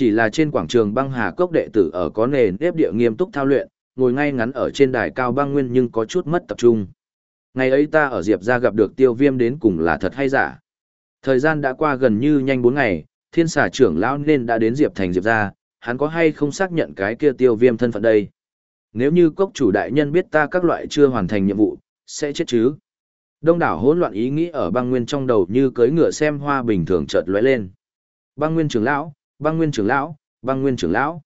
Chỉ là trên quảng trường băng hà cốc đệ tử ở có nền nếp địa nghiêm túc thao luyện, ngồi ngay ngắn ở trên đài cao băng nguyên nhưng có chút mất tập trung. Ngày ấy ta ở Diệp ra gặp được tiêu viêm đến cùng là thật hay giả. Thời gian đã qua gần như nhanh 4 ngày, thiên xà trưởng lão nên đã đến Diệp thành Diệp ra, hắn có hay không xác nhận cái kia tiêu viêm thân phận đây. Nếu như cốc chủ đại nhân biết ta các loại chưa hoàn thành nhiệm vụ, sẽ chết chứ. Đông đảo hỗn loạn ý nghĩ ở băng nguyên trong đầu như cưới ngựa xem hoa bình thường chợt lóe lên. Băng nguyên trưởng lão, băng nguyên trưởng lão, băng nguyên trưởng lão.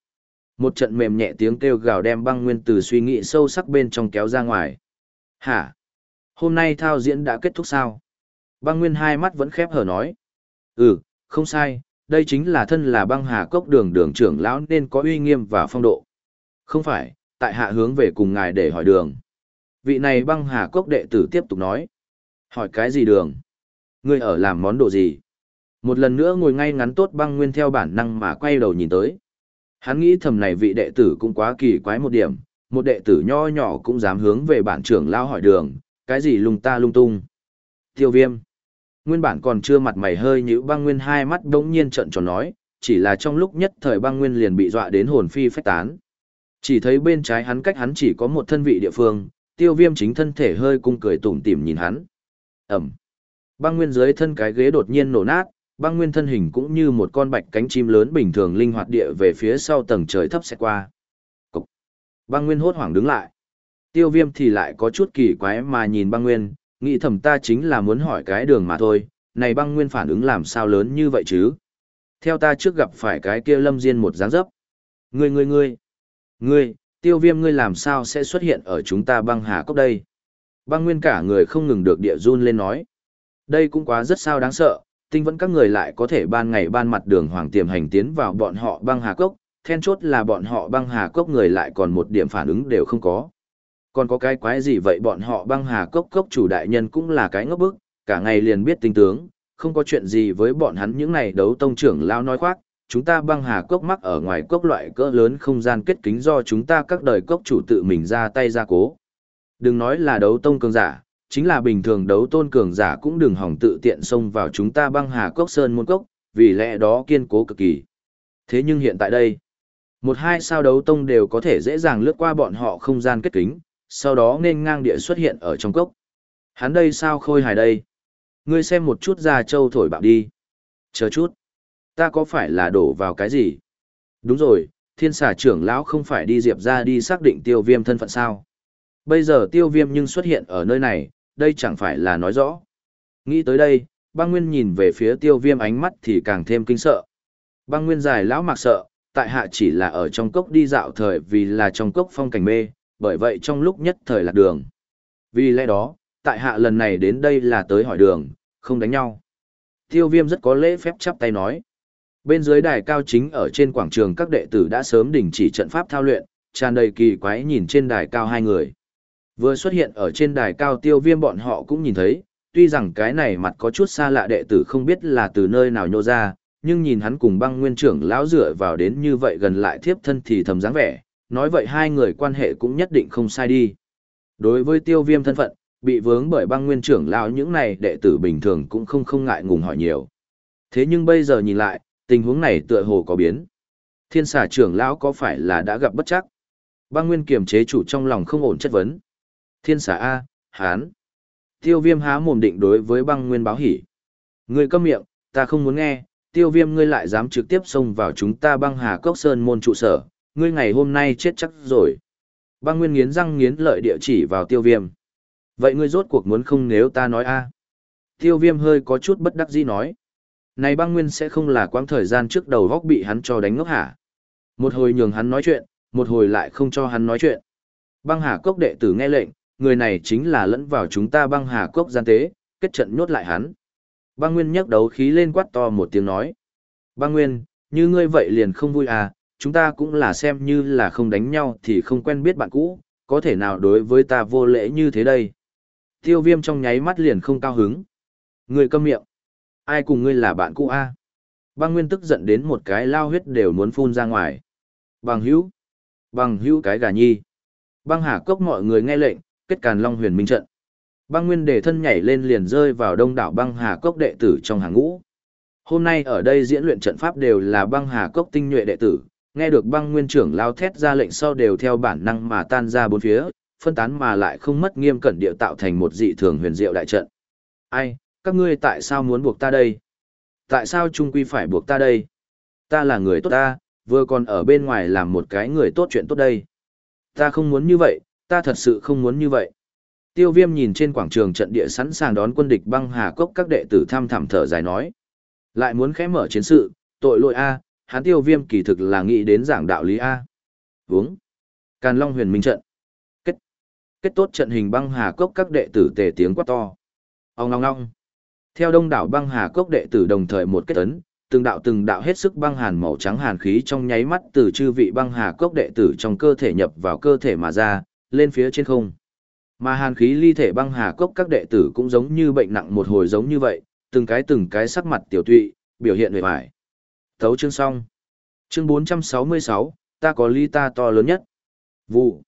Một trận mềm nhẹ tiếng kêu gào đem băng nguyên từ suy nghĩ sâu sắc bên trong kéo ra ngoài. Hả? Hôm nay thao diễn đã kết thúc sao? Băng nguyên hai mắt vẫn khép hờ nói. Ừ, không sai, đây chính là thân là băng hà cốc đường đường trưởng lão nên có uy nghiêm và phong độ. Không phải, tại hạ hướng về cùng ngài để hỏi đường. Vị này băng hà cốc đệ tử tiếp tục nói. Hỏi cái gì đường? Ngươi ở làm món đồ gì? Một lần nữa ngồi ngay ngắn tốt băng nguyên theo bản năng mà quay đầu nhìn tới. Hắn nghĩ thầm này vị đệ tử cũng quá kỳ quái một điểm, một đệ tử nho nhỏ cũng dám hướng về bản trưởng lao hỏi đường, cái gì lung ta lung tung. Tiêu viêm. Nguyên bản còn chưa mặt mày hơi nhíu băng nguyên hai mắt đống nhiên trận tròn nói, chỉ là trong lúc nhất thời băng nguyên liền bị dọa đến hồn phi phách tán. Chỉ thấy bên trái hắn cách hắn chỉ có một thân vị địa phương, tiêu viêm chính thân thể hơi cung cười tủm tỉm nhìn hắn. Ẩm. Băng nguyên dưới thân cái ghế đột nhiên nổ nát, băng nguyên thân hình cũng như một con bạch cánh chim lớn bình thường linh hoạt địa về phía sau tầng trời thấp sẽ qua. Cục. Băng nguyên hốt hoảng đứng lại. Tiêu viêm thì lại có chút kỳ quái mà nhìn băng nguyên, nghĩ thầm ta chính là muốn hỏi cái đường mà thôi, này băng nguyên phản ứng làm sao lớn như vậy chứ? Theo ta trước gặp phải cái kia lâm diên một dáng dấp. Ngươi ngươi ngươi, ngươi, tiêu viêm ngươi làm sao sẽ xuất hiện ở chúng ta băng hà cốc đây? Băng nguyên cả người không ngừng được địa run lên nói. Đây cũng quá rất sao đáng sợ, tinh vẫn các người lại có thể ban ngày ban mặt đường hoàng tiềm hành tiến vào bọn họ băng hà cốc, then chốt là bọn họ băng hà cốc người lại còn một điểm phản ứng đều không có. Còn có cái quái gì vậy bọn họ băng hà cốc cốc chủ đại nhân cũng là cái ngốc bức, cả ngày liền biết tinh tướng, không có chuyện gì với bọn hắn những này đấu tông trưởng lao nói khoác, chúng ta băng hà cốc mắc ở ngoài cốc loại cỡ lớn không gian kết kính do chúng ta các đời cốc chủ tự mình ra tay ra cố. Đừng nói là đấu tông cường giả, chính là bình thường đấu tôn cường giả cũng đừng hỏng tự tiện xông vào chúng ta băng hà cốc sơn môn cốc, vì lẽ đó kiên cố cực kỳ. Thế nhưng hiện tại đây, một hai sao đấu tông đều có thể dễ dàng lướt qua bọn họ không gian kết kính, sau đó nên ngang địa xuất hiện ở trong cốc. Hắn đây sao khôi hài đây? Ngươi xem một chút ra châu thổi bạo đi. Chờ chút. Ta có phải là đổ vào cái gì? Đúng rồi, thiên xà trưởng lão không phải đi diệp ra đi xác định tiêu viêm thân phận sao? Bây giờ tiêu viêm nhưng xuất hiện ở nơi này, đây chẳng phải là nói rõ. Nghĩ tới đây, băng nguyên nhìn về phía tiêu viêm ánh mắt thì càng thêm kinh sợ. Băng nguyên dài lão mạc sợ, tại hạ chỉ là ở trong cốc đi dạo thời vì là trong cốc phong cảnh mê, bởi vậy trong lúc nhất thời lạc đường. Vì lẽ đó, tại hạ lần này đến đây là tới hỏi đường, không đánh nhau. Tiêu viêm rất có lễ phép chắp tay nói. Bên dưới đài cao chính ở trên quảng trường các đệ tử đã sớm đình chỉ trận pháp thao luyện, tràn đầy kỳ quái nhìn trên đài cao hai người. Vừa xuất hiện ở trên đài cao tiêu viêm bọn họ cũng nhìn thấy, tuy rằng cái này mặt có chút xa lạ đệ tử không biết là từ nơi nào nhô ra, nhưng nhìn hắn cùng băng nguyên trưởng lão dựa vào đến như vậy gần lại thiếp thân thì thầm dáng vẻ, nói vậy hai người quan hệ cũng nhất định không sai đi. Đối với tiêu viêm thân phận, bị vướng bởi băng nguyên trưởng lão những này đệ tử bình thường cũng không không ngại ngùng hỏi nhiều. Thế nhưng bây giờ nhìn lại, tình huống này tựa hồ có biến. Thiên xà trưởng lão có phải là đã gặp bất chắc? Băng nguyên kiềm chế chủ trong lòng không ổn chất vấn. Thiên xà A, hán. Tiêu viêm há mồm định đối với băng nguyên báo hỉ. Ngươi câm miệng, ta không muốn nghe, tiêu viêm ngươi lại dám trực tiếp xông vào chúng ta băng hà cốc sơn môn trụ sở, ngươi ngày hôm nay chết chắc rồi. Băng nguyên nghiến răng nghiến lợi địa chỉ vào tiêu viêm. Vậy ngươi rốt cuộc muốn không nếu ta nói a Tiêu viêm hơi có chút bất đắc dĩ nói. Này băng nguyên sẽ không là quãng thời gian trước đầu góc bị hắn cho đánh ngốc hả? Một hồi nhường hắn nói chuyện, một hồi lại không cho hắn nói chuyện. Băng hà cốc đệ tử nghe lệnh, người này chính là lẫn vào chúng ta băng hà cốc gian tế, kết trận nhốt lại hắn. Băng Nguyên nhấc đấu khí lên quát to một tiếng nói. Băng Nguyên, như ngươi vậy liền không vui à, chúng ta cũng là xem như là không đánh nhau thì không quen biết bạn cũ, có thể nào đối với ta vô lễ như thế đây. Tiêu viêm trong nháy mắt liền không cao hứng. Ngươi câm miệng. Ai cùng ngươi là bạn cũ a? À? Băng Nguyên tức giận đến một cái lao huyết đều muốn phun ra ngoài. Bằng hữu. Bằng hữu cái gà nhi. Băng hà cốc mọi người nghe lệnh, kết càn long huyền minh trận. Băng nguyên đề thân nhảy lên liền rơi vào đông đảo băng hà cốc đệ tử trong hàng ngũ. Hôm nay ở đây diễn luyện trận pháp đều là băng hà cốc tinh nhuệ đệ tử, nghe được băng nguyên trưởng lao thét ra lệnh sau đều theo bản năng mà tan ra bốn phía, phân tán mà lại không mất nghiêm cẩn địa tạo thành một dị thường huyền diệu đại trận. Ai, các ngươi tại sao muốn buộc ta đây? Tại sao trung quy phải buộc ta đây? Ta là người tốt ta, vừa còn ở bên ngoài làm một cái người tốt chuyện tốt đây. Ta không muốn như vậy, ta thật sự không muốn như vậy. Tiêu viêm nhìn trên quảng trường trận địa sẵn sàng đón quân địch băng hà cốc các đệ tử tham thảm thở dài nói. Lại muốn khẽ mở chiến sự, tội lỗi A, hắn tiêu viêm kỳ thực là nghĩ đến giảng đạo lý A. Uống. Càn Long huyền minh trận. Kết. Kết tốt trận hình băng hà cốc các đệ tử tề tiếng quát to. Ông ngong ngong. Theo đông đảo băng hà cốc đệ tử đồng thời một kết ấn, từng đạo từng đạo hết sức băng hàn màu trắng hàn khí trong nháy mắt từ chư vị băng hà cốc đệ tử trong cơ thể nhập vào cơ thể mà ra, lên phía trên không. Mà hàn khí ly thể băng hà cốc các đệ tử cũng giống như bệnh nặng một hồi giống như vậy, từng cái từng cái sắc mặt tiểu tụy, biểu hiện vẻ vải. Thấu chương xong. Chương 466, ta có ly ta to lớn nhất. Vụ.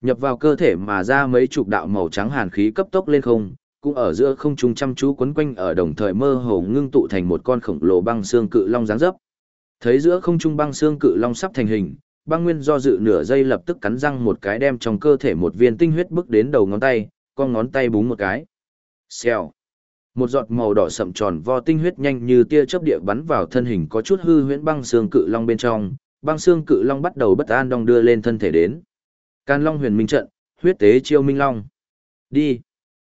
Nhập vào cơ thể mà ra mấy chục đạo màu trắng hàn khí cấp tốc lên không, cũng ở giữa không trung chăm chú quấn quanh ở đồng thời mơ hồ ngưng tụ thành một con khổng lồ băng xương cự long dáng dấp. Thấy giữa không trung băng xương cự long sắp thành hình, băng nguyên do dự nửa giây lập tức cắn răng một cái đem trong cơ thể một viên tinh huyết bước đến đầu ngón tay, con ngón tay búng một cái. Xèo. Một giọt màu đỏ sậm tròn vo tinh huyết nhanh như tia chớp địa bắn vào thân hình có chút hư huyễn băng xương cự long bên trong, băng xương cự long bắt đầu bất an đong đưa lên thân thể đến. Can Long Huyền Minh trận, huyết tế chiêu minh long. Đi.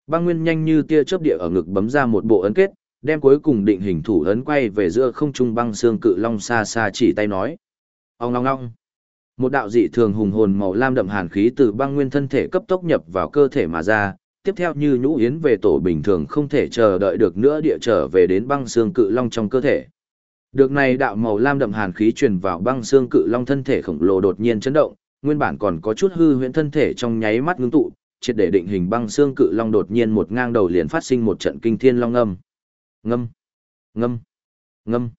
Băng Nguyên nhanh như tia chớp địa ở ngực bấm ra một bộ ấn kết, đem cuối cùng định hình thủ ấn quay về giữa không trung băng xương cự long xa xa chỉ tay nói. Ông long long. Một đạo dị thường hùng hồn màu lam đậm hàn khí từ băng nguyên thân thể cấp tốc nhập vào cơ thể mà ra, tiếp theo như nhũ yến về tổ bình thường không thể chờ đợi được nữa địa trở về đến băng xương cự long trong cơ thể. Được này đạo màu lam đậm hàn khí truyền vào băng xương cự long thân thể khổng lồ đột nhiên chấn động, nguyên bản còn có chút hư huyễn thân thể trong nháy mắt ngưng tụ, triệt để định hình băng xương cự long đột nhiên một ngang đầu liền phát sinh một trận kinh thiên long ngâm. Ngâm, ngâm, ngâm.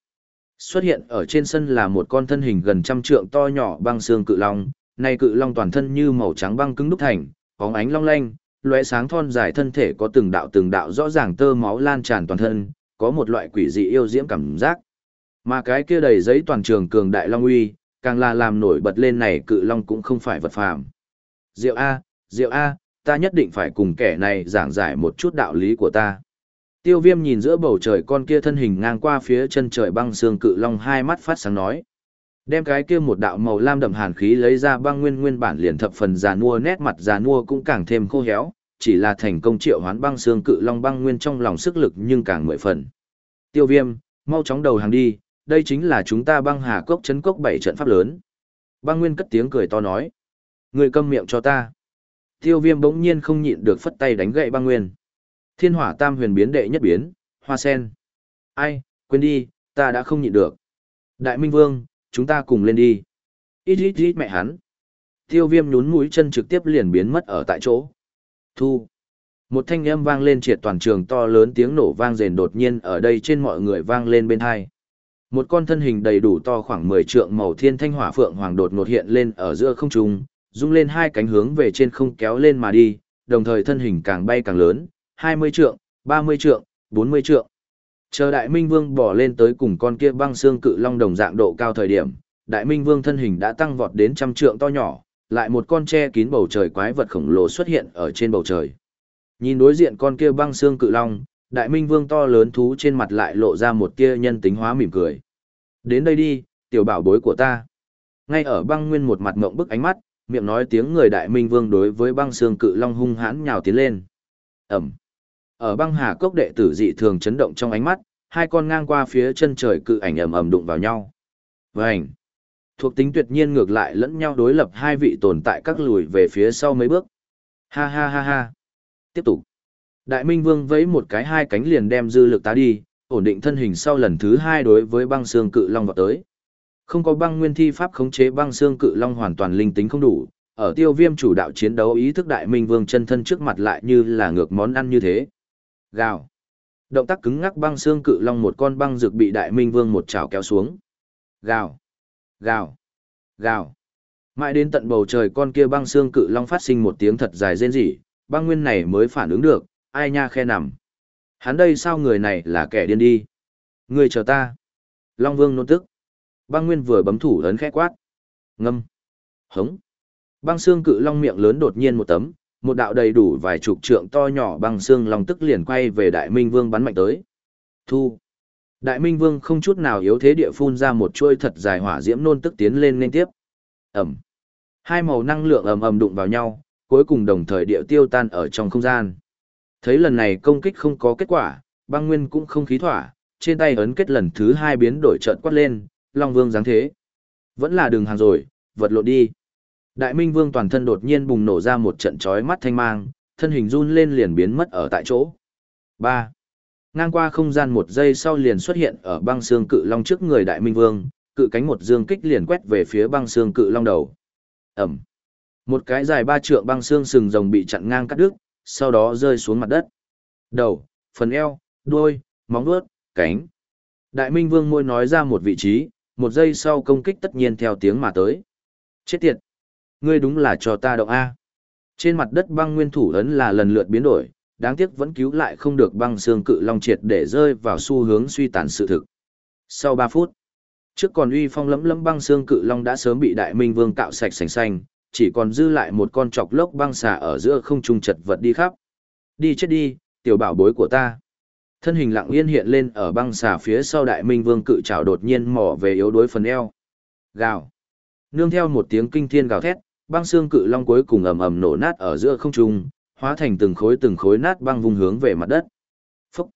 Xuất hiện ở trên sân là một con thân hình gần trăm trượng to nhỏ băng xương cự long, này cự long toàn thân như màu trắng băng cứng đúc thành, bóng ánh long lanh, lóe sáng thon dài thân thể có từng đạo từng đạo rõ ràng tơ máu lan tràn toàn thân, có một loại quỷ dị yêu diễm cảm giác. Mà cái kia đầy giấy toàn trường cường đại long uy, càng là làm nổi bật lên này cự long cũng không phải vật phàm. Diệu A, Diệu A, ta nhất định phải cùng kẻ này giảng giải một chút đạo lý của ta. Tiêu viêm nhìn giữa bầu trời con kia thân hình ngang qua phía chân trời băng xương cự long hai mắt phát sáng nói. Đem cái kia một đạo màu lam đậm hàn khí lấy ra băng nguyên nguyên bản liền thập phần già nua nét mặt già nua cũng càng thêm khô héo, chỉ là thành công triệu hoán băng xương cự long băng nguyên trong lòng sức lực nhưng càng mười phần. Tiêu viêm, mau chóng đầu hàng đi, đây chính là chúng ta băng hà cốc chấn cốc bảy trận pháp lớn. Băng nguyên cất tiếng cười to nói. Người câm miệng cho ta. Tiêu viêm bỗng nhiên không nhịn được phất tay đánh gậy băng nguyên. Thiên hỏa tam huyền biến đệ nhất biến, hoa sen. Ai, quên đi, ta đã không nhịn được. Đại Minh Vương, chúng ta cùng lên đi. Ít ít ít mẹ hắn. Tiêu viêm nhún mũi chân trực tiếp liền biến mất ở tại chỗ. Thu. Một thanh âm vang lên triệt toàn trường to lớn tiếng nổ vang rền đột nhiên ở đây trên mọi người vang lên bên hai. Một con thân hình đầy đủ to khoảng 10 trượng màu thiên thanh hỏa phượng hoàng đột ngột hiện lên ở giữa không trung, rung lên hai cánh hướng về trên không kéo lên mà đi, đồng thời thân hình càng bay càng lớn, 20 trượng, 30 trượng, 40 trượng. Chờ Đại Minh Vương bỏ lên tới cùng con kia băng xương cự long đồng dạng độ cao thời điểm, Đại Minh Vương thân hình đã tăng vọt đến trăm trượng to nhỏ, lại một con che kín bầu trời quái vật khổng lồ xuất hiện ở trên bầu trời. Nhìn đối diện con kia băng xương cự long, Đại Minh Vương to lớn thú trên mặt lại lộ ra một tia nhân tính hóa mỉm cười. Đến đây đi, tiểu bảo bối của ta. Ngay ở băng nguyên một mặt ngộng bức ánh mắt, miệng nói tiếng người Đại Minh Vương đối với băng xương cự long hung hãn nhào tiến lên. Ẩm. Ở băng hà cốc đệ tử dị thường chấn động trong ánh mắt, hai con ngang qua phía chân trời cự ảnh ầm ầm đụng vào nhau. Vành. Thuộc tính tuyệt nhiên ngược lại lẫn nhau đối lập hai vị tồn tại các lùi về phía sau mấy bước. Ha ha ha ha. Tiếp tục. Đại Minh Vương vẫy một cái hai cánh liền đem dư lực tá đi, ổn định thân hình sau lần thứ hai đối với băng xương cự long vào tới. Không có băng nguyên thi pháp khống chế băng xương cự long hoàn toàn linh tính không đủ, ở tiêu viêm chủ đạo chiến đấu ý thức đại minh vương chân thân trước mặt lại như là ngược món ăn như thế. Gào. Động tác cứng ngắc băng xương cự long một con băng rực bị đại minh vương một chảo kéo xuống. Gào. Gào. Gào. Mãi đến tận bầu trời con kia băng xương cự long phát sinh một tiếng thật dài rên rỉ, băng nguyên này mới phản ứng được, ai nha khe nằm. Hắn đây sao người này là kẻ điên đi. Người chờ ta. Long Vương nôn tức. Băng Nguyên vừa bấm thủ ấn khẽ quát. Ngâm. Hống. Băng xương cự long miệng lớn đột nhiên một tấm, một đạo đầy đủ vài chục trượng to nhỏ băng xương long tức liền quay về Đại Minh Vương bắn mạnh tới. Thu. Đại Minh Vương không chút nào yếu thế địa phun ra một chuôi thật dài hỏa diễm nôn tức tiến lên liên tiếp. Ẩm. Hai màu năng lượng ầm ầm đụng vào nhau, cuối cùng đồng thời địa tiêu tan ở trong không gian. Thấy lần này công kích không có kết quả, băng nguyên cũng không khí thỏa, trên tay ấn kết lần thứ hai biến đổi trận quát lên, Long Vương giáng thế. Vẫn là đường hàng rồi, vật lộn đi. Đại Minh Vương toàn thân đột nhiên bùng nổ ra một trận chói mắt thanh mang, thân hình run lên liền biến mất ở tại chỗ. 3. Ngang qua không gian một giây sau liền xuất hiện ở băng xương cự long trước người Đại Minh Vương, cự cánh một dương kích liền quét về phía băng xương cự long đầu. Ẩm. Một cái dài ba trượng băng xương sừng rồng bị chặn ngang cắt đứt, sau đó rơi xuống mặt đất. Đầu, phần eo, đuôi, móng vuốt, cánh. Đại Minh Vương môi nói ra một vị trí, một giây sau công kích tất nhiên theo tiếng mà tới. Chết tiệt! Ngươi đúng là cho ta động A. Trên mặt đất băng nguyên thủ ấn là lần lượt biến đổi, đáng tiếc vẫn cứu lại không được băng xương cự long triệt để rơi vào xu hướng suy tàn sự thực. Sau 3 phút, trước còn uy phong lẫm lẫm băng xương cự long đã sớm bị Đại Minh Vương cạo sạch sành xanh, chỉ còn dư lại một con chọc lốc băng xà ở giữa không trung chật vật đi khắp. Đi chết đi, tiểu bảo bối của ta. Thân hình lặng yên hiện lên ở băng xà phía sau đại minh vương cự trảo đột nhiên mò về yếu đối phần eo. Gào. Nương theo một tiếng kinh thiên gào thét, băng xương cự long cuối cùng ầm ầm nổ nát ở giữa không trung, hóa thành từng khối từng khối nát băng vung hướng về mặt đất. Phúc.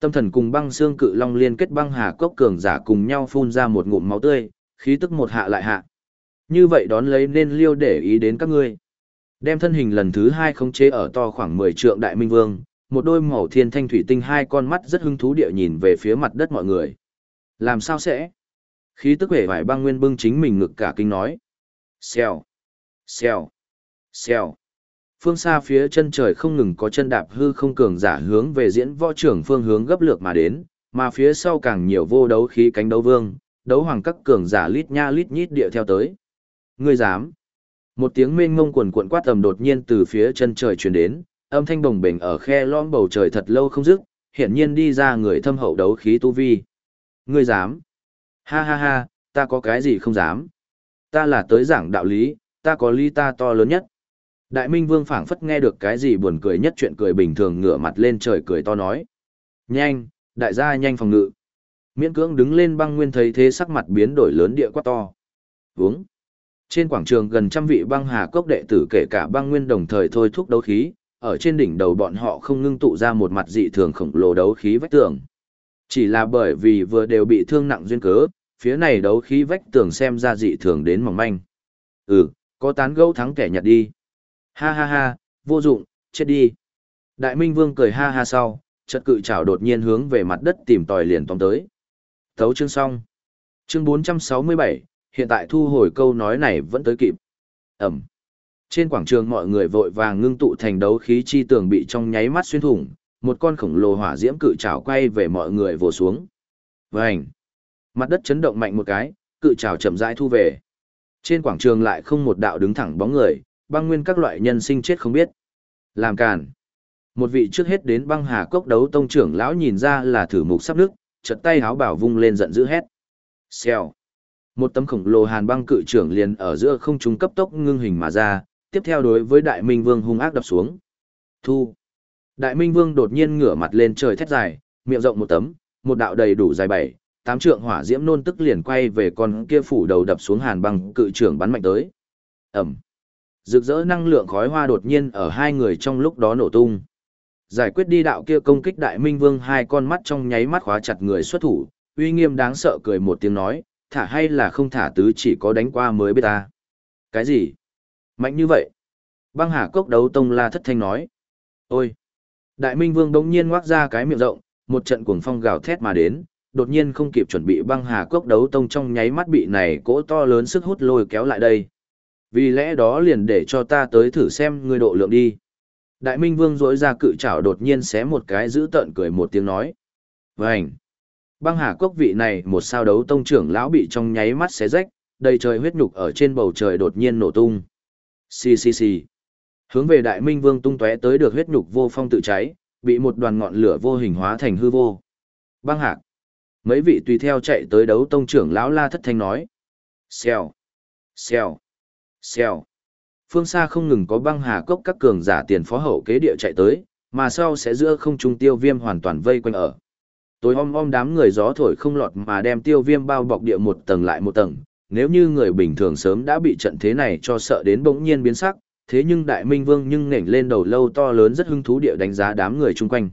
Tâm thần cùng băng xương cự long liên kết băng hà cốc cường giả cùng nhau phun ra một ngụm máu tươi, khí tức một hạ lại hạ. Như vậy đón lấy nên liêu để ý đến các ngươi. Đem thân hình lần thứ hai khống chế ở to khoảng 10 trượng đại minh vương, một đôi màu thiên thanh thủy tinh hai con mắt rất hứng thú địa nhìn về phía mặt đất mọi người. Làm sao sẽ? Khí tức vẻ vải băng nguyên bưng chính mình ngực cả kinh nói. Xèo, xèo, xèo. Phương xa phía chân trời không ngừng có chân đạp hư không cường giả hướng về diễn võ trưởng phương hướng gấp lược mà đến, mà phía sau càng nhiều vô đấu khí cánh đấu vương, đấu hoàng các cường giả lít nha lít nhít địa theo tới. Ngươi dám? Một tiếng mênh mông quần cuộn quát tầm đột nhiên từ phía chân trời truyền đến, âm thanh bồng bềnh ở khe lõm bầu trời thật lâu không dứt, hiển nhiên đi ra người thâm hậu đấu khí tu vi. Ngươi dám? Ha ha ha, ta có cái gì không dám? Ta là tới giảng đạo lý, ta có ly ta to lớn nhất. Đại Minh Vương phảng phất nghe được cái gì buồn cười nhất chuyện cười bình thường ngửa mặt lên trời cười to nói. Nhanh, đại gia nhanh phòng ngự. Miễn cưỡng đứng lên băng nguyên thấy thế sắc mặt biến đổi lớn địa quá to. Vướng. Trên quảng trường gần trăm vị băng hà cốc đệ tử kể cả băng nguyên đồng thời thôi thúc đấu khí, ở trên đỉnh đầu bọn họ không ngưng tụ ra một mặt dị thường khổng lồ đấu khí vách tường. Chỉ là bởi vì vừa đều bị thương nặng duyên cớ, phía này đấu khí vách tường xem ra dị thường đến mỏng manh. Ừ, có tán gẫu thắng kẻ nhặt đi. Ha ha ha, vô dụng, chết đi. Đại Minh Vương cười ha ha sau, chợt cự trảo đột nhiên hướng về mặt đất tìm tòi liền tóm tới. Thấu chương xong. Chương 467, hiện tại thu hồi câu nói này vẫn tới kịp. Ẩm. Trên quảng trường mọi người vội vàng ngưng tụ thành đấu khí chi tường bị trong nháy mắt xuyên thủng, một con khổng lồ hỏa diễm cự trảo quay về mọi người vồ xuống. Vành. Mặt đất chấn động mạnh một cái, cự trảo chậm rãi thu về. Trên quảng trường lại không một đạo đứng thẳng bóng người, băng nguyên các loại nhân sinh chết không biết. Làm càn. Một vị trước hết đến băng hà cốc đấu tông trưởng lão nhìn ra là thử mục sắp nước, chật tay háo bảo vung lên giận dữ hét. Xèo. Một tấm khổng lồ hàn băng cự trưởng liền ở giữa không trung cấp tốc ngưng hình mà ra, tiếp theo đối với Đại Minh Vương hung ác đập xuống. Thu. Đại Minh Vương đột nhiên ngửa mặt lên trời thét dài, miệng rộng một tấm, một đạo đầy đủ dài bảy, tám trượng hỏa diễm nôn tức liền quay về con kia phủ đầu đập xuống hàn băng cự trưởng bắn mạnh tới. Ẩm. Rực rỡ năng lượng khói hoa đột nhiên ở hai người trong lúc đó nổ tung. Giải quyết đi đạo kia công kích Đại Minh Vương hai con mắt trong nháy mắt khóa chặt người xuất thủ, uy nghiêm đáng sợ cười một tiếng nói, thả hay là không thả tứ chỉ có đánh qua mới biết ta. Cái gì? Mạnh như vậy? Băng hà cốc đấu tông la thất thanh nói. Ôi! Đại Minh Vương đống nhiên ngoác ra cái miệng rộng, một trận cuồng phong gào thét mà đến, đột nhiên không kịp chuẩn bị băng hà cốc đấu tông trong nháy mắt bị này cỗ to lớn sức hút lôi kéo lại đây. Vì lẽ đó liền để cho ta tới thử xem ngươi độ lượng đi. Đại Minh Vương rỗi ra cự trảo đột nhiên xé một cái giữ tợn cười một tiếng nói. Vânh! Băng hà cốc vị này một sao đấu tông trưởng lão bị trong nháy mắt xé rách, đầy trời huyết nhục ở trên bầu trời đột nhiên nổ tung. Xì xì xì. Hướng về Đại Minh Vương tung tóe tới được huyết nhục vô phong tự cháy, bị một đoàn ngọn lửa vô hình hóa thành hư vô. Băng hạc. Mấy vị tùy theo chạy tới đấu tông trưởng lão la thất thanh nói. Xèo, xèo, xèo. Phương xa không ngừng có băng hà cốc các cường giả tiền phó hậu kế địa chạy tới, mà sau sẽ giữa không trung tiêu viêm hoàn toàn vây quanh ở. Tối om om đám người gió thổi không lọt mà đem tiêu viêm bao bọc địa một tầng lại một tầng. Nếu như người bình thường sớm đã bị trận thế này cho sợ đến bỗng nhiên biến sắc, thế nhưng đại minh vương nhưng nghển lên đầu lâu to lớn rất hứng thú địa đánh giá đám người chung quanh.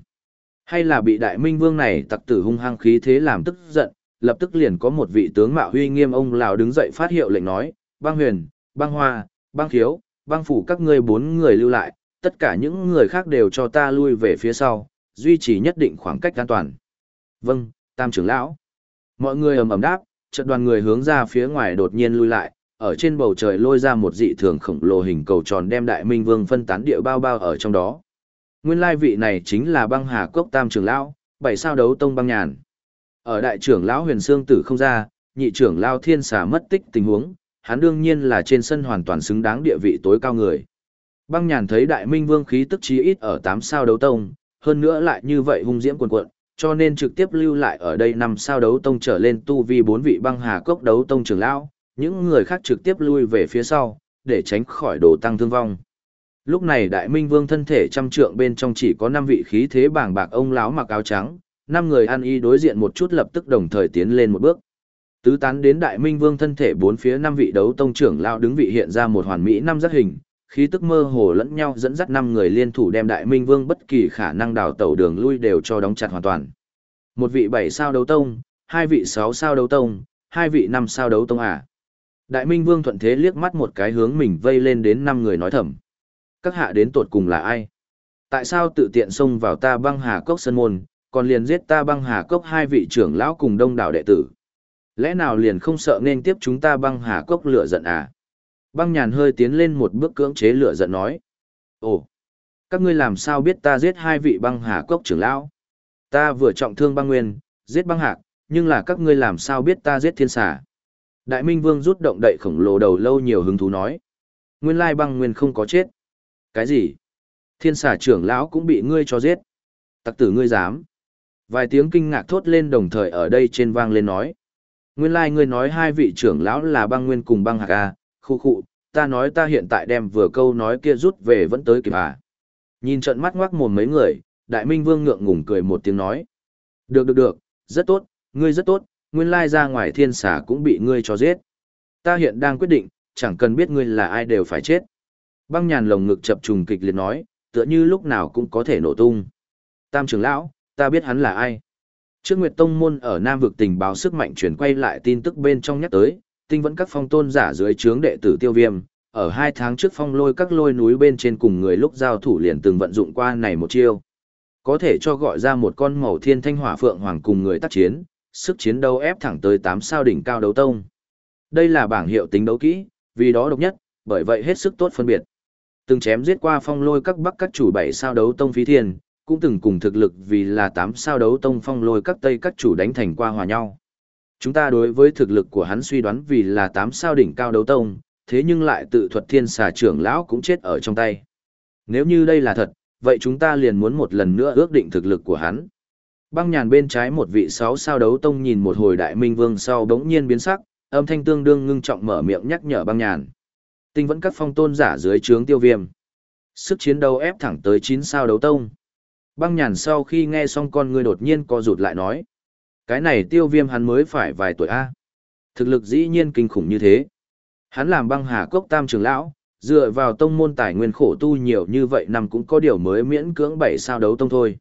Hay là bị đại minh vương này tặc tử hung hăng khí thế làm tức giận, lập tức liền có một vị tướng mạo huy nghiêm ông lão đứng dậy phát hiệu lệnh nói, băng huyền, băng hoa, băng thiếu, băng phủ các ngươi bốn người lưu lại, tất cả những người khác đều cho ta lui về phía sau, duy trì nhất định khoảng cách an toàn. Vâng, tam trưởng lão. Mọi người ầm ầm đáp, trận đoàn người hướng ra phía ngoài đột nhiên lui lại, ở trên bầu trời lôi ra một dị thường khổng lồ hình cầu tròn đem đại minh vương phân tán địa bao bao ở trong đó. Nguyên lai vị này chính là băng hà cốc tam trưởng lão, bảy sao đấu tông băng nhàn. Ở đại trưởng lão huyền xương tử không ra, nhị trưởng lão thiên xà mất tích tình huống, hắn đương nhiên là trên sân hoàn toàn xứng đáng địa vị tối cao người. Băng nhàn thấy đại minh vương khí tức chí ít ở tám sao đấu tông, hơn nữa lại như vậy hung diễm cuồn cuộn, cho nên trực tiếp lưu lại ở đây năm sao đấu tông trở lên tu vi bốn vị băng hà cốc đấu tông trưởng lão, những người khác trực tiếp lui về phía sau, để tránh khỏi đồ tăng thương vong. Lúc này đại minh vương thân thể trăm trượng bên trong chỉ có năm vị khí thế bảng bạc ông lão mặc áo trắng, năm người ăn y đối diện một chút lập tức đồng thời tiến lên một bước. Tứ tán đến đại minh vương thân thể bốn phía năm vị đấu tông trưởng lão đứng vị hiện ra một hoàn mỹ năm giác hình, khí tức mơ hồ lẫn nhau dẫn dắt năm người liên thủ đem đại minh vương bất kỳ khả năng đào tẩu đường lui đều cho đóng chặt hoàn toàn. Một vị bảy sao đấu tông, hai vị sáu sao đấu tông, hai vị năm sao đấu tông à. Đại minh vương thuận thế liếc mắt một cái hướng mình vây lên đến năm người nói thầm. Các hạ đến tột cùng là ai? Tại sao tự tiện xông vào ta băng hà cốc sân môn, còn liền giết ta băng hà cốc hai vị trưởng lão cùng đông đảo đệ tử? Lẽ nào liền không sợ nên tiếp chúng ta băng hà cốc lửa giận à? Băng nhàn hơi tiến lên một bước cưỡng chế lửa giận nói. Ồ, các ngươi làm sao biết ta giết hai vị băng hà cốc trưởng lão? Ta vừa trọng thương băng nguyên, giết băng hạc, nhưng là các ngươi làm sao biết ta giết thiên xà? Đại Minh Vương rút động đậy khổng lồ đầu lâu nhiều hứng thú nói. Nguyên lai băng nguyên không có chết. Cái gì? Thiên xà trưởng lão cũng bị ngươi cho giết. Tặc tử ngươi dám. Vài tiếng kinh ngạc thốt lên đồng thời ở đây trên vang lên nói. Nguyên lai ngươi nói hai vị trưởng lão là băng nguyên cùng băng hạc à, khu khu, ta nói ta hiện tại đem vừa câu nói kia rút về vẫn tới kịp à. Nhìn trận mắt ngoác mồm mấy người, đại minh vương ngượng ngùng cười một tiếng nói. Được được được, rất tốt, ngươi rất tốt, nguyên lai ra ngoài thiên xà cũng bị ngươi cho giết. Ta hiện đang quyết định, chẳng cần biết ngươi là ai đều phải chết. Băng nhàn lồng ngực chập trùng kịch liệt nói, tựa như lúc nào cũng có thể nổ tung. Tam trưởng lão, ta biết hắn là ai. Trước Nguyệt Tông Môn ở Nam vực tình báo sức mạnh chuyển quay lại tin tức bên trong nhắc tới, tinh vẫn các phong tôn giả dưới trướng đệ tử tiêu viêm, ở hai tháng trước phong lôi các lôi núi bên trên cùng người lúc giao thủ liền từng vận dụng qua này một chiêu. Có thể cho gọi ra một con màu thiên thanh hỏa phượng hoàng cùng người tác chiến, sức chiến đấu ép thẳng tới 8 sao đỉnh cao đấu tông. Đây là bảng hiệu tính đấu kỹ, vì đó độc nhất, bởi vậy hết sức tốt phân biệt. Từng chém giết qua phong lôi các bắc các chủ bảy sao đấu tông phí thiên, cũng từng cùng thực lực vì là tám sao đấu tông phong lôi các tây các chủ đánh thành qua hòa nhau. Chúng ta đối với thực lực của hắn suy đoán vì là tám sao đỉnh cao đấu tông, thế nhưng lại tự thuật thiên xà trưởng lão cũng chết ở trong tay. Nếu như đây là thật, vậy chúng ta liền muốn một lần nữa ước định thực lực của hắn. Băng nhàn bên trái một vị sáu sao đấu tông nhìn một hồi đại minh vương sau đống nhiên biến sắc, âm thanh tương đương ngưng trọng mở miệng nhắc nhở băng nhàn. Tinh vẫn các phong tôn giả dưới trướng tiêu viêm. Sức chiến đấu ép thẳng tới 9 sao đấu tông. Băng nhàn sau khi nghe xong con người đột nhiên co rụt lại nói. Cái này tiêu viêm hắn mới phải vài tuổi A. Thực lực dĩ nhiên kinh khủng như thế. Hắn làm băng hà cốc tam trường lão, dựa vào tông môn tài nguyên khổ tu nhiều như vậy năm cũng có điều mới miễn cưỡng bảy sao đấu tông thôi.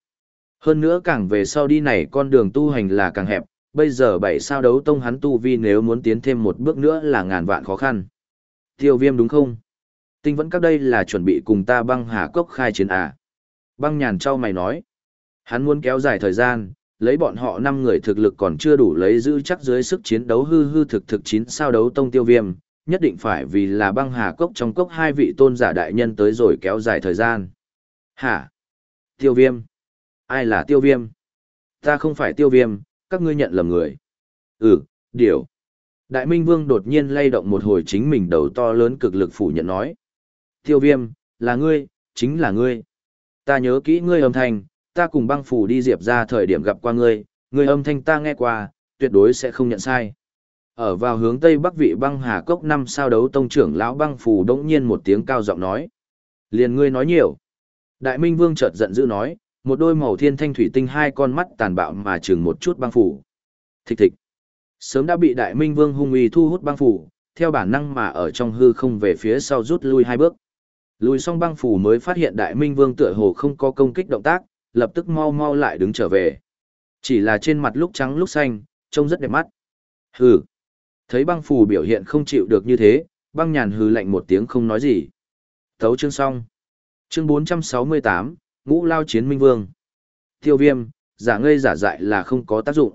Hơn nữa càng về sau đi này con đường tu hành là càng hẹp, bây giờ bảy sao đấu tông hắn tu vi nếu muốn tiến thêm một bước nữa là ngàn vạn khó khăn. Tiêu viêm đúng không? Tinh vẫn các đây là chuẩn bị cùng ta băng hà cốc khai chiến à? Băng nhàn trao mày nói. Hắn muốn kéo dài thời gian, lấy bọn họ năm người thực lực còn chưa đủ lấy giữ chắc dưới sức chiến đấu hư hư thực thực chín sao đấu tông tiêu viêm, nhất định phải vì là băng hà cốc trong cốc hai vị tôn giả đại nhân tới rồi kéo dài thời gian. Hả? Tiêu viêm? Ai là tiêu viêm? Ta không phải tiêu viêm, các ngươi nhận lầm người. Ừ, điều. Đại Minh Vương đột nhiên lay động một hồi chính mình đầu to lớn cực lực phủ nhận nói. Tiêu viêm, là ngươi, chính là ngươi. Ta nhớ kỹ ngươi âm thanh, ta cùng băng phủ đi diệp ra thời điểm gặp qua ngươi, ngươi âm thanh ta nghe qua, tuyệt đối sẽ không nhận sai. Ở vào hướng tây bắc vị băng hà cốc năm sao đấu tông trưởng lão băng phủ đống nhiên một tiếng cao giọng nói. Liền ngươi nói nhiều. Đại Minh Vương chợt giận dữ nói, một đôi màu thiên thanh thủy tinh hai con mắt tàn bạo mà chừng một chút băng phủ. Thịch thịch. Sớm đã bị Đại Minh Vương hung uy thu hút băng phủ, theo bản năng mà ở trong hư không về phía sau rút lui hai bước. Lùi xong băng phủ mới phát hiện Đại Minh Vương tựa hồ không có công kích động tác, lập tức mau mau lại đứng trở về. Chỉ là trên mặt lúc trắng lúc xanh, trông rất đẹp mắt. Hừ. Thấy băng phủ biểu hiện không chịu được như thế, băng nhàn hừ lạnh một tiếng không nói gì. Thấu chương xong. Chương 468, Ngũ Lao Chiến Minh Vương. Tiêu viêm, giả ngây giả dại là không có tác dụng.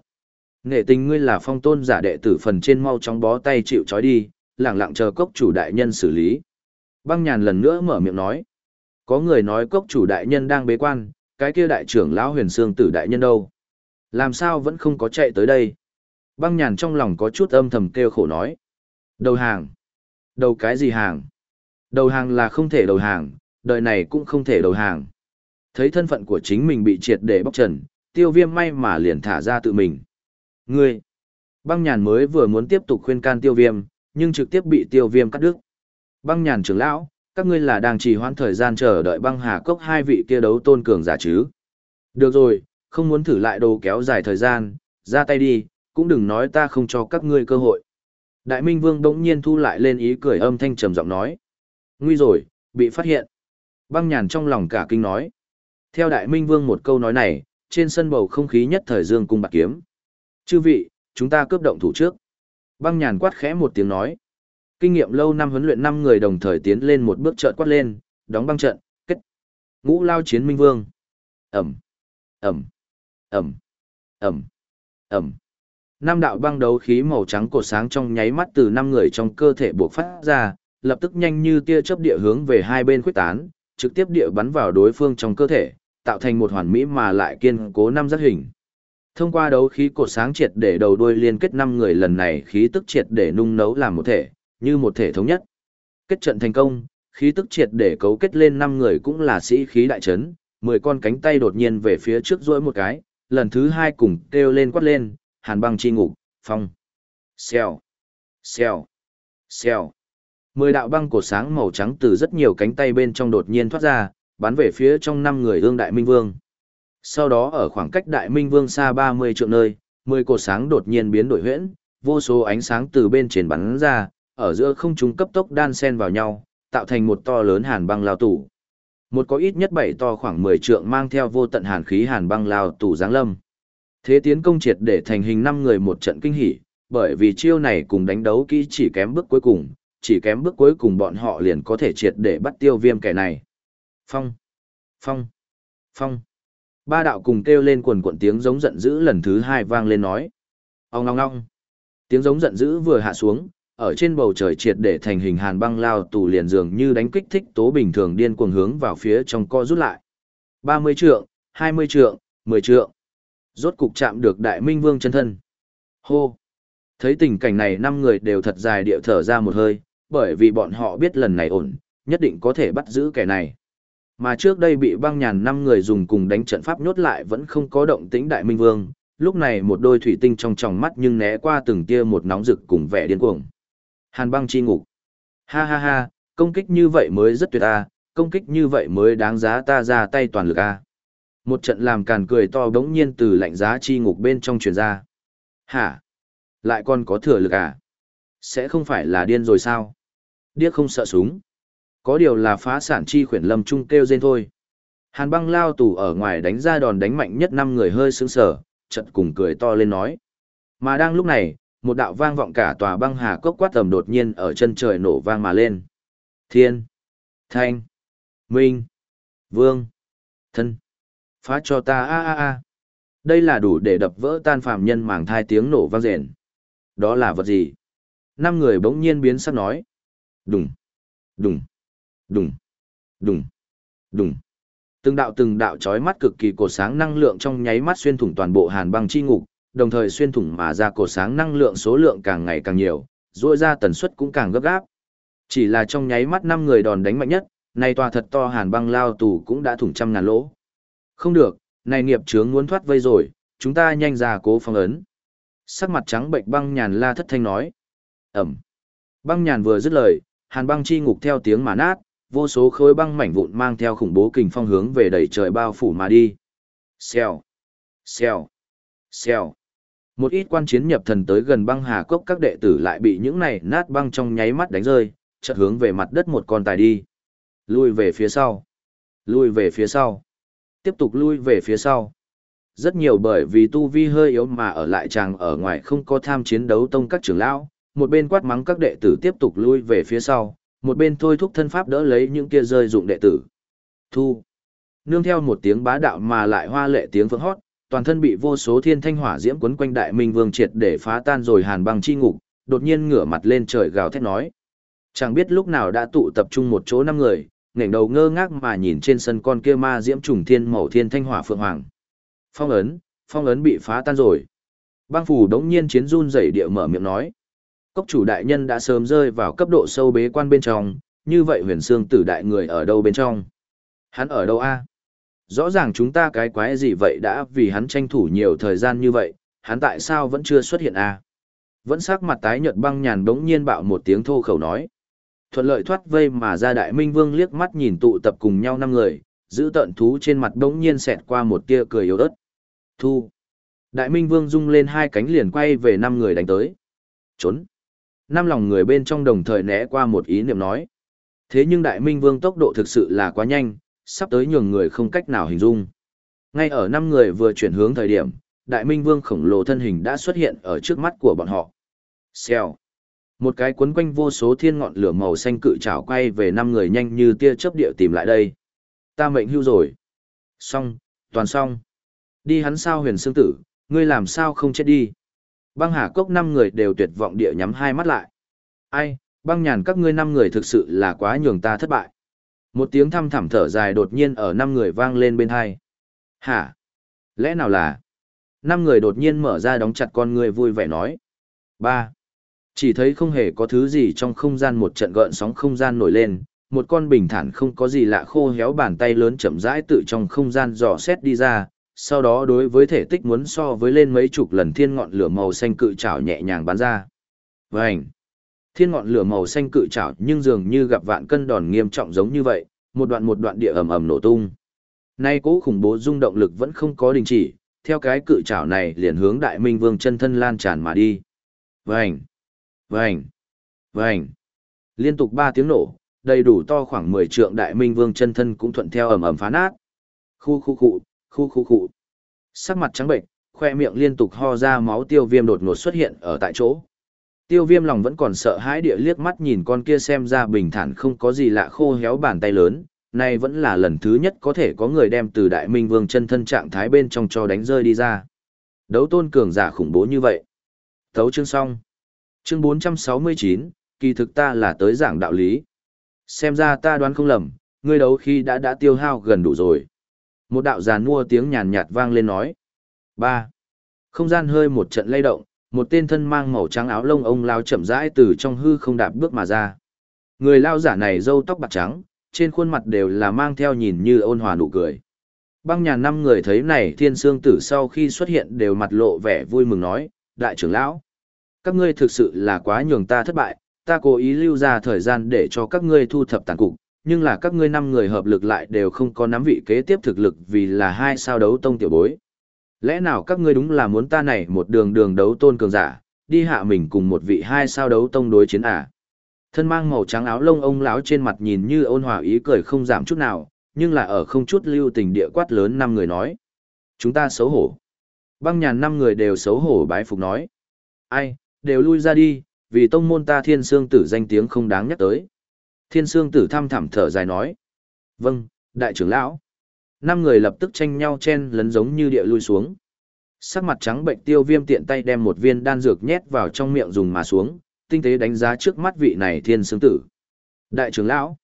Nghệ tình ngươi là phong tôn giả đệ tử phần trên mau chóng bó tay chịu trói đi, lẳng lặng chờ cốc chủ đại nhân xử lý. Băng nhàn lần nữa mở miệng nói. Có người nói cốc chủ đại nhân đang bế quan, cái kia đại trưởng lão huyền xương tử đại nhân đâu? Làm sao vẫn không có chạy tới đây? Băng nhàn trong lòng có chút âm thầm kêu khổ nói. Đầu hàng. Đầu cái gì hàng? Đầu hàng là không thể đầu hàng, đời này cũng không thể đầu hàng. Thấy thân phận của chính mình bị triệt để bóc trần, tiêu viêm may mà liền thả ra tự mình. Ngươi! Băng nhàn mới vừa muốn tiếp tục khuyên can tiêu viêm, nhưng trực tiếp bị tiêu viêm cắt đứt. Băng nhàn trưởng lão, các ngươi là đang trì hoãn thời gian chờ đợi băng hà cốc hai vị kia đấu tôn cường giả chứ. Được rồi, không muốn thử lại đồ kéo dài thời gian, ra tay đi, cũng đừng nói ta không cho các ngươi cơ hội. Đại Minh Vương đống nhiên thu lại lên ý cười âm thanh trầm giọng nói. Nguy rồi, bị phát hiện. Băng nhàn trong lòng cả kinh nói. Theo Đại Minh Vương một câu nói này, trên sân bầu không khí nhất thời dương cung bạc kiếm. Chư vị, chúng ta cướp động thủ trước. Băng nhàn quát khẽ một tiếng nói. Kinh nghiệm lâu năm huấn luyện năm người đồng thời tiến lên một bước trợn quát lên, đóng băng trận, kết. Ngũ lao chiến Minh Vương. Ẩm, Ẩm, Ẩm, Ẩm, Ẩm. Năm đạo băng đấu khí màu trắng cột sáng trong nháy mắt từ năm người trong cơ thể buộc phát ra, lập tức nhanh như tia chớp địa hướng về hai bên khuếch tán, trực tiếp địa bắn vào đối phương trong cơ thể, tạo thành một hoàn mỹ mà lại kiên cố năm giác hình. Thông qua đấu khí cột sáng triệt để đầu đuôi liên kết năm người lần này khí tức triệt để nung nấu làm một thể, như một thể thống nhất. Kết trận thành công, khí tức triệt để cấu kết lên năm người cũng là sĩ khí đại chấn, mười con cánh tay đột nhiên về phía trước duỗi một cái, lần thứ hai cùng kêu lên quát lên, hàn băng chi ngục, phong. Xèo, xèo, xèo. Mười đạo băng cột sáng màu trắng từ rất nhiều cánh tay bên trong đột nhiên thoát ra, bắn về phía trong năm người ương đại minh vương. Sau đó ở khoảng cách đại minh vương xa 30 trượng nơi, mười cột sáng đột nhiên biến đổi huyễn, vô số ánh sáng từ bên trên bắn ra, ở giữa không trung cấp tốc đan xen vào nhau, tạo thành một to lớn hàn băng lao tủ. Một có ít nhất bảy to khoảng 10 trượng mang theo vô tận hàn khí hàn băng lao tủ giáng lâm. Thế tiến công triệt để thành hình năm người một trận kinh hỉ, bởi vì chiêu này cùng đánh đấu kỹ chỉ kém bước cuối cùng, chỉ kém bước cuối cùng bọn họ liền có thể triệt để bắt tiêu viêm kẻ này. Phong, phong, phong. Ba đạo cùng kêu lên quần cuộn tiếng giống giận dữ lần thứ hai vang lên nói. Ông ngong ngong. Tiếng giống giận dữ vừa hạ xuống, ở trên bầu trời triệt để thành hình hàn băng lao tù liền dường như đánh kích thích tố bình thường điên cuồng hướng vào phía trong co rút lại. 30 trượng, 20 trượng, 10 trượng. Rốt cục chạm được đại minh vương chân thân. Hô! Thấy tình cảnh này năm người đều thật dài điệu thở ra một hơi, bởi vì bọn họ biết lần này ổn, nhất định có thể bắt giữ kẻ này. Mà trước đây bị băng nhàn năm người dùng cùng đánh trận pháp nhốt lại vẫn không có động tĩnh đại minh vương, lúc này một đôi thủy tinh trong tròng mắt nhưng né qua từng tia một nóng rực cùng vẻ điên cuồng. Hàn băng chi ngục. Ha ha ha, công kích như vậy mới rất tuyệt a, công kích như vậy mới đáng giá ta ra tay toàn lực a. Một trận làm càn cười to bỗng nhiên từ lạnh giá chi ngục bên trong truyền ra. Hả? Lại còn có thừa lực à? Sẽ không phải là điên rồi sao? Điếc không sợ súng. Có điều là phá sản chi khuyển lâm trung kêu rên thôi. Hàn băng lao tù ở ngoài đánh ra đòn đánh mạnh nhất năm người hơi sững sờ, chợt cùng cười to lên nói. Mà đang lúc này, một đạo vang vọng cả tòa băng hà cốc quát tầm đột nhiên ở chân trời nổ vang mà lên. Thiên, Thanh, Minh, Vương, Thân, phá cho ta a a a. Đây là đủ để đập vỡ tan phàm nhân màng thai tiếng nổ vang rền. Đó là vật gì? Năm người bỗng nhiên biến sắc nói. Đùng, đùng, đùng, đùng, đùng. Từng đạo từng đạo chói mắt cực kỳ cột sáng năng lượng trong nháy mắt xuyên thủng toàn bộ hàn băng chi ngục, đồng thời xuyên thủng mà ra cột sáng năng lượng số lượng càng ngày càng nhiều, rũa ra tần suất cũng càng gấp gáp. Chỉ là trong nháy mắt năm người đòn đánh mạnh nhất, nay tòa thật to hàn băng lao tù cũng đã thủng trăm ngàn lỗ. Không được, này nghiệp chướng muốn thoát vây rồi, chúng ta nhanh ra cố phong ấn. Sắc mặt trắng bệnh băng nhàn la thất thanh nói. Ẩm. Băng nhàn vừa dứt lời, hàn băng chi ngục theo tiếng mà nát, vô số khối băng mảnh vụn mang theo khủng bố kình phong hướng về đầy trời bao phủ mà đi. Xèo. Xèo. Xèo. Một ít quan chiến nhập thần tới gần băng hà cốc các đệ tử lại bị những này nát băng trong nháy mắt đánh rơi, chợt hướng về mặt đất một con tài đi. Lui về phía sau. Lui về phía sau. Tiếp tục lui về phía sau. Rất nhiều bởi vì tu vi hơi yếu mà ở lại chàng ở ngoài không có tham chiến đấu tông các trưởng lão, một bên quát mắng các đệ tử tiếp tục lui về phía sau, một bên thôi thúc thân pháp đỡ lấy những kia rơi dụng đệ tử. Thu. Nương theo một tiếng bá đạo mà lại hoa lệ tiếng vượng hót, toàn thân bị vô số thiên thanh hỏa diễm quấn quanh đại minh vương triệt để phá tan rồi hàn băng chi ngục, đột nhiên ngửa mặt lên trời gào thét nói. Chẳng biết lúc nào đã tụ tập trung một chỗ năm người, ngẩng đầu ngơ ngác mà nhìn trên sân con kia ma diễm trùng thiên màu thiên thanh hỏa phượng hoàng. Phong ấn, phong ấn bị phá tan rồi. Băng phủ đống nhiên chiến run rẩy địa mở miệng nói. Cốc chủ đại nhân đã sớm rơi vào cấp độ sâu bế quan bên trong, như vậy huyền xương tử đại người ở đâu bên trong? Hắn ở đâu a? Rõ ràng chúng ta cái quái gì vậy đã vì hắn tranh thủ nhiều thời gian như vậy, hắn tại sao vẫn chưa xuất hiện a? Vẫn sắc mặt tái nhợt băng nhàn đống nhiên bạo một tiếng thô khẩu nói. Thuận lợi thoát vây mà ra đại minh vương liếc mắt nhìn tụ tập cùng nhau năm người, giữ tận thú trên mặt đống nhiên xẹt qua một tia cười yếu ớt. Thu. Đại minh vương rung lên hai cánh liền quay về năm người đánh tới. Trốn năm lòng người bên trong đồng thời né qua một ý niệm nói. Thế nhưng Đại Minh Vương tốc độ thực sự là quá nhanh, sắp tới nhường người không cách nào hình dung. Ngay ở năm người vừa chuyển hướng thời điểm, Đại Minh Vương khổng lồ thân hình đã xuất hiện ở trước mắt của bọn họ. Xèo. Một cái cuốn quanh vô số thiên ngọn lửa màu xanh cự trảo quay về năm người nhanh như tia chớp địa tìm lại đây. Ta mệnh hưu rồi. Xong, toàn xong. Đi hắn sao huyền xương tử, ngươi làm sao không chết đi. Băng hà cốc năm người đều tuyệt vọng địa nhắm hai mắt lại. Ai, băng nhàn các ngươi năm người thực sự là quá nhường ta thất bại. Một tiếng thăm thẳm thở dài đột nhiên ở năm người vang lên bên hai. Hả? Lẽ nào là? Năm người đột nhiên mở ra đóng chặt con người vui vẻ nói. Ba. Chỉ thấy không hề có thứ gì trong không gian một trận gợn sóng không gian nổi lên, một con bình thản không có gì lạ khô héo bàn tay lớn chậm rãi tự trong không gian dò xét đi ra, sau đó đối với thể tích muốn so với lên mấy chục lần thiên ngọn lửa màu xanh cự trảo nhẹ nhàng bắn ra. Vành! Thiên ngọn lửa màu xanh cự trảo nhưng dường như gặp vạn cân đòn nghiêm trọng giống như vậy, một đoạn một đoạn địa ầm ầm nổ tung. Nay cố khủng bố rung động lực vẫn không có đình chỉ, theo cái cự trảo này liền hướng đại minh vương chân thân lan tràn mà đi. Vành! Vành! Vành! Liên tục ba tiếng nổ, đầy đủ to khoảng 10 trượng đại minh vương chân thân cũng thuận theo ầm ầm phá nát. Khu khu khu, khu khu khu. Sắc mặt trắng bệnh, khoe miệng liên tục ho ra máu tiêu viêm đột ngột xuất hiện ở tại chỗ. Tiêu viêm lòng vẫn còn sợ hãi địa liếc mắt nhìn con kia xem ra bình thản không có gì lạ khô héo bàn tay lớn, này vẫn là lần thứ nhất có thể có người đem từ đại minh vương chân thân trạng thái bên trong cho đánh rơi đi ra. Đấu tôn cường giả khủng bố như vậy. Thấu chương xong. Chương 469, kỳ thực ta là tới giảng đạo lý. Xem ra ta đoán không lầm, ngươi đấu khi đã đã tiêu hao gần đủ rồi. Một đạo giàn mua tiếng nhàn nhạt vang lên nói. ba Không gian hơi một trận lay động, một tên thân mang màu trắng áo lông ông lao chậm rãi từ trong hư không đạp bước mà ra. Người lao giả này râu tóc bạc trắng, trên khuôn mặt đều là mang theo nhìn như ôn hòa nụ cười. Băng nhà năm người thấy này thiên sương tử sau khi xuất hiện đều mặt lộ vẻ vui mừng nói, đại trưởng lão, các ngươi thực sự là quá nhường ta thất bại, ta cố ý lưu ra thời gian để cho các ngươi thu thập tàn cục, nhưng là các ngươi năm người hợp lực lại đều không có nắm vị kế tiếp thực lực vì là hai sao đấu tông tiểu bối. Lẽ nào các ngươi đúng là muốn ta này một đường đường đấu tôn cường giả, đi hạ mình cùng một vị hai sao đấu tông đối chiến à? Thân mang màu trắng áo lông ông lão trên mặt nhìn như ôn hòa ý cười không giảm chút nào, nhưng là ở không chút lưu tình địa quát lớn năm người nói. Chúng ta xấu hổ. Băng nhàn năm người đều xấu hổ bái phục nói. Ai, đều lui ra đi, vì tông môn ta thiên sương tử danh tiếng không đáng nhắc tới. Thiên Sương Tử thăm thẳm thở dài nói. Vâng, đại trưởng lão. Năm người lập tức tranh nhau chen lấn giống như địa lui xuống. Sắc mặt trắng bệnh tiêu viêm tiện tay đem một viên đan dược nhét vào trong miệng dùng mà xuống, tinh tế đánh giá trước mắt vị này Thiên Sương Tử. Đại trưởng lão.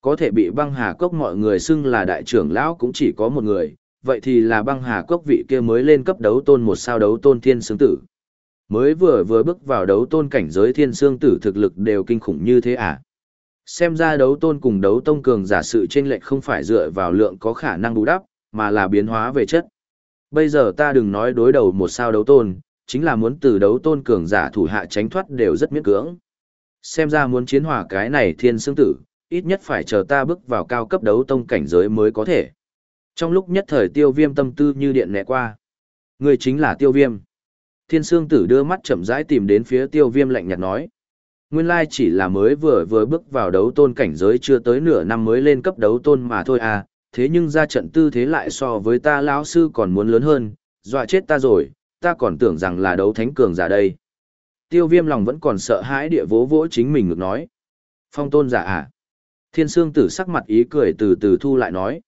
Có thể bị băng hà cốc mọi người xưng là đại trưởng lão cũng chỉ có một người, vậy thì là băng hà cốc vị kia mới lên cấp đấu tôn một sao đấu tôn Thiên Sương Tử. Mới vừa vừa bước vào đấu tôn cảnh giới Thiên Sương Tử thực lực đều kinh khủng như thế à? Xem ra đấu tôn cùng đấu tông cường giả sự chênh lệch không phải dựa vào lượng có khả năng bù đắp, mà là biến hóa về chất. Bây giờ ta đừng nói đối đầu một sao đấu tôn, chính là muốn từ đấu tôn cường giả thủ hạ tránh thoát đều rất miễn cưỡng. Xem ra muốn chiến hòa cái này thiên xương tử, ít nhất phải chờ ta bước vào cao cấp đấu tông cảnh giới mới có thể. Trong lúc nhất thời tiêu viêm tâm tư như điện nẹ qua. Người chính là tiêu viêm. Thiên xương tử đưa mắt chậm rãi tìm đến phía tiêu viêm lạnh nhạt nói. Nguyên lai chỉ là mới vừa vừa bước vào đấu tôn cảnh giới chưa tới nửa năm mới lên cấp đấu tôn mà thôi à, thế nhưng ra trận tư thế lại so với ta lão sư còn muốn lớn hơn, dọa chết ta rồi, ta còn tưởng rằng là đấu thánh cường giả đây. Tiêu viêm lòng vẫn còn sợ hãi địa vỗ vỗ chính mình ngược nói. Phong tôn giả à? Thiên sương tử sắc mặt ý cười từ từ thu lại nói.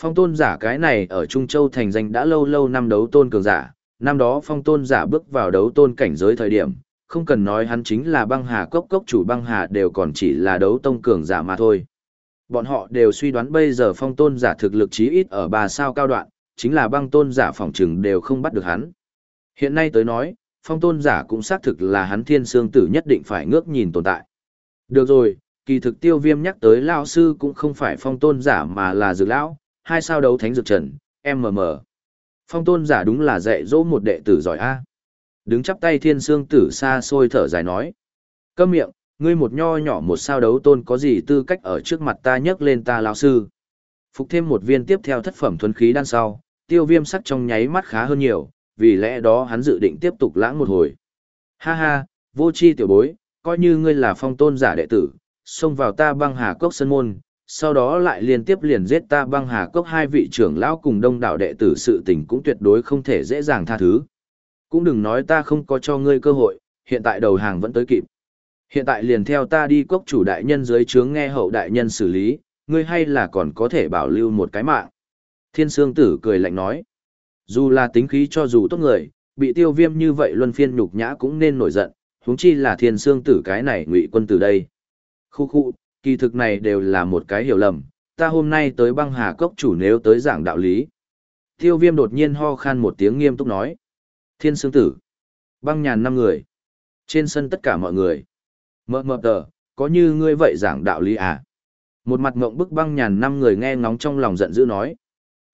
Phong tôn giả cái này ở Trung Châu thành danh đã lâu lâu năm đấu tôn cường giả, năm đó phong tôn giả bước vào đấu tôn cảnh giới thời điểm, không cần nói hắn chính là băng hà cốc cốc chủ băng hà đều còn chỉ là đấu tông cường giả mà thôi. Bọn họ đều suy đoán bây giờ phong tôn giả thực lực chí ít ở ba sao cao đoạn, chính là băng tôn giả phỏng trừng đều không bắt được hắn. Hiện nay tới nói, phong tôn giả cũng xác thực là hắn thiên sương tử nhất định phải ngước nhìn tồn tại. Được rồi, kỳ thực tiêu viêm nhắc tới lao sư cũng không phải phong tôn giả mà là dược lão, hai sao đấu thánh dược trần, MM. Phong tôn giả đúng là dạy dỗ một đệ tử giỏi A. Đứng chắp tay thiên sương tử xa xôi thở dài nói. Câm miệng, ngươi một nho nhỏ một sao đấu tôn có gì tư cách ở trước mặt ta nhấc lên ta lão sư. Phục thêm một viên tiếp theo thất phẩm thuần khí đan sau, tiêu viêm sắc trong nháy mắt khá hơn nhiều, vì lẽ đó hắn dự định tiếp tục lãng một hồi. Ha ha, vô chi tiểu bối, coi như ngươi là phong tôn giả đệ tử, xông vào ta băng hà cốc sân môn, sau đó lại liên tiếp liền giết ta băng hà cốc hai vị trưởng lão cùng đông đảo đệ tử sự tình cũng tuyệt đối không thể dễ dàng tha thứ. Cũng đừng nói ta không có cho ngươi cơ hội, hiện tại đầu hàng vẫn tới kịp. Hiện tại liền theo ta đi cốc chủ đại nhân dưới trướng nghe hậu đại nhân xử lý, ngươi hay là còn có thể bảo lưu một cái mạng. Thiên Sương Tử cười lạnh nói. Dù là tính khí cho dù tốt người, bị tiêu viêm như vậy luân phiên nhục nhã cũng nên nổi giận, huống chi là Thiên Sương Tử cái này ngụy quân từ đây. Khu khu, kỳ thực này đều là một cái hiểu lầm, ta hôm nay tới băng hà cốc chủ nếu tới giảng đạo lý. Tiêu viêm đột nhiên ho khan một tiếng nghiêm túc nói. Thiên Sương Tử. Băng nhàn năm người. Trên sân tất cả mọi người. Mờ mờ tờ, có như ngươi vậy giảng đạo lý à? Một mặt ngộng bức băng nhàn năm người nghe ngóng trong lòng giận dữ nói.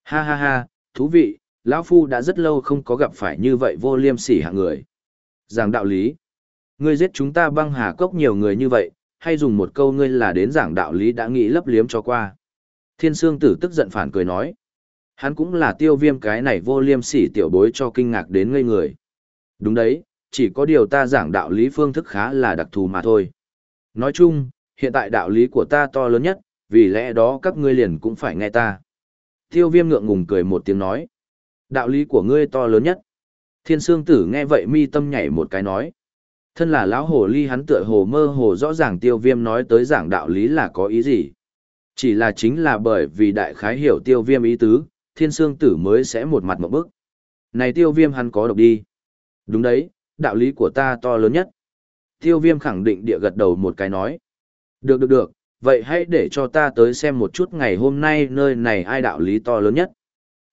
Ha ha ha, thú vị, lão Phu đã rất lâu không có gặp phải như vậy vô liêm sỉ hạng người. Giảng đạo lý. Ngươi giết chúng ta băng hà cốc nhiều người như vậy, hay dùng một câu ngươi là đến giảng đạo lý đã nghĩ lấp liếm cho qua. Thiên Sương Tử tức giận phản cười nói. Hắn cũng là tiêu viêm cái này vô liêm sỉ tiểu bối cho kinh ngạc đến ngây người. Đúng đấy, chỉ có điều ta giảng đạo lý phương thức khá là đặc thù mà thôi. Nói chung, hiện tại đạo lý của ta to lớn nhất, vì lẽ đó các ngươi liền cũng phải nghe ta. Tiêu viêm ngượng ngùng cười một tiếng nói. Đạo lý của ngươi to lớn nhất. Thiên sương tử nghe vậy mi tâm nhảy một cái nói. Thân là lão hồ ly hắn tựa hồ mơ hồ rõ ràng tiêu viêm nói tới giảng đạo lý là có ý gì. Chỉ là chính là bởi vì đại khái hiểu tiêu viêm ý tứ, thiên sương tử mới sẽ một mặt một bức. Này tiêu viêm hắn có độc đi. Đúng đấy, đạo lý của ta to lớn nhất. Tiêu viêm khẳng định địa gật đầu một cái nói. Được được được, vậy hãy để cho ta tới xem một chút ngày hôm nay nơi này ai đạo lý to lớn nhất.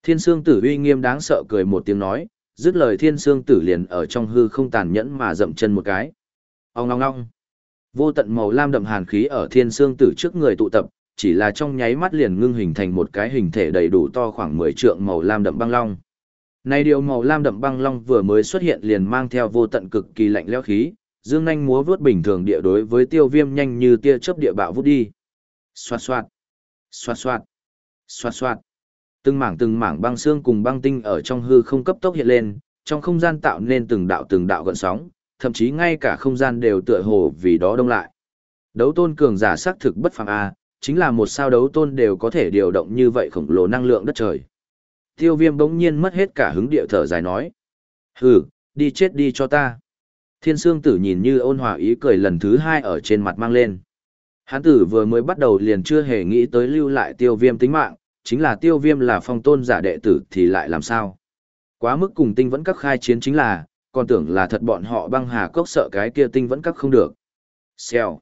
Thiên sương tử uy nghiêm đáng sợ cười một tiếng nói, dứt lời thiên sương tử liền ở trong hư không tàn nhẫn mà dậm chân một cái. Ông ngong ngong. Vô tận màu lam đậm hàn khí ở thiên sương tử trước người tụ tập, chỉ là trong nháy mắt liền ngưng hình thành một cái hình thể đầy đủ to khoảng 10 trượng màu lam đậm băng long. Này điều màu lam đậm băng long vừa mới xuất hiện liền mang theo vô tận cực kỳ lạnh lẽo khí, dương nhanh múa vút bình thường địa đối với tiêu viêm nhanh như tia chớp địa bạo vút đi. Xoạt xoạt, xoạt xoạt, xoạt xoạt. Từng mảng từng mảng băng xương cùng băng tinh ở trong hư không cấp tốc hiện lên, trong không gian tạo nên từng đạo từng đạo gợn sóng, thậm chí ngay cả không gian đều tựa hồ vì đó đông lại. Đấu tôn cường giả xác thực bất phàm a, chính là một sao đấu tôn đều có thể điều động như vậy khổng lồ năng lượng đất trời. Tiêu viêm bỗng nhiên mất hết cả hứng địa thở dài nói. Hừ, đi chết đi cho ta. Thiên sương tử nhìn như ôn hòa ý cười lần thứ hai ở trên mặt mang lên. Hán tử vừa mới bắt đầu liền chưa hề nghĩ tới lưu lại tiêu viêm tính mạng, chính là tiêu viêm là phong tôn giả đệ tử thì lại làm sao. Quá mức cùng tinh vẫn các khai chiến chính là, còn tưởng là thật bọn họ băng hà cốc sợ cái kia tinh vẫn các không được. Xèo.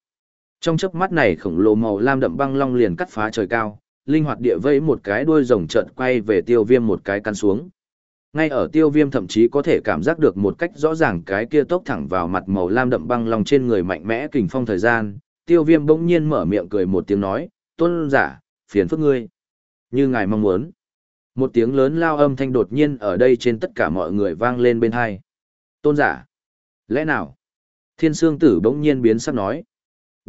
Trong chớp mắt này khổng lồ màu lam đậm băng long liền cắt phá trời cao, linh hoạt địa vẫy một cái đuôi rồng trận quay về tiêu viêm một cái căn xuống. Ngay ở tiêu viêm thậm chí có thể cảm giác được một cách rõ ràng cái kia tốc thẳng vào mặt màu lam đậm băng long trên người mạnh mẽ kình phong thời gian, tiêu viêm bỗng nhiên mở miệng cười một tiếng nói, tôn giả, phiền phức ngươi. Như ngài mong muốn. Một tiếng lớn lao âm thanh đột nhiên ở đây trên tất cả mọi người vang lên bên hai. Tôn giả. Lẽ nào? Thiên sương tử bỗng nhiên biến sắc nói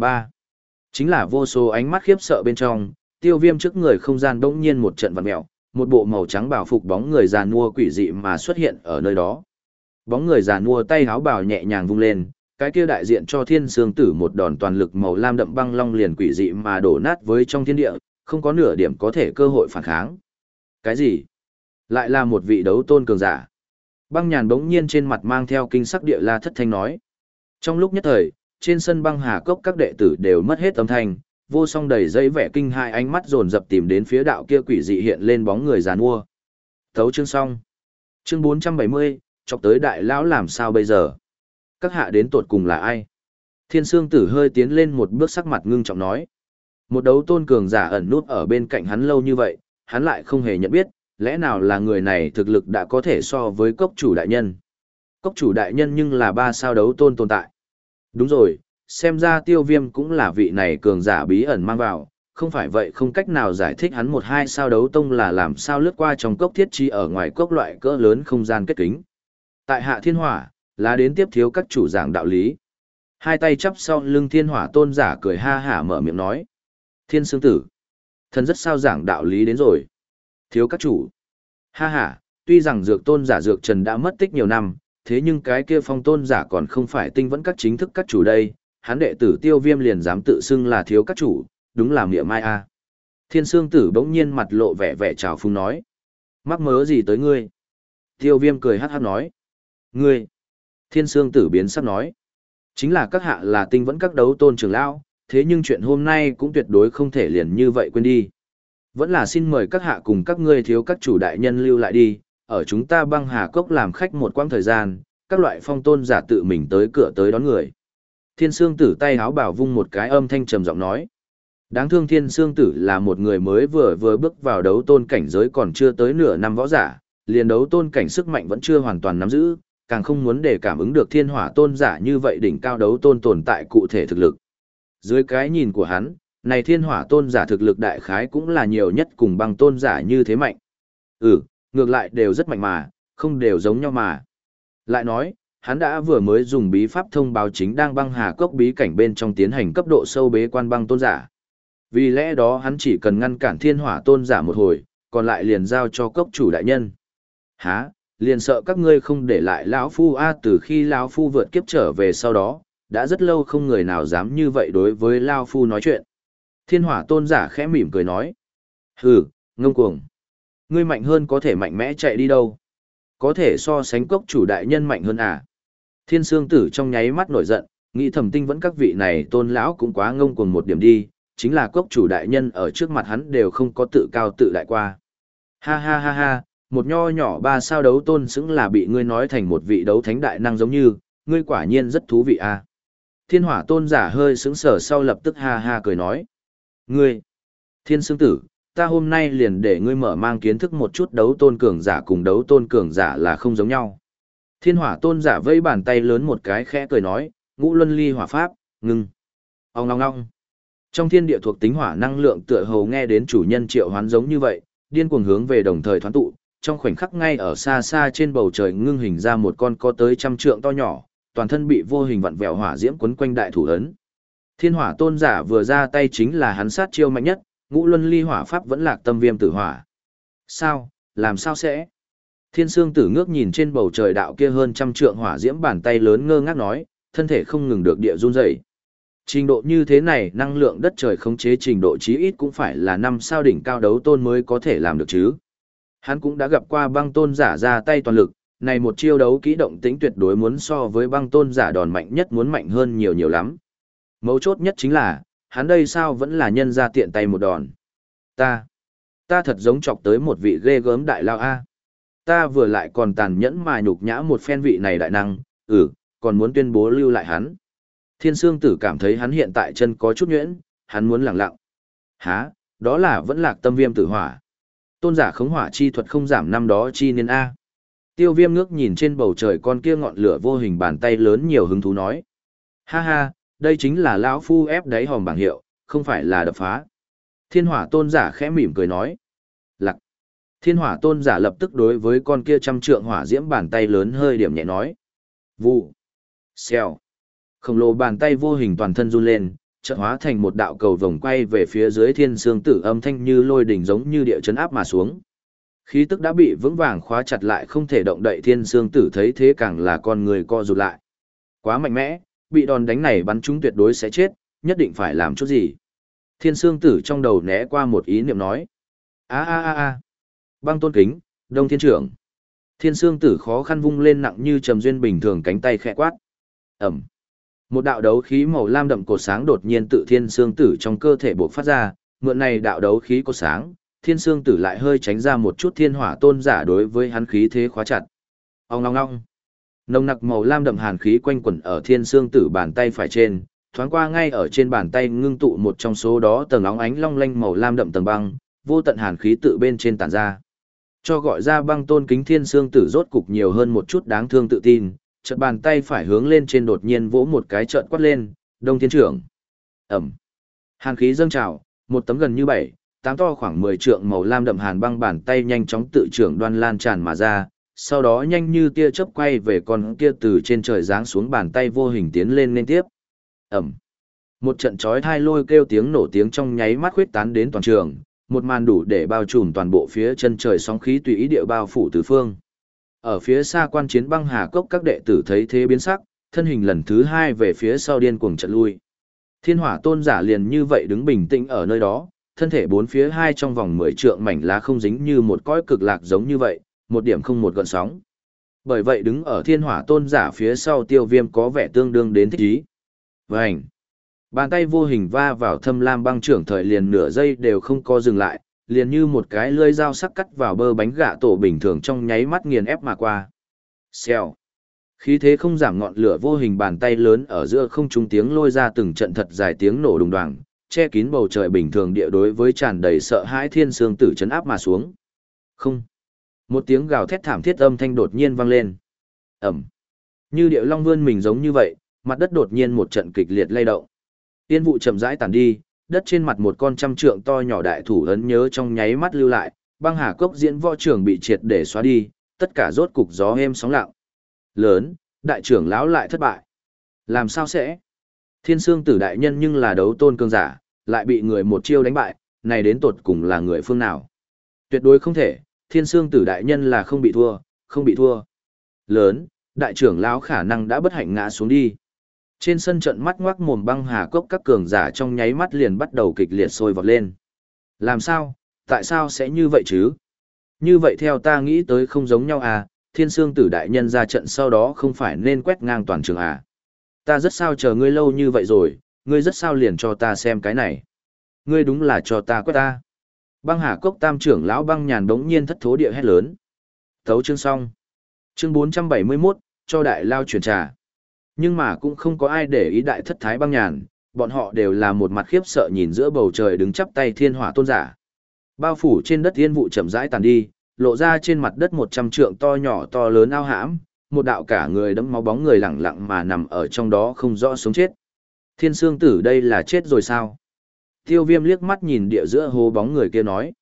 ba Chính là vô số ánh mắt khiếp sợ bên trong, tiêu viêm trước người không gian đông nhiên một trận vặn mẹo, một bộ màu trắng bảo phục bóng người già nua quỷ dị mà xuất hiện ở nơi đó. Bóng người già nua tay háo bảo nhẹ nhàng vung lên, cái kia đại diện cho thiên sương tử một đòn toàn lực màu lam đậm băng long liền quỷ dị mà đổ nát với trong thiên địa, không có nửa điểm có thể cơ hội phản kháng. Cái gì? Lại là một vị đấu tôn cường giả. Băng nhàn bỗng nhiên trên mặt mang theo kinh sắc địa la thất thanh nói. Trong lúc nhất thời, trên sân băng hà cốc các đệ tử đều mất hết âm thanh, vô song đầy dây vẻ kinh hai ánh mắt dồn dập tìm đến phía đạo kia quỷ dị hiện lên bóng người giàn mua. Thấu chương xong. Chương 470, chọc tới đại lão làm sao bây giờ? Các hạ đến tột cùng là ai? Thiên Sương Tử hơi tiến lên một bước sắc mặt ngưng trọng nói. Một đấu tôn cường giả ẩn nút ở bên cạnh hắn lâu như vậy, hắn lại không hề nhận biết, lẽ nào là người này thực lực đã có thể so với cốc chủ đại nhân. Cốc chủ đại nhân nhưng là ba sao đấu tôn tồn tại. Đúng rồi, xem ra tiêu viêm cũng là vị này cường giả bí ẩn mang vào, không phải vậy không cách nào giải thích hắn một hai sao đấu tông là làm sao lướt qua trong cốc thiết chi ở ngoài cốc loại cỡ lớn không gian kết kính. Tại hạ thiên hỏa, là đến tiếp thiếu các chủ giảng đạo lý. Hai tay chắp sau lưng thiên hỏa tôn giả cười ha hả mở miệng nói. Thiên sương tử, thần rất sao giảng đạo lý đến rồi. Thiếu các chủ. Ha ha, tuy rằng dược tôn giả dược trần đã mất tích nhiều năm, thế nhưng cái kia phong tôn giả còn không phải tinh vẫn các chính thức các chủ đây, hắn đệ tử tiêu viêm liền dám tự xưng là thiếu các chủ, đúng là miệng mai a. Thiên sương tử bỗng nhiên mặt lộ vẻ vẻ trào phung nói. Mắc mớ gì tới ngươi? Tiêu viêm cười hát hát nói. Ngươi! Thiên sương tử biến sắp nói. Chính là các hạ là tinh vẫn các đấu tôn trưởng lão, thế nhưng chuyện hôm nay cũng tuyệt đối không thể liền như vậy quên đi. Vẫn là xin mời các hạ cùng các ngươi thiếu các chủ đại nhân lưu lại đi, ở chúng ta băng hà cốc làm khách một quãng thời gian, các loại phong tôn giả tự mình tới cửa tới đón người. Thiên Sương Tử tay háo bảo vung một cái âm thanh trầm giọng nói. Đáng thương Thiên Sương Tử là một người mới vừa vừa bước vào đấu tôn cảnh giới còn chưa tới nửa năm võ giả, liền đấu tôn cảnh sức mạnh vẫn chưa hoàn toàn nắm giữ, càng không muốn để cảm ứng được thiên hỏa tôn giả như vậy đỉnh cao đấu tôn tồn tại cụ thể thực lực. Dưới cái nhìn của hắn, này thiên hỏa tôn giả thực lực đại khái cũng là nhiều nhất cùng băng tôn giả như thế mạnh. Ừ, ngược lại đều rất mạnh mà, không đều giống nhau mà. Lại nói, hắn đã vừa mới dùng bí pháp thông báo chính đang băng hà cốc bí cảnh bên trong tiến hành cấp độ sâu bế quan băng tôn giả. Vì lẽ đó hắn chỉ cần ngăn cản thiên hỏa tôn giả một hồi, còn lại liền giao cho cốc chủ đại nhân. Hả, liền sợ các ngươi không để lại lão phu a từ khi lão phu vượt kiếp trở về sau đó, đã rất lâu không người nào dám như vậy đối với lão phu nói chuyện. Thiên hỏa tôn giả khẽ mỉm cười nói. Hừ, ngông cuồng. Ngươi mạnh hơn có thể mạnh mẽ chạy đi đâu. Có thể so sánh cốc chủ đại nhân mạnh hơn à. Thiên sương tử trong nháy mắt nổi giận, nghĩ thầm tinh vẫn các vị này tôn lão cũng quá ngông cuồng một điểm đi, chính là cốc chủ đại nhân ở trước mặt hắn đều không có tự cao tự đại qua. Ha ha ha ha, một nho nhỏ ba sao đấu tôn xứng là bị ngươi nói thành một vị đấu thánh đại năng giống như, ngươi quả nhiên rất thú vị à. Thiên hỏa tôn giả hơi sững sờ sau lập tức ha ha cười nói. Ngươi, thiên sương tử, ta hôm nay liền để ngươi mở mang kiến thức một chút đấu tôn cường giả cùng đấu tôn cường giả là không giống nhau. Thiên hỏa tôn giả vây bàn tay lớn một cái khẽ cười nói, ngũ luân ly hỏa pháp, ngưng. Ông ngong ngong. Trong thiên địa thuộc tính hỏa năng lượng tựa hồ nghe đến chủ nhân triệu hoán giống như vậy, điên cuồng hướng về đồng thời thoán tụ, trong khoảnh khắc ngay ở xa xa trên bầu trời ngưng hình ra một con có tới trăm trượng to nhỏ, toàn thân bị vô hình vặn vẹo hỏa diễm quấn quanh đại thủ ấn. Thiên hỏa tôn giả vừa ra tay chính là hắn sát chiêu mạnh nhất, ngũ luân ly hỏa pháp vẫn lạc tâm viêm tử hỏa. Sao, làm sao sẽ? Thiên sương tử ngước nhìn trên bầu trời đạo kia hơn trăm trượng hỏa diễm bàn tay lớn ngơ ngác nói, thân thể không ngừng được địa run rẩy. Trình độ như thế này năng lượng đất trời khống chế trình độ chí ít cũng phải là năm sao đỉnh cao đấu tôn mới có thể làm được chứ. Hắn cũng đã gặp qua băng tôn giả ra tay toàn lực, này một chiêu đấu kỹ động tính tuyệt đối muốn so với băng tôn giả đòn mạnh nhất muốn mạnh hơn nhiều nhiều lắm. Mấu chốt nhất chính là, hắn đây sao vẫn là nhân ra tiện tay một đòn. Ta, ta thật giống chọc tới một vị ghê gớm đại lao A. Ta vừa lại còn tàn nhẫn mà nhục nhã một phen vị này đại năng, ừ, còn muốn tuyên bố lưu lại hắn. Thiên Sương Tử cảm thấy hắn hiện tại chân có chút nhuyễn, hắn muốn lặng lặng. Hả, đó là vẫn lạc tâm viêm tử hỏa. Tôn giả khống hỏa chi thuật không giảm năm đó chi nên A. Tiêu viêm ngước nhìn trên bầu trời con kia ngọn lửa vô hình bàn tay lớn nhiều hứng thú nói. Ha ha, đây chính là lão phu ép đáy hòm bảng hiệu, không phải là đập phá. Thiên hỏa tôn giả khẽ mỉm cười nói. Lặc. Thiên hỏa tôn giả lập tức đối với con kia trăm trượng hỏa diễm bàn tay lớn hơi điểm nhẹ nói. Vụ. Xèo. Khổng lồ bàn tay vô hình toàn thân run lên, chợt hóa thành một đạo cầu vòng quay về phía dưới thiên sương tử âm thanh như lôi đỉnh giống như địa chấn áp mà xuống. Khí tức đã bị vững vàng khóa chặt lại không thể động đậy thiên sương tử thấy thế càng là con người co rụt lại. Quá mạnh mẽ, bị đòn đánh này bắn chúng tuyệt đối sẽ chết, nhất định phải làm chút gì. Thiên sương tử trong đầu né qua một ý niệm nói. a a a a băng tôn kính, đông thiên trưởng. Thiên sương tử khó khăn vung lên nặng như trầm duyên bình thường cánh tay khẽ quát. Ẩm. Một đạo đấu khí màu lam đậm cột sáng đột nhiên tự thiên sương tử trong cơ thể bộc phát ra, mượn này đạo đấu khí cột sáng, thiên sương tử lại hơi tránh ra một chút thiên hỏa tôn giả đối với hắn khí thế khóa chặt. Ông ngong ngong. Nồng nặc màu lam đậm hàn khí quanh quẩn ở thiên xương tử bàn tay phải trên, thoáng qua ngay ở trên bàn tay ngưng tụ một trong số đó tầng óng ánh long lanh màu lam đậm tầng băng, vô tận hàn khí tự bên trên tản ra. Cho gọi ra băng tôn kính thiên xương tử rốt cục nhiều hơn một chút đáng thương tự tin, chợt bàn tay phải hướng lên trên đột nhiên vỗ một cái trợn quát lên, đông thiên trưởng. Ẩm. Hàn khí dâng trào, một tấm gần như bảy, tám to khoảng 10 trượng màu lam đậm hàn băng bàn tay nhanh chóng tự trưởng đoan lan tràn mà ra, sau đó nhanh như tia chớp quay về con kia từ trên trời giáng xuống bàn tay vô hình tiến lên liên tiếp. Ẩm. Một trận chói thai lôi kêu tiếng nổ tiếng trong nháy mắt khuyết tán đến toàn trường, một màn đủ để bao trùm toàn bộ phía chân trời sóng khí tùy ý địa bao phủ tứ phương. Ở phía xa quan chiến băng hà cốc các đệ tử thấy thế biến sắc, thân hình lần thứ hai về phía sau điên cuồng trận lui. Thiên hỏa tôn giả liền như vậy đứng bình tĩnh ở nơi đó, thân thể bốn phía hai trong vòng mười trượng mảnh lá không dính như một cõi cực lạc giống như vậy, một điểm không một gợn sóng. Bởi vậy đứng ở thiên hỏa tôn giả phía sau tiêu viêm có vẻ tương đương đến thích ý. Vânh! Bàn tay vô hình va vào thâm lam băng trưởng thời liền nửa giây đều không co dừng lại, liền như một cái lưỡi dao sắc cắt vào bơ bánh gạ tổ bình thường trong nháy mắt nghiền ép mà qua. Xèo. Khí thế không giảm ngọn lửa vô hình bàn tay lớn ở giữa không trung tiếng lôi ra từng trận thật dài tiếng nổ đùng đoàng, che kín bầu trời bình thường địa đối với tràn đầy sợ hãi thiên sương tử chấn áp mà xuống. Không. Một tiếng gào thét thảm thiết âm thanh đột nhiên vang lên. Ẩm. Như điệu long vươn mình giống như vậy, mặt đất đột nhiên một trận kịch liệt lay động. Tiên vụ chậm rãi tàn đi, đất trên mặt một con trăm trượng to nhỏ đại thủ ấn nhớ trong nháy mắt lưu lại, băng hà cốc diễn võ trưởng bị triệt để xóa đi, tất cả rốt cục gió êm sóng lặng. Lớn, đại trưởng lão lại thất bại. Làm sao sẽ? Thiên sương tử đại nhân nhưng là đấu tôn cương giả, lại bị người một chiêu đánh bại, này đến tột cùng là người phương nào? Tuyệt đối không thể, thiên sương tử đại nhân là không bị thua, không bị thua. Lớn, đại trưởng lão khả năng đã bất hạnh ngã xuống đi. Trên sân trận mắt ngoác mồm băng hà cốc các cường giả trong nháy mắt liền bắt đầu kịch liệt sôi vọt lên. Làm sao, tại sao sẽ như vậy chứ? Như vậy theo ta nghĩ tới không giống nhau à, thiên sương tử đại nhân ra trận sau đó không phải nên quét ngang toàn trường à. Ta rất sao chờ ngươi lâu như vậy rồi, ngươi rất sao liền cho ta xem cái này. Ngươi đúng là cho ta quét ta. Băng hà cốc tam trưởng lão băng nhàn đống nhiên thất thố địa hét lớn. Thấu chương xong. Chương 471, cho đại lao chuyển trà nhưng mà cũng không có ai để ý đại thất thái băng nhàn, bọn họ đều là một mặt khiếp sợ nhìn giữa bầu trời đứng chắp tay thiên hỏa tôn giả. Bao phủ trên đất thiên vụ chậm rãi tàn đi, lộ ra trên mặt đất một trăm trượng to nhỏ to lớn ao hãm, một đạo cả người đẫm máu bóng người lặng lặng mà nằm ở trong đó không rõ sống chết. Thiên sương tử đây là chết rồi sao? Tiêu viêm liếc mắt nhìn địa giữa hồ bóng người kia nói.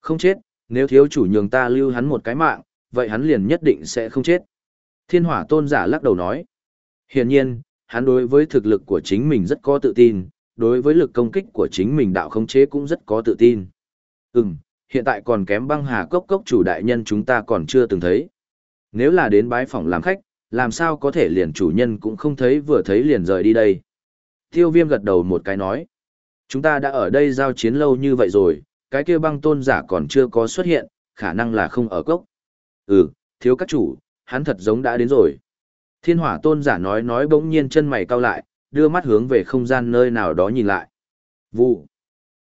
Không chết, nếu thiếu chủ nhường ta lưu hắn một cái mạng, vậy hắn liền nhất định sẽ không chết. Thiên hỏa tôn giả lắc đầu nói. Hiển nhiên, hắn đối với thực lực của chính mình rất có tự tin, đối với lực công kích của chính mình đạo khống chế cũng rất có tự tin. Ừm, hiện tại còn kém băng hà cốc cốc chủ đại nhân chúng ta còn chưa từng thấy. Nếu là đến bái phòng làm khách, làm sao có thể liền chủ nhân cũng không thấy vừa thấy liền rời đi đây. Tiêu viêm gật đầu một cái nói. Chúng ta đã ở đây giao chiến lâu như vậy rồi, cái kia băng tôn giả còn chưa có xuất hiện, khả năng là không ở cốc. Ừ, thiếu các chủ, hắn thật giống đã đến rồi. Thiên hỏa tôn giả nói nói bỗng nhiên chân mày cau lại, đưa mắt hướng về không gian nơi nào đó nhìn lại. Vụ.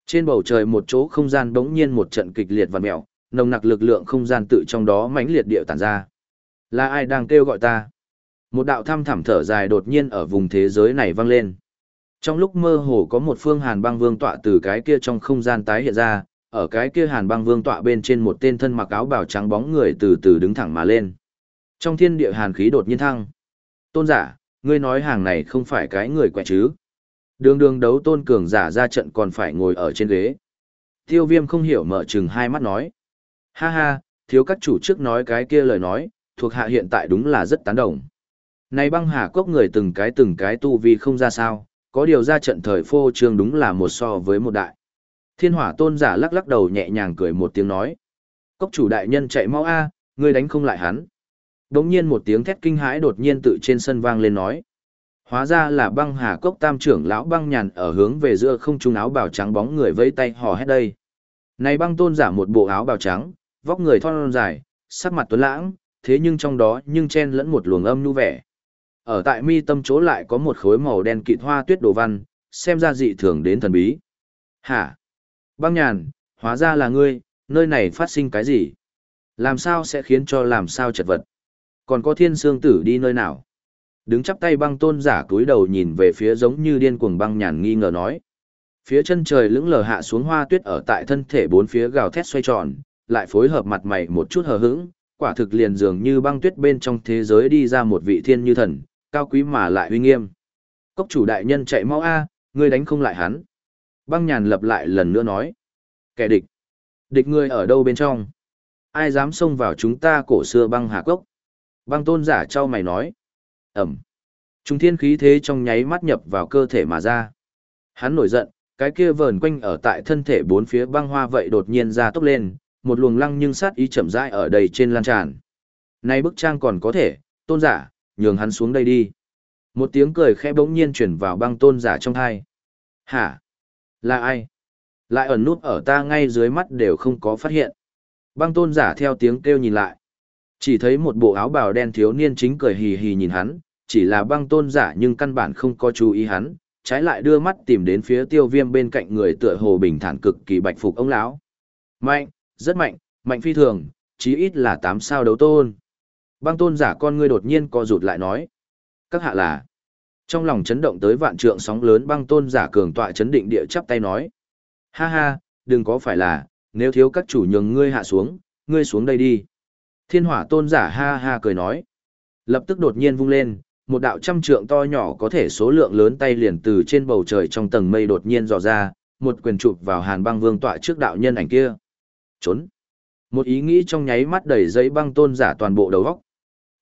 Trên bầu trời một chỗ không gian bỗng nhiên một trận kịch liệt và mèo, nồng nặc lực lượng không gian tự trong đó mãnh liệt điệu tản ra. Là ai đang kêu gọi ta? Một đạo thăm thẳm thở dài đột nhiên ở vùng thế giới này vang lên. Trong lúc mơ hồ có một phương hàn băng vương tọa từ cái kia trong không gian tái hiện ra, ở cái kia hàn băng vương tọa bên trên một tên thân mặc áo bào trắng bóng người từ từ đứng thẳng mà lên. Trong thiên địa hàn khí đột nhiên thăng tôn giả, ngươi nói hàng này không phải cái người quẹ chứ. Đường đường đấu tôn cường giả ra trận còn phải ngồi ở trên ghế. Tiêu viêm không hiểu mở chừng hai mắt nói. Ha ha, thiếu các chủ trước nói cái kia lời nói, thuộc hạ hiện tại đúng là rất tán đồng. Này băng hà cốc người từng cái từng cái tu vi không ra sao, có điều ra trận thời phô trương đúng là một so với một đại. Thiên hỏa tôn giả lắc lắc đầu nhẹ nhàng cười một tiếng nói. Cốc chủ đại nhân chạy mau a, ngươi đánh không lại hắn. Đống nhiên một tiếng thét kinh hãi đột nhiên tự trên sân vang lên nói. Hóa ra là băng hà cốc tam trưởng lão băng nhàn ở hướng về giữa không trung áo bào trắng bóng người vẫy tay hò hét đây. Này băng tôn giả một bộ áo bào trắng, vóc người thon dài, sắc mặt tuấn lãng, thế nhưng trong đó nhưng chen lẫn một luồng âm nhu vẻ. Ở tại mi tâm chỗ lại có một khối màu đen kịt hoa tuyết đồ văn, xem ra dị thường đến thần bí. Hả? Băng nhàn, hóa ra là ngươi, nơi này phát sinh cái gì? Làm sao sẽ khiến cho làm sao chật vật? Còn có thiên sương tử đi nơi nào? Đứng chắp tay băng tôn giả cúi đầu nhìn về phía giống như điên cuồng băng nhàn nghi ngờ nói. Phía chân trời lững lờ hạ xuống hoa tuyết ở tại thân thể bốn phía gào thét xoay tròn, lại phối hợp mặt mày một chút hờ hững, quả thực liền dường như băng tuyết bên trong thế giới đi ra một vị thiên như thần, cao quý mà lại uy nghiêm. Cốc chủ đại nhân chạy mau a, ngươi đánh không lại hắn. Băng nhàn lập lại lần nữa nói. Kẻ địch. Địch ngươi ở đâu bên trong? Ai dám xông vào chúng ta cổ xưa băng hà cốc? Băng tôn giả trao mày nói. Ẩm. Trung thiên khí thế trong nháy mắt nhập vào cơ thể mà ra. Hắn nổi giận, cái kia vờn quanh ở tại thân thể bốn phía băng hoa vậy đột nhiên ra tốc lên, một luồng lăng nhưng sát ý chậm rãi ở đầy trên lan tràn. Nay bức trang còn có thể, tôn giả, nhường hắn xuống đây đi. Một tiếng cười khẽ bỗng nhiên chuyển vào băng tôn giả trong thai. Hả? Là ai? Lại ẩn nút ở ta ngay dưới mắt đều không có phát hiện. Băng tôn giả theo tiếng kêu nhìn lại. Chỉ thấy một bộ áo bào đen thiếu niên chính cười hì hì nhìn hắn, chỉ là băng tôn giả nhưng căn bản không có chú ý hắn, trái lại đưa mắt tìm đến phía tiêu viêm bên cạnh người tựa hồ bình thản cực kỳ bạch phục ông lão Mạnh, rất mạnh, mạnh phi thường, chí ít là tám sao đấu tôn. Băng tôn giả con ngươi đột nhiên co rụt lại nói. Các hạ là. Trong lòng chấn động tới vạn trượng sóng lớn băng tôn giả cường tọa chấn định địa chắp tay nói. Ha ha, đừng có phải là, nếu thiếu các chủ nhường ngươi hạ xuống, ngươi xuống đây đi. Thiên hỏa tôn giả ha ha cười nói. Lập tức đột nhiên vung lên, một đạo trăm trượng to nhỏ có thể số lượng lớn tay liền từ trên bầu trời trong tầng mây đột nhiên dò ra, một quyền chụp vào hàn băng vương tọa trước đạo nhân ảnh kia. Trốn. Một ý nghĩ trong nháy mắt đầy giấy băng tôn giả toàn bộ đầu góc.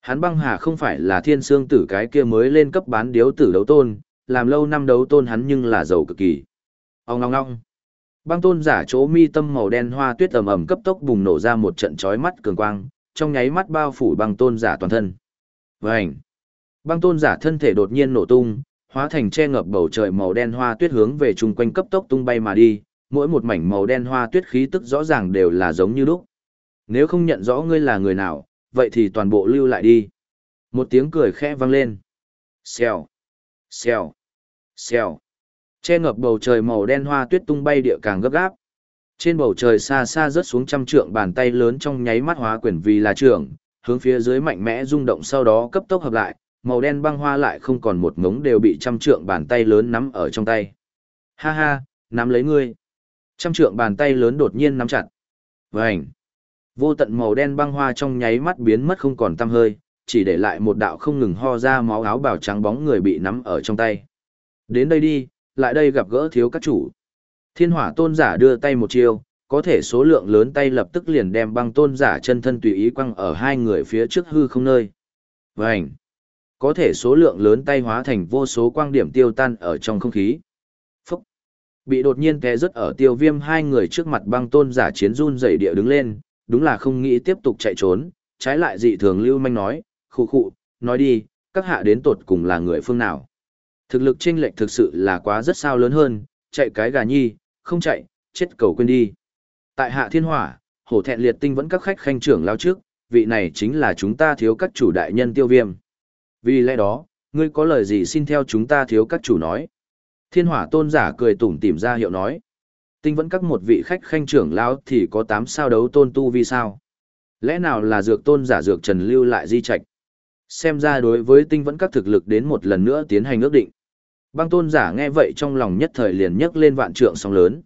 Hắn băng hà không phải là thiên sương tử cái kia mới lên cấp bán điếu tử đấu tôn, làm lâu năm đấu tôn hắn nhưng là giàu cực kỳ. Ông ngong ngong. Băng tôn giả chỗ mi tâm màu đen hoa tuyết ầm ầm cấp tốc bùng nổ ra một trận chói mắt cường quang, trong nháy mắt bao phủ băng tôn giả toàn thân. Vành. Băng tôn giả thân thể đột nhiên nổ tung, hóa thành che ngập bầu trời màu đen hoa tuyết hướng về chung quanh cấp tốc tung bay mà đi, mỗi một mảnh màu đen hoa tuyết khí tức rõ ràng đều là giống như lúc. Nếu không nhận rõ ngươi là người nào, vậy thì toàn bộ lưu lại đi. Một tiếng cười khẽ vang lên. Xèo, xèo, xèo. Che ngập bầu trời màu đen hoa tuyết tung bay địa càng gấp gáp. Trên bầu trời xa xa rớt xuống trăm trượng bàn tay lớn trong nháy mắt hóa quyển vì là trưởng, hướng phía dưới mạnh mẽ rung động sau đó cấp tốc hợp lại, màu đen băng hoa lại không còn một ngống đều bị trăm trượng bàn tay lớn nắm ở trong tay. Ha ha, nắm lấy ngươi. Trăm trượng bàn tay lớn đột nhiên nắm chặt. Vành. Vô tận màu đen băng hoa trong nháy mắt biến mất không còn tăm hơi, chỉ để lại một đạo không ngừng ho ra máu áo bào trắng bóng người bị nắm ở trong tay. Đến đây đi, lại đây gặp gỡ thiếu các chủ. Thiên hỏa tôn giả đưa tay một chiêu, có thể số lượng lớn tay lập tức liền đem băng tôn giả chân thân tùy ý quăng ở hai người phía trước hư không nơi. Vành! Có thể số lượng lớn tay hóa thành vô số quang điểm tiêu tan ở trong không khí. Phúc! Bị đột nhiên té rớt ở tiêu viêm hai người trước mặt băng tôn giả chiến run dày địa đứng lên, đúng là không nghĩ tiếp tục chạy trốn, trái lại dị thường lưu manh nói, khụ khụ, nói đi, các hạ đến tột cùng là người phương nào. Thực lực chênh lệch thực sự là quá rất sao lớn hơn, chạy cái gà nhi, không chạy, chết cầu quên đi. Tại hạ thiên hỏa, hổ thẹn liệt tinh vẫn các khách khanh trưởng lao trước, vị này chính là chúng ta thiếu các chủ đại nhân tiêu viêm. Vì lẽ đó, ngươi có lời gì xin theo chúng ta thiếu các chủ nói. Thiên hỏa tôn giả cười tủm tỉm ra hiệu nói. Tinh vẫn các một vị khách khanh trưởng lao thì có tám sao đấu tôn tu vi sao. Lẽ nào là dược tôn giả dược trần lưu lại di trạch. Xem ra đối với tinh vẫn các thực lực đến một lần nữa tiến hành ước định. Băng tôn giả nghe vậy trong lòng nhất thời liền nhấc lên vạn trượng sóng lớn.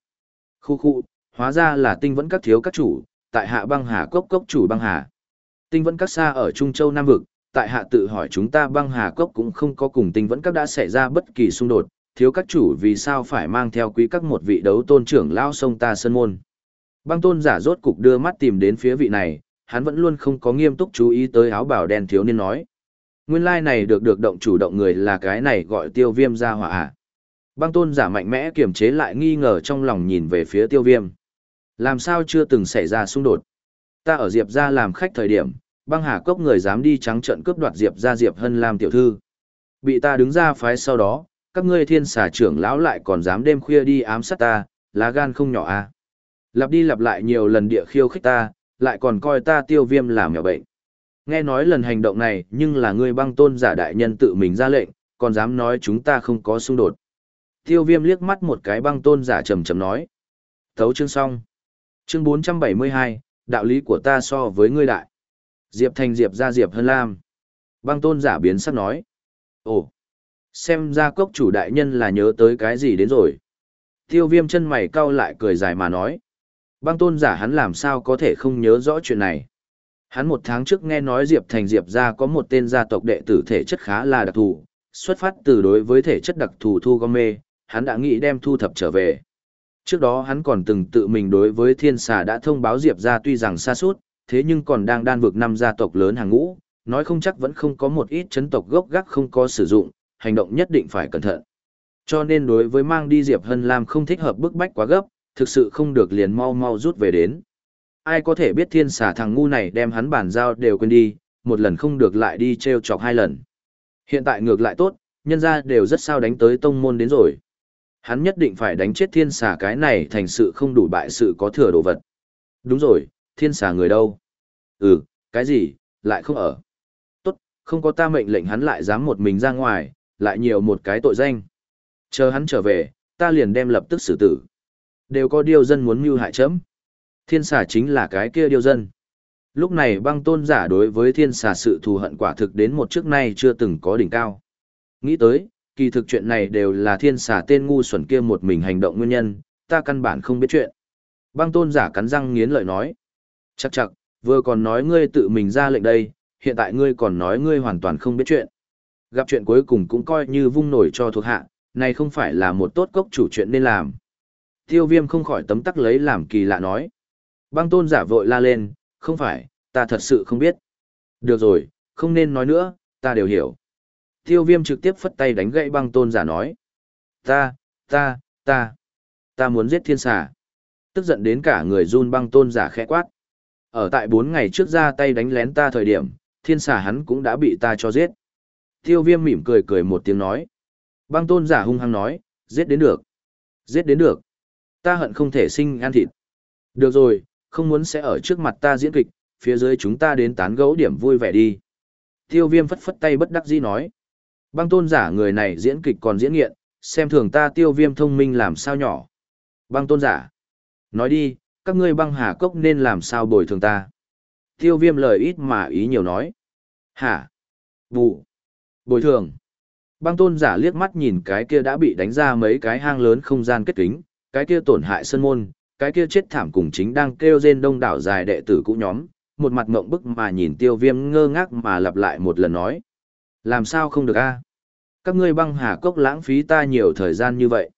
Khu khu, hóa ra là tinh vẫn các thiếu các chủ, tại hạ băng hà cốc cốc chủ băng hà. Tinh vẫn các xa ở Trung Châu Nam Vực, tại hạ tự hỏi chúng ta băng hà cốc cũng không có cùng tinh vẫn các đã xảy ra bất kỳ xung đột, thiếu các chủ vì sao phải mang theo quý các một vị đấu tôn trưởng lao sông ta sân môn. Băng tôn giả rốt cục đưa mắt tìm đến phía vị này, hắn vẫn luôn không có nghiêm túc chú ý tới áo bào đen thiếu niên nói. Nguyên lai này được được động chủ động người là cái này gọi tiêu viêm ra hỏa à. Băng tôn giả mạnh mẽ kiềm chế lại nghi ngờ trong lòng nhìn về phía tiêu viêm. Làm sao chưa từng xảy ra xung đột? Ta ở Diệp ra làm khách thời điểm, băng hà cốc người dám đi trắng trận cướp đoạt Diệp ra Diệp Hân làm tiểu thư. Bị ta đứng ra phái sau đó, các ngươi thiên xà trưởng lão lại còn dám đêm khuya đi ám sát ta, lá gan không nhỏ à. Lặp đi lặp lại nhiều lần địa khiêu khích ta, lại còn coi ta tiêu viêm làm mèo bệnh. Nghe nói lần hành động này nhưng là ngươi băng tôn giả đại nhân tự mình ra lệnh, còn dám nói chúng ta không có xung đột. Tiêu viêm liếc mắt một cái băng tôn giả trầm trầm nói. Thấu chương xong. Chương 472, đạo lý của ta so với ngươi đại. Diệp thành Diệp ra Diệp hơn Lam. Băng tôn giả biến sắc nói. Ồ, xem ra cốc chủ đại nhân là nhớ tới cái gì đến rồi. Tiêu viêm chân mày cau lại cười dài mà nói. Băng tôn giả hắn làm sao có thể không nhớ rõ chuyện này. Hắn một tháng trước nghe nói Diệp Thành Diệp ra có một tên gia tộc đệ tử thể chất khá là đặc thù, xuất phát từ đối với thể chất đặc thù thu gom mê, hắn đã nghĩ đem thu thập trở về. Trước đó hắn còn từng tự mình đối với thiên xà đã thông báo Diệp ra tuy rằng xa suốt, thế nhưng còn đang đan vượt năm gia tộc lớn hàng ngũ, nói không chắc vẫn không có một ít chấn tộc gốc gác không có sử dụng, hành động nhất định phải cẩn thận. Cho nên đối với mang đi Diệp Hân Lam không thích hợp bức bách quá gấp, thực sự không được liền mau mau rút về đến. Ai có thể biết thiên xà thằng ngu này đem hắn bản giao đều quên đi, một lần không được lại đi treo chọc hai lần. Hiện tại ngược lại tốt, nhân ra đều rất sao đánh tới tông môn đến rồi. Hắn nhất định phải đánh chết thiên xà cái này thành sự không đủ bại sự có thừa đồ vật. Đúng rồi, thiên xà người đâu? Ừ, cái gì, lại không ở. Tốt, không có ta mệnh lệnh hắn lại dám một mình ra ngoài, lại nhiều một cái tội danh. Chờ hắn trở về, ta liền đem lập tức xử tử. Đều có điều dân muốn mưu hại chấm. Thiên xà chính là cái kia điều dân. Lúc này băng tôn giả đối với thiên xà sự thù hận quả thực đến một trước nay chưa từng có đỉnh cao. Nghĩ tới, kỳ thực chuyện này đều là thiên xà tên ngu xuẩn kia một mình hành động nguyên nhân, ta căn bản không biết chuyện. Băng tôn giả cắn răng nghiến lợi nói. Chắc chắc, vừa còn nói ngươi tự mình ra lệnh đây, hiện tại ngươi còn nói ngươi hoàn toàn không biết chuyện. Gặp chuyện cuối cùng cũng coi như vung nổi cho thuộc hạ, này không phải là một tốt cốc chủ chuyện nên làm. Tiêu viêm không khỏi tấm tắc lấy làm kỳ lạ nói. Băng tôn giả vội la lên, không phải, ta thật sự không biết. Được rồi, không nên nói nữa, ta đều hiểu. Tiêu viêm trực tiếp phất tay đánh gãy băng tôn giả nói. Ta, ta, ta, ta muốn giết thiên xà. Tức giận đến cả người run băng tôn giả khẽ quát. Ở tại bốn ngày trước ra tay đánh lén ta thời điểm, thiên xà hắn cũng đã bị ta cho giết. Tiêu viêm mỉm cười cười một tiếng nói. Băng tôn giả hung hăng nói, giết đến được. Giết đến được. Ta hận không thể sinh ăn thịt. Được rồi, không muốn sẽ ở trước mặt ta diễn kịch, phía dưới chúng ta đến tán gẫu điểm vui vẻ đi. Tiêu viêm phất phất tay bất đắc dĩ nói. Băng tôn giả người này diễn kịch còn diễn nghiện, xem thường ta tiêu viêm thông minh làm sao nhỏ. Băng tôn giả. Nói đi, các ngươi băng hà cốc nên làm sao bồi thường ta. Tiêu viêm lời ít mà ý nhiều nói. Hả? Bù. Bồi thường. Băng tôn giả liếc mắt nhìn cái kia đã bị đánh ra mấy cái hang lớn không gian kết kính, cái kia tổn hại sân môn, cái kia chết thảm cùng chính đang kêu rên đông đảo dài đệ tử cũ nhóm, một mặt ngộng bức mà nhìn tiêu viêm ngơ ngác mà lặp lại một lần nói. Làm sao không được a Các ngươi băng hà cốc lãng phí ta nhiều thời gian như vậy.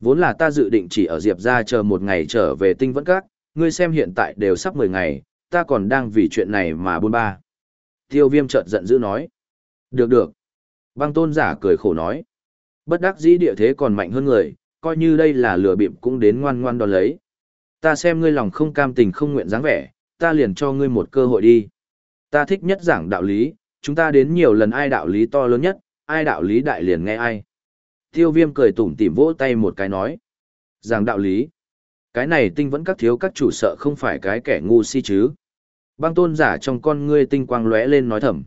Vốn là ta dự định chỉ ở Diệp ra chờ một ngày trở về tinh vẫn các, ngươi xem hiện tại đều sắp 10 ngày, ta còn đang vì chuyện này mà buôn ba. Tiêu viêm chợt giận dữ nói. Được được. Băng tôn giả cười khổ nói. Bất đắc dĩ địa thế còn mạnh hơn người, coi như đây là lừa bịp cũng đến ngoan ngoan đón lấy. Ta xem ngươi lòng không cam tình không nguyện dáng vẻ, ta liền cho ngươi một cơ hội đi. Ta thích nhất giảng đạo lý, chúng ta đến nhiều lần ai đạo lý to lớn nhất, ai đạo lý đại liền nghe ai. Tiêu viêm cười tủm tỉm vỗ tay một cái nói. Giảng đạo lý. Cái này tinh vẫn các thiếu các chủ sợ không phải cái kẻ ngu si chứ. Băng tôn giả trong con ngươi tinh quang lóe lên nói thầm.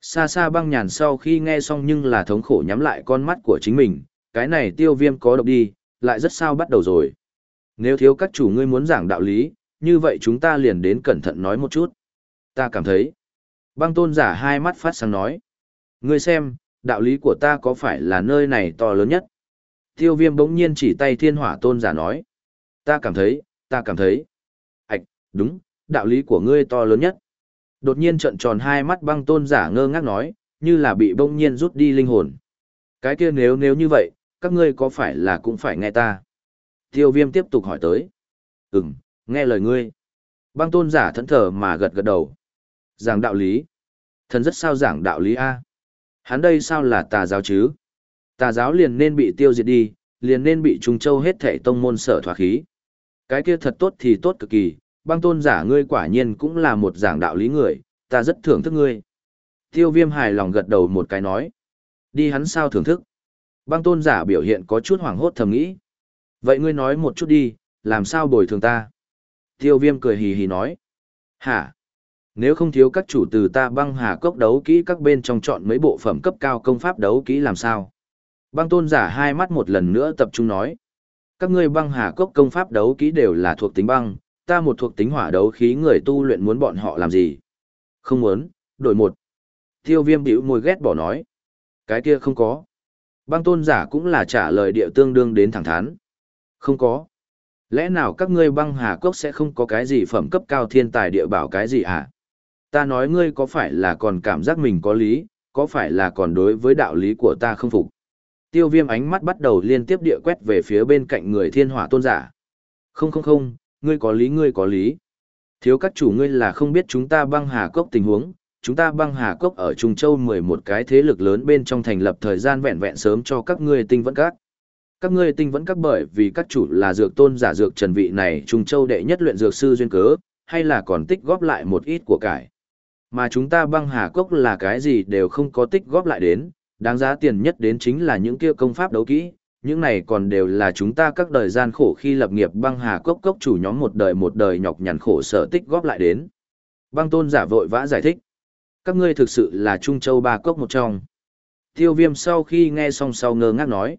Xa xa băng nhàn sau khi nghe xong nhưng là thống khổ nhắm lại con mắt của chính mình, cái này tiêu viêm có độc đi, lại rất sao bắt đầu rồi. Nếu thiếu các chủ ngươi muốn giảng đạo lý, như vậy chúng ta liền đến cẩn thận nói một chút. Ta cảm thấy. Băng tôn giả hai mắt phát sáng nói. Ngươi xem, đạo lý của ta có phải là nơi này to lớn nhất? Tiêu viêm bỗng nhiên chỉ tay thiên hỏa tôn giả nói. Ta cảm thấy, ta cảm thấy. Ảch, đúng, đạo lý của ngươi to lớn nhất. Đột nhiên trận tròn hai mắt băng tôn giả ngơ ngác nói, như là bị bỗng nhiên rút đi linh hồn. Cái kia nếu nếu như vậy, các ngươi có phải là cũng phải nghe ta? Tiêu viêm tiếp tục hỏi tới. Ừm, nghe lời ngươi. Băng tôn giả thẫn thờ mà gật gật đầu. Giảng đạo lý. Thần rất sao giảng đạo lý A. Hắn đây sao là tà giáo chứ? Tà giáo liền nên bị tiêu diệt đi, liền nên bị Trung Châu hết thể tông môn sở thoá khí. Cái kia thật tốt thì tốt cực kỳ, băng tôn giả ngươi quả nhiên cũng là một giảng đạo lý người, ta rất thưởng thức ngươi. Tiêu viêm hài lòng gật đầu một cái nói. Đi hắn sao thưởng thức? Băng tôn giả biểu hiện có chút hoảng hốt thầm nghĩ. Vậy ngươi nói một chút đi, làm sao bồi thường ta? Tiêu viêm cười hì hì nói. Hả? Nếu không thiếu các chủ từ ta băng hà cốc đấu kỹ các bên trong chọn mấy bộ phẩm cấp cao công pháp đấu kỹ làm sao? Băng tôn giả hai mắt một lần nữa tập trung nói. Các ngươi băng hà cốc công pháp đấu kỹ đều là thuộc tính băng, ta một thuộc tính hỏa đấu khí người tu luyện muốn bọn họ làm gì? Không muốn, đổi một. Tiêu viêm bĩu môi ghét bỏ nói. Cái kia không có. Băng tôn giả cũng là trả lời địa tương đương đến thẳng thắn. Không có. Lẽ nào các ngươi băng hà cốc sẽ không có cái gì phẩm cấp cao thiên tài địa bảo cái gì hả? Ta nói ngươi có phải là còn cảm giác mình có lý, có phải là còn đối với đạo lý của ta không phục? Tiêu viêm ánh mắt bắt đầu liên tiếp địa quét về phía bên cạnh người thiên hỏa tôn giả. Không không không, ngươi có lý ngươi có lý. Thiếu các chủ ngươi là không biết chúng ta băng hà cốc tình huống, chúng ta băng hà cốc ở Trung Châu 11 cái thế lực lớn bên trong thành lập thời gian vẹn vẹn sớm cho các ngươi tinh vẫn các. Các ngươi tinh vẫn các bởi vì các chủ là dược tôn giả dược trần vị này Trung Châu đệ nhất luyện dược sư duyên cớ, hay là còn tích góp lại một ít của cải. Mà chúng ta băng hà cốc là cái gì đều không có tích góp lại đến, đáng giá tiền nhất đến chính là những kia công pháp đấu kỹ, những này còn đều là chúng ta các đời gian khổ khi lập nghiệp băng hà cốc cốc chủ nhóm một đời một đời nhọc nhằn khổ sở tích góp lại đến. Băng tôn giả vội vã giải thích. Các ngươi thực sự là Trung Châu ba cốc một trong. Tiêu viêm sau khi nghe xong sau ngơ ngác nói.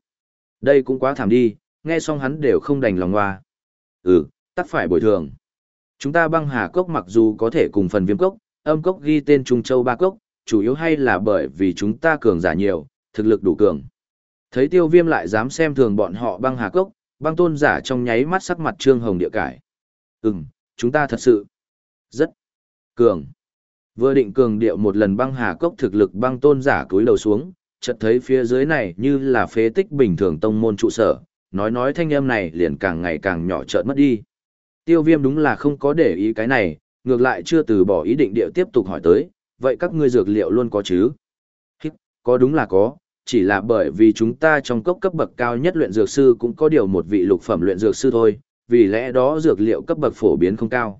Đây cũng quá thảm đi, nghe xong hắn đều không đành lòng hoa. Ừ, tắc phải bồi thường. Chúng ta băng hà cốc mặc dù có thể cùng phần viêm cốc, âm cốc ghi tên Trung Châu ba cốc, chủ yếu hay là bởi vì chúng ta cường giả nhiều, thực lực đủ cường. Thấy tiêu viêm lại dám xem thường bọn họ băng hà cốc, băng tôn giả trong nháy mắt sắc mặt trương hồng địa cải. Ừm, chúng ta thật sự rất cường. Vừa định cường điệu một lần băng hà cốc thực lực băng tôn giả cúi đầu xuống, chợt thấy phía dưới này như là phế tích bình thường tông môn trụ sở, nói nói thanh âm này liền càng ngày càng nhỏ chợt mất đi. Tiêu viêm đúng là không có để ý cái này, ngược lại chưa từ bỏ ý định điệu tiếp tục hỏi tới, vậy các ngươi dược liệu luôn có chứ? Hít, có đúng là có, chỉ là bởi vì chúng ta trong cốc cấp bậc cao nhất luyện dược sư cũng có điều một vị lục phẩm luyện dược sư thôi, vì lẽ đó dược liệu cấp bậc phổ biến không cao.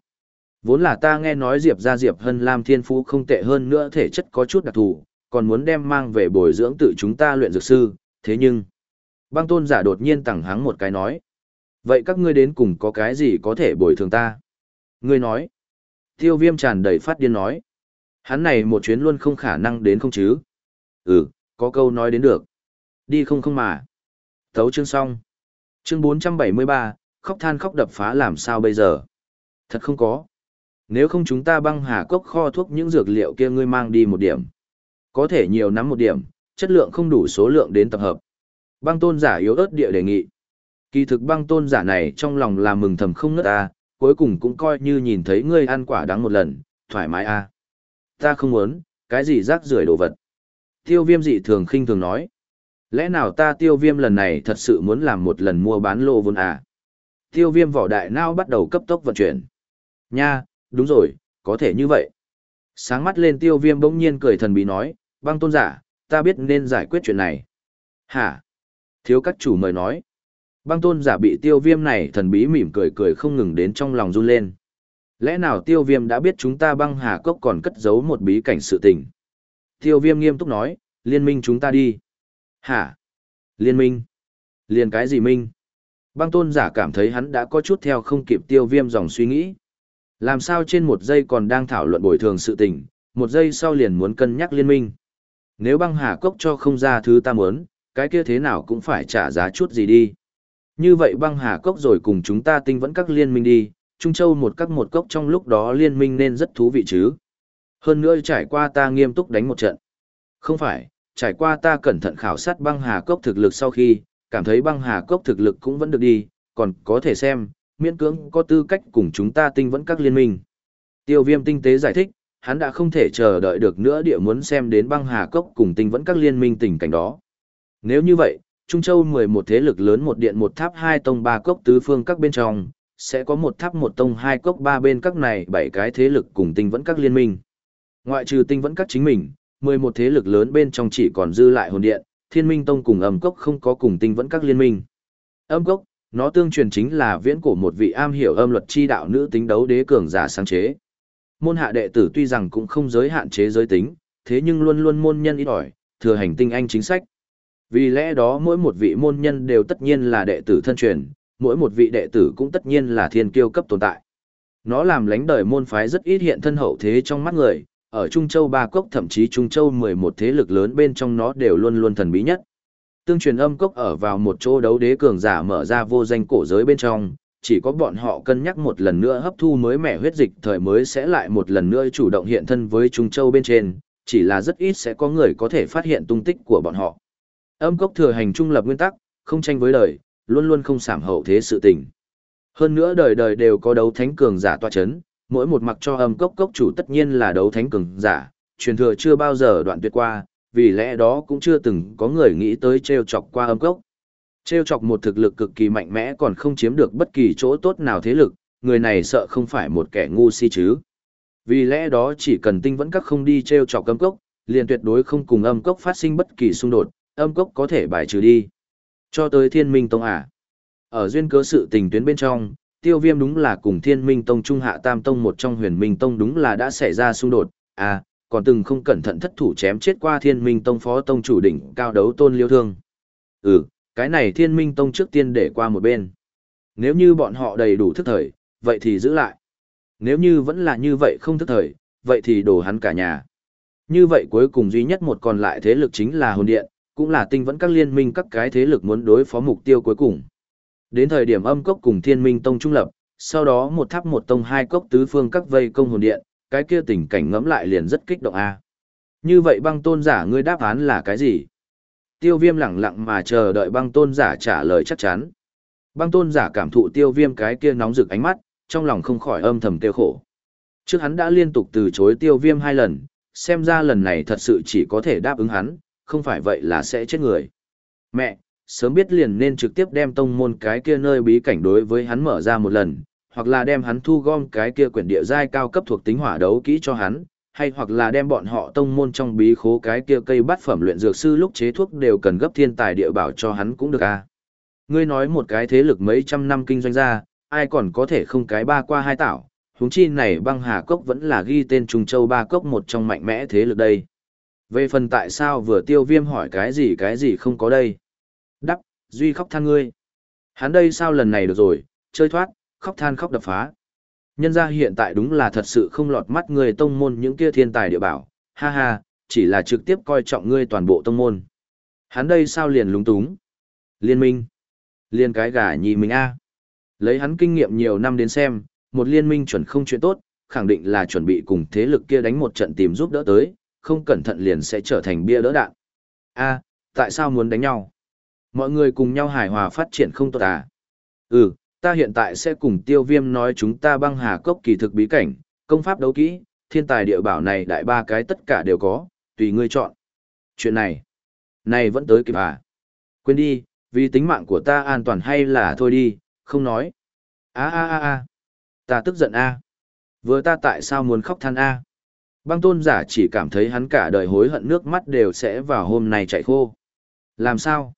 Vốn là ta nghe nói Diệp ra Diệp Hân Lam Thiên Phú không tệ hơn nữa thể chất có chút đặc thù, còn muốn đem mang về bồi dưỡng tự chúng ta luyện dược sư, thế nhưng... Băng tôn giả đột nhiên tẳng hắng một cái nói. Vậy các ngươi đến cùng có cái gì có thể bồi thường ta? Ngươi nói. Tiêu viêm tràn đầy phát điên nói. Hắn này một chuyến luôn không khả năng đến không chứ? Ừ, có câu nói đến được. Đi không không mà. Thấu chương xong. Chương 473, khóc than khóc đập phá làm sao bây giờ? Thật không có. Nếu không chúng ta băng hà cốc kho thuốc những dược liệu kia ngươi mang đi một điểm. Có thể nhiều nắm một điểm, chất lượng không đủ số lượng đến tập hợp. Băng tôn giả yếu ớt địa đề nghị. Kỳ thực băng tôn giả này trong lòng là mừng thầm không ngất ta, cuối cùng cũng coi như nhìn thấy ngươi ăn quả đắng một lần, thoải mái a. Ta không muốn, cái gì rác rưởi đồ vật. Tiêu viêm dị thường khinh thường nói. Lẽ nào ta tiêu viêm lần này thật sự muốn làm một lần mua bán lô vốn à? Tiêu viêm vỏ đại nao bắt đầu cấp tốc vận chuyển. Nha, đúng rồi, có thể như vậy. Sáng mắt lên tiêu viêm bỗng nhiên cười thần bí nói, băng tôn giả, ta biết nên giải quyết chuyện này. Hả? Thiếu các chủ mời nói. Băng tôn giả bị tiêu viêm này thần bí mỉm cười cười không ngừng đến trong lòng run lên. Lẽ nào tiêu viêm đã biết chúng ta băng hà cốc còn cất giấu một bí cảnh sự tình? Tiêu viêm nghiêm túc nói, liên minh chúng ta đi. Hả? Liên minh? Liên cái gì minh? Băng tôn giả cảm thấy hắn đã có chút theo không kịp tiêu viêm dòng suy nghĩ. Làm sao trên một giây còn đang thảo luận bồi thường sự tình, một giây sau liền muốn cân nhắc liên minh. Nếu băng hà cốc cho không ra thứ ta muốn, cái kia thế nào cũng phải trả giá chút gì đi. Như vậy băng hà cốc rồi cùng chúng ta tinh vẫn các liên minh đi, Trung Châu một các một cốc trong lúc đó liên minh nên rất thú vị chứ. Hơn nữa trải qua ta nghiêm túc đánh một trận. Không phải, trải qua ta cẩn thận khảo sát băng hà cốc thực lực sau khi, cảm thấy băng hà cốc thực lực cũng vẫn được đi, còn có thể xem, miễn cưỡng có tư cách cùng chúng ta tinh vẫn các liên minh. Tiêu viêm tinh tế giải thích, hắn đã không thể chờ đợi được nữa địa muốn xem đến băng hà cốc cùng tinh vẫn các liên minh tình cảnh đó. Nếu như vậy, Trung Châu 11 thế lực lớn một điện một tháp hai tông ba cốc tứ phương các bên trong, sẽ có một tháp một tông hai cốc ba bên các này bảy cái thế lực cùng tinh vẫn các liên minh. Ngoại trừ tinh vẫn các chính mình, 11 thế lực lớn bên trong chỉ còn dư lại hồn điện, thiên minh tông cùng âm cốc không có cùng tinh vẫn các liên minh. Âm cốc, nó tương truyền chính là viễn cổ một vị am hiểu âm luật chi đạo nữ tính đấu đế cường giả sáng chế. Môn hạ đệ tử tuy rằng cũng không giới hạn chế giới tính, thế nhưng luôn luôn môn nhân ít ỏi, thừa hành tinh anh chính sách. Vì lẽ đó mỗi một vị môn nhân đều tất nhiên là đệ tử thân truyền, mỗi một vị đệ tử cũng tất nhiên là thiên kiêu cấp tồn tại. Nó làm lánh đời môn phái rất ít hiện thân hậu thế trong mắt người, ở Trung Châu Ba Cốc thậm chí Trung Châu 11 thế lực lớn bên trong nó đều luôn luôn thần bí nhất. Tương truyền âm cốc ở vào một chỗ đấu đế cường giả mở ra vô danh cổ giới bên trong, chỉ có bọn họ cân nhắc một lần nữa hấp thu mới mẻ huyết dịch thời mới sẽ lại một lần nữa chủ động hiện thân với Trung Châu bên trên, chỉ là rất ít sẽ có người có thể phát hiện tung tích của bọn họ. Âm cốc thừa hành trung lập nguyên tắc, không tranh với đời, luôn luôn không giảm hậu thế sự tình. Hơn nữa đời đời đều có đấu thánh cường giả tọa chấn, mỗi một mặc cho âm cốc cốc chủ tất nhiên là đấu thánh cường giả, truyền thừa chưa bao giờ đoạn tuyệt qua, vì lẽ đó cũng chưa từng có người nghĩ tới treo chọc qua âm cốc. Treo chọc một thực lực cực kỳ mạnh mẽ còn không chiếm được bất kỳ chỗ tốt nào thế lực, người này sợ không phải một kẻ ngu si chứ. Vì lẽ đó chỉ cần tinh vẫn các không đi treo chọc âm cốc, liền tuyệt đối không cùng âm cốc phát sinh bất kỳ xung đột, âm cốc có thể bài trừ đi. Cho tới thiên minh tông à. Ở duyên cớ sự tình tuyến bên trong, tiêu viêm đúng là cùng thiên minh tông trung hạ tam tông một trong huyền minh tông đúng là đã xảy ra xung đột, à, còn từng không cẩn thận thất thủ chém chết qua thiên minh tông phó tông chủ đỉnh cao đấu tôn liêu thương. Ừ, cái này thiên minh tông trước tiên để qua một bên. Nếu như bọn họ đầy đủ thức thời, vậy thì giữ lại. Nếu như vẫn là như vậy không thức thời, vậy thì đổ hắn cả nhà. Như vậy cuối cùng duy nhất một còn lại thế lực chính là hồn điện, cũng là tinh vẫn các liên minh các cái thế lực muốn đối phó mục tiêu cuối cùng. Đến thời điểm âm cốc cùng thiên minh tông trung lập, sau đó một tháp một tông hai cốc tứ phương các vây công hồn điện, cái kia tình cảnh ngẫm lại liền rất kích động a. Như vậy băng tôn giả ngươi đáp án là cái gì? Tiêu viêm lặng lặng mà chờ đợi băng tôn giả trả lời chắc chắn. Băng tôn giả cảm thụ tiêu viêm cái kia nóng rực ánh mắt, trong lòng không khỏi âm thầm tiêu khổ. Trước hắn đã liên tục từ chối tiêu viêm hai lần, xem ra lần này thật sự chỉ có thể đáp ứng hắn, không phải vậy là sẽ chết người. Mẹ, sớm biết liền nên trực tiếp đem tông môn cái kia nơi bí cảnh đối với hắn mở ra một lần, hoặc là đem hắn thu gom cái kia quyển địa giai cao cấp thuộc tính hỏa đấu kỹ cho hắn, hay hoặc là đem bọn họ tông môn trong bí khố cái kia cây bát phẩm luyện dược sư lúc chế thuốc đều cần gấp thiên tài địa bảo cho hắn cũng được à. Ngươi nói một cái thế lực mấy trăm năm kinh doanh ra, ai còn có thể không cái ba qua hai tảo? huống chi này băng hà cốc vẫn là ghi tên Trung Châu ba cốc một trong mạnh mẽ thế lực đây. Về phần tại sao vừa tiêu viêm hỏi cái gì cái gì không có đây. Duy khóc than ngươi. Hắn đây sao lần này được rồi, chơi thoát, khóc than khóc đập phá. Nhân ra hiện tại đúng là thật sự không lọt mắt người tông môn những kia thiên tài địa bảo, ha ha, chỉ là trực tiếp coi trọng ngươi toàn bộ tông môn. Hắn đây sao liền lúng túng? Liên minh. Liên cái gà nhì mình a Lấy hắn kinh nghiệm nhiều năm đến xem, một liên minh chuẩn không chuyện tốt, khẳng định là chuẩn bị cùng thế lực kia đánh một trận tìm giúp đỡ tới, không cẩn thận liền sẽ trở thành bia đỡ đạn. A, tại sao muốn đánh nhau? Mọi người cùng nhau hài hòa phát triển không tốt à? Ừ, ta hiện tại sẽ cùng tiêu viêm nói chúng ta băng hà cốc kỳ thực bí cảnh, công pháp đấu kỹ, thiên tài địa bảo này đại ba cái tất cả đều có, tùy ngươi chọn. Chuyện này, này vẫn tới kịp à? Quên đi, vì tính mạng của ta an toàn hay là thôi đi, không nói. a a a a ta tức giận a Vừa ta tại sao muốn khóc than a Băng tôn giả chỉ cảm thấy hắn cả đời hối hận nước mắt đều sẽ vào hôm nay chạy khô. Làm sao?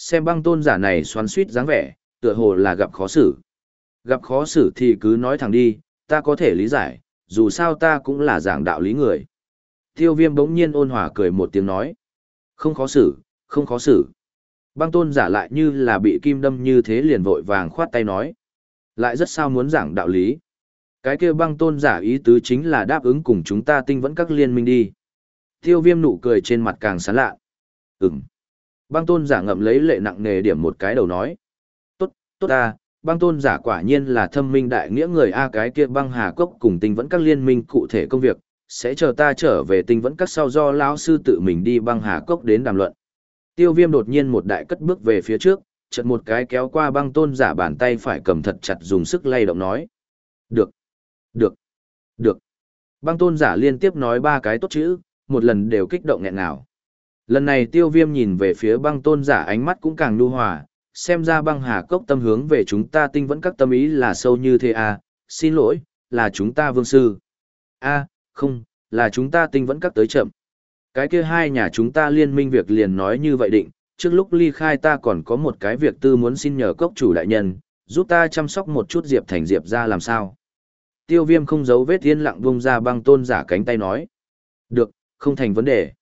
Xem băng tôn giả này xoắn suýt dáng vẻ, tựa hồ là gặp khó xử. Gặp khó xử thì cứ nói thẳng đi, ta có thể lý giải, dù sao ta cũng là giảng đạo lý người. Tiêu viêm bỗng nhiên ôn hòa cười một tiếng nói. Không khó xử, không khó xử. Băng tôn giả lại như là bị kim đâm như thế liền vội vàng khoát tay nói. Lại rất sao muốn giảng đạo lý. Cái kia băng tôn giả ý tứ chính là đáp ứng cùng chúng ta tinh vẫn các liên minh đi. Tiêu viêm nụ cười trên mặt càng sán lạ. Ừm. Băng tôn giả ngậm lấy lệ nặng nề điểm một cái đầu nói. Tốt, tốt ta, băng tôn giả quả nhiên là thâm minh đại nghĩa người A cái kia băng hà cốc cùng tinh vẫn các liên minh cụ thể công việc, sẽ chờ ta trở về tinh vẫn các sau do lão sư tự mình đi băng hà cốc đến đàm luận. Tiêu viêm đột nhiên một đại cất bước về phía trước, chợt một cái kéo qua băng tôn giả bàn tay phải cầm thật chặt dùng sức lay động nói. Được, được, được. Băng tôn giả liên tiếp nói ba cái tốt chữ, một lần đều kích động nghẹn nào. Lần này tiêu viêm nhìn về phía băng tôn giả ánh mắt cũng càng nhu hòa, xem ra băng hà cốc tâm hướng về chúng ta tinh vẫn các tâm ý là sâu như thế à, xin lỗi, là chúng ta vương sư. a không, là chúng ta tinh vẫn các tới chậm. Cái kia hai nhà chúng ta liên minh việc liền nói như vậy định, trước lúc ly khai ta còn có một cái việc tư muốn xin nhờ cốc chủ đại nhân, giúp ta chăm sóc một chút Diệp Thành Diệp ra làm sao. Tiêu viêm không giấu vết yên lặng vung ra băng tôn giả cánh tay nói. Được, không thành vấn đề.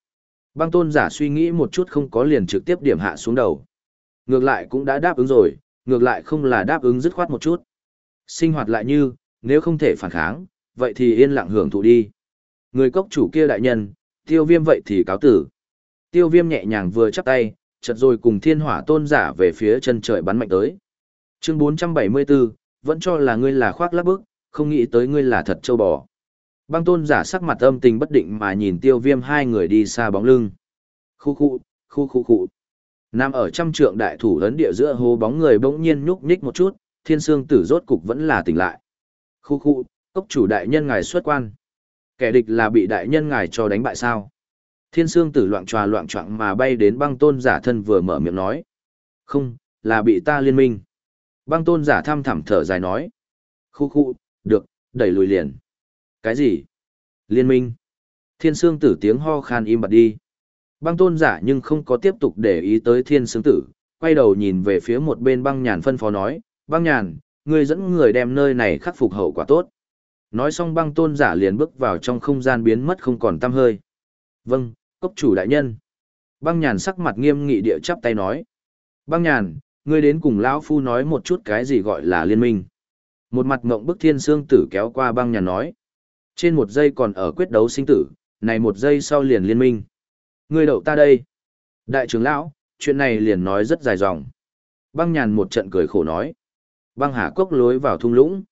Băng tôn giả suy nghĩ một chút không có liền trực tiếp điểm hạ xuống đầu. Ngược lại cũng đã đáp ứng rồi, ngược lại không là đáp ứng dứt khoát một chút. Sinh hoạt lại như, nếu không thể phản kháng, vậy thì yên lặng hưởng thụ đi. Người cốc chủ kia đại nhân, tiêu viêm vậy thì cáo tử. Tiêu viêm nhẹ nhàng vừa chắp tay, chợt rồi cùng thiên hỏa tôn giả về phía chân trời bắn mạnh tới. Chương 474, vẫn cho là ngươi là khoác lác bức, không nghĩ tới ngươi là thật châu bò. Băng tôn giả sắc mặt âm tình bất định mà nhìn tiêu viêm hai người đi xa bóng lưng. Khu khu, khu khu khu. Nam ở trăm trượng đại thủ ấn địa giữa hồ bóng người bỗng nhiên nhúc nhích một chút, thiên sương tử rốt cục vẫn là tỉnh lại. Khu khu, cốc chủ đại nhân ngài xuất quan. Kẻ địch là bị đại nhân ngài cho đánh bại sao? Thiên sương tử loạn tròa loạn trọng mà bay đến băng tôn giả thân vừa mở miệng nói. Không, là bị ta liên minh. Băng tôn giả thăm thẳm thở dài nói. Khu khu, được, đẩy lùi liền. Cái gì? Liên minh. Thiên sương tử tiếng ho khan im bặt đi. Băng tôn giả nhưng không có tiếp tục để ý tới thiên sương tử, quay đầu nhìn về phía một bên băng nhàn phân phó nói, băng nhàn, ngươi dẫn người đem nơi này khắc phục hậu quả tốt. Nói xong băng tôn giả liền bước vào trong không gian biến mất không còn tăm hơi. Vâng, cốc chủ đại nhân. Băng nhàn sắc mặt nghiêm nghị địa chắp tay nói. Băng nhàn, ngươi đến cùng lão phu nói một chút cái gì gọi là liên minh. Một mặt ngộng bức thiên sương tử kéo qua băng nhàn nói. Trên một giây còn ở quyết đấu sinh tử, này một giây sau liền liên minh. Ngươi đậu ta đây. Đại trưởng lão, chuyện này liền nói rất dài dòng. Băng nhàn một trận cười khổ nói. Băng hà cốc lối vào thung lũng.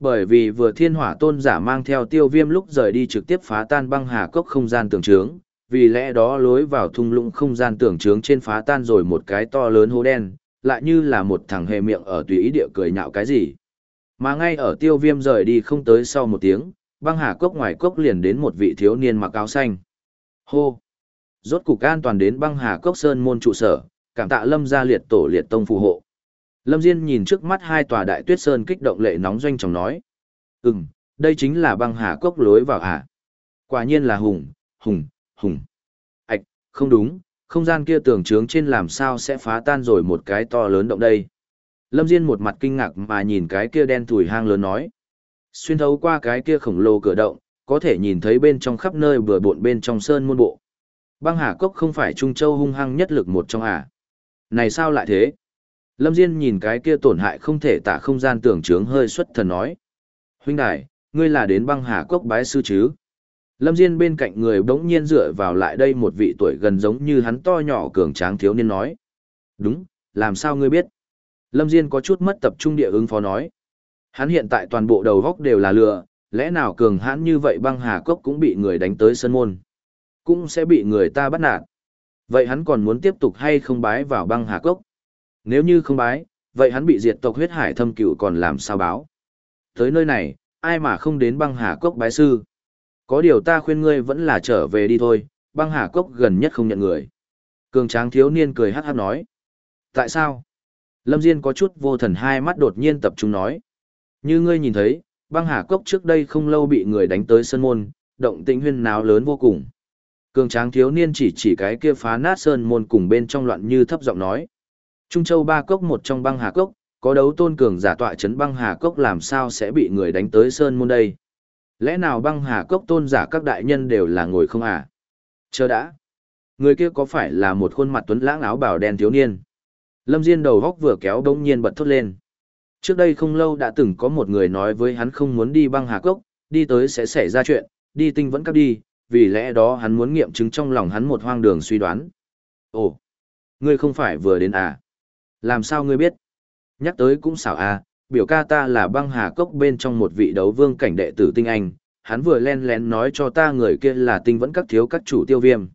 Bởi vì vừa thiên hỏa tôn giả mang theo tiêu viêm lúc rời đi trực tiếp phá tan băng hà cốc không gian tường trướng, vì lẽ đó lối vào thung lũng không gian tường trướng trên phá tan rồi một cái to lớn hố đen, lại như là một thằng hề miệng ở tùy ý địa cười nhạo cái gì. Mà ngay ở tiêu viêm rời đi không tới sau một tiếng, băng hà cốc ngoài cốc liền đến một vị thiếu niên mặc áo xanh. Hô! Rốt cục an toàn đến băng hà cốc sơn môn trụ sở, cảm tạ lâm gia liệt tổ liệt tông phù hộ. Lâm Diên nhìn trước mắt hai tòa đại tuyết sơn kích động lệ nóng doanh chồng nói. Ừm, đây chính là băng hà cốc lối vào à? Quả nhiên là hùng, hùng, hùng. Ảch, không đúng, không gian kia tưởng trướng trên làm sao sẽ phá tan rồi một cái to lớn động đây. Lâm Diên một mặt kinh ngạc mà nhìn cái kia đen thủi hang lớn nói. Xuyên thấu qua cái kia khổng lồ cửa động, có thể nhìn thấy bên trong khắp nơi bừa bộn bên trong sơn môn bộ. Băng Hà Cốc không phải Trung Châu hung hăng nhất lực một trong à? Này sao lại thế? Lâm Diên nhìn cái kia tổn hại không thể tả không gian tưởng trướng hơi xuất thần nói. Huynh đại, ngươi là đến băng hà cốc bái sư chứ? Lâm Diên bên cạnh người bỗng nhiên dựa vào lại đây một vị tuổi gần giống như hắn to nhỏ cường tráng thiếu niên nói. Đúng, làm sao ngươi biết? Lâm Diên có chút mất tập trung địa ứng phó nói. Hắn hiện tại toàn bộ đầu góc đều là lừa, lẽ nào cường hãn như vậy băng hà cốc cũng bị người đánh tới sân môn. Cũng sẽ bị người ta bắt nạt. Vậy hắn còn muốn tiếp tục hay không bái vào băng hà cốc? Nếu như không bái, vậy hắn bị diệt tộc huyết hải thâm cựu còn làm sao báo? Tới nơi này, ai mà không đến băng hà cốc bái sư? Có điều ta khuyên ngươi vẫn là trở về đi thôi, băng hà cốc gần nhất không nhận người. Cường tráng thiếu niên cười hát hát nói. Tại sao? Lâm Diên có chút vô thần hai mắt đột nhiên tập trung nói. Như ngươi nhìn thấy, băng hà cốc trước đây không lâu bị người đánh tới sơn môn, động tĩnh huyên náo lớn vô cùng. Cường tráng thiếu niên chỉ chỉ cái kia phá nát sơn môn cùng bên trong loạn như thấp giọng nói. Trung Châu ba cốc một trong băng hà cốc, có đấu tôn cường giả tọa chấn băng hà cốc làm sao sẽ bị người đánh tới sơn môn đây? Lẽ nào băng hà cốc tôn giả các đại nhân đều là ngồi không à? Chờ đã. Người kia có phải là một khuôn mặt tuấn lãng áo bào đen thiếu niên? Lâm Diên đầu góc vừa kéo bỗng nhiên bật thốt lên. Trước đây không lâu đã từng có một người nói với hắn không muốn đi băng hà cốc, đi tới sẽ xảy ra chuyện, đi tinh vẫn cắp đi, vì lẽ đó hắn muốn nghiệm chứng trong lòng hắn một hoang đường suy đoán. Ồ, ngươi không phải vừa đến à? Làm sao ngươi biết? Nhắc tới cũng xảo à, biểu ca ta là băng hà cốc bên trong một vị đấu vương cảnh đệ tử tinh anh, hắn vừa len lén nói cho ta người kia là tinh vẫn các thiếu các chủ tiêu viêm.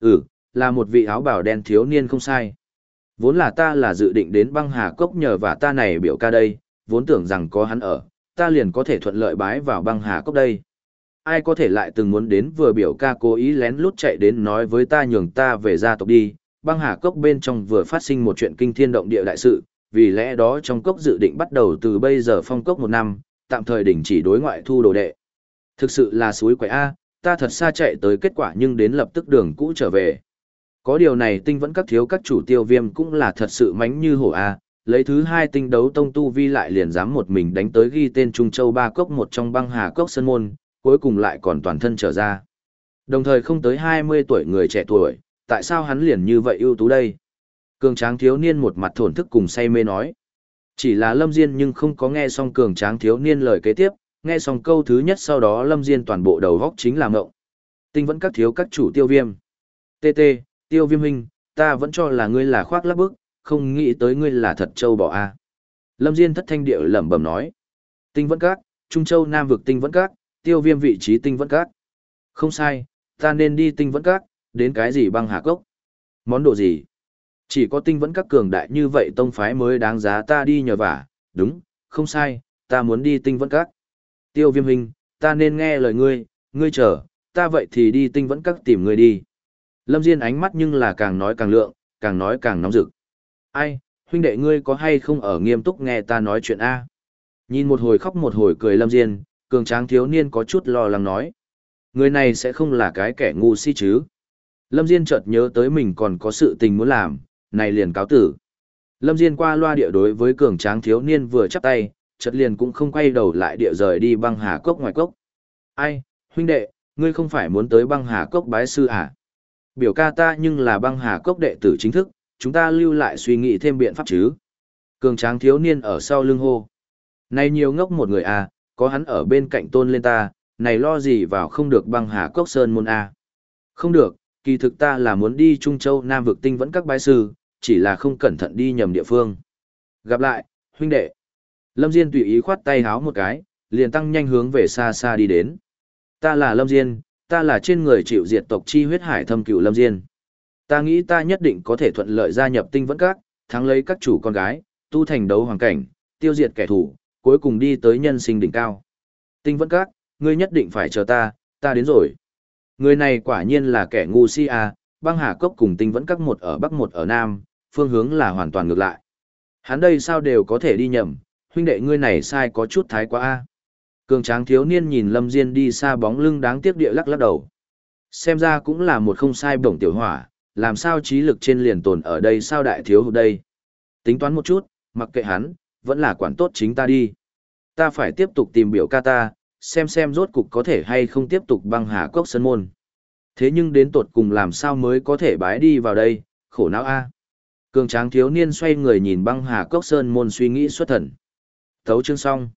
Ừ, là một vị áo bảo đen thiếu niên không sai. Vốn là ta là dự định đến băng hà cốc nhờ và ta này biểu ca đây, vốn tưởng rằng có hắn ở, ta liền có thể thuận lợi bái vào băng hà cốc đây. Ai có thể lại từng muốn đến vừa biểu ca cố ý lén lút chạy đến nói với ta nhường ta về gia tộc đi, băng hà cốc bên trong vừa phát sinh một chuyện kinh thiên động địa đại sự, vì lẽ đó trong cốc dự định bắt đầu từ bây giờ phong cốc một năm, tạm thời đình chỉ đối ngoại thu đồ đệ. Thực sự là suối quậy A, ta thật xa chạy tới kết quả nhưng đến lập tức đường cũ trở về. Có điều này tinh vẫn các thiếu các chủ tiêu viêm cũng là thật sự mánh như hổ A, lấy thứ hai tinh đấu tông tu vi lại liền dám một mình đánh tới ghi tên Trung Châu ba cốc một trong băng hà cốc sơn môn, cuối cùng lại còn toàn thân trở ra. Đồng thời không tới 20 tuổi người trẻ tuổi, tại sao hắn liền như vậy ưu tú đây? Cường tráng thiếu niên một mặt thổn thức cùng say mê nói. Chỉ là Lâm Diên nhưng không có nghe xong cường tráng thiếu niên lời kế tiếp, nghe xong câu thứ nhất sau đó Lâm Diên toàn bộ đầu góc chính là ngộng. Tinh vẫn các thiếu các chủ tiêu viêm. TT, tiêu viêm huynh, ta vẫn cho là ngươi là khoác lắp bức, không nghĩ tới ngươi là thật châu bỏ a. Lâm Diên thất thanh địa lẩm bẩm nói. Tinh vẫn các, Trung Châu Nam vực tinh vẫn các, tiêu viêm vị trí tinh vẫn các. Không sai, ta nên đi tinh vẫn các, đến cái gì băng hà cốc. Món đồ gì? Chỉ có tinh vẫn các cường đại như vậy tông phái mới đáng giá ta đi nhờ vả, đúng, không sai, ta muốn đi tinh vẫn các. Tiêu viêm hình, ta nên nghe lời ngươi, ngươi chờ, ta vậy thì đi tinh vẫn các tìm ngươi đi. Lâm Diên ánh mắt nhưng là càng nói càng lượng, càng nói càng nóng rực. Ai, huynh đệ ngươi có hay không ở nghiêm túc nghe ta nói chuyện A? Nhìn một hồi khóc một hồi cười Lâm Diên, cường tráng thiếu niên có chút lo lắng nói. Người này sẽ không là cái kẻ ngu si chứ? Lâm Diên chợt nhớ tới mình còn có sự tình muốn làm, này liền cáo tử. Lâm Diên qua loa địa đối với cường tráng thiếu niên vừa chắp tay, chợt liền cũng không quay đầu lại địa rời đi băng hà cốc ngoài cốc. Ai, huynh đệ, ngươi không phải muốn tới băng hà cốc bái sư à? Biểu ca ta nhưng là băng hà cốc đệ tử chính thức, chúng ta lưu lại suy nghĩ thêm biện pháp chứ. Cường tráng thiếu niên ở sau lưng hô. Này nhiều ngốc một người à, có hắn ở bên cạnh tôn lên ta, này lo gì vào không được băng hà cốc sơn môn à. Không được, kỳ thực ta là muốn đi Trung Châu Nam vực tinh vẫn các bái sư, chỉ là không cẩn thận đi nhầm địa phương. Gặp lại, huynh đệ. Lâm Diên tùy ý khoát tay háo một cái, liền tăng nhanh hướng về xa xa đi đến. Ta là Lâm Diên, ta là trên người chịu diệt tộc chi huyết hải thâm cửu Lâm Diên. Ta nghĩ ta nhất định có thể thuận lợi gia nhập tinh vẫn các, thắng lấy các chủ con gái, tu thành đấu hoàng cảnh, tiêu diệt kẻ thù, cuối cùng đi tới nhân sinh đỉnh cao. Tinh vẫn các, ngươi nhất định phải chờ ta, ta đến rồi. Người này quả nhiên là kẻ ngu si à, băng hà cốc cùng tinh vẫn các một ở bắc một ở nam, phương hướng là hoàn toàn ngược lại. Hắn đây sao đều có thể đi nhầm, huynh đệ ngươi này sai có chút thái quá a. Cường tráng thiếu niên nhìn Lâm Diên đi xa bóng lưng đáng tiếc địa lắc lắc đầu. Xem ra cũng là một không sai bổng tiểu hỏa, làm sao trí lực trên liền tồn ở đây sao đại thiếu hụt đây. Tính toán một chút, mặc kệ hắn, vẫn là quản tốt chính ta đi. Ta phải tiếp tục tìm biểu ca ta, xem xem rốt cục có thể hay không tiếp tục băng hà cốc sân môn. Thế nhưng đến tột cùng làm sao mới có thể bái đi vào đây, khổ não a. Cường tráng thiếu niên xoay người nhìn băng hà cốc sơn môn suy nghĩ xuất thần. Thấu chương xong.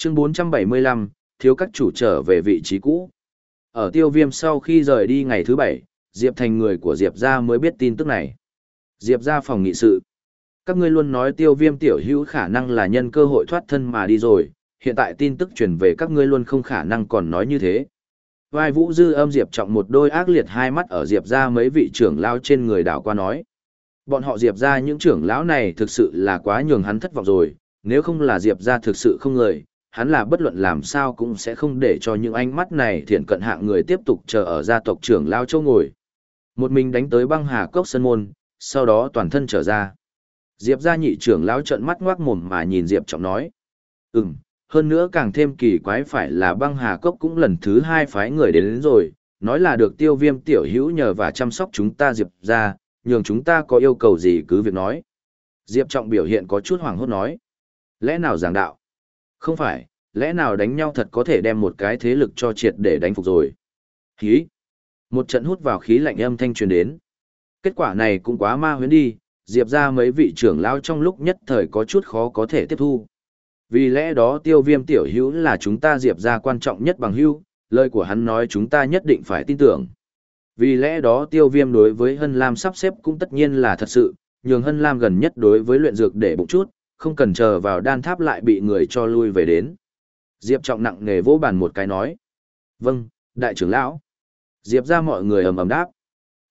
Chương 475, thiếu các chủ trở về vị trí cũ. Ở tiêu viêm sau khi rời đi ngày thứ bảy, Diệp Thành người của Diệp gia mới biết tin tức này. Diệp gia phòng nghị sự. Các ngươi luôn nói tiêu viêm tiểu hữu khả năng là nhân cơ hội thoát thân mà đi rồi, hiện tại tin tức truyền về các ngươi luôn không khả năng còn nói như thế. Vai vũ dư âm Diệp trọng một đôi ác liệt hai mắt ở Diệp gia mấy vị trưởng lão trên người đảo qua nói. Bọn họ Diệp gia những trưởng lão này thực sự là quá nhường hắn thất vọng rồi, nếu không là Diệp gia thực sự không người, hắn là bất luận làm sao cũng sẽ không để cho những ánh mắt này thiện cận hạng người tiếp tục chờ ở gia tộc trưởng lao châu ngồi. Một mình đánh tới băng hà cốc sân môn, sau đó toàn thân trở ra. Diệp gia nhị trưởng lão trợn mắt ngoác mồm mà nhìn Diệp trọng nói. Ừm, hơn nữa càng thêm kỳ quái phải là băng hà cốc cũng lần thứ hai phái người đến, đến rồi, nói là được tiêu viêm tiểu hữu nhờ và chăm sóc chúng ta Diệp ra, nhường chúng ta có yêu cầu gì cứ việc nói. Diệp trọng biểu hiện có chút hoảng hốt nói. Lẽ nào giảng đạo? Không phải, lẽ nào đánh nhau thật có thể đem một cái thế lực cho triệt để đánh phục rồi. Khí. Một trận hút vào khí lạnh âm thanh truyền đến. Kết quả này cũng quá ma huyến đi, Diệp ra mấy vị trưởng lao trong lúc nhất thời có chút khó có thể tiếp thu. Vì lẽ đó tiêu viêm tiểu hữu là chúng ta diệp ra quan trọng nhất bằng hữu, lời của hắn nói chúng ta nhất định phải tin tưởng. Vì lẽ đó tiêu viêm đối với Hân Lam sắp xếp cũng tất nhiên là thật sự, nhường Hân Lam gần nhất đối với luyện dược để bụng chút, không cần chờ vào đan tháp lại bị người cho lui về đến. Diệp trọng nặng nghề vỗ bàn một cái nói. Vâng, đại trưởng lão. Diệp ra mọi người ầm ầm đáp.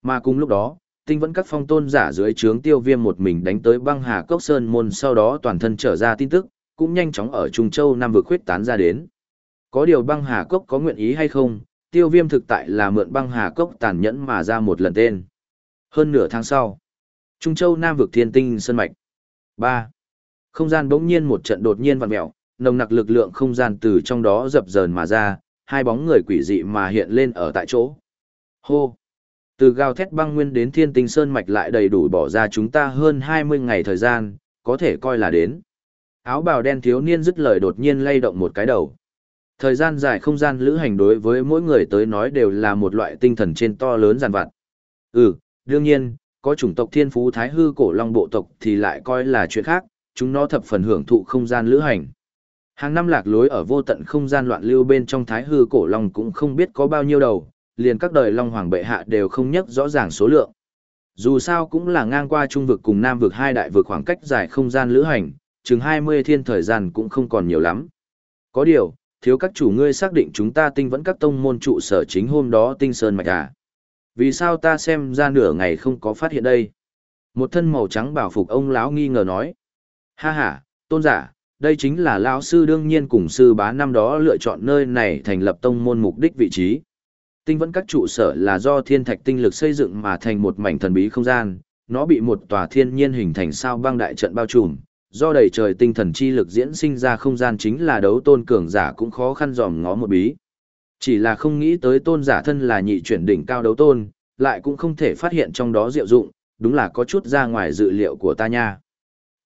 Mà cùng lúc đó, tinh vẫn các phong tôn giả dưới trướng tiêu viêm một mình đánh tới băng hà cốc sơn môn sau đó toàn thân trở ra tin tức, cũng nhanh chóng ở Trung Châu Nam vực khuyết tán ra đến. Có điều băng hà cốc có nguyện ý hay không, tiêu viêm thực tại là mượn băng hà cốc tàn nhẫn mà ra một lần tên. Hơn nửa tháng sau, Trung Châu Nam vực thiên tinh sơn mạch. 3. Không gian bỗng nhiên một trận đột nhiên vặn mẹo, nồng nặc lực lượng không gian từ trong đó dập dờn mà ra, hai bóng người quỷ dị mà hiện lên ở tại chỗ. Hô! Từ gào thét băng nguyên đến thiên tinh sơn mạch lại đầy đủ bỏ ra chúng ta hơn 20 ngày thời gian, có thể coi là đến. Áo bào đen thiếu niên dứt lời đột nhiên lay động một cái đầu. Thời gian dài không gian lữ hành đối với mỗi người tới nói đều là một loại tinh thần trên to lớn giàn vặt. Ừ, đương nhiên, có chủng tộc thiên phú thái hư cổ long bộ tộc thì lại coi là chuyện khác, chúng nó thập phần hưởng thụ không gian lữ hành. Hàng năm lạc lối ở vô tận không gian loạn lưu bên trong thái hư cổ long cũng không biết có bao nhiêu đầu, liền các đời long hoàng bệ hạ đều không nhắc rõ ràng số lượng. Dù sao cũng là ngang qua trung vực cùng nam vực hai đại vực khoảng cách dài không gian lữ hành, chừng 20 thiên thời gian cũng không còn nhiều lắm. Có điều, thiếu các chủ ngươi xác định chúng ta tinh vẫn các tông môn trụ sở chính hôm đó tinh sơn mạch à. Vì sao ta xem ra nửa ngày không có phát hiện đây? Một thân màu trắng bảo phục ông lão nghi ngờ nói. Ha ha, tôn giả, đây chính là lão sư đương nhiên cùng sư bá năm đó lựa chọn nơi này thành lập tông môn mục đích vị trí. Tinh vẫn các trụ sở là do thiên thạch tinh lực xây dựng mà thành một mảnh thần bí không gian, nó bị một tòa thiên nhiên hình thành sao băng đại trận bao trùm, do đầy trời tinh thần chi lực diễn sinh ra không gian chính là đấu tôn cường giả cũng khó khăn dòm ngó một bí. Chỉ là không nghĩ tới tôn giả thân là nhị chuyển đỉnh cao đấu tôn, lại cũng không thể phát hiện trong đó diệu dụng, đúng là có chút ra ngoài dự liệu của ta nha.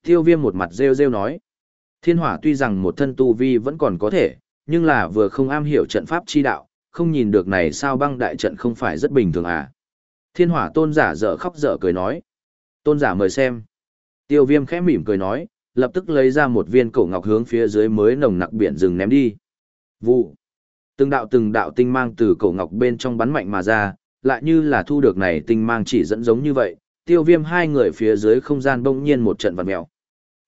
Tiêu viêm một mặt rêu rêu nói. Thiên hỏa tuy rằng một thân tu vi vẫn còn có thể, nhưng là vừa không am hiểu trận pháp chi đạo, không nhìn được này sao băng đại trận không phải rất bình thường à. Thiên hỏa tôn giả dở khóc dở cười nói. Tôn giả mời xem. Tiêu viêm khẽ mỉm cười nói, lập tức lấy ra một viên cổ ngọc hướng phía dưới mới nồng nặc biển rừng ném đi. Vụ. Từng đạo từng đạo tinh mang từ cổ ngọc bên trong bắn mạnh mà ra, lại như là thu được này tinh mang chỉ dẫn giống như vậy, tiêu viêm hai người phía dưới không gian bỗng nhiên một trận vặn mèo.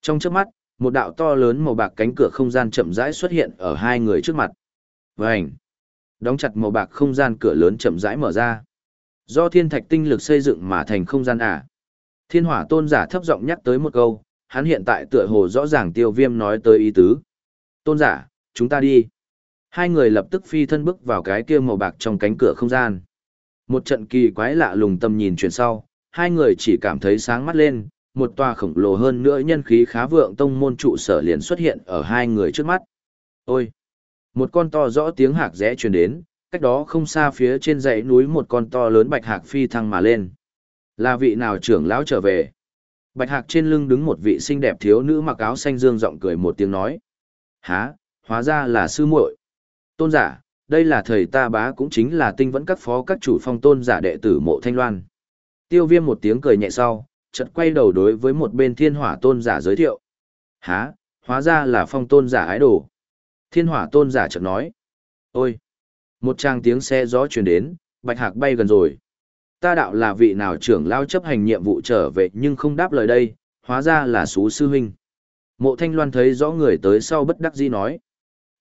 Trong trước mắt, một đạo to lớn màu bạc cánh cửa không gian chậm rãi xuất hiện ở hai người trước mặt. Vành! Đóng chặt màu bạc không gian cửa lớn chậm rãi mở ra. Do thiên thạch tinh lực xây dựng mà thành không gian à. Thiên hỏa tôn giả thấp giọng nhắc tới một câu, hắn hiện tại tựa hồ rõ ràng tiêu viêm nói tới ý tứ. Tôn giả, chúng ta đi. Hai người lập tức phi thân bước vào cái kia màu bạc trong cánh cửa không gian. Một trận kỳ quái lạ lùng tâm nhìn chuyển sau, hai người chỉ cảm thấy sáng mắt lên, một tòa khổng lồ hơn nữa nhân khí khá vượng tông môn trụ sở liền xuất hiện ở hai người trước mắt. Ôi! Một con to rõ tiếng hạc rẽ truyền đến, cách đó không xa phía trên dãy núi một con to lớn bạch hạc phi thăng mà lên. Là vị nào trưởng lão trở về? Bạch hạc trên lưng đứng một vị xinh đẹp thiếu nữ mặc áo xanh dương giọng cười một tiếng nói. Há, hóa ra là sư muội. Tôn giả, đây là thời ta bá cũng chính là tinh vẫn các phó các chủ phong tôn giả đệ tử mộ thanh loan. Tiêu viêm một tiếng cười nhẹ sau, chợt quay đầu đối với một bên thiên hỏa tôn giả giới thiệu. Há, hóa ra là phong tôn giả ái đồ. Thiên hỏa tôn giả chợt nói. Ôi! Một trang tiếng xe gió truyền đến, bạch hạc bay gần rồi. Ta đạo là vị nào trưởng lao chấp hành nhiệm vụ trở về nhưng không đáp lời đây, hóa ra là xú sư huynh. Mộ thanh loan thấy rõ người tới sau bất đắc dĩ nói.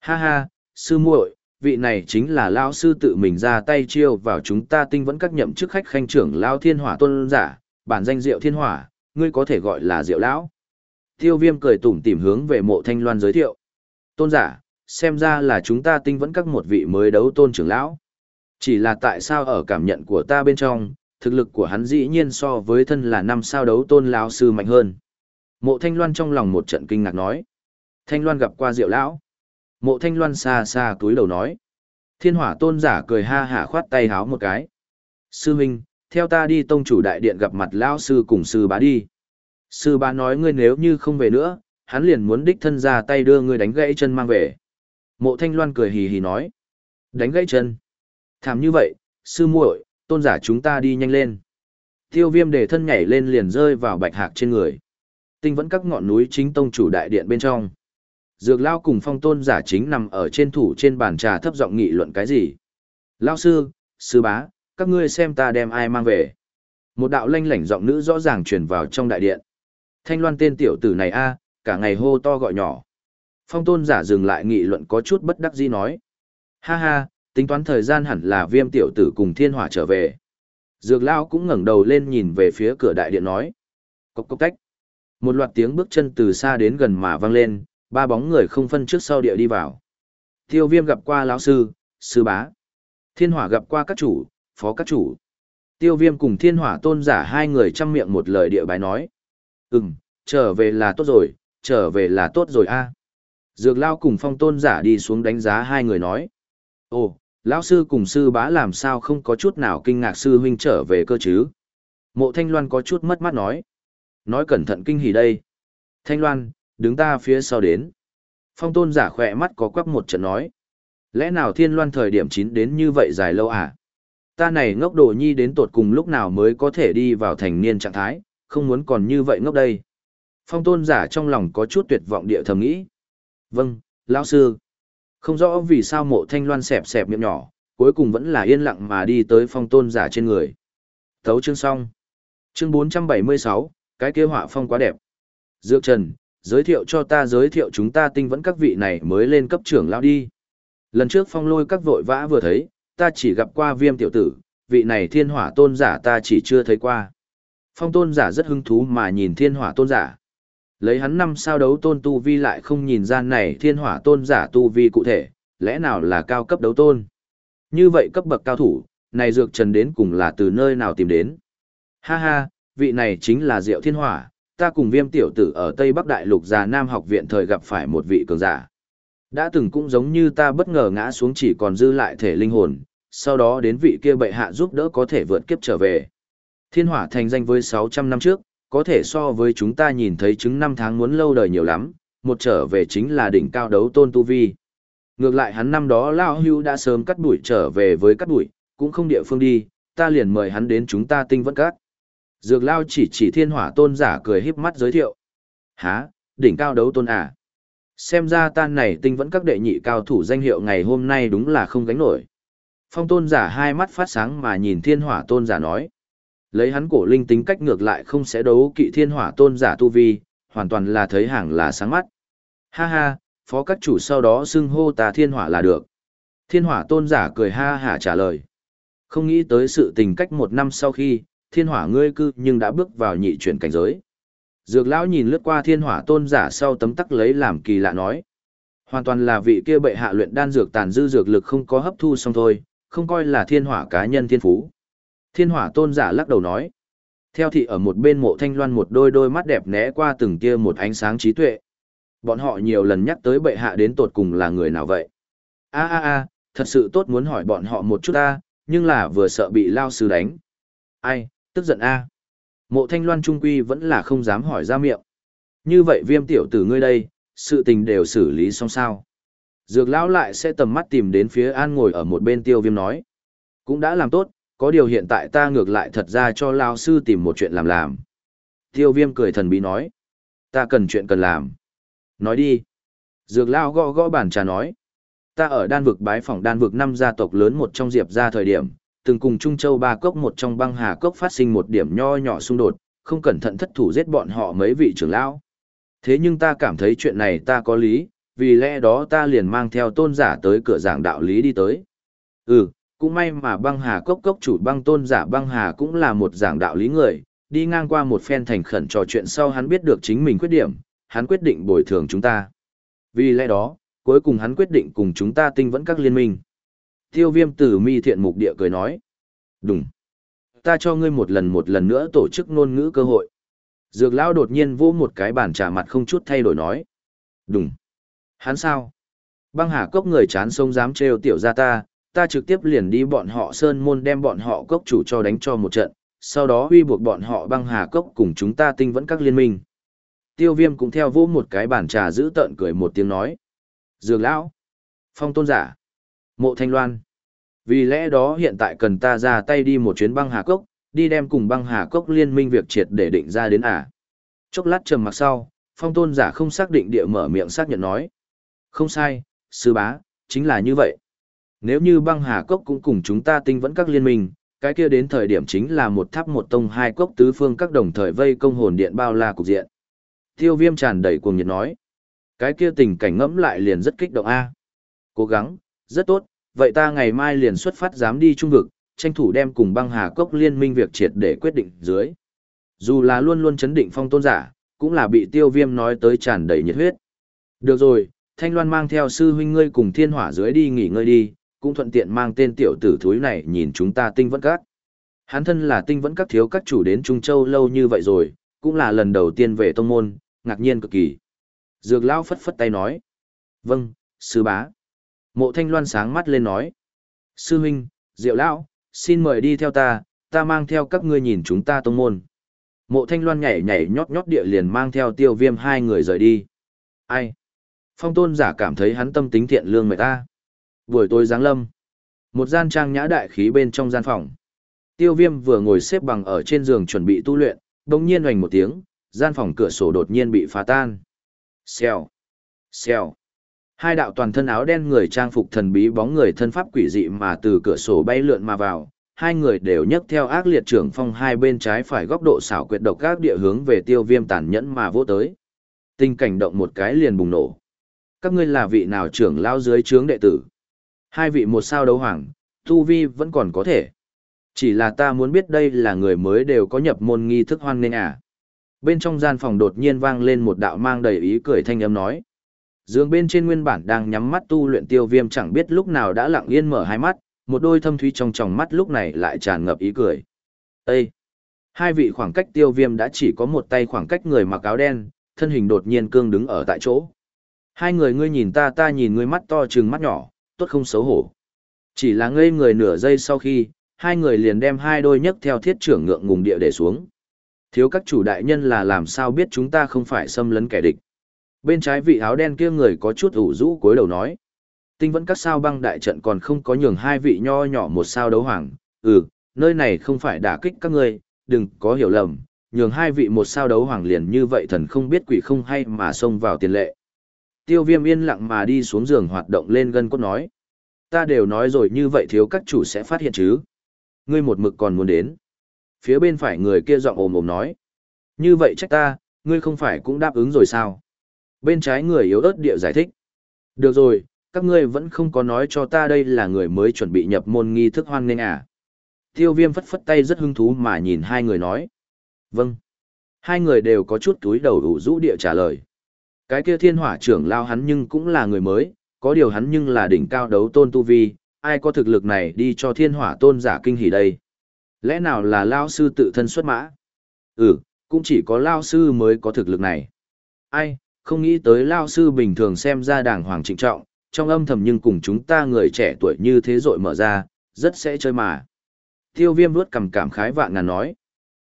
Ha ha, sư muội, vị này chính là lao sư tự mình ra tay chiêu vào chúng ta tinh vẫn các nhậm chức khách khanh trưởng lao thiên hỏa tôn giả, bản danh diệu thiên hỏa, ngươi có thể gọi là diệu lão. Tiêu viêm cười tủm tỉm hướng về mộ thanh loan giới thiệu. Tôn giả, xem ra là chúng ta tinh vẫn các một vị mới đấu tôn trưởng lão. Chỉ là tại sao ở cảm nhận của ta bên trong, thực lực của hắn dĩ nhiên so với thân là năm sao đấu tôn lão sư mạnh hơn. Mộ thanh loan trong lòng một trận kinh ngạc nói. Thanh loan gặp qua diệu lão. Mộ thanh loan xa xa túi đầu nói. Thiên hỏa tôn giả cười ha hả khoát tay háo một cái. Sư Minh, theo ta đi tông chủ đại điện gặp mặt lão sư cùng sư bá đi. Sư bá nói ngươi nếu như không về nữa, hắn liền muốn đích thân ra tay đưa ngươi đánh gãy chân mang về. Mộ thanh loan cười hì hì nói. Đánh gãy chân. Thảm như vậy, sư muội, tôn giả chúng ta đi nhanh lên. Tiêu viêm để thân nhảy lên liền rơi vào bạch hạc trên người. Tinh vẫn các ngọn núi chính tông chủ đại điện bên trong. Dược lao cùng phong tôn giả chính nằm ở trên thủ trên bàn trà thấp giọng nghị luận cái gì. Lao sư, sư bá, các ngươi xem ta đem ai mang về. Một đạo lanh lảnh giọng nữ rõ ràng truyền vào trong đại điện. Thanh loan tên tiểu tử này a, cả ngày hô to gọi nhỏ. Phong tôn giả dừng lại nghị luận có chút bất đắc dĩ nói. Ha ha, tính toán thời gian hẳn là viêm tiểu tử cùng thiên hỏa trở về. Dược lao cũng ngẩng đầu lên nhìn về phía cửa đại điện nói. Cốc cốc tách. Một loạt tiếng bước chân từ xa đến gần mà vang lên, ba bóng người không phân trước sau địa đi vào. Tiêu viêm gặp qua lão sư, sư bá. Thiên hỏa gặp qua các chủ, phó các chủ. Tiêu viêm cùng thiên hỏa tôn giả hai người chăm miệng một lời địa bài nói. Ừm, trở về là tốt rồi, trở về là tốt rồi a. Dược lao cùng phong tôn giả đi xuống đánh giá hai người nói. Ồ, lão sư cùng sư bá làm sao không có chút nào kinh ngạc sư huynh trở về cơ chứ? Mộ Thanh Loan có chút mất mắt nói. Nói cẩn thận kinh hỉ đây. Thanh Loan, đứng ta phía sau đến. Phong tôn giả khỏe mắt có quắc một trận nói. Lẽ nào thiên loan thời điểm chín đến như vậy dài lâu à? Ta này ngốc đồ nhi đến tột cùng lúc nào mới có thể đi vào thành niên trạng thái, không muốn còn như vậy ngốc đây. Phong tôn giả trong lòng có chút tuyệt vọng địa thầm nghĩ. Vâng, lão sư. Không rõ vì sao mộ thanh loan xẹp xẹp miệng nhỏ, cuối cùng vẫn là yên lặng mà đi tới phong tôn giả trên người. Thấu chương xong. Chương 476, cái kia họa phong quá đẹp. Dược Trần, giới thiệu cho ta giới thiệu chúng ta tinh vẫn các vị này mới lên cấp trưởng lão đi. Lần trước phong lôi các vội vã vừa thấy, ta chỉ gặp qua viêm tiểu tử, vị này thiên hỏa tôn giả ta chỉ chưa thấy qua. Phong tôn giả rất hứng thú mà nhìn thiên hỏa tôn giả. Lấy hắn năm sao đấu tôn tu vi lại không nhìn ra này thiên hỏa tôn giả tu vi cụ thể, lẽ nào là cao cấp đấu tôn. Như vậy cấp bậc cao thủ, này dược trần đến cùng là từ nơi nào tìm đến. Ha ha, vị này chính là Diệu Thiên Hỏa, ta cùng viêm tiểu tử ở Tây Bắc Đại Lục già Nam học viện thời gặp phải một vị cường giả. Đã từng cũng giống như ta bất ngờ ngã xuống chỉ còn dư lại thể linh hồn, sau đó đến vị kia bệ hạ giúp đỡ có thể vượt kiếp trở về. Thiên hỏa thành danh với 600 năm trước, có thể so với chúng ta nhìn thấy chứng năm tháng muốn lâu đời nhiều lắm, một trở về chính là đỉnh cao đấu tôn tu vi. Ngược lại hắn năm đó Lao Hưu đã sớm cắt đuổi trở về với cắt đuổi, cũng không địa phương đi, ta liền mời hắn đến chúng ta tinh vẫn cát. Dược Lao chỉ chỉ thiên hỏa tôn giả cười híp mắt giới thiệu. Há, đỉnh cao đấu tôn à? Xem ra tan này tinh vẫn các đệ nhị cao thủ danh hiệu ngày hôm nay đúng là không gánh nổi. Phong tôn giả hai mắt phát sáng mà nhìn thiên hỏa tôn giả nói. Lấy hắn cổ linh tính cách ngược lại không sẽ đấu kỵ thiên hỏa tôn giả tu vi, hoàn toàn là thấy hàng là sáng mắt. Ha ha, phó các chủ sau đó xưng hô ta thiên hỏa là được. Thiên hỏa tôn giả cười ha hả trả lời. Không nghĩ tới sự tình cách một năm sau khi, thiên hỏa ngươi cư nhưng đã bước vào nhị chuyển cảnh giới. Dược lão nhìn lướt qua thiên hỏa tôn giả sau tấm tắc lấy làm kỳ lạ nói. Hoàn toàn là vị kia bệ hạ luyện đan dược tàn dư dược lực không có hấp thu xong thôi, không coi là thiên hỏa cá nhân thiên phú. Thiên hỏa tôn giả lắc đầu nói. Theo thị ở một bên mộ thanh loan một đôi đôi mắt đẹp né qua từng kia một ánh sáng trí tuệ. Bọn họ nhiều lần nhắc tới bệ hạ đến tột cùng là người nào vậy? a a a thật sự tốt muốn hỏi bọn họ một chút ta, nhưng là vừa sợ bị lao sư đánh. Ai, tức giận a Mộ thanh loan trung quy vẫn là không dám hỏi ra miệng. Như vậy viêm tiểu tử ngươi đây, sự tình đều xử lý xong sao. Dược lão lại sẽ tầm mắt tìm đến phía an ngồi ở một bên tiêu viêm nói. Cũng đã làm tốt, có điều hiện tại ta ngược lại thật ra cho lao sư tìm một chuyện làm làm. Tiêu viêm cười thần bí nói. Ta cần chuyện cần làm. Nói đi. Dược lão gõ gõ bàn trà nói. Ta ở đan vực bái phỏng đan vực năm gia tộc lớn một trong diệp ra thời điểm, từng cùng Trung Châu ba cốc một trong băng hà cốc phát sinh một điểm nho nhỏ xung đột, không cẩn thận thất thủ giết bọn họ mấy vị trưởng lão. Thế nhưng ta cảm thấy chuyện này ta có lý, vì lẽ đó ta liền mang theo tôn giả tới cửa giảng đạo lý đi tới. Ừ, cũng may mà băng hà cốc cốc chủ băng tôn giả băng hà cũng là một giảng đạo lý người, đi ngang qua một phen thành khẩn trò chuyện sau hắn biết được chính mình khuyết điểm, hắn quyết định bồi thường chúng ta. Vì lẽ đó, cuối cùng hắn quyết định cùng chúng ta tinh vẫn các liên minh. Tiêu viêm tử mi thiện mục địa cười nói. Đúng. Ta cho ngươi một lần một lần nữa tổ chức ngôn ngữ cơ hội. Dược lão đột nhiên vô một cái bàn trà mặt không chút thay đổi nói. Đúng. Hắn sao? Băng hà cốc người chán sông dám trêu tiểu ra ta, ta trực tiếp liền đi bọn họ sơn môn đem bọn họ cốc chủ cho đánh cho một trận, sau đó huy buộc bọn họ băng hà cốc cùng chúng ta tinh vẫn các liên minh. Tiêu viêm cũng theo vô một cái bàn trà giữ tợn cười một tiếng nói. Dược lão. Phong tôn giả. Mộ Thanh Loan. Vì lẽ đó hiện tại cần ta ra tay đi một chuyến băng hà cốc, đi đem cùng băng hà cốc liên minh việc triệt để định ra đến à. Chốc lát trầm mặc sau, phong tôn giả không xác định địa mở miệng xác nhận nói. Không sai, sư bá, chính là như vậy. Nếu như băng hà cốc cũng cùng chúng ta tinh vẫn các liên minh, cái kia đến thời điểm chính là một tháp một tông hai cốc tứ phương các đồng thời vây công hồn điện bao la cục diện. Tiêu viêm tràn đầy cuồng nhiệt nói. Cái kia tình cảnh ngẫm lại liền rất kích động a Cố gắng, rất tốt, vậy ta ngày mai liền xuất phát dám đi trung vực, tranh thủ đem cùng băng hà cốc liên minh việc triệt để quyết định dưới. Dù là luôn luôn chấn định phong tôn giả, cũng là bị tiêu viêm nói tới tràn đầy nhiệt huyết. Được rồi, Thanh Loan mang theo sư huynh ngươi cùng thiên hỏa dưới đi nghỉ ngơi đi, cũng thuận tiện mang tên tiểu tử thúi này nhìn chúng ta tinh vẫn các. Hắn thân là tinh vẫn các thiếu các chủ đến Trung Châu lâu như vậy rồi, cũng là lần đầu tiên về tông môn, ngạc nhiên cực kỳ. Dược lão phất phất tay nói. Vâng, sư bá. Mộ thanh loan sáng mắt lên nói. Sư huynh, Diệu Lão, xin mời đi theo ta, ta mang theo các ngươi nhìn chúng ta tông môn. Mộ thanh loan nhảy nhảy nhót nhót địa liền mang theo tiêu viêm hai người rời đi. Ai? Phong tôn giả cảm thấy hắn tâm tính thiện lương mệt ta. Buổi tối giáng lâm. Một gian trang nhã đại khí bên trong gian phòng. Tiêu viêm vừa ngồi xếp bằng ở trên giường chuẩn bị tu luyện, đồng nhiên hoành một tiếng, gian phòng cửa sổ đột nhiên bị phá tan. Xèo. Xèo. Hai đạo toàn thân áo đen người trang phục thần bí bóng người thân pháp quỷ dị mà từ cửa sổ bay lượn mà vào, hai người đều nhấc theo ác liệt trưởng phong hai bên trái phải góc độ xảo quyệt độc các địa hướng về tiêu viêm tàn nhẫn mà vô tới. Tình cảnh động một cái liền bùng nổ. Các ngươi là vị nào trưởng lao dưới trướng đệ tử? Hai vị một sao đấu hoàng, tu vi vẫn còn có thể. Chỉ là ta muốn biết đây là người mới đều có nhập môn nghi thức hoan nên à. Bên trong gian phòng đột nhiên vang lên một đạo mang đầy ý cười thanh âm nói. Giường bên trên nguyên bản đang nhắm mắt tu luyện tiêu viêm chẳng biết lúc nào đã lặng yên mở hai mắt, một đôi thâm thúy trong tròng mắt lúc này lại tràn ngập ý cười. Ê! Hai vị khoảng cách tiêu viêm đã chỉ có một tay khoảng cách người mặc áo đen, thân hình đột nhiên cương đứng ở tại chỗ. Hai người ngươi nhìn ta ta nhìn ngươi mắt to trừng mắt nhỏ, tốt không xấu hổ. Chỉ là ngây người nửa giây sau khi, hai người liền đem hai đôi nhấc theo thiết trưởng ngượng ngùng địa để xuống. Thiếu các chủ đại nhân là làm sao biết chúng ta không phải xâm lấn kẻ địch. Bên trái vị áo đen kia người có chút ủ rũ cúi đầu nói. Tinh vẫn các sao băng đại trận còn không có nhường hai vị nho nhỏ một sao đấu hoàng. Ừ, nơi này không phải đả kích các ngươi, đừng có hiểu lầm. Nhường hai vị một sao đấu hoàng liền như vậy thần không biết quỷ không hay mà xông vào tiền lệ. Tiêu viêm yên lặng mà đi xuống giường hoạt động lên gân cốt nói. Ta đều nói rồi như vậy thiếu các chủ sẽ phát hiện chứ. Ngươi một mực còn muốn đến. Phía bên phải người kia giọng ồm ồm nói. Như vậy trách ta, ngươi không phải cũng đáp ứng rồi sao? Bên trái người yếu ớt địa giải thích. Được rồi, các ngươi vẫn không có nói cho ta đây là người mới chuẩn bị nhập môn nghi thức hoan nghênh à. Tiêu viêm phất phất tay rất hứng thú mà nhìn hai người nói. Vâng. Hai người đều có chút túi đầu ủ rũ địa trả lời. Cái kia thiên hỏa trưởng lao hắn nhưng cũng là người mới, có điều hắn nhưng là đỉnh cao đấu tôn tu vi, ai có thực lực này đi cho thiên hỏa tôn giả kinh hỉ đây. Lẽ nào là lao sư tự thân xuất mã? Ừ, cũng chỉ có lao sư mới có thực lực này. Ai, không nghĩ tới lao sư bình thường xem ra đàng hoàng trịnh trọng, trong âm thầm nhưng cùng chúng ta người trẻ tuổi như thế rội mở ra, rất sẽ chơi mà. Tiêu viêm vuốt cầm cảm khái vạn ngàn nói.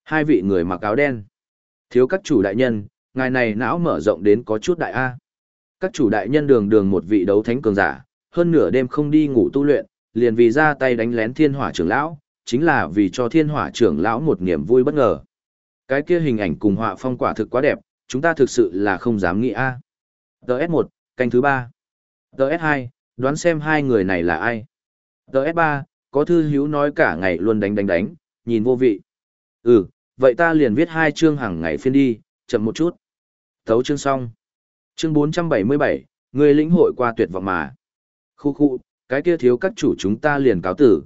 Hai vị người mặc áo đen. Thiếu các chủ đại nhân, ngài này não mở rộng đến có chút đại A. Các chủ đại nhân đường đường một vị đấu thánh cường giả, hơn nửa đêm không đi ngủ tu luyện, liền vì ra tay đánh lén thiên hỏa trưởng lão, chính là vì cho thiên hỏa trưởng lão một niềm vui bất ngờ. Cái kia hình ảnh cùng họa phong quả thực quá đẹp, chúng ta thực sự là không dám nghĩ a. TS1, canh thứ 3. TS2, đoán xem hai người này là ai. TS3, có thư hữu nói cả ngày luôn đánh đánh đánh, nhìn vô vị. Ừ, vậy ta liền viết hai chương hàng ngày phiên đi, chậm một chút. Thấu chương xong. Chương 477, người lĩnh hội qua tuyệt vọng mà. Khu khu, cái kia thiếu các chủ chúng ta liền cáo tử.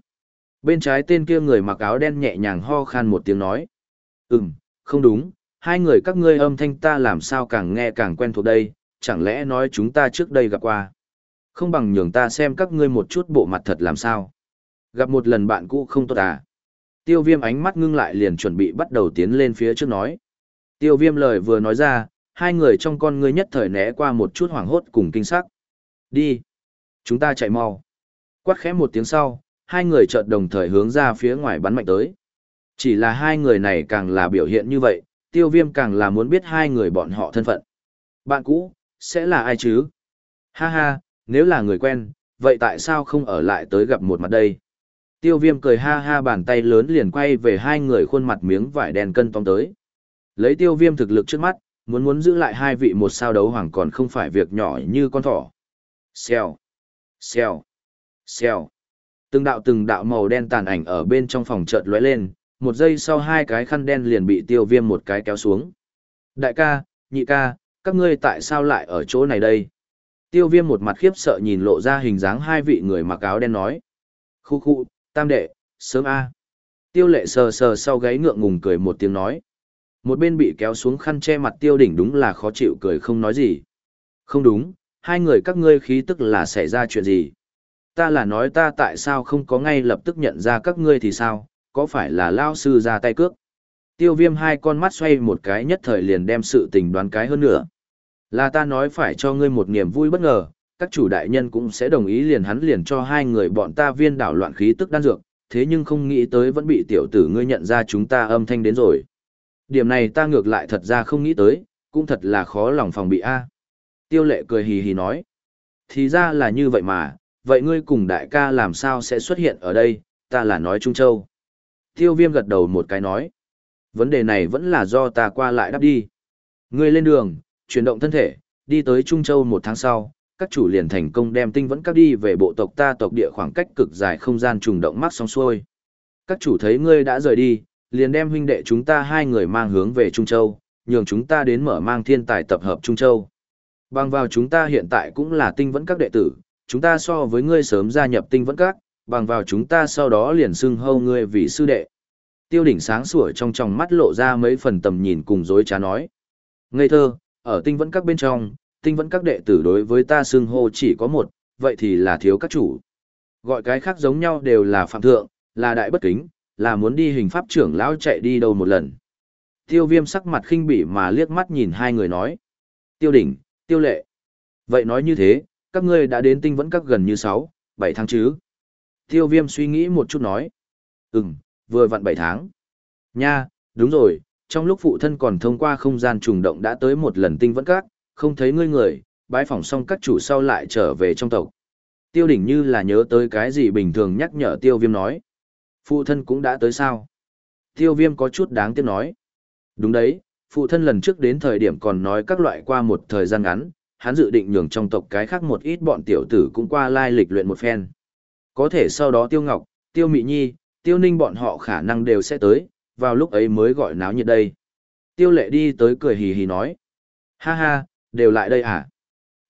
Bên trái tên kia người mặc áo đen nhẹ nhàng ho khan một tiếng nói. Ừm, không đúng, hai người các ngươi âm thanh ta làm sao càng nghe càng quen thuộc đây, chẳng lẽ nói chúng ta trước đây gặp qua. Không bằng nhường ta xem các ngươi một chút bộ mặt thật làm sao. Gặp một lần bạn cũ không tốt à. Tiêu viêm ánh mắt ngưng lại liền chuẩn bị bắt đầu tiến lên phía trước nói. Tiêu viêm lời vừa nói ra, hai người trong con ngươi nhất thời né qua một chút hoảng hốt cùng kinh sắc. Đi. Chúng ta chạy mau. Quát khẽ một tiếng sau, hai người chợt đồng thời hướng ra phía ngoài bắn mạnh tới. Chỉ là hai người này càng là biểu hiện như vậy, tiêu viêm càng là muốn biết hai người bọn họ thân phận. Bạn cũ, sẽ là ai chứ? Ha ha, nếu là người quen, vậy tại sao không ở lại tới gặp một mặt đây? Tiêu viêm cười ha ha bàn tay lớn liền quay về hai người khuôn mặt miếng vải đen cân tông tới. Lấy tiêu viêm thực lực trước mắt, muốn muốn giữ lại hai vị một sao đấu hoàng còn không phải việc nhỏ như con thỏ. Xèo, xèo, xèo. Từng đạo từng đạo màu đen tàn ảnh ở bên trong phòng chợt lóe lên, một giây sau hai cái khăn đen liền bị tiêu viêm một cái kéo xuống. Đại ca, nhị ca, các ngươi tại sao lại ở chỗ này đây? Tiêu viêm một mặt khiếp sợ nhìn lộ ra hình dáng hai vị người mặc áo đen nói. Khu khu, tam đệ, sớm a Tiêu lệ sờ sờ sau gáy ngượng ngùng cười một tiếng nói. Một bên bị kéo xuống khăn che mặt tiêu đỉnh đúng là khó chịu cười không nói gì. Không đúng, hai người các ngươi khí tức là xảy ra chuyện gì? Ta là nói ta tại sao không có ngay lập tức nhận ra các ngươi thì sao, có phải là lao sư ra tay cước? Tiêu viêm hai con mắt xoay một cái nhất thời liền đem sự tình đoán cái hơn nữa. Là ta nói phải cho ngươi một niềm vui bất ngờ, các chủ đại nhân cũng sẽ đồng ý liền hắn liền cho hai người bọn ta viên đảo loạn khí tức đan dược, thế nhưng không nghĩ tới vẫn bị tiểu tử ngươi nhận ra chúng ta âm thanh đến rồi. Điểm này ta ngược lại thật ra không nghĩ tới, cũng thật là khó lòng phòng bị a. Tiêu lệ cười hì hì nói. Thì ra là như vậy mà, vậy ngươi cùng đại ca làm sao sẽ xuất hiện ở đây, ta là nói Trung Châu. Tiêu viêm gật đầu một cái nói. Vấn đề này vẫn là do ta qua lại đáp đi. Ngươi lên đường, chuyển động thân thể, đi tới Trung Châu một tháng sau, các chủ liền thành công đem tinh vẫn các đi về bộ tộc ta tộc địa khoảng cách cực dài không gian trùng động mắc xong xuôi. Các chủ thấy ngươi đã rời đi, liền đem huynh đệ chúng ta hai người mang hướng về Trung Châu, nhường chúng ta đến mở mang thiên tài tập hợp Trung Châu. Bằng vào chúng ta hiện tại cũng là tinh vẫn các đệ tử, chúng ta so với ngươi sớm gia nhập tinh vẫn các, bằng vào chúng ta sau đó liền xưng hâu ngươi vì sư đệ. Tiêu đỉnh sáng sủa trong tròng mắt lộ ra mấy phần tầm nhìn cùng dối trá nói. Ngây thơ, ở tinh vẫn các bên trong, tinh vẫn các đệ tử đối với ta xưng hô chỉ có một, vậy thì là thiếu các chủ. Gọi cái khác giống nhau đều là phạm thượng, là đại bất kính, là muốn đi hình pháp trưởng lão chạy đi đâu một lần. Tiêu viêm sắc mặt khinh bỉ mà liếc mắt nhìn hai người nói. Tiêu đỉnh, tiêu lệ. Vậy nói như thế, các ngươi đã đến tinh vẫn các gần như 6, 7 tháng chứ. Tiêu viêm suy nghĩ một chút nói. Ừm, vừa vặn 7 tháng. Nha, đúng rồi, trong lúc phụ thân còn thông qua không gian trùng động đã tới một lần tinh vẫn các, không thấy ngươi người, bái phỏng xong các chủ sau lại trở về trong tộc. Tiêu đỉnh như là nhớ tới cái gì bình thường nhắc nhở tiêu viêm nói. Phụ thân cũng đã tới sao? Tiêu viêm có chút đáng tiếc nói. Đúng đấy, phụ thân lần trước đến thời điểm còn nói các loại qua một thời gian ngắn, hắn dự định nhường trong tộc cái khác một ít bọn tiểu tử cũng qua lai lịch luyện một phen. Có thể sau đó Tiêu Ngọc, Tiêu Mị Nhi, Tiêu Ninh bọn họ khả năng đều sẽ tới, vào lúc ấy mới gọi náo nhiệt đây. Tiêu lệ đi tới cười hì hì nói. Ha ha, đều lại đây à?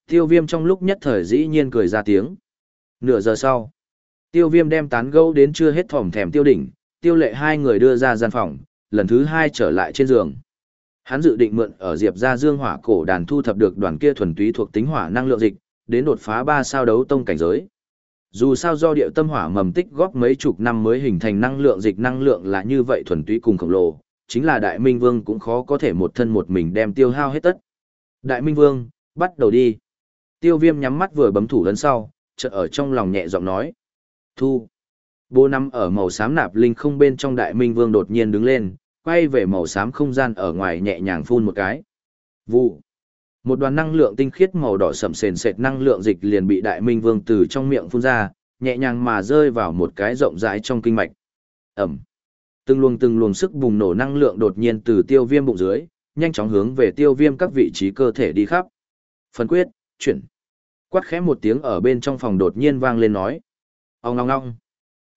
Tiêu viêm trong lúc nhất thời dĩ nhiên cười ra tiếng. Nửa giờ sau, tiêu viêm đem tán gẫu đến chưa hết thỏm thèm tiêu đỉnh, tiêu lệ hai người đưa ra gian phòng, lần thứ hai trở lại trên giường. Hắn dự định mượn ở Diệp Gia Dương Hỏa cổ đàn thu thập được đoàn kia thuần túy thuộc tính hỏa năng lượng dịch, đến đột phá ba sao đấu tông cảnh giới. Dù sao do địa tâm hỏa mầm tích góp mấy chục năm mới hình thành năng lượng dịch năng lượng là như vậy thuần túy cùng khổng lồ, chính là Đại Minh Vương cũng khó có thể một thân một mình đem tiêu hao hết tất. Đại Minh Vương, bắt đầu đi. Tiêu viêm nhắm mắt vừa bấm thủ lấn sau, chợt ở trong lòng nhẹ giọng nói. Thu. Bố năm ở màu xám nạp linh không bên trong Đại Minh Vương đột nhiên đứng lên, quay về màu xám không gian ở ngoài nhẹ nhàng phun một cái. Vụ. Một đoàn năng lượng tinh khiết màu đỏ sẫm sền sệt năng lượng dịch liền bị Đại Minh Vương từ trong miệng phun ra, nhẹ nhàng mà rơi vào một cái rộng rãi trong kinh mạch. Ẩm. Từng luồng từng luồng sức bùng nổ năng lượng đột nhiên từ tiêu viêm bụng dưới, nhanh chóng hướng về tiêu viêm các vị trí cơ thể đi khắp. Phần quyết, chuyển. Quát khẽ một tiếng ở bên trong phòng đột nhiên vang lên nói. Ông ngong ngong.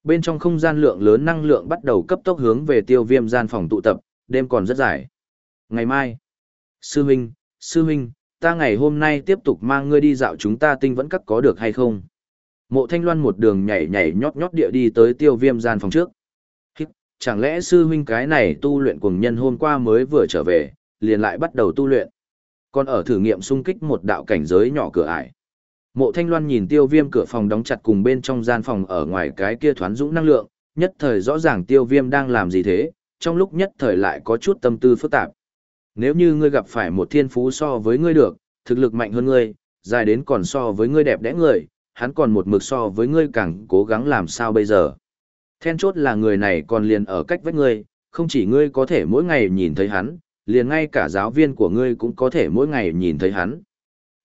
Bên trong không gian lượng lớn năng lượng bắt đầu cấp tốc hướng về tiêu viêm gian phòng tụ tập, đêm còn rất dài. Ngày mai. Sư huynh Sư huynh ta ngày hôm nay tiếp tục mang ngươi đi dạo chúng ta tinh vẫn cắt có được hay không? Mộ Thanh Loan một đường nhảy nhảy nhót nhót địa đi tới tiêu viêm gian phòng trước. Hít, chẳng lẽ sư huynh cái này tu luyện cùng nhân hôm qua mới vừa trở về, liền lại bắt đầu tu luyện. Còn ở thử nghiệm xung kích một đạo cảnh giới nhỏ cửa ải. Mộ Thanh Loan nhìn tiêu viêm cửa phòng đóng chặt cùng bên trong gian phòng ở ngoài cái kia thoán dũng năng lượng, nhất thời rõ ràng tiêu viêm đang làm gì thế, trong lúc nhất thời lại có chút tâm tư phức tạp. Nếu như ngươi gặp phải một thiên phú so với ngươi được, thực lực mạnh hơn ngươi, dài đến còn so với ngươi đẹp đẽ người, hắn còn một mực so với ngươi càng cố gắng làm sao bây giờ. Then chốt là người này còn liền ở cách vách ngươi, không chỉ ngươi có thể mỗi ngày nhìn thấy hắn, liền ngay cả giáo viên của ngươi cũng có thể mỗi ngày nhìn thấy hắn.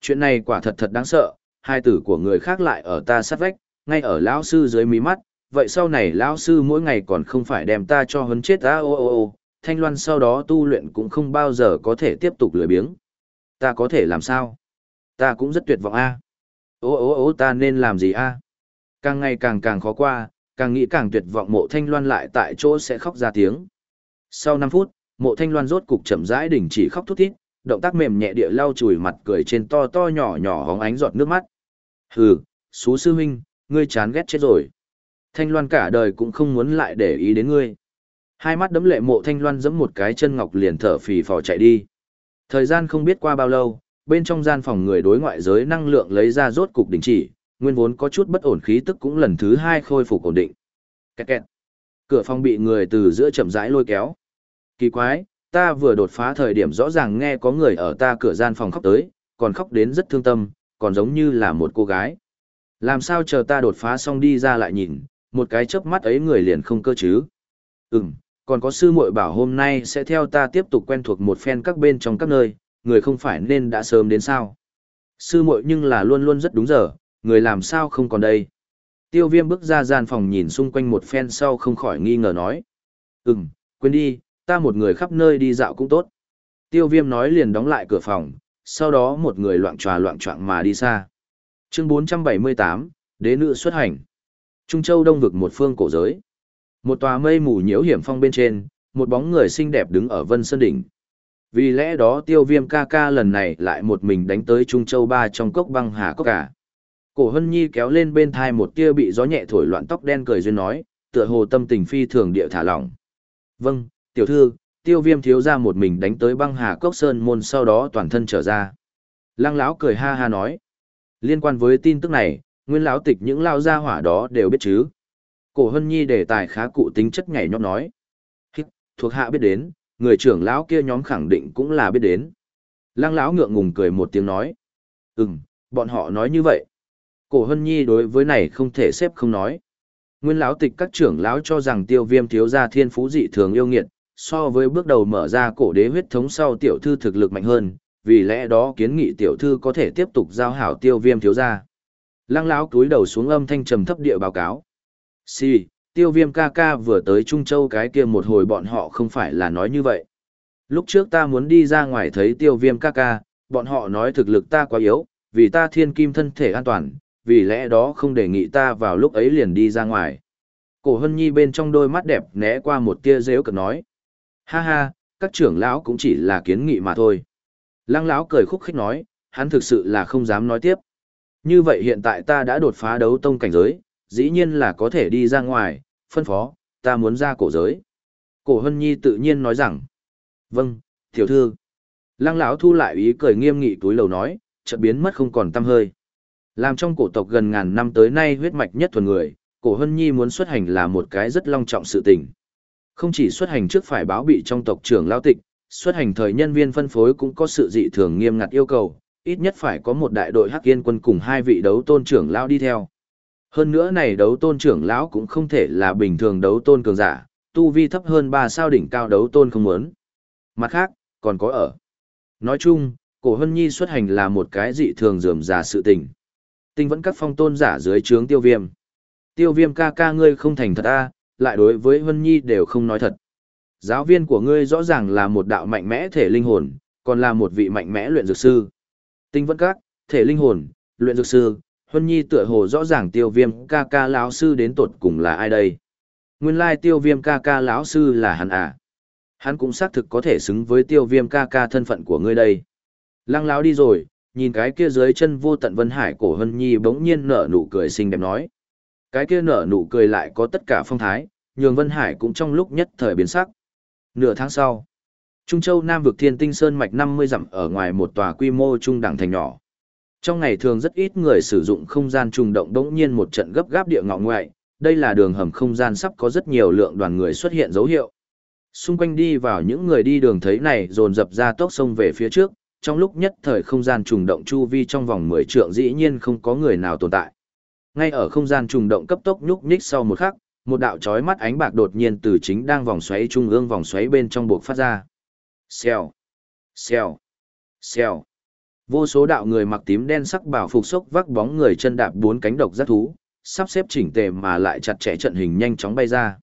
Chuyện này quả thật thật đáng sợ, hai tử của người khác lại ở ta sát vách, ngay ở lão sư dưới mí mắt, vậy sau này lão sư mỗi ngày còn không phải đem ta cho hấn chết ta ô ô ô, Thanh Loan sau đó tu luyện cũng không bao giờ có thể tiếp tục lười biếng. Ta có thể làm sao? Ta cũng rất tuyệt vọng a. Ô ô ô ta nên làm gì a? Càng ngày càng càng khó qua, càng nghĩ càng tuyệt vọng mộ Thanh Loan lại tại chỗ sẽ khóc ra tiếng. Sau 5 phút, mộ Thanh Loan rốt cục chậm rãi đình chỉ khóc thút thít, động tác mềm nhẹ địa lau chùi mặt cười trên to to nhỏ nhỏ hóng ánh giọt nước mắt. Hừ, xú sư huynh, ngươi chán ghét chết rồi. Thanh Loan cả đời cũng không muốn lại để ý đến ngươi. Hai mắt đấm lệ mộ Thanh Loan giẫm một cái chân ngọc liền thở phì phò chạy đi. Thời gian không biết qua bao lâu, bên trong gian phòng người đối ngoại giới năng lượng lấy ra rốt cục đình chỉ, nguyên vốn có chút bất ổn khí tức cũng lần thứ hai khôi phục ổn định. Kẹt kẹt. Cửa phòng bị người từ giữa chậm rãi lôi kéo. Kỳ quái, ta vừa đột phá thời điểm rõ ràng nghe có người ở ta cửa gian phòng khóc tới, còn khóc đến rất thương tâm, còn giống như là một cô gái. Làm sao chờ ta đột phá xong đi ra lại nhìn, một cái chớp mắt ấy người liền không cơ chứ. Ừm, còn có sư muội bảo hôm nay sẽ theo ta tiếp tục quen thuộc một phen các bên trong các nơi, người không phải nên đã sớm đến sao. Sư muội nhưng là luôn luôn rất đúng giờ, người làm sao không còn đây. Tiêu viêm bước ra gian phòng nhìn xung quanh một phen sau không khỏi nghi ngờ nói. Ừm, quên đi, ta một người khắp nơi đi dạo cũng tốt. Tiêu viêm nói liền đóng lại cửa phòng, sau đó một người loạn tròa loạn trọng mà đi xa. Chương 478, Đế nữ xuất hành. Trung Châu Đông vực một phương cổ giới. Một tòa mây mù nhiễu hiểm phong bên trên, một bóng người xinh đẹp đứng ở Vân Sơn đỉnh. Vì lẽ đó Tiêu Viêm ca ca lần này lại một mình đánh tới Trung Châu ba trong cốc băng hà cốc cả. Cổ Hân Nhi kéo lên bên thai một tia bị gió nhẹ thổi loạn tóc đen cười duyên nói, tựa hồ tâm tình phi thường địa thả lỏng. Vâng, tiểu thư, tiêu viêm thiếu ra một mình đánh tới băng hà cốc sơn môn sau đó toàn thân trở ra. Lăng lão cười ha ha nói. Liên quan với tin tức này, nguyên lão tịch những lao gia hỏa đó đều biết chứ. Cổ Hân Nhi đề tài khá cụ tính chất nhảy nhót nói. Hít, thuộc hạ biết đến, người trưởng lão kia nhóm khẳng định cũng là biết đến. Lăng lão ngượng ngùng cười một tiếng nói. Ừm, bọn họ nói như vậy. Cổ Hân Nhi đối với này không thể xếp không nói. Nguyên lão tịch các trưởng lão cho rằng tiêu viêm thiếu gia thiên phú dị thường yêu nghiệt, so với bước đầu mở ra cổ đế huyết thống sau tiểu thư thực lực mạnh hơn, vì lẽ đó kiến nghị tiểu thư có thể tiếp tục giao hảo tiêu viêm thiếu gia. Lăng lão cúi đầu xuống âm thanh trầm thấp địa báo cáo. Si, tiêu viêm ca ca vừa tới Trung Châu cái kia một hồi bọn họ không phải là nói như vậy. Lúc trước ta muốn đi ra ngoài thấy tiêu viêm ca ca, bọn họ nói thực lực ta quá yếu, vì ta thiên kim thân thể an toàn, vì lẽ đó không đề nghị ta vào lúc ấy liền đi ra ngoài. Cổ hân nhi bên trong đôi mắt đẹp né qua một tia rêu cực nói. Ha ha, các trưởng lão cũng chỉ là kiến nghị mà thôi. Lăng lão cười khúc khích nói, hắn thực sự là không dám nói tiếp. Như vậy hiện tại ta đã đột phá đấu tông cảnh giới, dĩ nhiên là có thể đi ra ngoài, phân phó, ta muốn ra cổ giới. Cổ hân nhi tự nhiên nói rằng, vâng, tiểu thư. Lăng lão thu lại ý cười nghiêm nghị túi lầu nói, chợt biến mất không còn tâm hơi. Làm trong cổ tộc gần ngàn năm tới nay huyết mạch nhất thuần người, cổ hân nhi muốn xuất hành là một cái rất long trọng sự tình. Không chỉ xuất hành trước phải báo bị trong tộc trưởng lao tịch, xuất hành thời nhân viên phân phối cũng có sự dị thường nghiêm ngặt yêu cầu, ít nhất phải có một đại đội hắc yên quân cùng hai vị đấu tôn trưởng lao đi theo. Hơn nữa này đấu tôn trưởng lão cũng không thể là bình thường đấu tôn cường giả, tu vi thấp hơn ba sao đỉnh cao đấu tôn không muốn. Mặt khác, còn có ở. Nói chung, cổ hân nhi xuất hành là một cái dị thường dườm già sự tình. Tinh vẫn các phong tôn giả dưới trướng tiêu viêm. Tiêu viêm ca ca ngươi không thành thật a lại đối với Hân Nhi đều không nói thật. Giáo viên của ngươi rõ ràng là một đạo mạnh mẽ thể linh hồn, còn là một vị mạnh mẽ luyện dược sư. Tinh vẫn các, thể linh hồn, luyện dược sư, Hân Nhi tựa hồ rõ ràng tiêu viêm ca ca lão sư đến tột cùng là ai đây. Nguyên lai tiêu viêm ca ca lão sư là hắn à. Hắn cũng xác thực có thể xứng với tiêu viêm ca ca thân phận của ngươi đây. Lăng lão đi rồi, nhìn cái kia dưới chân vô tận vân hải cổ hân nhi bỗng nhiên nở nụ cười xinh đẹp nói cái kia nở nụ cười lại có tất cả phong thái nhường vân hải cũng trong lúc nhất thời biến sắc nửa tháng sau trung châu nam vực thiên tinh sơn mạch năm mươi dặm ở ngoài một tòa quy mô trung đẳng thành nhỏ trong ngày thường rất ít người sử dụng không gian trùng động đống nhiên một trận gấp gáp địa ngọ ngoại đây là đường hầm không gian sắp có rất nhiều lượng đoàn người xuất hiện dấu hiệu xung quanh đi vào những người đi đường thấy này dồn dập ra tốc sông về phía trước trong lúc nhất thời không gian trùng động chu vi trong vòng 10 trượng dĩ nhiên không có người nào tồn tại. Ngay ở không gian trùng động cấp tốc nhúc nhích sau một khắc, một đạo chói mắt ánh bạc đột nhiên từ chính đang vòng xoáy trung ương vòng xoáy bên trong buộc phát ra. Xèo, xèo, xèo. Vô số đạo người mặc tím đen sắc bảo phục sốc vác bóng người chân đạp bốn cánh độc giác thú, sắp xếp chỉnh tề mà lại chặt chẽ trận hình nhanh chóng bay ra.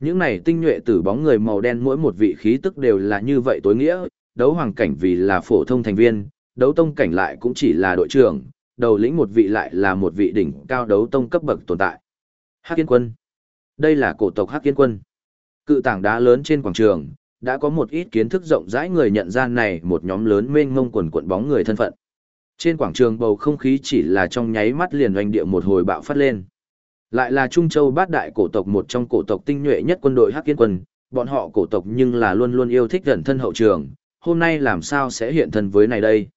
Những này tinh nhuệ tử bóng người màu đen mỗi một vị khí tức đều là như vậy tối nghĩa, đấu hoàng cảnh vì là phổ thông thành viên, đấu tông cảnh lại cũng chỉ là đội trưởng, đầu lĩnh một vị lại là một vị đỉnh cao đấu tông cấp bậc tồn tại. Hắc Kiên Quân. Đây là cổ tộc Hắc Kiên Quân. Cự tảng đá lớn trên quảng trường, đã có một ít kiến thức rộng rãi người nhận ra này một nhóm lớn mênh mông quần cuộn bóng người thân phận. Trên quảng trường bầu không khí chỉ là trong nháy mắt liền oanh địa một hồi bạo phát lên. Lại là Trung Châu bát đại cổ tộc một trong cổ tộc tinh nhuệ nhất quân đội Hắc Kiến Quân, bọn họ cổ tộc nhưng là luôn luôn yêu thích gần thân hậu trường, hôm nay làm sao sẽ hiện thân với này đây?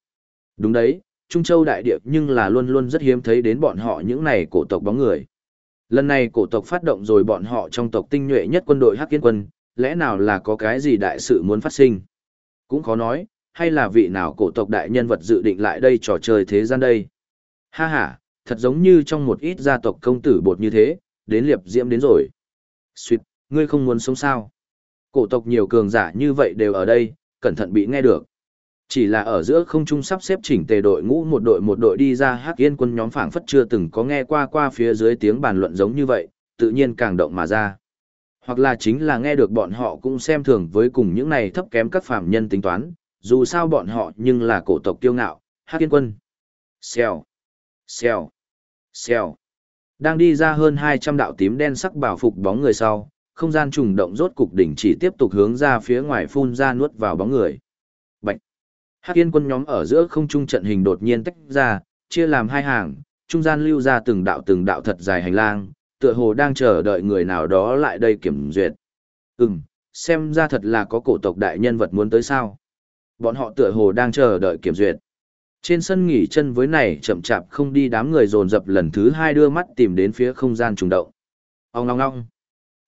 Đúng đấy, Trung Châu đại địa nhưng là luôn luôn rất hiếm thấy đến bọn họ những này cổ tộc bóng người. Lần này cổ tộc phát động rồi bọn họ trong tộc tinh nhuệ nhất quân đội Hắc Kiến quân, lẽ nào là có cái gì đại sự muốn phát sinh? Cũng khó nói, hay là vị nào cổ tộc đại nhân vật dự định lại đây trò chơi thế gian đây? Ha ha, thật giống như trong một ít gia tộc công tử bột như thế, đến liệp diễm đến rồi. Xuyệt, ngươi không muốn sống sao? Cổ tộc nhiều cường giả như vậy đều ở đây, cẩn thận bị nghe được. Chỉ là ở giữa không trung sắp xếp chỉnh tề đội ngũ một đội một đội đi ra hắc yên quân nhóm phảng phất chưa từng có nghe qua qua phía dưới tiếng bàn luận giống như vậy, tự nhiên càng động mà ra. Hoặc là chính là nghe được bọn họ cũng xem thường với cùng những này thấp kém các phàm nhân tính toán, dù sao bọn họ nhưng là cổ tộc kiêu ngạo, hắc kiên quân. Xèo, xèo, xèo. Đang đi ra hơn 200 đạo tím đen sắc bảo phục bóng người sau, không gian trùng động rốt cục đỉnh chỉ tiếp tục hướng ra phía ngoài phun ra nuốt vào bóng người. Bạch. Hắc Yên quân nhóm ở giữa không trung trận hình đột nhiên tách ra, chia làm hai hàng, trung gian lưu ra từng đạo từng đạo thật dài hành lang, tựa hồ đang chờ đợi người nào đó lại đây kiểm duyệt. Ừm, xem ra thật là có cổ tộc đại nhân vật muốn tới sao. Bọn họ tựa hồ đang chờ đợi kiểm duyệt. Trên sân nghỉ chân với này chậm chạp không đi đám người dồn dập lần thứ hai đưa mắt tìm đến phía không gian trùng động. Ông ngong ngong.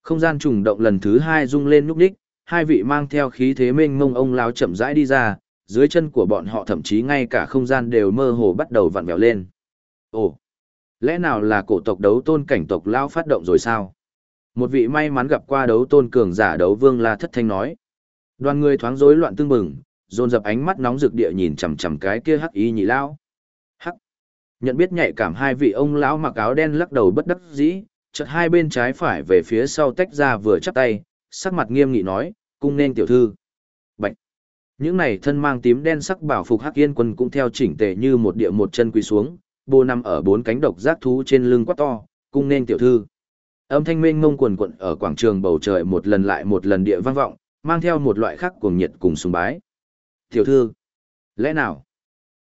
Không gian trùng động lần thứ hai rung lên núp đích, hai vị mang theo khí thế mênh mông ông lão chậm rãi đi ra, dưới chân của bọn họ thậm chí ngay cả không gian đều mơ hồ bắt đầu vặn vẹo lên. Ồ, lẽ nào là cổ tộc đấu tôn cảnh tộc lão phát động rồi sao? Một vị may mắn gặp qua đấu tôn cường giả đấu vương La Thất Thanh nói. Đoàn người thoáng rối loạn tương bừng, dồn dập ánh mắt nóng rực địa nhìn chằm chằm cái kia hắc y nhị lão. Hắc. Nhận biết nhạy cảm hai vị ông lão mặc áo đen lắc đầu bất đắc dĩ, chợt hai bên trái phải về phía sau tách ra vừa chắp tay, sắc mặt nghiêm nghị nói, cung nên tiểu thư. Bạch. Những này thân mang tím đen sắc bảo phục hắc yên quân cũng theo chỉnh tề như một địa một chân quỳ xuống, bồ nằm ở bốn cánh độc giác thú trên lưng quát to, cung nên tiểu thư. Âm thanh mênh mông quần quận ở quảng trường bầu trời một lần lại một lần địa vang vọng, mang theo một loại khắc cuồng nhiệt cùng sùng bái. Tiểu thư, lẽ nào?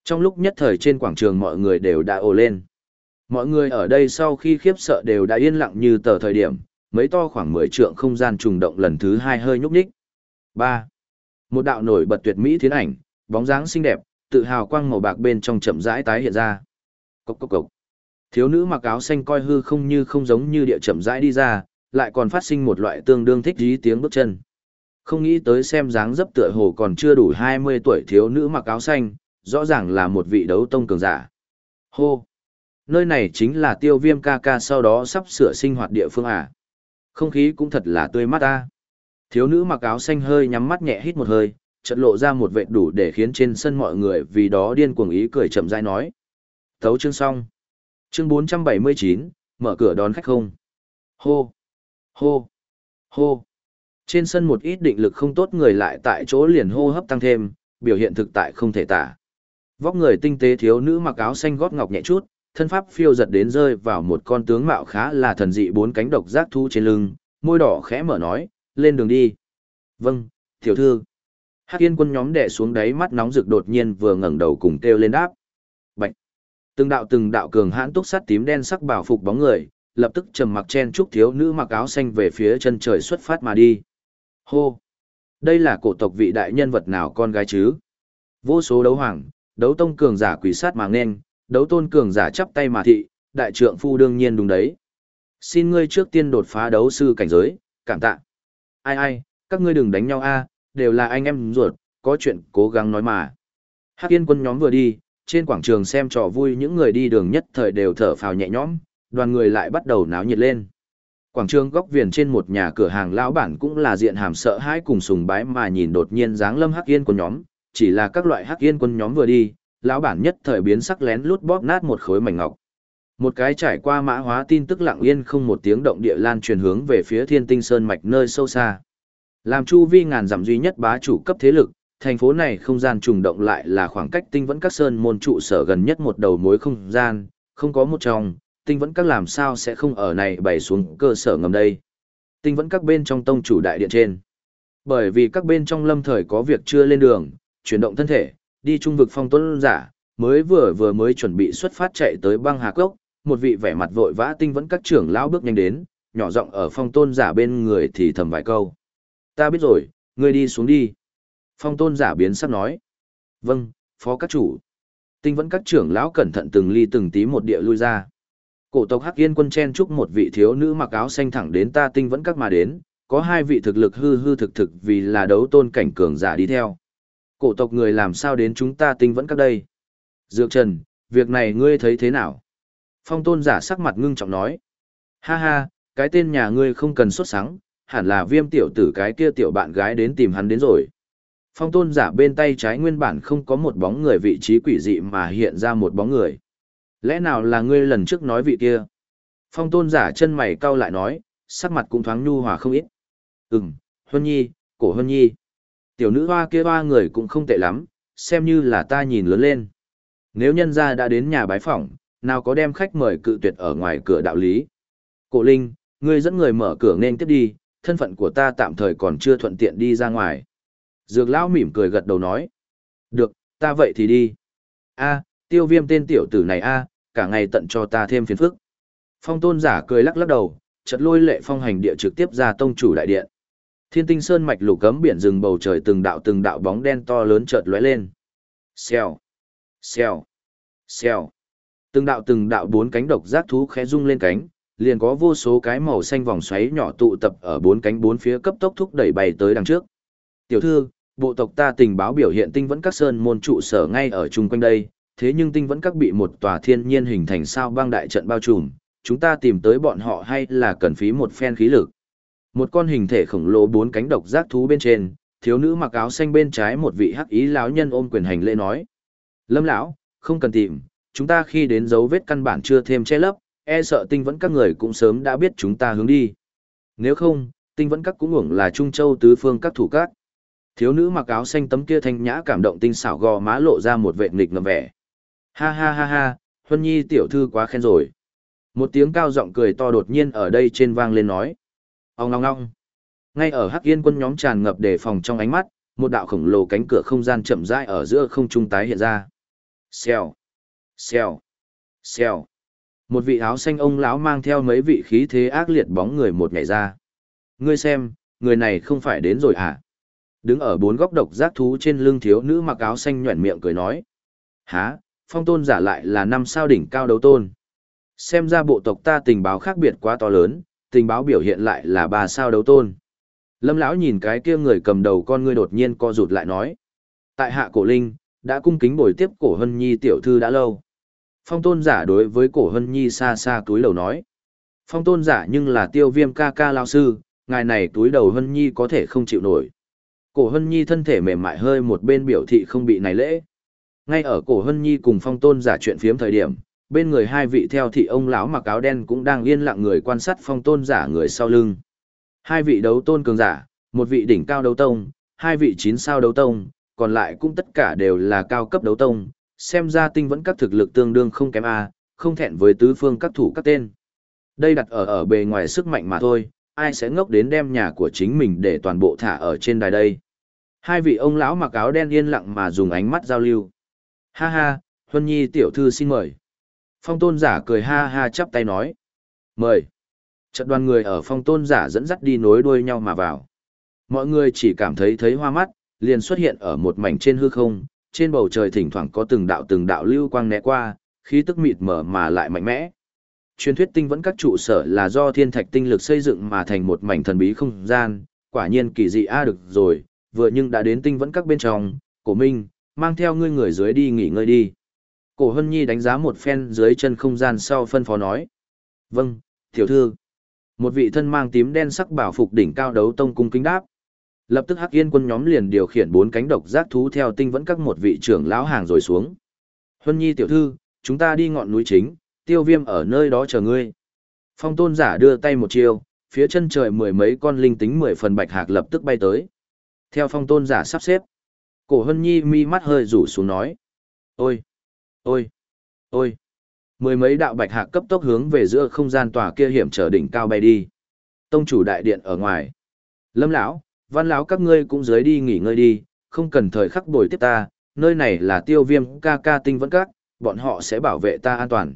Trong lúc nhất thời trên quảng trường mọi người đều đã ồ lên. Mọi người ở đây sau khi khiếp sợ đều đã yên lặng như tờ thời điểm, mấy to khoảng 10 trượng không gian trùng động lần thứ hai hơi nhúc nhích. 3. Một đạo nổi bật tuyệt mỹ thiến ảnh, bóng dáng xinh đẹp, tự hào quang màu bạc bên trong chậm rãi tái hiện ra. Cốc cốc cốc. Thiếu nữ mặc áo xanh coi hư không như không giống như địa chậm rãi đi ra, lại còn phát sinh một loại tương đương thích dí tiếng bước chân. Không nghĩ tới xem dáng dấp tựa hồ còn chưa đủ 20 tuổi thiếu nữ mặc áo xanh, rõ ràng là một vị đấu tông cường giả. Hô! Nơi này chính là tiêu viêm ca ca sau đó sắp sửa sinh hoạt địa phương à. Không khí cũng thật là tươi mát ta. Thiếu nữ mặc áo xanh hơi nhắm mắt nhẹ hít một hơi, chợt lộ ra một vệt đủ để khiến trên sân mọi người vì đó điên cuồng ý cười chậm rãi nói. Thấu chương xong. Chương 479, mở cửa đón khách không. Hô! Hô! Hô! Trên sân một ít định lực không tốt người lại tại chỗ liền hô hấp tăng thêm, biểu hiện thực tại không thể tả. Vóc người tinh tế thiếu nữ mặc áo xanh gót ngọc nhẹ chút, thân pháp phiêu giật đến rơi vào một con tướng mạo khá là thần dị bốn cánh độc giác thu trên lưng, môi đỏ khẽ mở nói, lên đường đi. Vâng, tiểu thư. Hắc yên quân nhóm đẻ xuống đáy mắt nóng rực đột nhiên vừa ngẩng đầu cùng kêu lên đáp. Từng đạo từng đạo cường hãn túc sắt tím đen sắc bảo phục bóng người, lập tức trầm mặc chen trúc thiếu nữ mặc áo xanh về phía chân trời xuất phát mà đi. Hô! Đây là cổ tộc vị đại nhân vật nào con gái chứ? Vô số đấu hoàng, đấu tông cường giả quỷ sát mà nên, đấu tôn cường giả chắp tay mà thị, đại trượng phu đương nhiên đúng đấy. Xin ngươi trước tiên đột phá đấu sư cảnh giới, cảm tạ. Ai ai, các ngươi đừng đánh nhau a, đều là anh em ruột, có chuyện cố gắng nói mà. Hắc Yên quân nhóm vừa đi, trên quảng trường xem trò vui những người đi đường nhất thời đều thở phào nhẹ nhõm, đoàn người lại bắt đầu náo nhiệt lên. Quảng trường góc viền trên một nhà cửa hàng lão bản cũng là diện hàm sợ hãi cùng sùng bái mà nhìn đột nhiên dáng lâm hắc yên của nhóm, chỉ là các loại hắc yên quân nhóm vừa đi, lão bản nhất thời biến sắc lén lút bóp nát một khối mảnh ngọc. Một cái trải qua mã hóa tin tức lặng yên không một tiếng động địa lan truyền hướng về phía Thiên Tinh Sơn mạch nơi sâu xa. Làm chu vi ngàn dặm duy nhất bá chủ cấp thế lực, thành phố này không gian trùng động lại là khoảng cách tinh vẫn các sơn môn trụ sở gần nhất một đầu mối không gian, không có một trong, tinh vẫn các làm sao sẽ không ở này bày xuống cơ sở ngầm đây. Tinh vẫn các bên trong tông chủ đại điện trên. Bởi vì các bên trong lâm thời có việc chưa lên đường, chuyển động thân thể, đi trung vực phong tuấn giả, mới vừa vừa mới chuẩn bị xuất phát chạy tới băng hà cốc, một vị vẻ mặt vội vã tinh vẫn các trưởng lão bước nhanh đến, nhỏ giọng ở phong tôn giả bên người thì thầm vài câu. Ta biết rồi, ngươi đi xuống đi. Phong tôn giả biến sắc nói. Vâng, phó các chủ. Tinh vẫn các trưởng lão cẩn thận từng ly từng tí một địa lui ra. Cổ tộc Hắc Yên quân chen chúc một vị thiếu nữ mặc áo xanh thẳng đến ta tinh vẫn các mà đến, có hai vị thực lực hư hư thực thực vì là đấu tôn cảnh cường giả đi theo. Cổ tộc người làm sao đến chúng ta tinh vẫn các đây? Dược Trần, việc này ngươi thấy thế nào? Phong tôn giả sắc mặt ngưng trọng nói. Ha ha, cái tên nhà ngươi không cần xuất sáng, hẳn là viêm tiểu tử cái kia tiểu bạn gái đến tìm hắn đến rồi. Phong tôn giả bên tay trái nguyên bản không có một bóng người vị trí quỷ dị mà hiện ra một bóng người. Lẽ nào là ngươi lần trước nói vị kia? Phong tôn giả chân mày cau lại nói, sắc mặt cũng thoáng nhu hòa không ít. Ừm, Huân Nhi, cổ Huân Nhi. Tiểu nữ hoa kia hoa người cũng không tệ lắm, xem như là ta nhìn lớn lên. Nếu nhân gia đã đến nhà bái phỏng, nào có đem khách mời cự tuyệt ở ngoài cửa đạo lý. Cổ Linh, ngươi dẫn người mở cửa nên tiếp đi, thân phận của ta tạm thời còn chưa thuận tiện đi ra ngoài. Dược lão mỉm cười gật đầu nói. Được, ta vậy thì đi. a tiêu viêm tên tiểu tử này a cả ngày tận cho ta thêm phiền phức. Phong tôn giả cười lắc lắc đầu, chợt lôi lệ phong hành địa trực tiếp ra tông chủ đại điện. Thiên tinh sơn mạch lục cấm biển rừng bầu trời từng đạo từng đạo bóng đen to lớn chợt lóe lên. Xèo, xèo, xèo. Từng đạo từng đạo bốn cánh độc giác thú khẽ rung lên cánh, liền có vô số cái màu xanh vòng xoáy nhỏ tụ tập ở bốn cánh bốn phía cấp tốc thúc đẩy bay tới đằng trước. Tiểu thư, bộ tộc ta tình báo biểu hiện tinh vẫn các sơn môn trụ sở ngay ở chung quanh đây, thế nhưng tinh vẫn các bị một tòa thiên nhiên hình thành sao băng đại trận bao trùm, chúng ta tìm tới bọn họ hay là cần phí một phen khí lực. Một con hình thể khổng lồ bốn cánh độc giác thú bên trên, thiếu nữ mặc áo xanh bên trái một vị hắc ý lão nhân ôm quyền hành lễ nói: "Lâm lão, không cần tìm, chúng ta khi đến dấu vết căn bản chưa thêm che lấp, e sợ tinh vẫn các người cũng sớm đã biết chúng ta hướng đi. Nếu không, tinh vẫn các cũng ngủng là Trung Châu tứ phương các thủ các." Thiếu nữ mặc áo xanh tấm kia thanh nhã cảm động tinh xảo gò má lộ ra một vẻ nghịch ngợm vẻ. Ha ha ha ha, Huân Nhi tiểu thư quá khen rồi. Một tiếng cao giọng cười to đột nhiên ở đây trên vang lên nói. Ông ngong ngong. Ngay ở Hắc Yên quân nhóm tràn ngập đề phòng trong ánh mắt, một đạo khổng lồ cánh cửa không gian chậm rãi ở giữa không trung tái hiện ra. Xèo, xèo, xèo. Một vị áo xanh ông lão mang theo mấy vị khí thế ác liệt bóng người một nhảy ra. Ngươi xem, người này không phải đến rồi à Đứng ở bốn góc độc giác thú trên lưng thiếu nữ mặc áo xanh nhuẩn miệng cười nói. há, phong tôn giả lại là năm sao đỉnh cao đấu tôn. Xem ra bộ tộc ta tình báo khác biệt quá to lớn, tình báo biểu hiện lại là ba sao đấu tôn. Lâm lão nhìn cái kia người cầm đầu con ngươi đột nhiên co rụt lại nói. Tại hạ cổ linh, đã cung kính bồi tiếp cổ hân nhi tiểu thư đã lâu. Phong tôn giả đối với cổ hân nhi xa xa túi lầu nói. Phong tôn giả nhưng là tiêu viêm ca ca lao sư, ngài này túi đầu hân nhi có thể không chịu nổi. Cổ hân nhi thân thể mềm mại hơi một bên biểu thị không bị này lễ. Ngay ở cổ hân nhi cùng phong tôn giả chuyện phiếm thời điểm, bên người hai vị theo thị ông lão mặc áo đen cũng đang yên lặng người quan sát phong tôn giả người sau lưng. Hai vị đấu tôn cường giả, một vị đỉnh cao đấu tông, hai vị chín sao đấu tông, còn lại cũng tất cả đều là cao cấp đấu tông, xem ra tinh vẫn các thực lực tương đương không kém a, không thẹn với tứ phương các thủ các tên. Đây đặt ở ở bề ngoài sức mạnh mà thôi, ai sẽ ngốc đến đem nhà của chính mình để toàn bộ thả ở trên đài đây. Hai vị ông lão mặc áo đen yên lặng mà dùng ánh mắt giao lưu. Ha ha, Huân Nhi tiểu thư xin mời. Phong tôn giả cười ha ha chắp tay nói. Mời. Trận đoàn người ở phong tôn giả dẫn dắt đi nối đuôi nhau mà vào. Mọi người chỉ cảm thấy thấy hoa mắt, liền xuất hiện ở một mảnh trên hư không, trên bầu trời thỉnh thoảng có từng đạo từng đạo lưu quang né qua, khí tức mịt mở mà lại mạnh mẽ. Truyền thuyết tinh vẫn các trụ sở là do thiên thạch tinh lực xây dựng mà thành một mảnh thần bí không gian, quả nhiên kỳ dị a được rồi, vừa nhưng đã đến tinh vẫn các bên trong, cổ minh, mang theo ngươi người dưới đi nghỉ ngơi đi. Cổ Hân Nhi đánh giá một phen dưới chân không gian sau phân phó nói. Vâng, tiểu thư. Một vị thân mang tím đen sắc bảo phục đỉnh cao đấu tông cung kính đáp. Lập tức Hắc Yên quân nhóm liền điều khiển bốn cánh độc giác thú theo tinh vẫn các một vị trưởng lão hàng rồi xuống. hân Nhi tiểu thư, chúng ta đi ngọn núi chính, tiêu viêm ở nơi đó chờ ngươi. Phong tôn giả đưa tay một chiêu, phía chân trời mười mấy con linh tính mười phần bạch hạc lập tức bay tới. Theo phong tôn giả sắp xếp, cổ Hân Nhi mi mắt hơi rủ xuống nói. Ôi! Ôi! Ôi! Mười mấy đạo bạch hạc cấp tốc hướng về giữa không gian tòa kia hiểm trở đỉnh cao bay đi. Tông chủ đại điện ở ngoài. Lâm lão, văn lão các ngươi cũng dưới đi nghỉ ngơi đi, không cần thời khắc bồi tiếp ta, nơi này là tiêu viêm ca ca tinh vẫn các, bọn họ sẽ bảo vệ ta an toàn.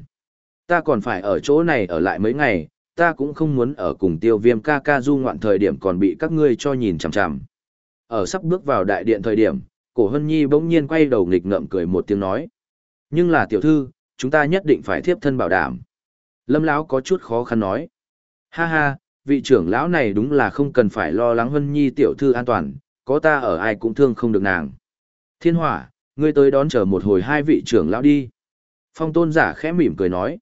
Ta còn phải ở chỗ này ở lại mấy ngày, ta cũng không muốn ở cùng tiêu viêm ca ca du ngoạn thời điểm còn bị các ngươi cho nhìn chằm chằm. Ở sắp bước vào đại điện thời điểm, cổ hân nhi bỗng nhiên quay đầu nghịch ngợm cười một tiếng nói. Nhưng là tiểu thư, chúng ta nhất định phải thiếp thân bảo đảm. Lâm lão có chút khó khăn nói. Ha ha, vị trưởng lão này đúng là không cần phải lo lắng Hân Nhi tiểu thư an toàn, có ta ở ai cũng thương không được nàng. Thiên hỏa, ngươi tới đón chờ một hồi hai vị trưởng lão đi. Phong tôn giả khẽ mỉm cười nói.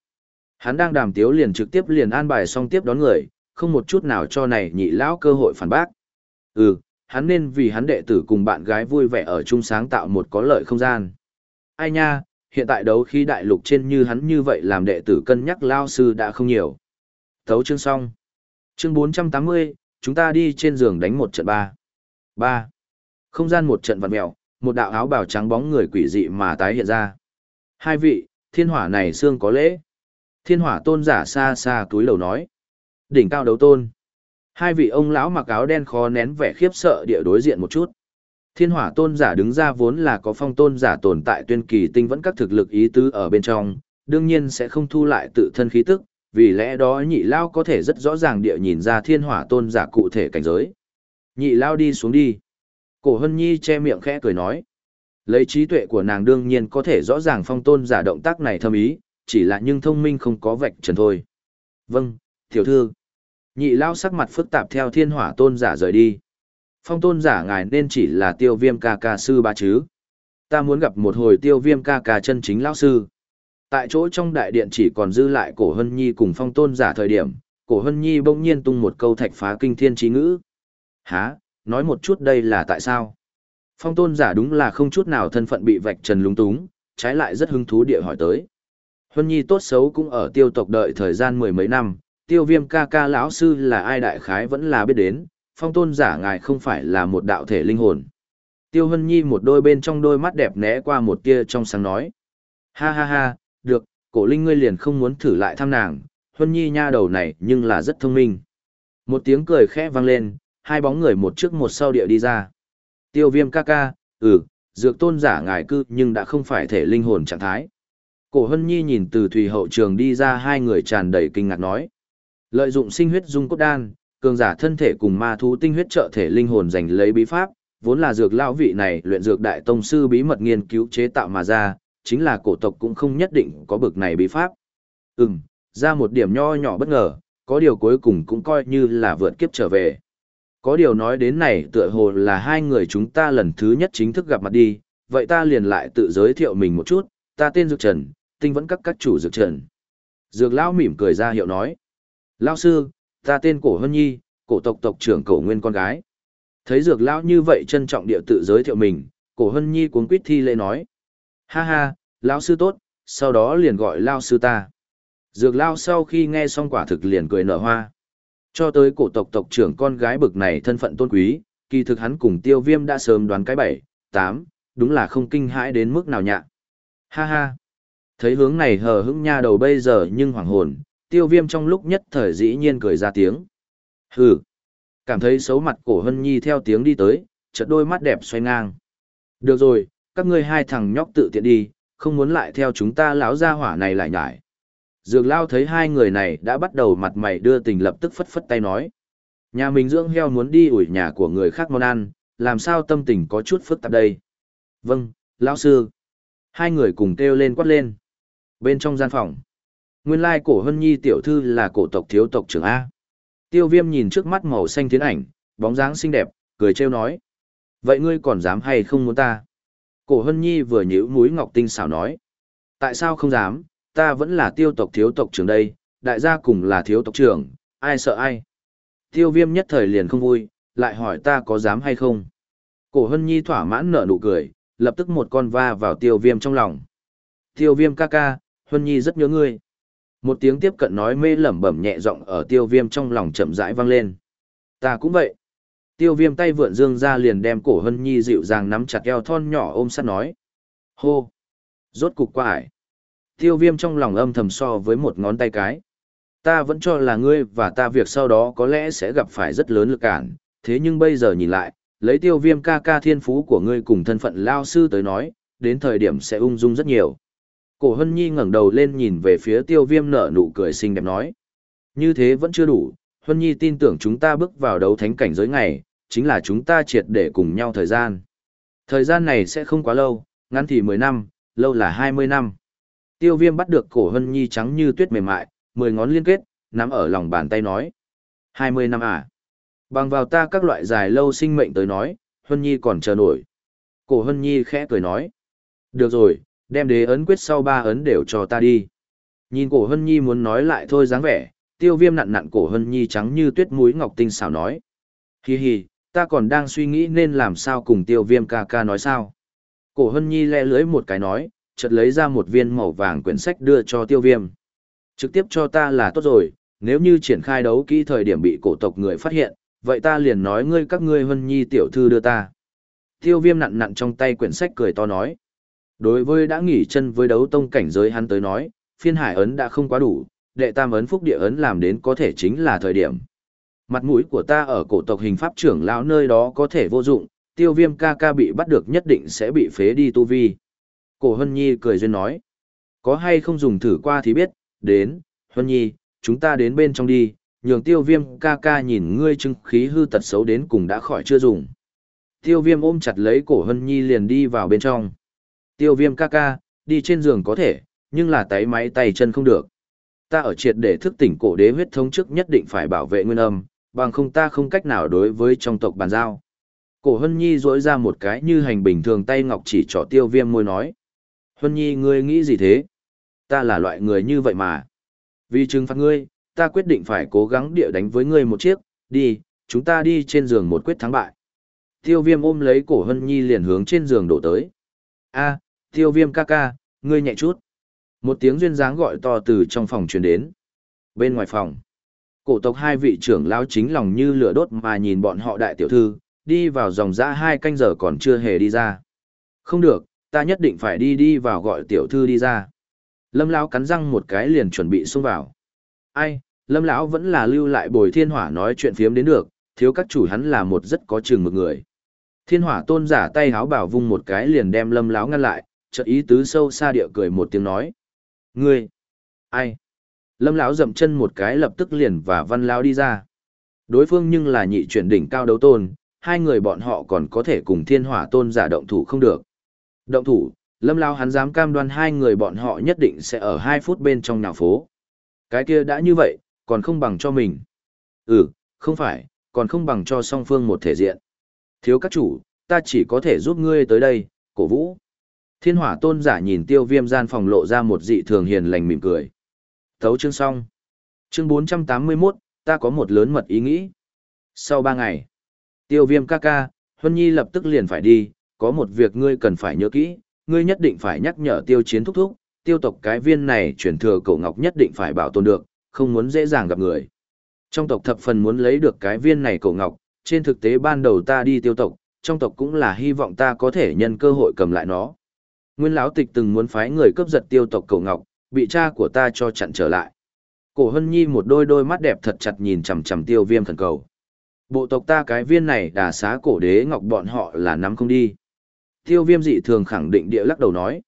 Hắn đang đàm tiếu liền trực tiếp liền an bài xong tiếp đón người, không một chút nào cho này nhị lão cơ hội phản bác. Ừ, hắn nên vì hắn đệ tử cùng bạn gái vui vẻ ở chung sáng tạo một có lợi không gian. Ai nha, hiện tại đấu khi đại lục trên như hắn như vậy làm đệ tử cân nhắc lao sư đã không nhiều. Thấu chương xong. Chương 480, chúng ta đi trên giường đánh một trận ba. Ba. Không gian một trận vặn mèo, một đạo áo bào trắng bóng người quỷ dị mà tái hiện ra. Hai vị, thiên hỏa này xương có lễ. Thiên hỏa tôn giả xa xa túi lầu nói. Đỉnh cao đấu tôn. Hai vị ông lão mặc áo đen khó nén vẻ khiếp sợ địa đối diện một chút. Thiên hỏa tôn giả đứng ra vốn là có phong tôn giả tồn tại tuyên kỳ tinh vẫn các thực lực ý tứ ở bên trong, đương nhiên sẽ không thu lại tự thân khí tức, vì lẽ đó nhị lao có thể rất rõ ràng địa nhìn ra thiên hỏa tôn giả cụ thể cảnh giới. Nhị lao đi xuống đi. Cổ hân nhi che miệng khẽ cười nói. Lấy trí tuệ của nàng đương nhiên có thể rõ ràng phong tôn giả động tác này thâm ý, chỉ là nhưng thông minh không có vạch trần thôi. Vâng, tiểu thư. Nhị lao sắc mặt phức tạp theo thiên hỏa tôn giả rời đi. Phong tôn giả ngài nên chỉ là tiêu viêm ca ca sư ba chứ. Ta muốn gặp một hồi tiêu viêm ca ca chân chính lão sư. Tại chỗ trong đại điện chỉ còn dư lại cổ hân nhi cùng phong tôn giả thời điểm, cổ hân nhi bỗng nhiên tung một câu thạch phá kinh thiên trí ngữ. Hả, nói một chút đây là tại sao? Phong tôn giả đúng là không chút nào thân phận bị vạch trần lúng túng, trái lại rất hứng thú địa hỏi tới. Hân nhi tốt xấu cũng ở tiêu tộc đợi thời gian mười mấy năm, tiêu viêm ca ca lão sư là ai đại khái vẫn là biết đến, phong tôn giả ngài không phải là một đạo thể linh hồn. Tiêu Hân Nhi một đôi bên trong đôi mắt đẹp né qua một tia trong sáng nói. Ha ha ha, được, cổ linh ngươi liền không muốn thử lại thăm nàng, Hân Nhi nha đầu này nhưng là rất thông minh. Một tiếng cười khẽ vang lên, hai bóng người một trước một sau địa đi ra. Tiêu viêm ca ca, ừ, dược tôn giả ngài cư nhưng đã không phải thể linh hồn trạng thái. Cổ Hân Nhi nhìn từ thủy hậu trường đi ra hai người tràn đầy kinh ngạc nói. Lợi dụng sinh huyết dung cốt đan, cường giả thân thể cùng ma thú tinh huyết trợ thể linh hồn giành lấy bí pháp, vốn là dược lão vị này luyện dược đại tông sư bí mật nghiên cứu chế tạo mà ra, chính là cổ tộc cũng không nhất định có bực này bí pháp. Ừm, ra một điểm nho nhỏ bất ngờ, có điều cuối cùng cũng coi như là vượt kiếp trở về. Có điều nói đến này tựa hồ là hai người chúng ta lần thứ nhất chính thức gặp mặt đi, vậy ta liền lại tự giới thiệu mình một chút, ta tên Dược Trần, tinh vẫn các các chủ Dược Trần. Dược lão mỉm cười ra hiệu nói. Lão sư, ta tên cổ hân nhi, cổ tộc tộc trưởng cổ nguyên con gái. Thấy dược lão như vậy trân trọng địa tự giới thiệu mình, cổ hân nhi cuốn quýt thi lễ nói. Ha ha, lão sư tốt, sau đó liền gọi lão sư ta. Dược lão sau khi nghe xong quả thực liền cười nở hoa. Cho tới cổ tộc tộc trưởng con gái bực này thân phận tôn quý, kỳ thực hắn cùng tiêu viêm đã sớm đoán cái bảy, tám, đúng là không kinh hãi đến mức nào nhạ. Ha ha. Thấy hướng này hờ hững nha đầu bây giờ nhưng hoàng hồn, tiêu viêm trong lúc nhất thời dĩ nhiên cười ra tiếng. Hừ. Cảm thấy xấu mặt cổ hân nhi theo tiếng đi tới, chợt đôi mắt đẹp xoay ngang. Được rồi, các ngươi hai thằng nhóc tự tiện đi, không muốn lại theo chúng ta lão gia hỏa này lại nhải. Dược lao thấy hai người này đã bắt đầu mặt mày đưa tình lập tức phất phất tay nói. Nhà mình dưỡng heo muốn đi ủi nhà của người khác món ăn, làm sao tâm tình có chút phức tạp đây. Vâng, lão sư. Hai người cùng kêu lên quát lên. Bên trong gian phòng. Nguyên lai cổ hân nhi tiểu thư là cổ tộc thiếu tộc trưởng A. Tiêu viêm nhìn trước mắt màu xanh tiến ảnh, bóng dáng xinh đẹp, cười trêu nói. Vậy ngươi còn dám hay không muốn ta? Cổ hân nhi vừa nhíu mũi ngọc tinh xảo nói. Tại sao không dám, ta vẫn là tiêu tộc thiếu tộc trưởng đây, đại gia cùng là thiếu tộc trưởng, ai sợ ai? Tiêu viêm nhất thời liền không vui, lại hỏi ta có dám hay không? Cổ hân nhi thỏa mãn nở nụ cười, lập tức một con va vào tiêu viêm trong lòng. Tiêu viêm ca ca, hân nhi rất nhớ ngươi. Một tiếng tiếp cận nói mê lẩm bẩm nhẹ giọng ở tiêu viêm trong lòng chậm rãi vang lên. Ta cũng vậy. Tiêu viêm tay vượn dương ra liền đem cổ hân nhi dịu dàng nắm chặt eo thon nhỏ ôm sát nói. Hô! Rốt cục qua ải. Tiêu viêm trong lòng âm thầm so với một ngón tay cái. Ta vẫn cho là ngươi và ta việc sau đó có lẽ sẽ gặp phải rất lớn lực cản, thế nhưng bây giờ nhìn lại, lấy tiêu viêm ca ca thiên phú của ngươi cùng thân phận lao sư tới nói, đến thời điểm sẽ ung dung rất nhiều. Cổ Hân Nhi ngẩng đầu lên nhìn về phía tiêu viêm nở nụ cười xinh đẹp nói. Như thế vẫn chưa đủ, Hân Nhi tin tưởng chúng ta bước vào đấu thánh cảnh giới ngày, chính là chúng ta triệt để cùng nhau thời gian. Thời gian này sẽ không quá lâu, ngắn thì 10 năm, lâu là 20 năm. Tiêu viêm bắt được cổ Hân Nhi trắng như tuyết mềm mại, 10 ngón liên kết, nắm ở lòng bàn tay nói. 20 năm à? Bằng vào ta các loại dài lâu sinh mệnh tới nói, Hân Nhi còn chờ nổi. Cổ Hân Nhi khẽ cười nói. Được rồi, Đem đế ấn quyết sau ba ấn đều cho ta đi. Nhìn cổ hân nhi muốn nói lại thôi dáng vẻ, tiêu viêm nặn nặn cổ hân nhi trắng như tuyết muối ngọc tinh xảo nói. Hi hi, ta còn đang suy nghĩ nên làm sao cùng tiêu viêm ca ca nói sao. Cổ hân nhi lẹ lưới một cái nói, chợt lấy ra một viên màu vàng quyển sách đưa cho tiêu viêm. Trực tiếp cho ta là tốt rồi, nếu như triển khai đấu kỹ thời điểm bị cổ tộc người phát hiện, vậy ta liền nói ngươi các ngươi hân nhi tiểu thư đưa ta. Tiêu viêm nặn nặn trong tay quyển sách cười to nói. Đối với đã nghỉ chân với đấu tông cảnh giới hắn tới nói, phiên hải ấn đã không quá đủ, đệ tam ấn phúc địa ấn làm đến có thể chính là thời điểm. Mặt mũi của ta ở cổ tộc hình pháp trưởng lão nơi đó có thể vô dụng, tiêu viêm ca ca bị bắt được nhất định sẽ bị phế đi tu vi. Cổ Hân Nhi cười duyên nói. Có hay không dùng thử qua thì biết, đến, Hân Nhi, chúng ta đến bên trong đi, nhường tiêu viêm ca ca nhìn ngươi trưng khí hư tật xấu đến cùng đã khỏi chưa dùng. Tiêu viêm ôm chặt lấy cổ Hân Nhi liền đi vào bên trong. Tiêu viêm ca ca, đi trên giường có thể, nhưng là tay máy tay chân không được. Ta ở triệt để thức tỉnh cổ đế huyết thống trước nhất định phải bảo vệ nguyên âm, bằng không ta không cách nào đối với trong tộc bàn giao. Cổ Hân Nhi dỗi ra một cái như hành bình thường tay ngọc chỉ trỏ tiêu viêm môi nói. Hân Nhi ngươi nghĩ gì thế? Ta là loại người như vậy mà. Vì trừng phạt ngươi, ta quyết định phải cố gắng địa đánh với ngươi một chiếc, đi, chúng ta đi trên giường một quyết thắng bại. Tiêu viêm ôm lấy cổ Hân Nhi liền hướng trên giường đổ tới. a tiêu viêm ca ca, ngươi nhẹ chút. Một tiếng duyên dáng gọi to từ trong phòng truyền đến. Bên ngoài phòng, cổ tộc hai vị trưởng lão chính lòng như lửa đốt mà nhìn bọn họ đại tiểu thư, đi vào dòng dã hai canh giờ còn chưa hề đi ra. Không được, ta nhất định phải đi đi vào gọi tiểu thư đi ra. Lâm lão cắn răng một cái liền chuẩn bị xông vào. Ai, Lâm lão vẫn là lưu lại bồi thiên hỏa nói chuyện phiếm đến được, thiếu các chủ hắn là một rất có chừng một người. Thiên hỏa tôn giả tay háo bảo vung một cái liền đem lâm lão ngăn lại, chợt ý tứ sâu xa địa cười một tiếng nói. Ngươi, ai? Lâm lão dậm chân một cái lập tức liền và văn lão đi ra. Đối phương nhưng là nhị chuyển đỉnh cao đấu tôn, hai người bọn họ còn có thể cùng thiên hỏa tôn giả động thủ không được. Động thủ, lâm lao hắn dám cam đoan hai người bọn họ nhất định sẽ ở hai phút bên trong nhà phố. Cái kia đã như vậy, còn không bằng cho mình. Ừ, không phải, còn không bằng cho song phương một thể diện. Thiếu các chủ, ta chỉ có thể giúp ngươi tới đây, cổ vũ. Thiên hỏa tôn giả nhìn tiêu viêm gian phòng lộ ra một dị thường hiền lành mỉm cười. Thấu chương xong. Chương 481, ta có một lớn mật ý nghĩ. Sau ba ngày, tiêu viêm ca ca, Huân Nhi lập tức liền phải đi, có một việc ngươi cần phải nhớ kỹ, ngươi nhất định phải nhắc nhở tiêu chiến thúc thúc, tiêu tộc cái viên này chuyển thừa cậu ngọc nhất định phải bảo tồn được, không muốn dễ dàng gặp người. Trong tộc thập phần muốn lấy được cái viên này cậu ngọc, trên thực tế ban đầu ta đi tiêu tộc, trong tộc cũng là hy vọng ta có thể nhân cơ hội cầm lại nó. Nguyên lão tịch từng muốn phái người cướp giật tiêu tộc Cổ ngọc, bị cha của ta cho chặn trở lại. Cổ Hân Nhi một đôi đôi mắt đẹp thật chặt nhìn chằm chằm Tiêu Viêm thần cầu. Bộ tộc ta cái viên này đà xá cổ đế ngọc bọn họ là nắm không đi. Tiêu viêm dị thường khẳng định địa lắc đầu nói.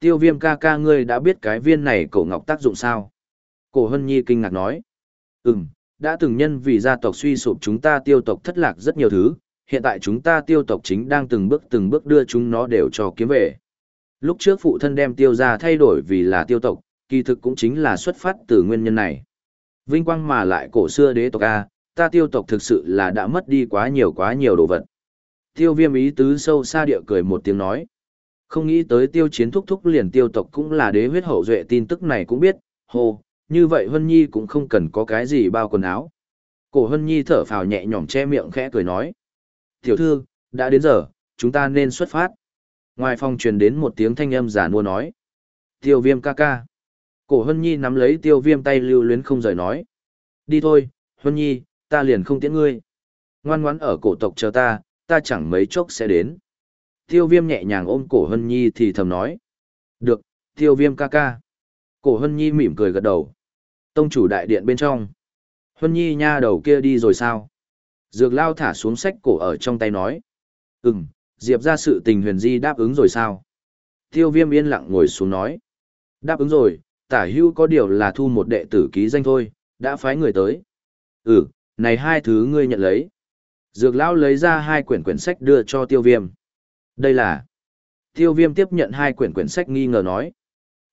Tiêu viêm ca ca ngươi đã biết cái viên này cổ ngọc tác dụng sao? Cổ hân nhi kinh ngạc nói. Ừm, đã từng nhân vì gia tộc suy sụp chúng ta tiêu tộc thất lạc rất nhiều thứ, hiện tại chúng ta tiêu tộc chính đang từng bước từng bước đưa chúng nó đều cho kiếm về. Lúc trước phụ thân đem tiêu ra thay đổi vì là tiêu tộc, kỳ thực cũng chính là xuất phát từ nguyên nhân này. Vinh quang mà lại cổ xưa đế tộc A, ta tiêu tộc thực sự là đã mất đi quá nhiều quá nhiều đồ vật. Tiêu viêm ý tứ sâu xa địa cười một tiếng nói. Không nghĩ tới tiêu chiến thúc thúc liền tiêu tộc cũng là đế huyết hậu duệ tin tức này cũng biết, hồ, như vậy Hân Nhi cũng không cần có cái gì bao quần áo. Cổ Hân Nhi thở phào nhẹ nhõm che miệng khẽ cười nói. Tiểu thư, đã đến giờ, chúng ta nên xuất phát. Ngoài phòng truyền đến một tiếng thanh âm giả mua nói. Tiêu viêm ca ca. Cổ Hân Nhi nắm lấy tiêu viêm tay lưu luyến không rời nói. Đi thôi, Hân Nhi, ta liền không tiễn ngươi. Ngoan ngoãn ở cổ tộc chờ ta, ta chẳng mấy chốc sẽ đến. Tiêu viêm nhẹ nhàng ôm cổ hân nhi thì thầm nói. Được, tiêu viêm ca ca. Cổ hân nhi mỉm cười gật đầu. Tông chủ đại điện bên trong. Hân nhi nha đầu kia đi rồi sao? Dược lao thả xuống sách cổ ở trong tay nói. Ừm, diệp ra sự tình huyền di đáp ứng rồi sao? Tiêu viêm yên lặng ngồi xuống nói. Đáp ứng rồi, tả hưu có điều là thu một đệ tử ký danh thôi, đã phái người tới. Ừ, này hai thứ ngươi nhận lấy. Dược lão lấy ra hai quyển quyển sách đưa cho tiêu viêm. Đây là... Tiêu viêm tiếp nhận hai quyển quyển sách nghi ngờ nói.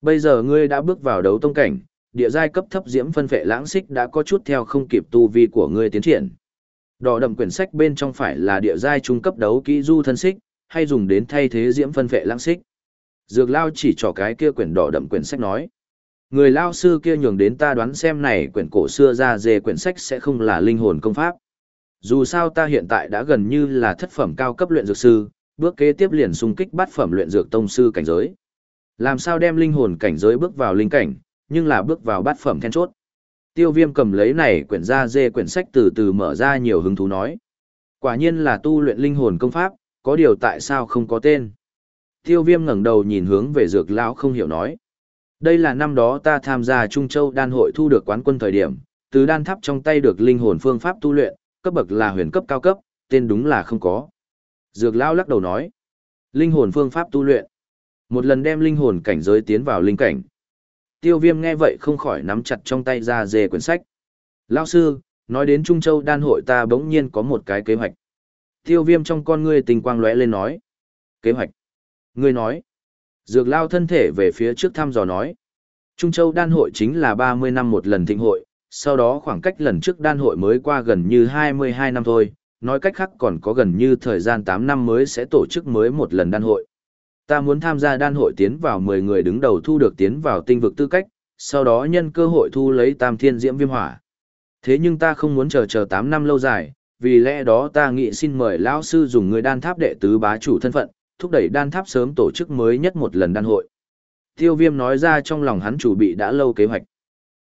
Bây giờ ngươi đã bước vào đấu tông cảnh, địa giai cấp thấp diễm phân phệ lãng xích đã có chút theo không kịp tu vi của ngươi tiến triển. Đỏ đậm quyển sách bên trong phải là địa giai trung cấp đấu kỹ du thân xích, hay dùng đến thay thế diễm phân vệ lãng xích. Dược lao chỉ cho cái kia quyển đỏ đậm quyển sách nói. Người lao sư kia nhường đến ta đoán xem này quyển cổ xưa ra dề quyển sách sẽ không là linh hồn công pháp. Dù sao ta hiện tại đã gần như là thất phẩm cao cấp luyện dược sư, bước kế tiếp liền xung kích bát phẩm luyện dược tông sư cảnh giới. Làm sao đem linh hồn cảnh giới bước vào linh cảnh, nhưng là bước vào bát phẩm then chốt. Tiêu viêm cầm lấy này quyển ra dê quyển sách từ từ mở ra nhiều hứng thú nói. Quả nhiên là tu luyện linh hồn công pháp, có điều tại sao không có tên. Tiêu viêm ngẩng đầu nhìn hướng về dược lão không hiểu nói. Đây là năm đó ta tham gia Trung Châu đan hội thu được quán quân thời điểm, từ đan tháp trong tay được linh hồn phương pháp tu luyện, cấp bậc là huyền cấp cao cấp, tên đúng là không có. Dược lão lắc đầu nói. Linh hồn phương pháp tu luyện. Một lần đem linh hồn cảnh giới tiến vào linh cảnh. Tiêu viêm nghe vậy không khỏi nắm chặt trong tay ra dề quyển sách. Lão sư, nói đến Trung Châu đan hội ta bỗng nhiên có một cái kế hoạch. Tiêu viêm trong con ngươi tình quang lóe lên nói. Kế hoạch. Ngươi nói. Dược lao thân thể về phía trước thăm dò nói. Trung Châu đan hội chính là 30 năm một lần thịnh hội, sau đó khoảng cách lần trước đan hội mới qua gần như 22 năm thôi, nói cách khác còn có gần như thời gian tám năm mới sẽ tổ chức mới một lần đan hội. Ta muốn tham gia đan hội tiến vào 10 người đứng đầu thu được tiến vào tinh vực tư cách, sau đó nhân cơ hội thu lấy tam thiên diễm viêm hỏa. Thế nhưng ta không muốn chờ chờ 8 năm lâu dài, vì lẽ đó ta nghĩ xin mời lão sư dùng người đan tháp đệ tứ bá chủ thân phận, thúc đẩy đan tháp sớm tổ chức mới nhất một lần đan hội. Tiêu viêm nói ra trong lòng hắn chủ bị đã lâu kế hoạch.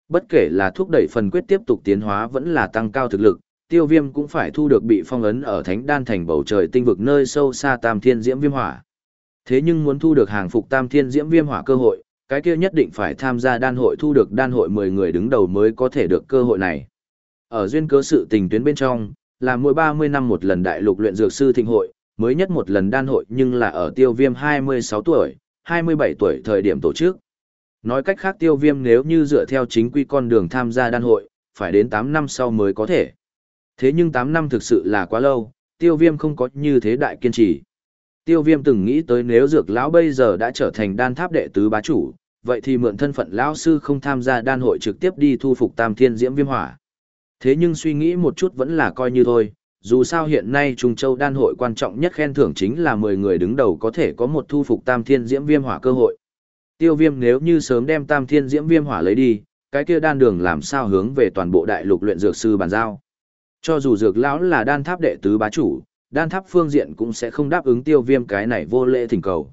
Bất kể là thúc đẩy phần quyết tiếp tục tiến hóa vẫn là tăng cao thực lực, tiêu viêm cũng phải thu được bị phong ấn ở thánh đan thành bầu trời tinh vực nơi sâu xa tam thiên diễm viêm hỏa. Thế nhưng muốn thu được hàng phục tam thiên diễm viêm hỏa cơ hội, cái kia nhất định phải tham gia đan hội thu được đan hội 10 người đứng đầu mới có thể được cơ hội này. Ở duyên cớ sự tình tuyến bên trong, là mỗi 30 năm một lần đại lục luyện dược sư thịnh hội, mới nhất một lần đan hội nhưng là ở tiêu viêm 26 tuổi, 27 tuổi thời điểm tổ chức. Nói cách khác tiêu viêm nếu như dựa theo chính quy con đường tham gia đan hội, phải đến 8 năm sau mới có thể. Thế nhưng 8 năm thực sự là quá lâu, tiêu viêm không có như thế đại kiên trì. Tiêu viêm từng nghĩ tới nếu dược lão bây giờ đã trở thành đan tháp đệ tứ bá chủ, vậy thì mượn thân phận lão sư không tham gia đan hội trực tiếp đi thu phục tam thiên diễm viêm hỏa. Thế nhưng suy nghĩ một chút vẫn là coi như thôi, dù sao hiện nay Trung Châu đan hội quan trọng nhất khen thưởng chính là 10 người đứng đầu có thể có một thu phục tam thiên diễm viêm hỏa cơ hội. Tiêu viêm nếu như sớm đem tam thiên diễm viêm hỏa lấy đi, cái kia đan đường làm sao hướng về toàn bộ đại lục luyện dược sư bàn giao. Cho dù dược lão là đan tháp đệ tứ bá chủ, đan tháp phương diện cũng sẽ không đáp ứng tiêu viêm cái này vô lễ thỉnh cầu.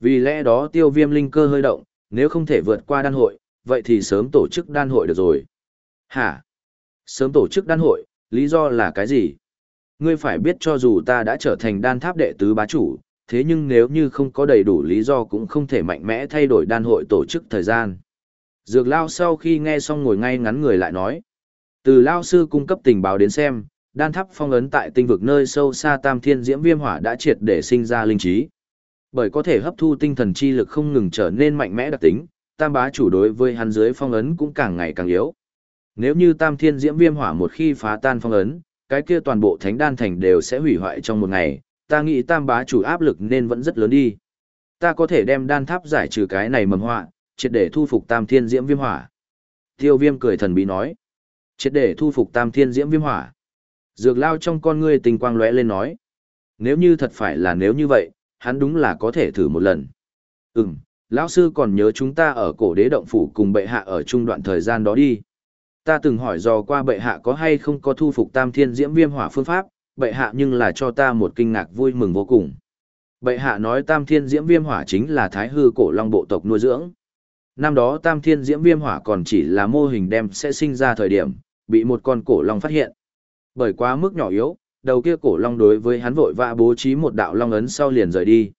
Vì lẽ đó tiêu viêm linh cơ hơi động, nếu không thể vượt qua đan hội, vậy thì sớm tổ chức đan hội được rồi. Hả? Sớm tổ chức đan hội, lý do là cái gì? Ngươi phải biết cho dù ta đã trở thành đan tháp đệ tứ bá chủ, thế nhưng nếu như không có đầy đủ lý do cũng không thể mạnh mẽ thay đổi đan hội tổ chức thời gian. Dược Lao sau khi nghe xong ngồi ngay ngắn người lại nói. Từ Lao sư cung cấp tình báo đến xem, đan tháp phong ấn tại tinh vực nơi sâu xa tam thiên diễm viêm hỏa đã triệt để sinh ra linh trí. Bởi có thể hấp thu tinh thần chi lực không ngừng trở nên mạnh mẽ đặc tính, tam bá chủ đối với hắn dưới phong ấn cũng càng ngày càng yếu. Nếu như tam thiên diễm viêm hỏa một khi phá tan phong ấn, cái kia toàn bộ thánh đan thành đều sẽ hủy hoại trong một ngày, ta nghĩ tam bá chủ áp lực nên vẫn rất lớn đi. Ta có thể đem đan tháp giải trừ cái này mầm họa, triệt để thu phục tam thiên diễm viêm hỏa. Tiêu viêm cười thần bí nói. Triệt để thu phục tam thiên diễm viêm hỏa. Dược lao trong con ngươi tình quang lóe lên nói. Nếu như thật phải là nếu như vậy, hắn đúng là có thể thử một lần. Ừm, lão sư còn nhớ chúng ta ở cổ đế động phủ cùng bệ hạ ở trung đoạn thời gian đó đi ta từng hỏi dò qua bệ hạ có hay không có thu phục tam thiên diễm viêm hỏa phương pháp, bệ hạ nhưng là cho ta một kinh ngạc vui mừng vô cùng. Bệ hạ nói tam thiên diễm viêm hỏa chính là thái hư cổ long bộ tộc nuôi dưỡng. Năm đó tam thiên diễm viêm hỏa còn chỉ là mô hình đem sẽ sinh ra thời điểm, bị một con cổ long phát hiện. Bởi quá mức nhỏ yếu, đầu kia cổ long đối với hắn vội vã bố trí một đạo long ấn sau liền rời đi.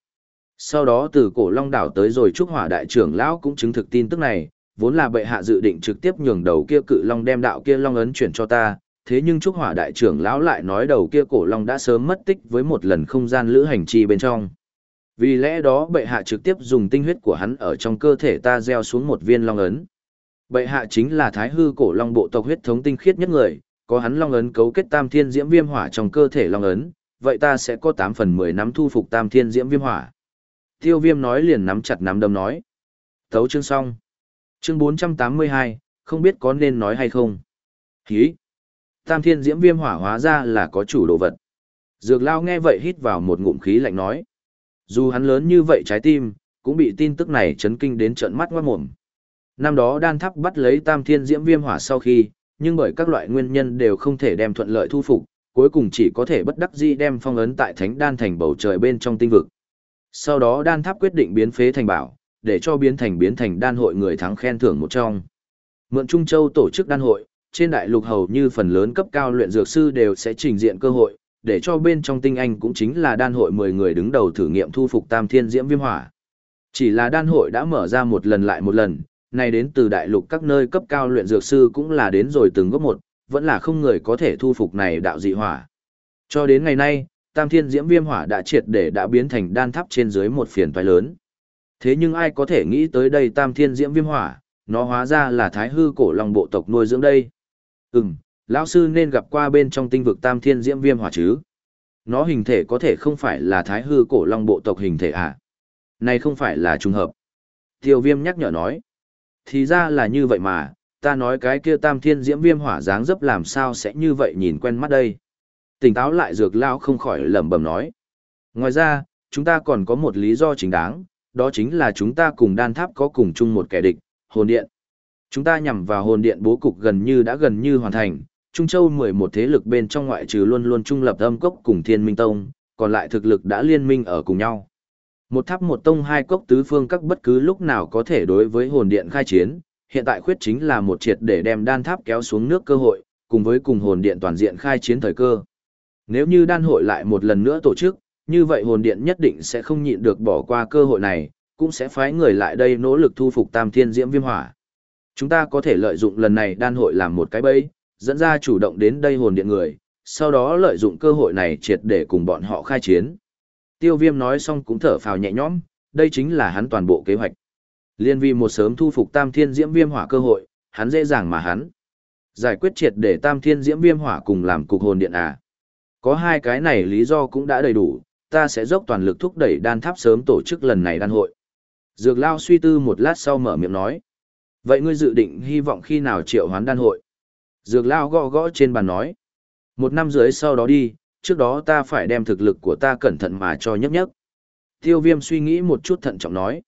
Sau đó từ cổ long đảo tới rồi trúc hỏa đại trưởng lão cũng chứng thực tin tức này, vốn là bệ hạ dự định trực tiếp nhường đầu kia cự long đem đạo kia long ấn chuyển cho ta, thế nhưng Trúc Hỏa đại trưởng lão lại nói đầu kia cổ long đã sớm mất tích với một lần không gian lữ hành chi bên trong. Vì lẽ đó bệ hạ trực tiếp dùng tinh huyết của hắn ở trong cơ thể ta gieo xuống một viên long ấn. Bệ hạ chính là thái hư cổ long bộ tộc huyết thống tinh khiết nhất người, có hắn long ấn cấu kết tam thiên diễm viêm hỏa trong cơ thể long ấn, vậy ta sẽ có 8 phần 10 nắm thu phục tam thiên diễm viêm hỏa. Tiêu viêm nói liền nắm chặt nắm đâm nói. Thấu chương xong. Chương 482, không biết có nên nói hay không. Hí! Tam thiên diễm viêm hỏa hóa ra là có chủ đồ vật. Dược lao nghe vậy hít vào một ngụm khí lạnh nói. Dù hắn lớn như vậy trái tim, cũng bị tin tức này chấn kinh đến trợn mắt ngoát mồm. Năm đó đan tháp bắt lấy tam thiên diễm viêm hỏa sau khi, nhưng bởi các loại nguyên nhân đều không thể đem thuận lợi thu phục, cuối cùng chỉ có thể bất đắc dĩ đem phong ấn tại thánh đan thành bầu trời bên trong tinh vực. Sau đó đan tháp quyết định biến phế thành bảo, để cho biến thành biến thành đan hội người thắng khen thưởng một trong. Mượn Trung Châu tổ chức đan hội, trên đại lục hầu như phần lớn cấp cao luyện dược sư đều sẽ trình diện cơ hội, để cho bên trong tinh anh cũng chính là đan hội 10 người đứng đầu thử nghiệm thu phục tam thiên diễm viêm hỏa. Chỉ là đan hội đã mở ra một lần lại một lần, này đến từ đại lục các nơi cấp cao luyện dược sư cũng là đến rồi từng góp một, vẫn là không người có thể thu phục này đạo dị hỏa. Cho đến ngày nay, tam thiên diễm viêm hỏa đã triệt để đã biến thành đan tháp trên dưới một phiền toái lớn. Thế nhưng ai có thể nghĩ tới đây tam thiên diễm viêm hỏa, nó hóa ra là thái hư cổ long bộ tộc nuôi dưỡng đây. Ừm, lão sư nên gặp qua bên trong tinh vực tam thiên diễm viêm hỏa chứ. Nó hình thể có thể không phải là thái hư cổ long bộ tộc hình thể à? Này không phải là trùng hợp. Tiêu viêm nhắc nhở nói. Thì ra là như vậy mà, ta nói cái kia tam thiên diễm viêm hỏa dáng dấp làm sao sẽ như vậy nhìn quen mắt đây. Tỉnh táo lại dược lao không khỏi lẩm bẩm nói. Ngoài ra, chúng ta còn có một lý do chính đáng, đó chính là chúng ta cùng đan tháp có cùng chung một kẻ địch, hồn điện. Chúng ta nhằm vào hồn điện bố cục gần như đã gần như hoàn thành, Trung Châu 11 thế lực bên trong ngoại trừ luôn luôn trung lập âm cốc cùng Thiên Minh Tông, còn lại thực lực đã liên minh ở cùng nhau. Một tháp một tông hai cốc tứ phương các bất cứ lúc nào có thể đối với hồn điện khai chiến, hiện tại khuyết chính là một triệt để đem đan tháp kéo xuống nước cơ hội, cùng với cùng hồn điện toàn diện khai chiến thời cơ. Nếu như đan hội lại một lần nữa tổ chức, như vậy hồn điện nhất định sẽ không nhịn được bỏ qua cơ hội này, cũng sẽ phái người lại đây nỗ lực thu phục tam thiên diễm viêm hỏa. Chúng ta có thể lợi dụng lần này đan hội làm một cái bẫy, dẫn ra chủ động đến đây hồn điện người, sau đó lợi dụng cơ hội này triệt để cùng bọn họ khai chiến. Tiêu viêm nói xong cũng thở phào nhẹ nhõm, đây chính là hắn toàn bộ kế hoạch. Liên vi một sớm thu phục tam thiên diễm viêm hỏa cơ hội, hắn dễ dàng mà hắn. Giải quyết triệt để tam thiên diễm viêm hỏa cùng làm cục hồn điện à. Có hai cái này lý do cũng đã đầy đủ, ta sẽ dốc toàn lực thúc đẩy đan tháp sớm tổ chức lần này đan hội. Dược lao suy tư một lát sau mở miệng nói. Vậy ngươi dự định hy vọng khi nào triệu hoán đan hội? Dược lao gõ gõ trên bàn nói. Một năm dưới sau đó đi, trước đó ta phải đem thực lực của ta cẩn thận mà cho nhấp nhấp. Tiêu viêm suy nghĩ một chút thận trọng nói.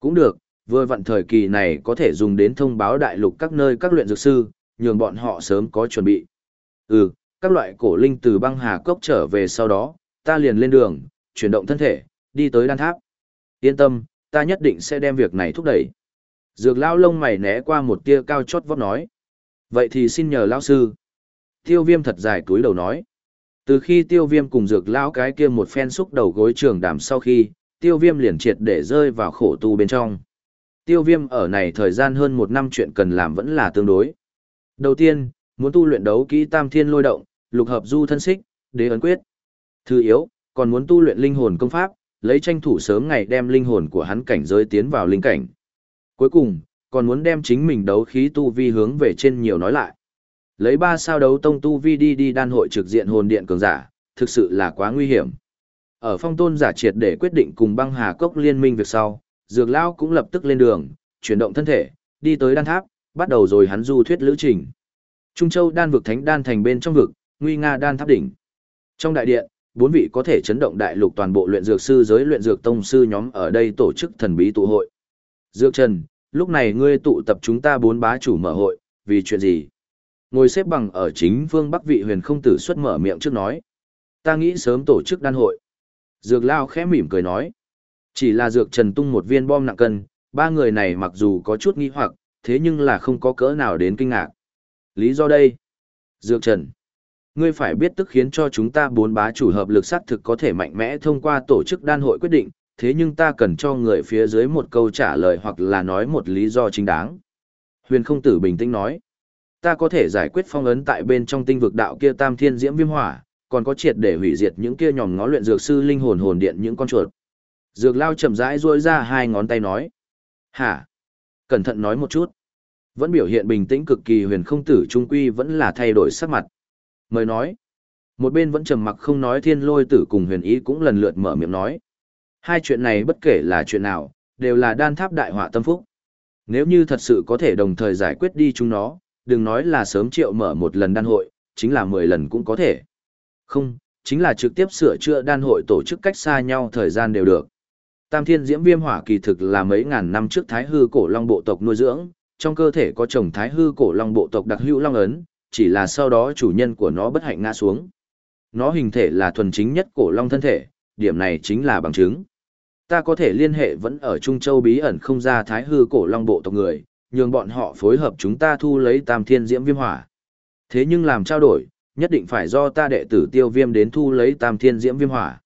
Cũng được, vừa vặn thời kỳ này có thể dùng đến thông báo đại lục các nơi các luyện dược sư, nhường bọn họ sớm có chuẩn bị. Ừ, các loại cổ linh từ băng hà cốc trở về sau đó, ta liền lên đường, chuyển động thân thể, đi tới đan tháp. Yên tâm, ta nhất định sẽ đem việc này thúc đẩy. Dược lao lông mày né qua một tia cao chót vót nói. Vậy thì xin nhờ lao sư. Tiêu viêm thật dài túi đầu nói. Từ khi tiêu viêm cùng dược lão cái kia một phen xúc đầu gối trường đàm sau khi, tiêu viêm liền triệt để rơi vào khổ tu bên trong. Tiêu viêm ở này thời gian hơn một năm chuyện cần làm vẫn là tương đối. Đầu tiên, muốn tu luyện đấu kỹ tam thiên lôi động, lục hợp du thân xích, đế ấn quyết. Thứ yếu, còn muốn tu luyện linh hồn công pháp, lấy tranh thủ sớm ngày đem linh hồn của hắn cảnh giới tiến vào linh cảnh. Cuối cùng, còn muốn đem chính mình đấu khí tu vi hướng về trên nhiều nói lại. Lấy ba sao đấu tông tu vi đi đi đan hội trực diện hồn điện cường giả, thực sự là quá nguy hiểm. Ở phong tôn giả triệt để quyết định cùng băng hà cốc liên minh việc sau, dược lao cũng lập tức lên đường, chuyển động thân thể, đi tới đan tháp, bắt đầu rồi hắn du thuyết lữ trình. Trung Châu đan vực thánh đan thành bên trong vực, nguy nga đan tháp đỉnh. Trong đại điện, bốn vị có thể chấn động đại lục toàn bộ luyện dược sư giới luyện dược tông sư nhóm ở đây tổ chức thần bí tụ hội. Dược Trần, lúc này ngươi tụ tập chúng ta bốn bá chủ mở hội, vì chuyện gì? Ngồi xếp bằng ở chính phương Bắc vị huyền không tử xuất mở miệng trước nói. Ta nghĩ sớm tổ chức đan hội. Dược Lao khẽ mỉm cười nói. Chỉ là Dược Trần tung một viên bom nặng cân, ba người này mặc dù có chút nghi hoặc, thế nhưng là không có cỡ nào đến kinh ngạc. Lý do đây? Dược Trần. Ngươi phải biết tức khiến cho chúng ta bốn bá chủ hợp lực xác thực có thể mạnh mẽ thông qua tổ chức đan hội quyết định, thế nhưng ta cần cho người phía dưới một câu trả lời hoặc là nói một lý do chính đáng. Huyền không tử bình tĩnh nói, ta có thể giải quyết phong ấn tại bên trong tinh vực đạo kia tam thiên diễm viêm hỏa, còn có triệt để hủy diệt những kia nhòm ngó luyện dược sư linh hồn hồn điện những con chuột. Dược lao chậm rãi duỗi ra hai ngón tay nói, hả? Cẩn thận nói một chút. Vẫn biểu hiện bình tĩnh cực kỳ huyền không tử trung quy vẫn là thay đổi sắc mặt. Mời nói. Một bên vẫn trầm mặc không nói thiên lôi tử cùng huyền ý cũng lần lượt mở miệng nói. Hai chuyện này bất kể là chuyện nào, đều là đan tháp đại họa tâm phúc. Nếu như thật sự có thể đồng thời giải quyết đi chúng nó, đừng nói là sớm triệu mở một lần đan hội, chính là mười lần cũng có thể. Không, chính là trực tiếp sửa chữa đan hội tổ chức cách xa nhau thời gian đều được. Tam thiên diễm viêm hỏa kỳ thực là mấy ngàn năm trước thái hư cổ long bộ tộc nuôi dưỡng, trong cơ thể có chồng thái hư cổ long bộ tộc đặc hữu long ấn, chỉ là sau đó chủ nhân của nó bất hạnh ngã xuống. Nó hình thể là thuần chính nhất cổ long thân thể, điểm này chính là bằng chứng. Ta có thể liên hệ vẫn ở Trung Châu bí ẩn không ra thái hư cổ long bộ tộc người, nhường bọn họ phối hợp chúng ta thu lấy tam thiên diễm viêm hỏa. Thế nhưng làm trao đổi, nhất định phải do ta đệ tử tiêu viêm đến thu lấy tam thiên diễm viêm hỏa.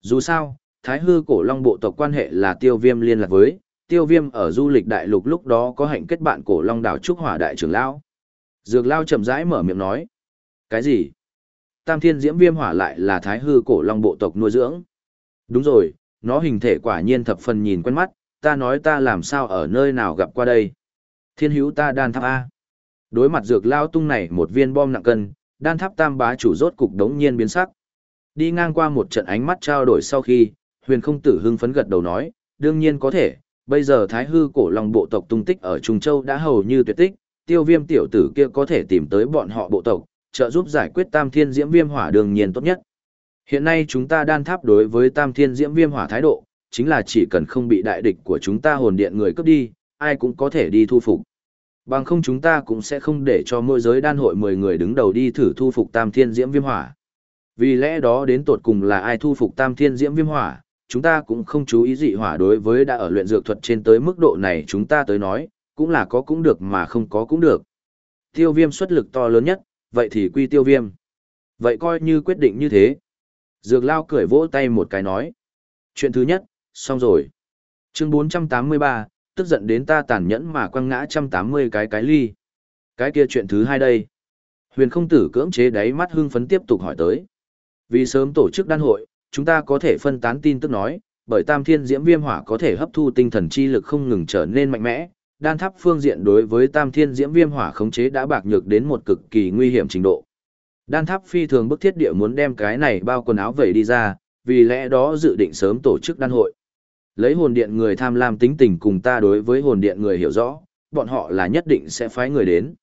Dù sao, thái hư cổ long bộ tộc quan hệ là tiêu viêm liên lạc với, tiêu viêm ở du lịch đại lục lúc đó có hạnh kết bạn cổ long đảo trúc hỏa đại trưởng lão. Dược lao chậm rãi mở miệng nói. Cái gì? Tam thiên diễm viêm hỏa lại là thái hư cổ long bộ tộc nuôi dưỡng. Đúng rồi, nó hình thể quả nhiên thập phần nhìn quen mắt, ta nói ta làm sao ở nơi nào gặp qua đây. Thiên hữu ta đan tháp A. Đối mặt dược lao tung này một viên bom nặng cân, đan tháp tam bá chủ rốt cục đống nhiên biến sắc. Đi ngang qua một trận ánh mắt trao đổi sau khi, huyền không tử hưng phấn gật đầu nói, đương nhiên có thể, bây giờ thái hư cổ long bộ tộc tung tích ở Trung Châu đã hầu như tuyệt tích, tiêu viêm tiểu tử kia có thể tìm tới bọn họ bộ tộc, trợ giúp giải quyết tam thiên diễm viêm hỏa đương nhiên tốt nhất. Hiện nay chúng ta đan tháp đối với tam thiên diễm viêm hỏa thái độ, chính là chỉ cần không bị đại địch của chúng ta hồn điện người cướp đi, ai cũng có thể đi thu phục. Bằng không chúng ta cũng sẽ không để cho môi giới đan hội 10 người đứng đầu đi thử thu phục tam thiên diễm viêm hỏa. Vì lẽ đó đến tột cùng là ai thu phục tam thiên diễm viêm hỏa, chúng ta cũng không chú ý dị hỏa đối với đã ở luyện dược thuật trên tới mức độ này chúng ta tới nói, cũng là có cũng được mà không có cũng được. Tiêu viêm xuất lực to lớn nhất, vậy thì quy tiêu viêm. Vậy coi như quyết định như thế. Dược lao cười vỗ tay một cái nói. Chuyện thứ nhất, xong rồi. Chương 483, tức giận đến ta tàn nhẫn mà quăng ngã 180 cái cái ly. Cái kia chuyện thứ hai đây. Huyền không tử cưỡng chế đáy mắt hưng phấn tiếp tục hỏi tới. Vì sớm tổ chức đan hội, chúng ta có thể phân tán tin tức nói, bởi tam thiên diễm viêm hỏa có thể hấp thu tinh thần chi lực không ngừng trở nên mạnh mẽ, đan tháp phương diện đối với tam thiên diễm viêm hỏa khống chế đã bạc nhược đến một cực kỳ nguy hiểm trình độ. Đan tháp phi thường bức thiết địa muốn đem cái này bao quần áo vẩy đi ra, vì lẽ đó dự định sớm tổ chức đan hội. Lấy hồn điện người tham lam tính tình cùng ta đối với hồn điện người hiểu rõ, bọn họ là nhất định sẽ phái người đến.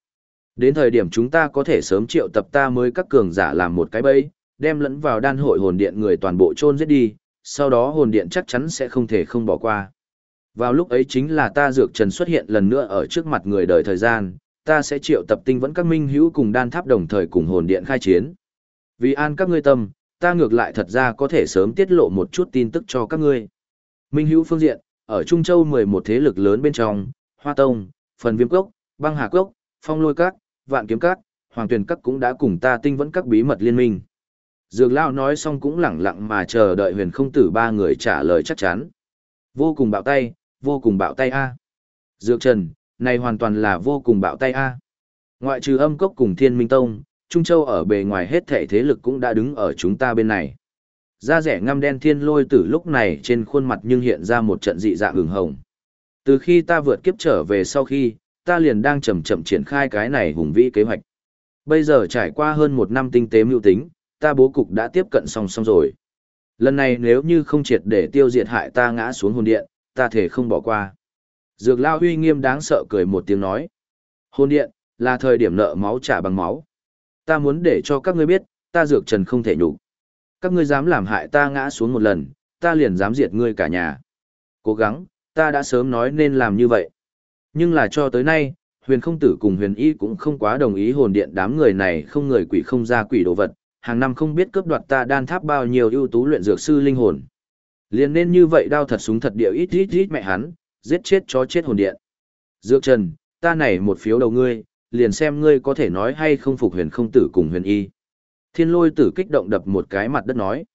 Đến thời điểm chúng ta có thể sớm triệu tập ta mới các cường giả làm một cái bẫy, đem lẫn vào đan hội hồn điện người toàn bộ chôn giết đi, sau đó hồn điện chắc chắn sẽ không thể không bỏ qua. Vào lúc ấy chính là ta dược trần xuất hiện lần nữa ở trước mặt người đời thời gian, ta sẽ triệu tập tinh vẫn các minh hữu cùng đan tháp đồng thời cùng hồn điện khai chiến. Vì an các ngươi tâm, ta ngược lại thật ra có thể sớm tiết lộ một chút tin tức cho các ngươi. Minh hữu phương diện, ở Trung Châu 11 thế lực lớn bên trong, Hoa Tông, Phần Viêm Cốc, Băng Hà Cốc, Phong Lôi Các, Vạn Kiếm Các, Hoàng Tuyền Các cũng đã cùng ta tinh vẫn các bí mật liên minh. Dược Lao nói xong cũng lẳng lặng mà chờ đợi huyền không tử ba người trả lời chắc chắn. Vô cùng bạo tay, vô cùng bạo tay A. Dược Trần, này hoàn toàn là vô cùng bạo tay A. Ngoại trừ âm cốc cùng thiên minh tông, Trung Châu ở bề ngoài hết thể thế lực cũng đã đứng ở chúng ta bên này. Da rẻ ngăm đen thiên lôi tử lúc này trên khuôn mặt nhưng hiện ra một trận dị dạng hừng hồng. Từ khi ta vượt kiếp trở về sau khi, ta liền đang chậm chậm triển khai cái này hùng vĩ kế hoạch. Bây giờ trải qua hơn một năm tinh tế mưu tính, ta bố cục đã tiếp cận song song rồi. Lần này nếu như không triệt để tiêu diệt hại ta ngã xuống hồn điện, ta thể không bỏ qua. Dược lao huy nghiêm đáng sợ cười một tiếng nói. Hồn điện, là thời điểm nợ máu trả bằng máu. Ta muốn để cho các ngươi biết, ta dược trần không thể nhục. Các ngươi dám làm hại ta ngã xuống một lần, ta liền dám diệt ngươi cả nhà. Cố gắng, ta đã sớm nói nên làm như vậy. Nhưng là cho tới nay, huyền không tử cùng huyền y cũng không quá đồng ý hồn điện đám người này không người quỷ không ra quỷ đồ vật, hàng năm không biết cướp đoạt ta đan tháp bao nhiêu ưu tú luyện dược sư linh hồn. Liền nên như vậy đao thật súng thật điệu ít ít ít mẹ hắn, giết chết chó chết hồn điện. Dược Trần, ta này một phiếu đầu ngươi, liền xem ngươi có thể nói hay không phục huyền không tử cùng huyền y. Thiên lôi tử kích động đập một cái mặt đất nói.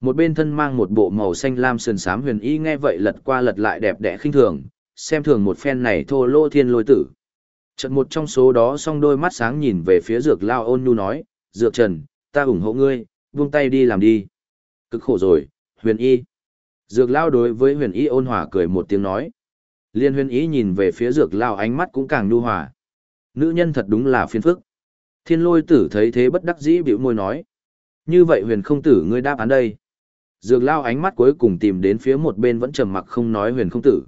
Một bên thân mang một bộ màu xanh lam sườn sám huyền y nghe vậy lật qua lật lại đẹp đẽ khinh thường, xem thường một phen này thô lô thiên lôi tử. Trận một trong số đó song đôi mắt sáng nhìn về phía dược lao ôn nhu nói, dược trần, ta ủng hộ ngươi, buông tay đi làm đi. Cực khổ rồi, huyền y. Dược lao đối với huyền y ôn hòa cười một tiếng nói. Liên huyền y nhìn về phía dược lao ánh mắt cũng càng nhu hòa. Nữ nhân thật đúng là phiền phức. Thiên lôi tử thấy thế bất đắc dĩ biểu môi nói. Như vậy huyền không tử ngươi đáp án đây. Dược lao ánh mắt cuối cùng tìm đến phía một bên vẫn trầm mặc không nói huyền không tử.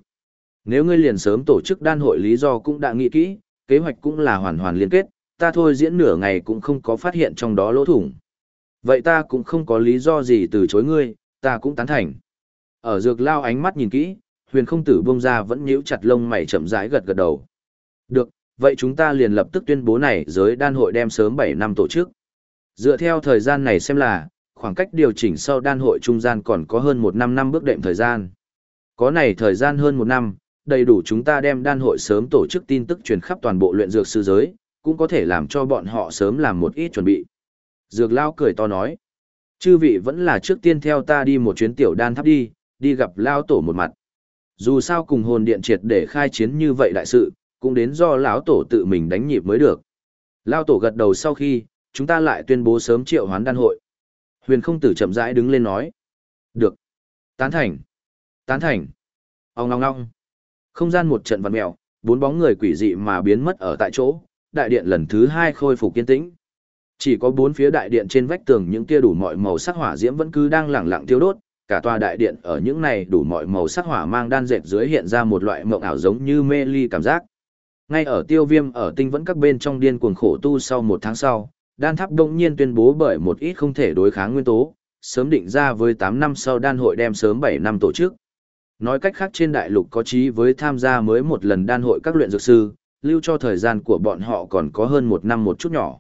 Nếu ngươi liền sớm tổ chức đan hội lý do cũng đã nghĩ kỹ, kế hoạch cũng là hoàn hoàn liên kết, ta thôi diễn nửa ngày cũng không có phát hiện trong đó lỗ thủng. Vậy ta cũng không có lý do gì từ chối ngươi, ta cũng tán thành. Ở dược lao ánh mắt nhìn kỹ, huyền không tử bông ra vẫn nhíu chặt lông mày chậm rãi gật gật đầu. Được, vậy chúng ta liền lập tức tuyên bố này giới đan hội đem sớm 7 năm tổ chức. Dựa theo thời gian này xem là, khoảng cách điều chỉnh sau đan hội trung gian còn có hơn một năm năm bước đệm thời gian. Có này thời gian hơn một năm, đầy đủ chúng ta đem đan hội sớm tổ chức tin tức truyền khắp toàn bộ luyện dược sư giới, cũng có thể làm cho bọn họ sớm làm một ít chuẩn bị. Dược lao cười to nói, chư vị vẫn là trước tiên theo ta đi một chuyến tiểu đan tháp đi, đi gặp lao tổ một mặt. Dù sao cùng hồn điện triệt để khai chiến như vậy đại sự, cũng đến do lão tổ tự mình đánh nhịp mới được. Lão tổ gật đầu sau khi, chúng ta lại tuyên bố sớm triệu hoán đan hội. Huyền không tử chậm rãi đứng lên nói. Được. Tán thành. Tán thành. Ông ngong ngong. Không gian một trận vặn mèo, bốn bóng người quỷ dị mà biến mất ở tại chỗ, đại điện lần thứ hai khôi phục kiên tĩnh. Chỉ có bốn phía đại điện trên vách tường những kia đủ mọi màu sắc hỏa diễm vẫn cứ đang lẳng lặng tiêu đốt, cả tòa đại điện ở những này đủ mọi màu sắc hỏa mang đan dệt dưới hiện ra một loại mộng ảo giống như mê ly cảm giác. Ngay ở tiêu viêm ở tinh vẫn các bên trong điên cuồng khổ tu sau một tháng sau, đan tháp đông nhiên tuyên bố bởi một ít không thể đối kháng nguyên tố, sớm định ra với 8 năm sau đan hội đem sớm 7 năm tổ chức. Nói cách khác trên đại lục có chí với tham gia mới một lần đan hội các luyện dược sư, lưu cho thời gian của bọn họ còn có hơn một năm một chút nhỏ.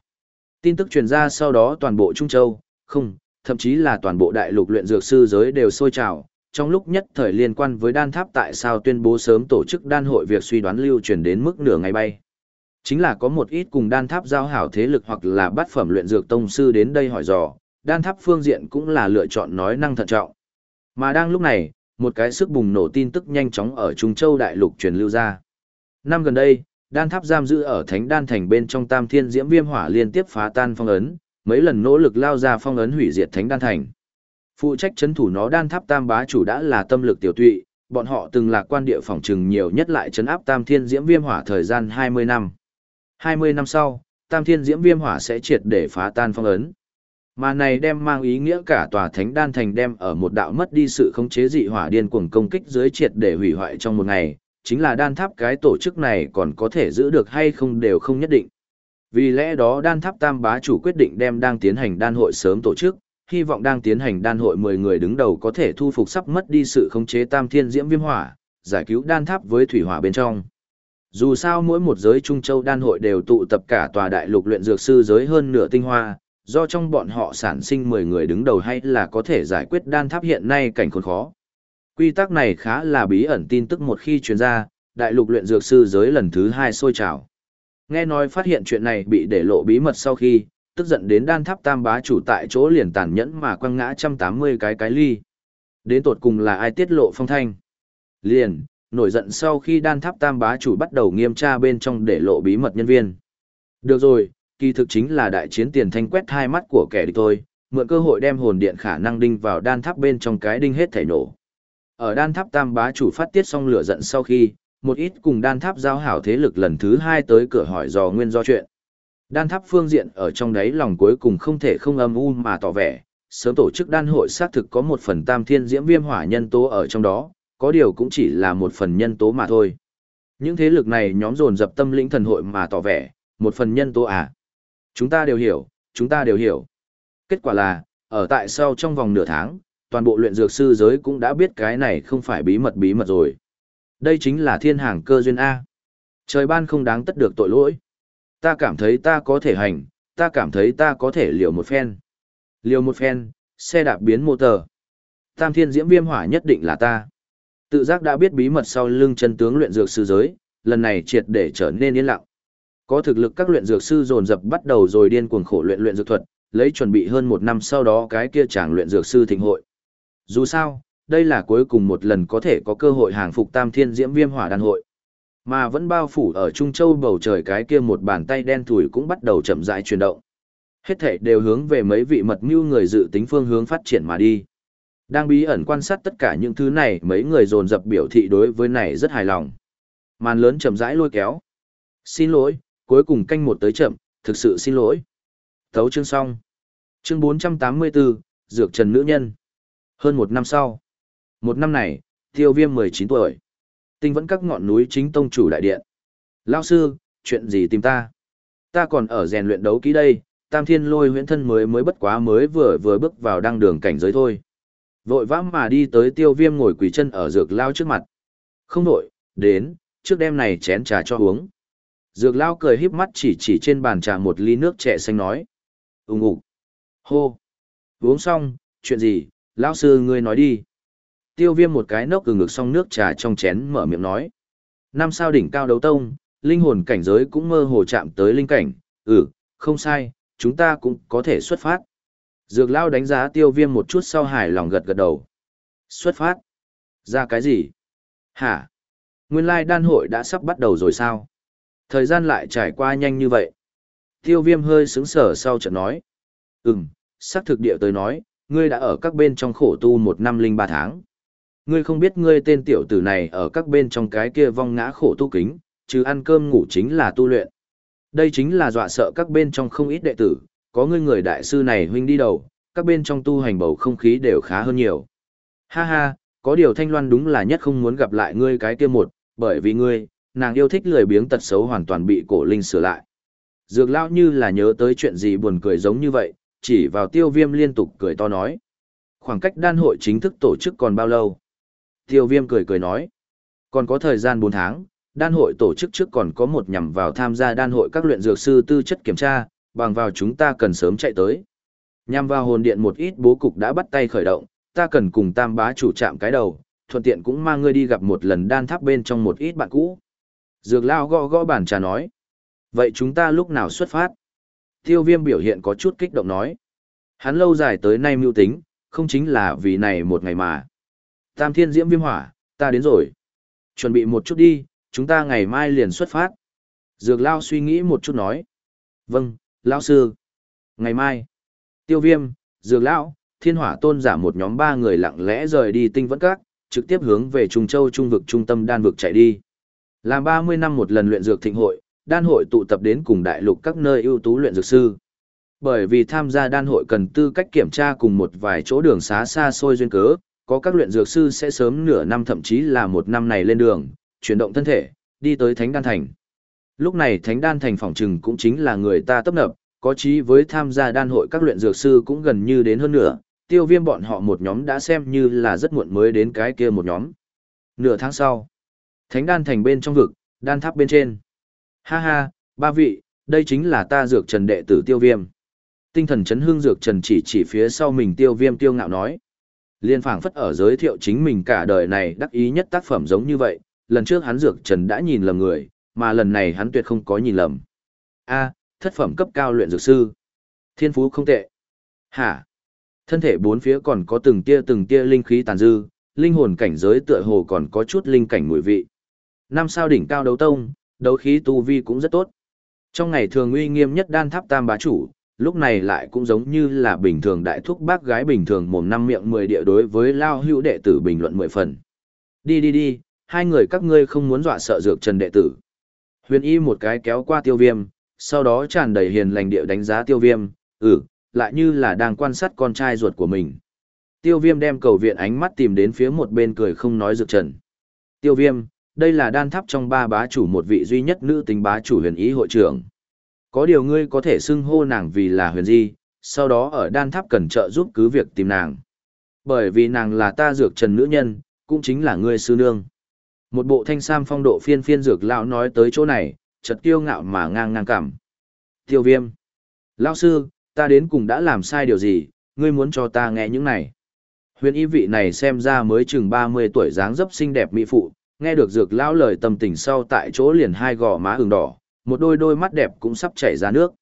Tin tức truyền ra sau đó toàn bộ Trung Châu, không, thậm chí là toàn bộ đại lục luyện dược sư giới đều sôi trào. Trong lúc nhất thời liên quan với đan tháp tại sao tuyên bố sớm tổ chức đan hội việc suy đoán lưu truyền đến mức nửa ngày bay. Chính là có một ít cùng đan tháp giao hảo thế lực hoặc là bắt phẩm luyện dược tông sư đến đây hỏi dò, đan tháp phương diện cũng là lựa chọn nói năng thận trọng. Mà đang lúc này, một cái sức bùng nổ tin tức nhanh chóng ở Trung Châu đại lục truyền lưu ra. Năm gần đây, đan tháp giam giữ ở Thánh Đan thành bên trong Tam Thiên Diễm Viêm Hỏa liên tiếp phá tan phong ấn, mấy lần nỗ lực lao ra phong ấn hủy diệt Thánh Đan thành. Phụ trách chấn thủ nó đan tháp Tam bá chủ đã là tâm lực tiểu tụy, bọn họ từng là quan địa phòng trừng nhiều nhất lại chấn áp Tam Thiên Diễm Viêm Hỏa thời gian 20 năm. 20 năm sau, Tam Thiên Diễm Viêm Hỏa sẽ triệt để phá tan phong ấn. Mà này đem mang ý nghĩa cả tòa thánh đan thành đem ở một đạo mất đi sự khống chế dị hỏa điên cuồng công kích dưới triệt để hủy hoại trong một ngày, chính là đan tháp cái tổ chức này còn có thể giữ được hay không đều không nhất định. Vì lẽ đó đan tháp tam bá chủ quyết định đem đang tiến hành đan hội sớm tổ chức, hy vọng đang tiến hành đan hội 10 người đứng đầu có thể thu phục sắp mất đi sự khống chế tam thiên diễm viêm hỏa, giải cứu đan tháp với thủy hỏa bên trong. Dù sao mỗi một giới Trung Châu đan hội đều tụ tập cả tòa đại lục luyện dược sư giới hơn nửa tinh hoa, do trong bọn họ sản sinh 10 người đứng đầu hay là có thể giải quyết đan tháp hiện nay cảnh khốn khó. Quy tắc này khá là bí ẩn tin tức một khi truyền ra, đại lục luyện dược sư giới lần thứ hai sôi trào. Nghe nói phát hiện chuyện này bị để lộ bí mật sau khi, tức giận đến đan tháp tam bá chủ tại chỗ liền tàn nhẫn mà quăng ngã 180 cái cái ly. Đến tột cùng là ai tiết lộ phong thanh. Liền, nổi giận sau khi đan tháp tam bá chủ bắt đầu nghiêm tra bên trong để lộ bí mật nhân viên. Được rồi, kỳ thực chính là đại chiến tiền thanh quét hai mắt của kẻ địch thôi, mượn cơ hội đem hồn điện khả năng đinh vào đan tháp bên trong cái đinh hết thảy nổ. Ở đan tháp tam bá chủ phát tiết xong lửa giận sau khi, một ít cùng đan tháp giao hảo thế lực lần thứ hai tới cửa hỏi dò nguyên do chuyện. Đan tháp phương diện ở trong đấy lòng cuối cùng không thể không âm u mà tỏ vẻ, sớm tổ chức đan hội xác thực có một phần tam thiên diễm viêm hỏa nhân tố ở trong đó, có điều cũng chỉ là một phần nhân tố mà thôi. Những thế lực này nhóm dồn dập tâm lĩnh thần hội mà tỏ vẻ, một phần nhân tố à. Chúng ta đều hiểu, chúng ta đều hiểu. Kết quả là, ở tại sau trong vòng nửa tháng, toàn bộ luyện dược sư giới cũng đã biết cái này không phải bí mật bí mật rồi. Đây chính là thiên hàng cơ duyên A. Trời ban không đáng tất được tội lỗi. Ta cảm thấy ta có thể hành, ta cảm thấy ta có thể liều một phen. Liều một phen, xe đạp biến mô tờ. Tam thiên diễm viêm hỏa nhất định là ta. Tự giác đã biết bí mật sau lưng chân tướng luyện dược sư giới, lần này triệt để trở nên yên lặng. Có thực lực các luyện dược sư dồn dập bắt đầu rồi điên cuồng khổ luyện luyện dược thuật, lấy chuẩn bị hơn một năm sau đó cái kia chàng luyện dược sư thịnh hội. Dù sao, đây là cuối cùng một lần có thể có cơ hội hàng phục tam thiên diễm viêm hỏa đan hội. Mà vẫn bao phủ ở Trung Châu bầu trời cái kia một bàn tay đen thủi cũng bắt đầu chậm rãi chuyển động. Hết thể đều hướng về mấy vị mật mưu người dự tính phương hướng phát triển mà đi. Đang bí ẩn quan sát tất cả những thứ này mấy người dồn dập biểu thị đối với này rất hài lòng. Màn lớn chậm rãi lôi kéo. Xin lỗi, cuối cùng canh một tới chậm, thực sự xin lỗi. Thấu chương xong. Chương 484, Dược Trần Nữ Nhân. Hơn một năm sau. Một năm này, tiêu viêm 19 tuổi. Tinh vẫn các ngọn núi chính tông chủ đại điện. Lao sư, chuyện gì tìm ta? Ta còn ở rèn luyện đấu kỹ đây, tam thiên lôi huyễn thân mới mới bất quá mới vừa vừa bước vào đăng đường cảnh giới thôi. Vội vã mà đi tới tiêu viêm ngồi quỳ chân ở dược lao trước mặt. Không nổi, đến, trước đêm này chén trà cho uống. Dược lao cười híp mắt chỉ chỉ trên bàn trà một ly nước trẻ xanh nói. Úng ủ. Hô. Uống xong, chuyện gì, lão sư ngươi nói đi. Tiêu viêm một cái nốc từ ngực xong nước trà trong chén mở miệng nói. Năm sao đỉnh cao đấu tông, linh hồn cảnh giới cũng mơ hồ chạm tới linh cảnh. Ừ, không sai, chúng ta cũng có thể xuất phát. Dược lao đánh giá tiêu viêm một chút sau hài lòng gật gật đầu. Xuất phát? Ra cái gì? Hả? Nguyên lai đan hội đã sắp bắt đầu rồi sao? Thời gian lại trải qua nhanh như vậy. Tiêu viêm hơi sướng sở sau trận nói. Ừm, xác thực địa tới nói, ngươi đã ở các bên trong khổ tu một năm linh ba tháng. Ngươi không biết ngươi tên tiểu tử này ở các bên trong cái kia vong ngã khổ tu kính, chứ ăn cơm ngủ chính là tu luyện. Đây chính là dọa sợ các bên trong không ít đệ tử, có ngươi người đại sư này huynh đi đầu, các bên trong tu hành bầu không khí đều khá hơn nhiều. Ha ha, có điều Thanh Loan đúng là nhất không muốn gặp lại ngươi cái kia một, bởi vì ngươi, nàng yêu thích lười biếng tật xấu hoàn toàn bị cổ linh sửa lại. Dược lão như là nhớ tới chuyện gì buồn cười giống như vậy, chỉ vào tiêu viêm liên tục cười to nói. Khoảng cách đan hội chính thức tổ chức còn bao lâu? Tiêu viêm cười cười nói. Còn có thời gian 4 tháng, đan hội tổ chức trước còn có một nhằm vào tham gia đan hội các luyện dược sư tư chất kiểm tra, bằng vào chúng ta cần sớm chạy tới. Nhằm vào hồn điện một ít bố cục đã bắt tay khởi động, ta cần cùng tam bá chủ chạm cái đầu, thuận tiện cũng mang ngươi đi gặp một lần đan tháp bên trong một ít bạn cũ. Dược lao gõ gõ bàn trà nói. Vậy chúng ta lúc nào xuất phát? Tiêu viêm biểu hiện có chút kích động nói. Hắn lâu dài tới nay mưu tính, không chính là vì này một ngày mà. Tam thiên diễm viêm hỏa, ta đến rồi. Chuẩn bị một chút đi, chúng ta ngày mai liền xuất phát. Dược lao suy nghĩ một chút nói. Vâng, lao sư. Ngày mai. Tiêu viêm, dược Lão, thiên hỏa tôn giả một nhóm ba người lặng lẽ rời đi tinh vẫn các, trực tiếp hướng về Trung Châu trung vực trung tâm đan vực chạy đi. Làm 30 năm một lần luyện dược thịnh hội, đan hội tụ tập đến cùng đại lục các nơi ưu tú luyện dược sư. Bởi vì tham gia đan hội cần tư cách kiểm tra cùng một vài chỗ đường xá xa xôi duyên cớ, có các luyện dược sư sẽ sớm nửa năm thậm chí là một năm này lên đường, chuyển động thân thể, đi tới Thánh Đan Thành. Lúc này Thánh Đan Thành phòng trừng cũng chính là người ta tấp nập, có chí với tham gia đan hội các luyện dược sư cũng gần như đến hơn nửa, tiêu viêm bọn họ một nhóm đã xem như là rất muộn mới đến cái kia một nhóm. Nửa tháng sau, Thánh Đan Thành bên trong vực, đan tháp bên trên. Ha ha, ba vị, đây chính là ta dược trần đệ tử tiêu viêm. Tinh thần chấn hương dược trần chỉ chỉ phía sau mình tiêu viêm tiêu ngạo nói. Liên phảng phất ở giới thiệu chính mình cả đời này đắc ý nhất tác phẩm giống như vậy, lần trước hắn dược trần đã nhìn lầm người, mà lần này hắn tuyệt không có nhìn lầm. A, thất phẩm cấp cao luyện dược sư. Thiên phú không tệ. Hả? Thân thể bốn phía còn có từng tia từng tia linh khí tàn dư, linh hồn cảnh giới tựa hồ còn có chút linh cảnh mùi vị. Năm sao đỉnh cao đấu tông, đấu khí tu vi cũng rất tốt. Trong ngày thường uy nghiêm nhất đan tháp tam bá chủ, lúc này lại cũng giống như là bình thường đại thúc bác gái bình thường mồm năm miệng mười địa đối với lao hữu đệ tử bình luận mười phần. Đi đi đi, hai người các ngươi không muốn dọa sợ dược trần đệ tử. Huyền y một cái kéo qua tiêu viêm, sau đó tràn đầy hiền lành địa đánh giá tiêu viêm, ừ, lại như là đang quan sát con trai ruột của mình. Tiêu viêm đem cầu viện ánh mắt tìm đến phía một bên cười không nói dược trần. Tiêu viêm, đây là đan tháp trong ba bá chủ một vị duy nhất nữ tính bá chủ huyền ý hội trưởng. Có điều ngươi có thể xưng hô nàng vì là huyền di, sau đó ở đan tháp cần trợ giúp cứ việc tìm nàng. Bởi vì nàng là ta dược trần nữ nhân, cũng chính là ngươi sư nương. Một bộ thanh sam phong độ phiên phiên dược lão nói tới chỗ này, chợt tiêu ngạo mà ngang ngang cảm. Tiêu viêm. Lão sư, ta đến cùng đã làm sai điều gì, ngươi muốn cho ta nghe những này. Huyền y vị này xem ra mới chừng 30 tuổi dáng dấp xinh đẹp mỹ phụ, nghe được dược lão lời tâm tình sau tại chỗ liền hai gò má ửng đỏ, một đôi đôi mắt đẹp cũng sắp chảy ra nước.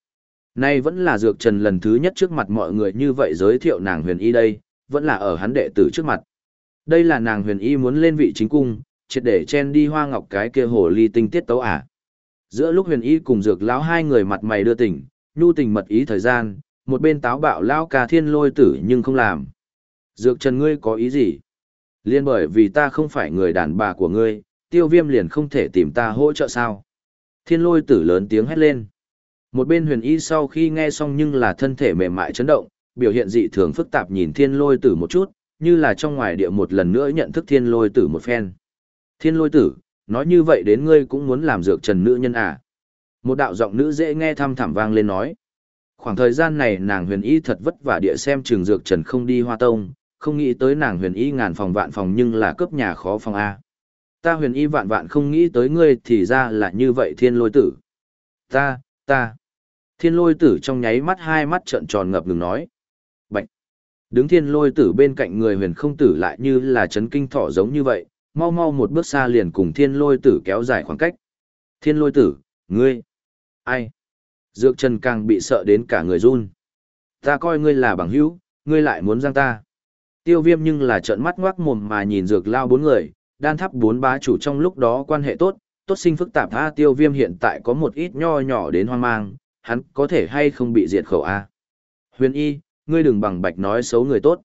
Nay vẫn là dược trần lần thứ nhất trước mặt mọi người như vậy giới thiệu nàng huyền y đây, vẫn là ở hắn đệ tử trước mặt. Đây là nàng huyền y muốn lên vị chính cung, triệt để chen đi hoa ngọc cái kia hồ ly tinh tiết tấu à. Giữa lúc huyền y cùng dược lão hai người mặt mày đưa tình, nhu tình mật ý thời gian, một bên táo bạo lão ca thiên lôi tử nhưng không làm. Dược trần ngươi có ý gì? Liên bởi vì ta không phải người đàn bà của ngươi, tiêu viêm liền không thể tìm ta hỗ trợ sao? Thiên lôi tử lớn tiếng hét lên. Một bên huyền y sau khi nghe xong nhưng là thân thể mềm mại chấn động, biểu hiện dị thường phức tạp nhìn thiên lôi tử một chút, như là trong ngoài địa một lần nữa nhận thức thiên lôi tử một phen. Thiên lôi tử, nói như vậy đến ngươi cũng muốn làm dược trần nữ nhân à. Một đạo giọng nữ dễ nghe thăm thảm vang lên nói. Khoảng thời gian này nàng huyền y thật vất vả địa xem trường dược trần không đi hoa tông, không nghĩ tới nàng huyền y ngàn phòng vạn phòng nhưng là cướp nhà khó phòng A. Ta huyền y vạn vạn không nghĩ tới ngươi thì ra là như vậy thiên lôi tử. Ta, ta. Thiên lôi tử trong nháy mắt hai mắt trợn tròn ngập ngừng nói. Bạch. Đứng thiên lôi tử bên cạnh người huyền không tử lại như là chấn kinh thỏ giống như vậy, mau mau một bước xa liền cùng thiên lôi tử kéo dài khoảng cách. Thiên lôi tử, ngươi. Ai? Dược trần càng bị sợ đến cả người run. Ta coi ngươi là bằng hữu, ngươi lại muốn giang ta. Tiêu viêm nhưng là trợn mắt ngoác mồm mà nhìn dược lao bốn người, đan tháp bốn bá chủ trong lúc đó quan hệ tốt, tốt sinh phức tạp tha tiêu viêm hiện tại có một ít nho nhỏ đến hoang mang, hắn có thể hay không bị diệt khẩu a Huyền y, ngươi đừng bằng bạch nói xấu người tốt.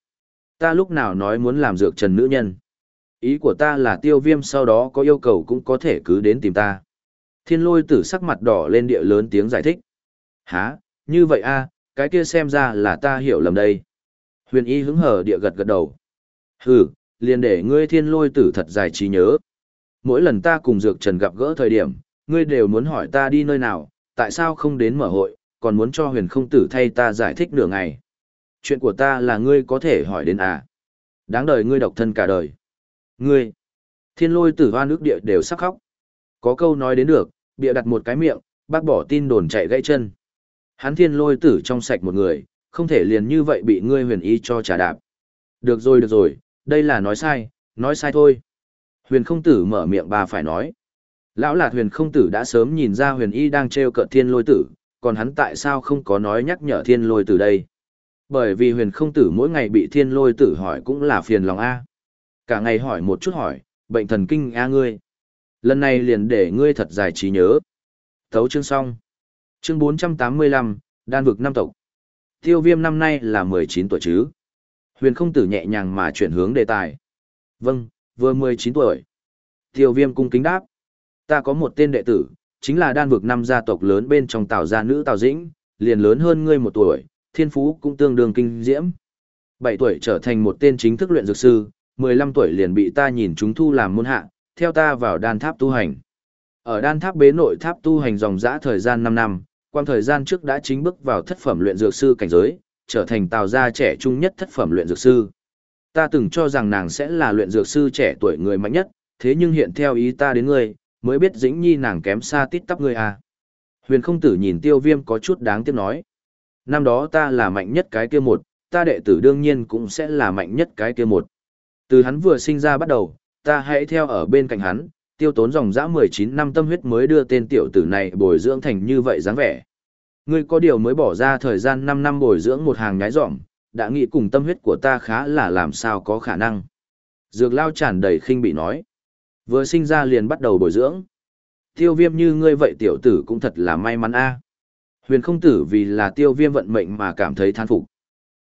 Ta lúc nào nói muốn làm dược trần nữ nhân. Ý của ta là tiêu viêm sau đó có yêu cầu cũng có thể cứ đến tìm ta. Thiên lôi tử sắc mặt đỏ lên địa lớn tiếng giải thích. Hả, như vậy a cái kia xem ra là ta hiểu lầm đây. Huyền y hứng hở địa gật gật đầu. Hừ, liền để ngươi thiên lôi tử thật dài trí nhớ. Mỗi lần ta cùng Dược Trần gặp gỡ thời điểm, ngươi đều muốn hỏi ta đi nơi nào, tại sao không đến mở hội, còn muốn cho huyền không tử thay ta giải thích nửa ngày. Chuyện của ta là ngươi có thể hỏi đến à. Đáng đời ngươi độc thân cả đời. Ngươi, thiên lôi tử hoa nước địa đều sắc khóc. Có câu nói đến được, bịa đặt một cái miệng, bác bỏ tin đồn chạy gãy chân. Hắn thiên lôi tử trong sạch một người, không thể liền như vậy bị ngươi huyền y cho trả đạp. Được rồi được rồi, đây là nói sai, nói sai thôi. Huyền không tử mở miệng bà phải nói. Lão lạt huyền không tử đã sớm nhìn ra huyền y đang trêu cợt thiên lôi tử, còn hắn tại sao không có nói nhắc nhở thiên lôi tử đây? Bởi vì huyền không tử mỗi ngày bị thiên lôi tử hỏi cũng là phiền lòng A. Cả ngày hỏi một chút hỏi, bệnh thần kinh A ngươi. Lần này liền để ngươi thật dài trí nhớ. Thấu chương xong. Chương 485, đan vực năm tộc. Tiêu viêm năm nay là 19 tuổi chứ. Huyền không tử nhẹ nhàng mà chuyển hướng đề tài. Vâng, vừa 19 tuổi. Tiêu viêm cung kính đáp. Ta có một tên đệ tử, chính là đan vực năm gia tộc lớn bên trong tào gia nữ tào dĩnh, liền lớn hơn ngươi một tuổi, thiên phú cũng tương đương kinh diễm. 7 tuổi trở thành một tên chính thức luyện dược sư, 15 tuổi liền bị ta nhìn chúng thu làm môn hạ, theo ta vào đan tháp tu hành. Ở đan tháp bế nội tháp tu hành dòng dã thời gian 5 năm, quang thời gian trước đã chính bước vào thất phẩm luyện dược sư cảnh giới, trở thành tào gia trẻ trung nhất thất phẩm luyện dược sư. Ta từng cho rằng nàng sẽ là luyện dược sư trẻ tuổi người mạnh nhất, thế nhưng hiện theo ý ta đến ngươi, mới biết dĩnh nhi nàng kém xa tít tắp ngươi à. Huyền không tử nhìn tiêu viêm có chút đáng tiếc nói. Năm đó ta là mạnh nhất cái kia một, ta đệ tử đương nhiên cũng sẽ là mạnh nhất cái kia một. Từ hắn vừa sinh ra bắt đầu, ta hãy theo ở bên cạnh hắn, tiêu tốn dòng dã 19 năm tâm huyết mới đưa tên tiểu tử này bồi dưỡng thành như vậy dáng vẻ. Ngươi có điều mới bỏ ra thời gian 5 năm bồi dưỡng một hàng nhái dọm, đã nghĩ cùng tâm huyết của ta khá là làm sao có khả năng. Dược lao tràn đầy khinh bị nói. Vừa sinh ra liền bắt đầu bồi dưỡng. Tiêu viêm như ngươi vậy tiểu tử cũng thật là may mắn a Huyền không tử vì là tiêu viêm vận mệnh mà cảm thấy than phục.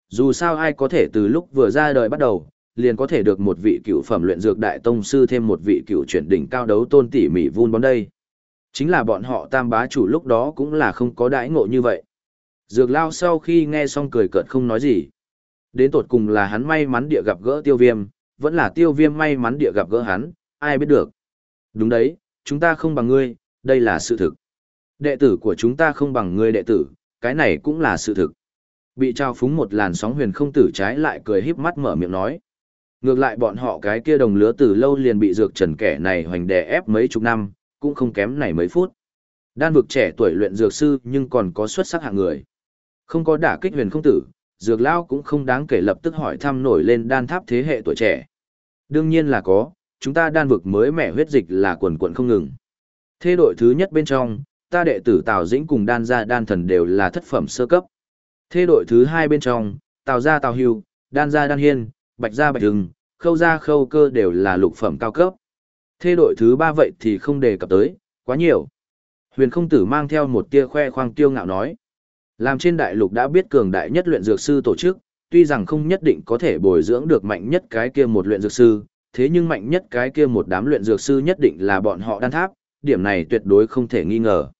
Dù sao ai có thể từ lúc vừa ra đời bắt đầu, liền có thể được một vị cựu phẩm luyện dược đại tông sư thêm một vị cựu chuyển đỉnh cao đấu tôn tỉ mỉ vun bón đây. Chính là bọn họ tam bá chủ lúc đó cũng là không có đãi ngộ như vậy. Dược lao sau khi nghe xong cười cợt không nói gì. Đến tột cùng là hắn may mắn địa gặp gỡ tiêu viêm, vẫn là tiêu viêm may mắn địa gặp gỡ hắn, ai biết được. Đúng đấy, chúng ta không bằng ngươi, đây là sự thực. Đệ tử của chúng ta không bằng ngươi đệ tử, cái này cũng là sự thực. Bị trao phúng một làn sóng huyền không tử trái lại cười híp mắt mở miệng nói. Ngược lại bọn họ cái kia đồng lứa từ lâu liền bị dược trần kẻ này hoành đè ép mấy chục năm, cũng không kém này mấy phút. Đan vực trẻ tuổi luyện dược sư nhưng còn có xuất sắc hạng người. Không có đả kích huyền không tử, dược lao cũng không đáng kể lập tức hỏi thăm nổi lên đan tháp thế hệ tuổi trẻ. Đương nhiên là có, chúng ta đan vực mới mẻ huyết dịch là quần quần không ngừng. Thế đội thứ nhất bên trong, ta đệ tử Tào Dĩnh cùng đan gia đan thần đều là thất phẩm sơ cấp. Thế đội thứ hai bên trong, Tào gia Tào Hưu, đan gia đan hiên, bạch gia bạch hừng, khâu gia khâu cơ đều là lục phẩm cao cấp. Thế đội thứ ba vậy thì không đề cập tới, quá nhiều. Huyền không tử mang theo một tia khoe khoang tiêu ngạo nói. Làm trên đại lục đã biết cường đại nhất luyện dược sư tổ chức, tuy rằng không nhất định có thể bồi dưỡng được mạnh nhất cái kia một luyện dược sư, thế nhưng mạnh nhất cái kia một đám luyện dược sư nhất định là bọn họ đan tháp, điểm này tuyệt đối không thể nghi ngờ.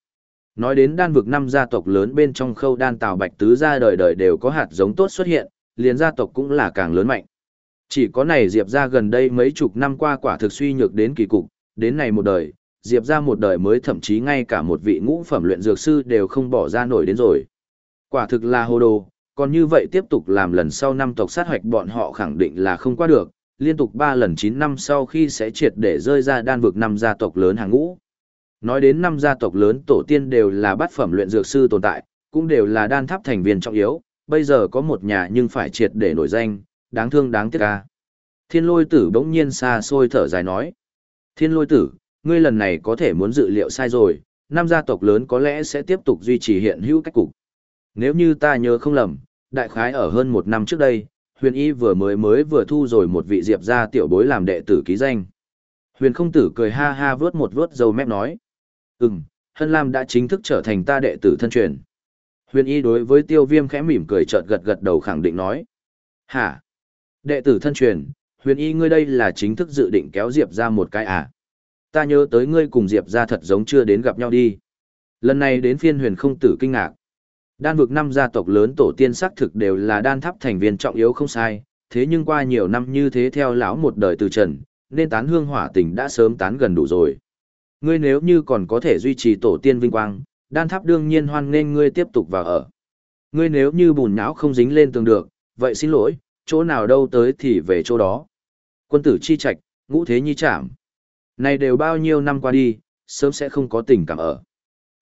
Nói đến đan vực năm gia tộc lớn bên trong khâu đan tào bạch tứ gia đời đời đều có hạt giống tốt xuất hiện, liền gia tộc cũng là càng lớn mạnh. Chỉ có này Diệp ra gần đây mấy chục năm qua quả thực suy nhược đến kỳ cục, đến này một đời, Diệp ra một đời mới thậm chí ngay cả một vị ngũ phẩm luyện dược sư đều không bỏ ra nổi đến rồi. Quả thực là hồ đồ, còn như vậy tiếp tục làm lần sau năm tộc sát hoạch bọn họ khẳng định là không qua được, liên tục 3 lần 9 năm sau khi sẽ triệt để rơi ra đan vực năm gia tộc lớn hàng ngũ. Nói đến năm gia tộc lớn tổ tiên đều là bát phẩm luyện dược sư tồn tại, cũng đều là đan tháp thành viên trọng yếu, bây giờ có một nhà nhưng phải triệt để nổi danh, đáng thương đáng tiếc ca. Thiên lôi tử bỗng nhiên xa xôi thở dài nói. Thiên lôi tử, ngươi lần này có thể muốn dự liệu sai rồi, năm gia tộc lớn có lẽ sẽ tiếp tục duy trì hiện hữu cách cục. Nếu như ta nhớ không lầm, đại khái ở hơn một năm trước đây, huyền y vừa mới mới vừa thu rồi một vị diệp gia tiểu bối làm đệ tử ký danh. Huyền không tử cười ha ha vớt một vớt dầu mép nói. Ừm, Hân Lam đã chính thức trở thành ta đệ tử thân truyền. Huyền y đối với tiêu viêm khẽ mỉm cười chợt gật gật đầu khẳng định nói. Hả? Đệ tử thân truyền, huyền y ngươi đây là chính thức dự định kéo Diệp ra một cái à? Ta nhớ tới ngươi cùng Diệp ra thật giống chưa đến gặp nhau đi. Lần này đến phiên huyền không tử kinh ngạc. Đan vực năm gia tộc lớn tổ tiên xác thực đều là đan tháp thành viên trọng yếu không sai, thế nhưng qua nhiều năm như thế theo lão một đời từ trần, nên tán hương hỏa tình đã sớm tán gần đủ rồi. Ngươi nếu như còn có thể duy trì tổ tiên vinh quang, đan tháp đương nhiên hoan nghênh ngươi tiếp tục vào ở. Ngươi nếu như bùn nhão không dính lên tường được, vậy xin lỗi, chỗ nào đâu tới thì về chỗ đó. Quân tử chi trạch, ngũ thế nhi trảm. Này đều bao nhiêu năm qua đi, sớm sẽ không có tình cảm ở.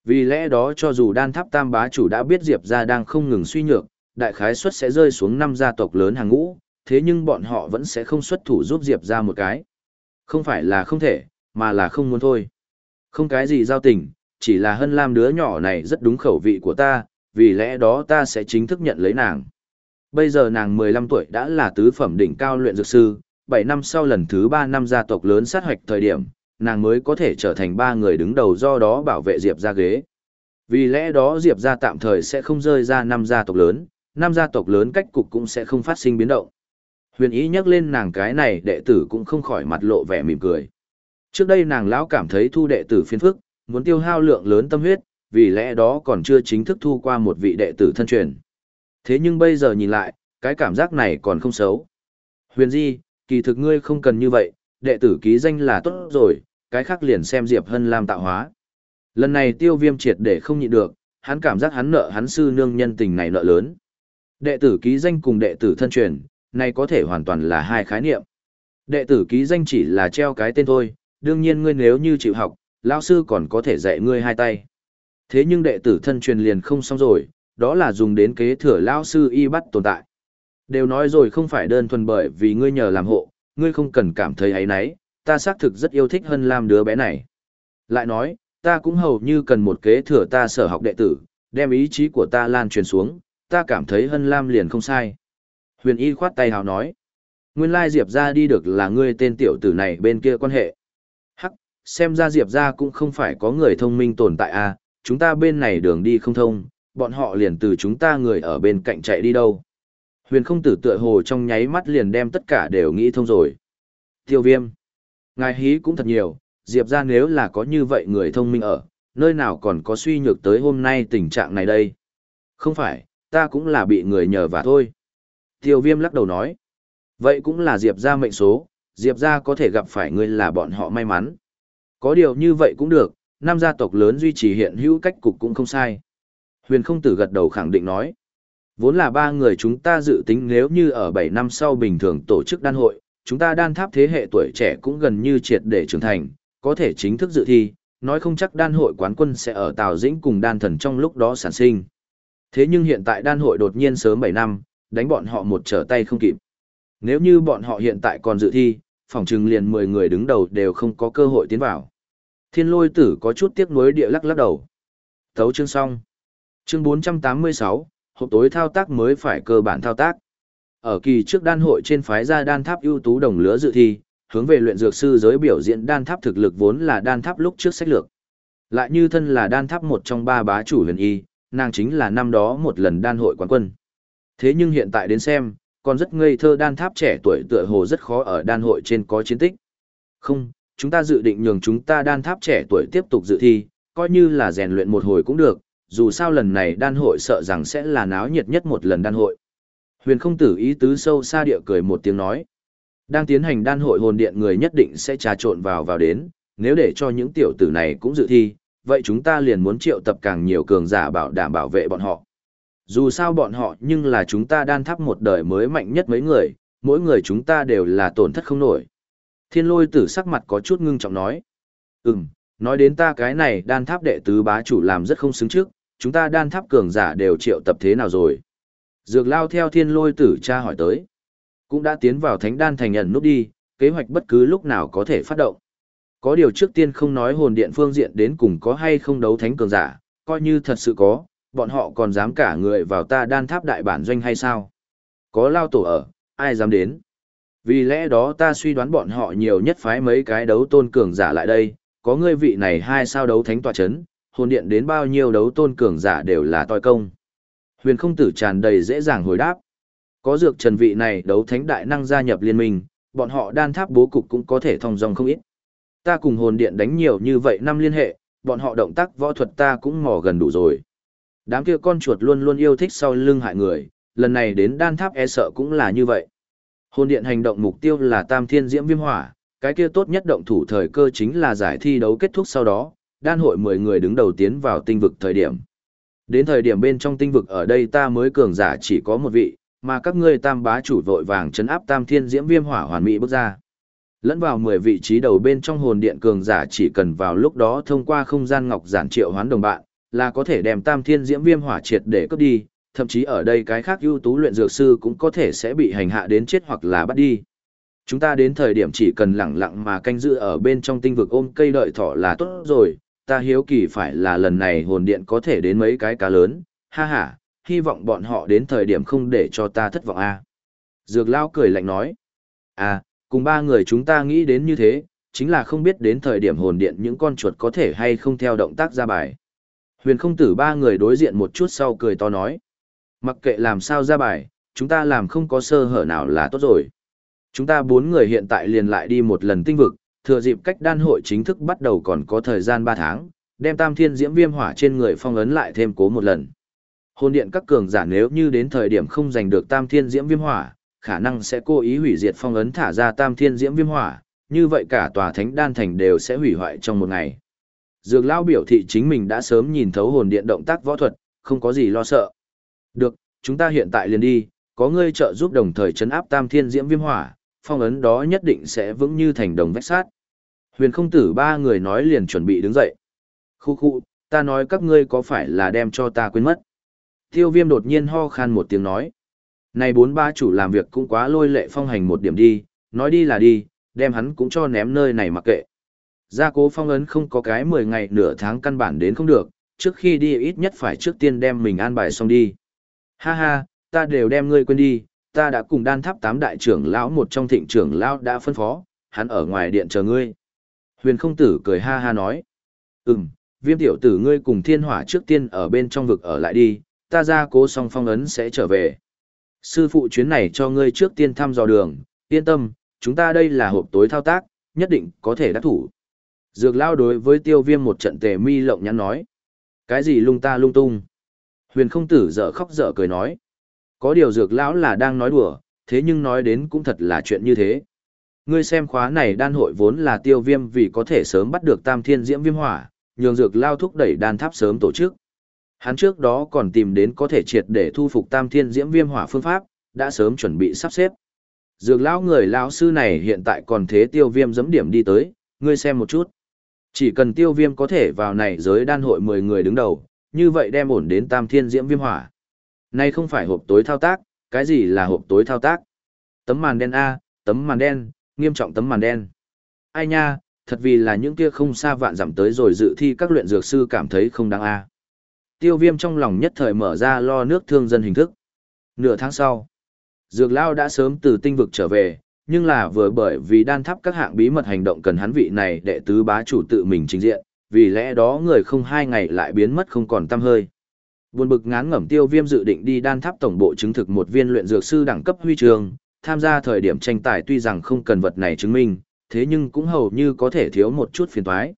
Vì lẽ đó cho dù đan tháp tam bá chủ đã biết Diệp ra đang không ngừng suy nhược, đại khái suất sẽ rơi xuống năm gia tộc lớn hàng ngũ, thế nhưng bọn họ vẫn sẽ không xuất thủ giúp Diệp ra một cái. Không phải là không thể, mà là không muốn thôi. Không cái gì giao tình, chỉ là hân lam đứa nhỏ này rất đúng khẩu vị của ta, vì lẽ đó ta sẽ chính thức nhận lấy nàng. Bây giờ nàng 15 tuổi đã là tứ phẩm đỉnh cao luyện dược sư, 7 năm sau lần thứ 3 năm gia tộc lớn sát hoạch thời điểm, nàng mới có thể trở thành ba người đứng đầu do đó bảo vệ Diệp ra ghế. Vì lẽ đó Diệp ra tạm thời sẽ không rơi ra năm gia tộc lớn, năm gia tộc lớn cách cục cũng sẽ không phát sinh biến động. Huyền ý nhắc lên nàng cái này đệ tử cũng không khỏi mặt lộ vẻ mỉm cười. Trước đây nàng lão cảm thấy thu đệ tử phiên phức, muốn tiêu hao lượng lớn tâm huyết, vì lẽ đó còn chưa chính thức thu qua một vị đệ tử thân truyền. Thế nhưng bây giờ nhìn lại, cái cảm giác này còn không xấu. Huyền Di, kỳ thực ngươi không cần như vậy, đệ tử ký danh là tốt rồi, cái khác liền xem Diệp Hân Lam tạo hóa. Lần này tiêu viêm triệt để không nhịn được, hắn cảm giác hắn nợ hắn sư nương nhân tình này nợ lớn. Đệ tử ký danh cùng đệ tử thân truyền, này có thể hoàn toàn là hai khái niệm. Đệ tử ký danh chỉ là treo cái tên thôi, đương nhiên ngươi nếu như chịu học, lão sư còn có thể dạy ngươi hai tay. Thế nhưng đệ tử thân truyền liền không xong rồi, đó là dùng đến kế thừa lão sư y bắt tồn tại. Đều nói rồi không phải đơn thuần bởi vì ngươi nhờ làm hộ, ngươi không cần cảm thấy ấy nấy, ta xác thực rất yêu thích Hân Lam đứa bé này. Lại nói, ta cũng hầu như cần một kế thừa ta sở học đệ tử, đem ý chí của ta lan truyền xuống, ta cảm thấy Hân Lam liền không sai. Huyền Y khoát tay hào nói, nguyên lai Diệp ra đi được là ngươi tên tiểu tử này bên kia quan hệ. Hắc, xem ra Diệp ra cũng không phải có người thông minh tồn tại à, chúng ta bên này đường đi không thông, bọn họ liền từ chúng ta người ở bên cạnh chạy đi đâu. Huyền không tử tựa hồ trong nháy mắt liền đem tất cả đều nghĩ thông rồi. Tiêu viêm. Ngài hí cũng thật nhiều, Diệp ra nếu là có như vậy người thông minh ở, nơi nào còn có suy nhược tới hôm nay tình trạng này đây. Không phải, ta cũng là bị người nhờ và thôi. Tiêu viêm lắc đầu nói. Vậy cũng là Diệp ra mệnh số, Diệp ra có thể gặp phải người là bọn họ may mắn. Có điều như vậy cũng được, năm gia tộc lớn duy trì hiện hữu cách cục cũng không sai. Huyền không tử gật đầu khẳng định nói. Vốn là ba người chúng ta dự tính nếu như ở 7 năm sau bình thường tổ chức đan hội, chúng ta đan tháp thế hệ tuổi trẻ cũng gần như triệt để trưởng thành, có thể chính thức dự thi, nói không chắc đan hội quán quân sẽ ở Tào Dĩnh cùng đan thần trong lúc đó sản sinh. Thế nhưng hiện tại đan hội đột nhiên sớm 7 năm, đánh bọn họ một trở tay không kịp. Nếu như bọn họ hiện tại còn dự thi, phòng trừng liền 10 người đứng đầu đều không có cơ hội tiến vào. Thiên lôi tử có chút tiếc nuối địa lắc lắc đầu. Thấu chương xong. Chương 486, hộp tối thao tác mới phải cơ bản thao tác. Ở kỳ trước đan hội trên phái gia đan tháp ưu tú đồng lứa dự thi, hướng về luyện dược sư giới biểu diễn đan tháp thực lực vốn là đan tháp lúc trước sách lược. Lại như thân là đan tháp một trong ba bá chủ huyền y, nàng chính là năm đó một lần đan hội quán quân. Thế nhưng hiện tại đến xem, còn rất ngây thơ đan tháp trẻ tuổi tựa hồ rất khó ở đan hội trên có chiến tích. Không, chúng ta dự định nhường chúng ta đan tháp trẻ tuổi tiếp tục dự thi, coi như là rèn luyện một hồi cũng được, dù sao lần này đan hội sợ rằng sẽ là náo nhiệt nhất một lần đan hội. Huyền không tử ý tứ sâu xa địa cười một tiếng nói. Đang tiến hành đan hội hồn điện người nhất định sẽ trà trộn vào vào đến, nếu để cho những tiểu tử này cũng dự thi, vậy chúng ta liền muốn triệu tập càng nhiều cường giả bảo đảm bảo vệ bọn họ. Dù sao bọn họ nhưng là chúng ta đan tháp một đời mới mạnh nhất mấy người, mỗi người chúng ta đều là tổn thất không nổi. Thiên lôi tử sắc mặt có chút ngưng trọng nói. Ừm, nói đến ta cái này đan tháp đệ tứ bá chủ làm rất không xứng trước, chúng ta đan tháp cường giả đều triệu tập thế nào rồi? Dược lao theo thiên lôi tử cha hỏi tới. Cũng đã tiến vào thánh đan thành nhận nút đi, kế hoạch bất cứ lúc nào có thể phát động. Có điều trước tiên không nói hồn điện phương diện đến cùng có hay không đấu thánh cường giả, coi như thật sự có, bọn họ còn dám cả người vào ta đan tháp đại bản doanh hay sao? Có lao tổ ở, ai dám đến? Vì lẽ đó ta suy đoán bọn họ nhiều nhất phái mấy cái đấu tôn cường giả lại đây, có ngươi vị này hai sao đấu thánh tòa chấn, hồn điện đến bao nhiêu đấu tôn cường giả đều là toi công. Huyền không tử tràn đầy dễ dàng hồi đáp. Có dược trần vị này đấu thánh đại năng gia nhập liên minh, bọn họ đan tháp bố cục cũng có thể thông dòng không ít. Ta cùng hồn điện đánh nhiều như vậy năm liên hệ, bọn họ động tác võ thuật ta cũng mò gần đủ rồi. Đám kia con chuột luôn luôn yêu thích sau lưng hại người, lần này đến đan tháp e sợ cũng là như vậy. Hồn điện hành động mục tiêu là tam thiên diễm viêm hỏa, cái kia tốt nhất động thủ thời cơ chính là giải thi đấu kết thúc sau đó, đan hội 10 người đứng đầu tiến vào tinh vực thời điểm. Đến thời điểm bên trong tinh vực ở đây ta mới cường giả chỉ có một vị, mà các ngươi tam bá chủ vội vàng chấn áp tam thiên diễm viêm hỏa hoàn mỹ bước ra. Lẫn vào 10 vị trí đầu bên trong hồn điện cường giả chỉ cần vào lúc đó thông qua không gian ngọc giản triệu hoán đồng bạn, là có thể đem tam thiên diễm viêm hỏa triệt để cướp đi, thậm chí ở đây cái khác ưu tú luyện dược sư cũng có thể sẽ bị hành hạ đến chết hoặc là bắt đi. Chúng ta đến thời điểm chỉ cần lặng lặng mà canh giữ ở bên trong tinh vực ôm cây đợi thỏ là tốt rồi, ta hiếu kỳ phải là lần này hồn điện có thể đến mấy cái cá lớn, ha ha, hy vọng bọn họ đến thời điểm không để cho ta thất vọng a. Dược lao cười lạnh nói, à, cùng ba người chúng ta nghĩ đến như thế, chính là không biết đến thời điểm hồn điện những con chuột có thể hay không theo động tác ra bài. Huyền không tử ba người đối diện một chút sau cười to nói, mặc kệ làm sao ra bài, chúng ta làm không có sơ hở nào là tốt rồi. Chúng ta bốn người hiện tại liền lại đi một lần tinh vực, thừa dịp cách đan hội chính thức bắt đầu còn có thời gian 3 tháng, đem tam thiên diễm viêm hỏa trên người phong ấn lại thêm cố một lần. Hồn điện các cường giả nếu như đến thời điểm không giành được tam thiên diễm viêm hỏa, khả năng sẽ cố ý hủy diệt phong ấn thả ra tam thiên diễm viêm hỏa, như vậy cả tòa thánh đan thành đều sẽ hủy hoại trong một ngày. Dược lao biểu thị chính mình đã sớm nhìn thấu hồn điện động tác võ thuật, không có gì lo sợ. Được, chúng ta hiện tại liền đi, có ngươi trợ giúp đồng thời chấn áp tam thiên diễm viêm hỏa, phong ấn đó nhất định sẽ vững như thành đồng vách sát. Huyền không tử ba người nói liền chuẩn bị đứng dậy. Khu khu, ta nói các ngươi có phải là đem cho ta quên mất. Tiêu viêm đột nhiên ho khan một tiếng nói. Này bốn ba chủ làm việc cũng quá lôi lệ phong hành một điểm đi, nói đi là đi, đem hắn cũng cho ném nơi này mặc kệ. Gia cố phong ấn không có cái 10 ngày nửa tháng căn bản đến không được, trước khi đi ít nhất phải trước tiên đem mình an bài xong đi. Ha ha, ta đều đem ngươi quên đi, ta đã cùng đan tháp tám đại trưởng lão một trong thịnh trưởng lão đã phân phó, hắn ở ngoài điện chờ ngươi. Huyền không tử cười ha ha nói. Ừm, viêm tiểu tử ngươi cùng thiên hỏa trước tiên ở bên trong vực ở lại đi, ta ra cố song phong ấn sẽ trở về. Sư phụ chuyến này cho ngươi trước tiên thăm dò đường, yên tâm, chúng ta đây là hộp tối thao tác, nhất định có thể đắc thủ. Dược lao đối với tiêu viêm một trận tề mi lộng nhắn nói. Cái gì lung ta lung tung? Huyền không tử dở khóc dở cười nói. Có điều dược lão là đang nói đùa, thế nhưng nói đến cũng thật là chuyện như thế. Ngươi xem khóa này đan hội vốn là tiêu viêm vì có thể sớm bắt được tam thiên diễm viêm hỏa, nhường dược lao thúc đẩy đan tháp sớm tổ chức. Hắn trước đó còn tìm đến có thể triệt để thu phục tam thiên diễm viêm hỏa phương pháp, đã sớm chuẩn bị sắp xếp. Dược lão người lão sư này hiện tại còn thế tiêu viêm dẫm điểm đi tới, ngươi xem một chút. Chỉ cần tiêu viêm có thể vào này giới đan hội 10 người đứng đầu, như vậy đem ổn đến tam thiên diễm viêm hỏa. Nay không phải hộp tối thao tác, cái gì là hộp tối thao tác? Tấm màn đen A, tấm màn đen, nghiêm trọng tấm màn đen. Ai nha, thật vì là những kia không xa vạn giảm tới rồi dự thi các luyện dược sư cảm thấy không đáng A. Tiêu viêm trong lòng nhất thời mở ra lo nước thương dân hình thức. Nửa tháng sau, dược lao đã sớm từ tinh vực trở về, nhưng là vừa bởi vì đan tháp các hạng bí mật hành động cần hắn vị này đệ tứ bá chủ tự mình trình diện, vì lẽ đó người không hai ngày lại biến mất không còn tăm hơi. Buồn bực ngán ngẩm tiêu viêm dự định đi đan tháp tổng bộ chứng thực một viên luyện dược sư đẳng cấp huy trường, tham gia thời điểm tranh tài tuy rằng không cần vật này chứng minh, thế nhưng cũng hầu như có thể thiếu một chút phiền toái.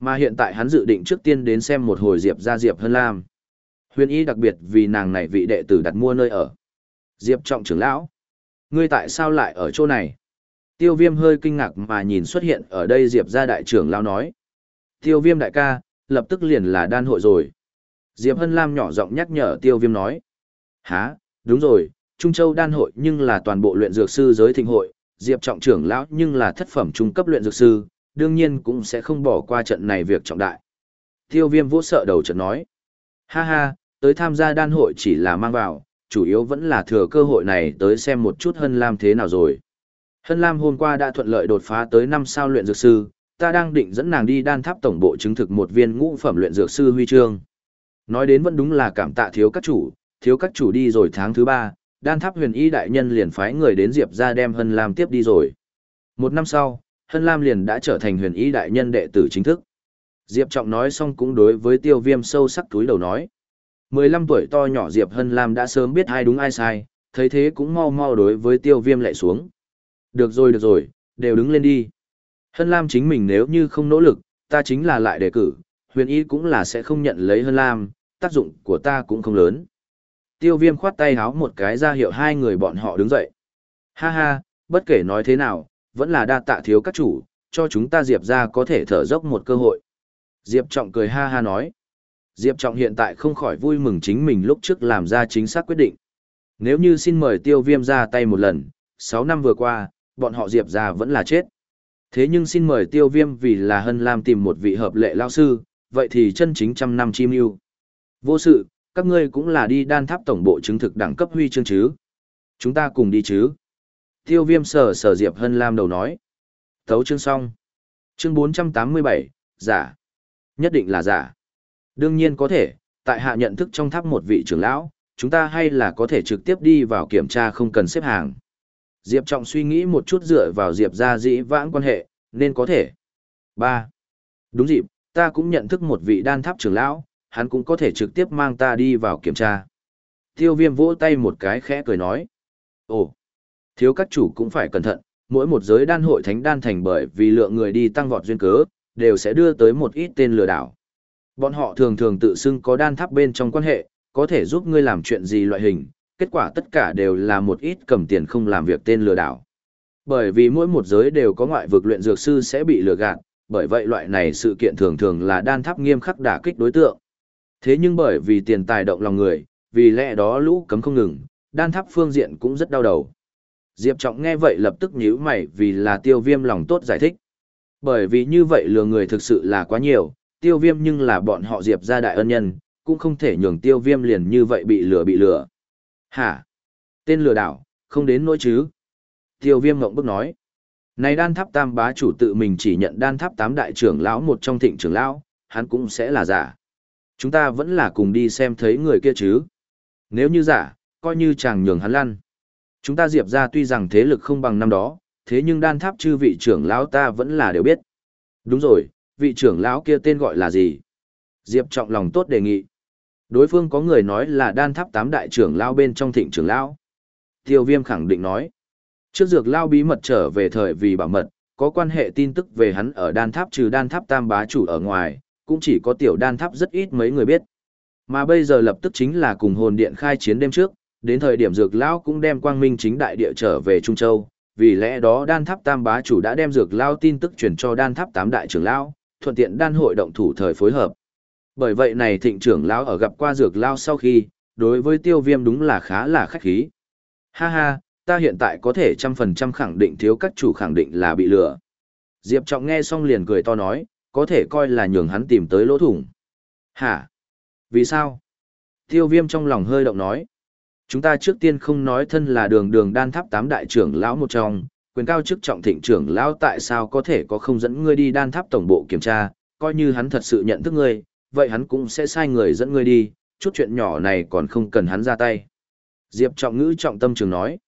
Mà hiện tại hắn dự định trước tiên đến xem một hồi Diệp ra Diệp Hân Lam. Huyền y đặc biệt vì nàng này vị đệ tử đặt mua nơi ở. Diệp trọng trưởng lão. Ngươi tại sao lại ở chỗ này? Tiêu viêm hơi kinh ngạc mà nhìn xuất hiện ở đây Diệp ra đại trưởng lão nói. Tiêu viêm đại ca, lập tức liền là đan hội rồi. Diệp Hân Lam nhỏ giọng nhắc nhở tiêu viêm nói. Hả, đúng rồi, Trung Châu đan hội nhưng là toàn bộ luyện dược sư giới thịnh hội, Diệp trọng trưởng lão nhưng là thất phẩm trung cấp luyện dược sư, đương nhiên cũng sẽ không bỏ qua trận này việc trọng đại. Tiêu viêm vỗ sợ đầu trận nói. Ha ha, tới tham gia đan hội chỉ là mang vào, chủ yếu vẫn là thừa cơ hội này tới xem một chút Hân Lam thế nào rồi. Hân Lam hôm qua đã thuận lợi đột phá tới năm sao luyện dược sư, ta đang định dẫn nàng đi đan tháp tổng bộ chứng thực một viên ngũ phẩm luyện dược sư huy chương. Nói đến vẫn đúng là cảm tạ thiếu các chủ, thiếu các chủ đi rồi tháng thứ ba, đan tháp huyền y đại nhân liền phái người đến Diệp ra đem Hân Lam tiếp đi rồi. Một năm sau, Hân Lam liền đã trở thành huyền y đại nhân đệ tử chính thức. Diệp Trọng nói xong cũng đối với tiêu viêm sâu sắc túi đầu nói. 15 tuổi to nhỏ Diệp Hân Lam đã sớm biết ai đúng ai sai, thấy thế cũng mau mau đối với tiêu viêm lại xuống. Được rồi được rồi, đều đứng lên đi. Hân Lam chính mình nếu như không nỗ lực, ta chính là lại đề cử, huyền y cũng là sẽ không nhận lấy Hân Lam, tác dụng của ta cũng không lớn. Tiêu viêm khoát tay háo một cái ra hiệu hai người bọn họ đứng dậy. Ha ha, bất kể nói thế nào, vẫn là đa tạ thiếu các chủ, cho chúng ta Diệp ra có thể thở dốc một cơ hội. Diệp Trọng cười ha ha nói. Diệp Trọng hiện tại không khỏi vui mừng chính mình lúc trước làm ra chính xác quyết định. Nếu như xin mời tiêu viêm ra tay một lần, 6 năm vừa qua, bọn họ Diệp ra vẫn là chết. Thế nhưng xin mời tiêu viêm vì là Hân Lam tìm một vị hợp lệ lao sư, vậy thì chân chính trăm năm chim yêu. Vô sự, các ngươi cũng là đi đan tháp tổng bộ chứng thực đẳng cấp huy chương chứ. Chúng ta cùng đi chứ. Tiêu viêm sở sở Diệp Hân Lam đầu nói. Thấu chương xong. Chương 487, giả. Nhất định là giả. Đương nhiên có thể, tại hạ nhận thức trong tháp một vị trưởng lão, chúng ta hay là có thể trực tiếp đi vào kiểm tra không cần xếp hàng. Diệp Trọng suy nghĩ một chút dựa vào Diệp ra dĩ vãng quan hệ, nên có thể. 3. Đúng dịp, ta cũng nhận thức một vị đan tháp trưởng lão, hắn cũng có thể trực tiếp mang ta đi vào kiểm tra. Tiêu viêm vỗ tay một cái khẽ cười nói. Ồ, thiếu các chủ cũng phải cẩn thận, mỗi một giới đan hội thánh đan thành bởi vì lượng người đi tăng vọt duyên cớ, đều sẽ đưa tới một ít tên lừa đảo. Bọn họ thường thường tự xưng có đan tháp bên trong quan hệ, có thể giúp ngươi làm chuyện gì loại hình, kết quả tất cả đều là một ít cầm tiền không làm việc tên lừa đảo. Bởi vì mỗi một giới đều có ngoại vực luyện dược sư sẽ bị lừa gạt, bởi vậy loại này sự kiện thường thường là đan tháp nghiêm khắc đả kích đối tượng. Thế nhưng bởi vì tiền tài động lòng người, vì lẽ đó lũ cấm không ngừng, đan tháp phương diện cũng rất đau đầu. Diệp Trọng nghe vậy lập tức nhíu mày vì là tiêu viêm lòng tốt giải thích. Bởi vì như vậy lừa người thực sự là quá nhiều, tiêu viêm nhưng là bọn họ Diệp ra đại ân nhân, cũng không thể nhường tiêu viêm liền như vậy bị lừa bị lừa. Hả? Tên lừa đảo, không đến nỗi chứ? Tiêu viêm ngộng bức nói. Này đan tháp tam bá chủ tự mình chỉ nhận đan tháp tám đại trưởng lão một trong thịnh trưởng lão, hắn cũng sẽ là giả. Chúng ta vẫn là cùng đi xem thấy người kia chứ. Nếu như giả, coi như chàng nhường hắn lăn. Chúng ta diệp ra tuy rằng thế lực không bằng năm đó, thế nhưng đan tháp chư vị trưởng lão ta vẫn là đều biết. Đúng rồi, vị trưởng lão kia tên gọi là gì? Diệp trọng lòng tốt đề nghị. Đối phương có người nói là đan tháp tám đại trưởng lão bên trong thịnh trưởng lão. Tiêu viêm khẳng định nói. Trước dược lao bí mật trở về thời vì bảo mật, có quan hệ tin tức về hắn ở đan tháp trừ đan tháp tam bá chủ ở ngoài, cũng chỉ có tiểu đan tháp rất ít mấy người biết. Mà bây giờ lập tức chính là cùng hồn điện khai chiến đêm trước, đến thời điểm dược lão cũng đem quang minh chính đại địa trở về Trung Châu, vì lẽ đó đan tháp tam bá chủ đã đem dược lao tin tức truyền cho đan tháp tám đại trưởng lão, thuận tiện đan hội động thủ thời phối hợp. Bởi vậy này thịnh trưởng lão ở gặp qua dược lao sau khi, đối với tiêu viêm đúng là khá là khách khí. Ha ha, ta hiện tại có thể trăm phần trăm khẳng định thiếu các chủ khẳng định là bị lừa. Diệp Trọng nghe xong liền cười to nói, có thể coi là nhường hắn tìm tới lỗ thủng. Hả? Vì sao? Tiêu viêm trong lòng hơi động nói. Chúng ta trước tiên không nói thân là đường đường đan tháp tám đại trưởng lão một trong, quyền cao chức trọng thịnh trưởng lão tại sao có thể có không dẫn ngươi đi đan tháp tổng bộ kiểm tra, coi như hắn thật sự nhận thức ngươi, vậy hắn cũng sẽ sai người dẫn ngươi đi, chút chuyện nhỏ này còn không cần hắn ra tay. Diệp trọng ngữ trọng tâm trường nói.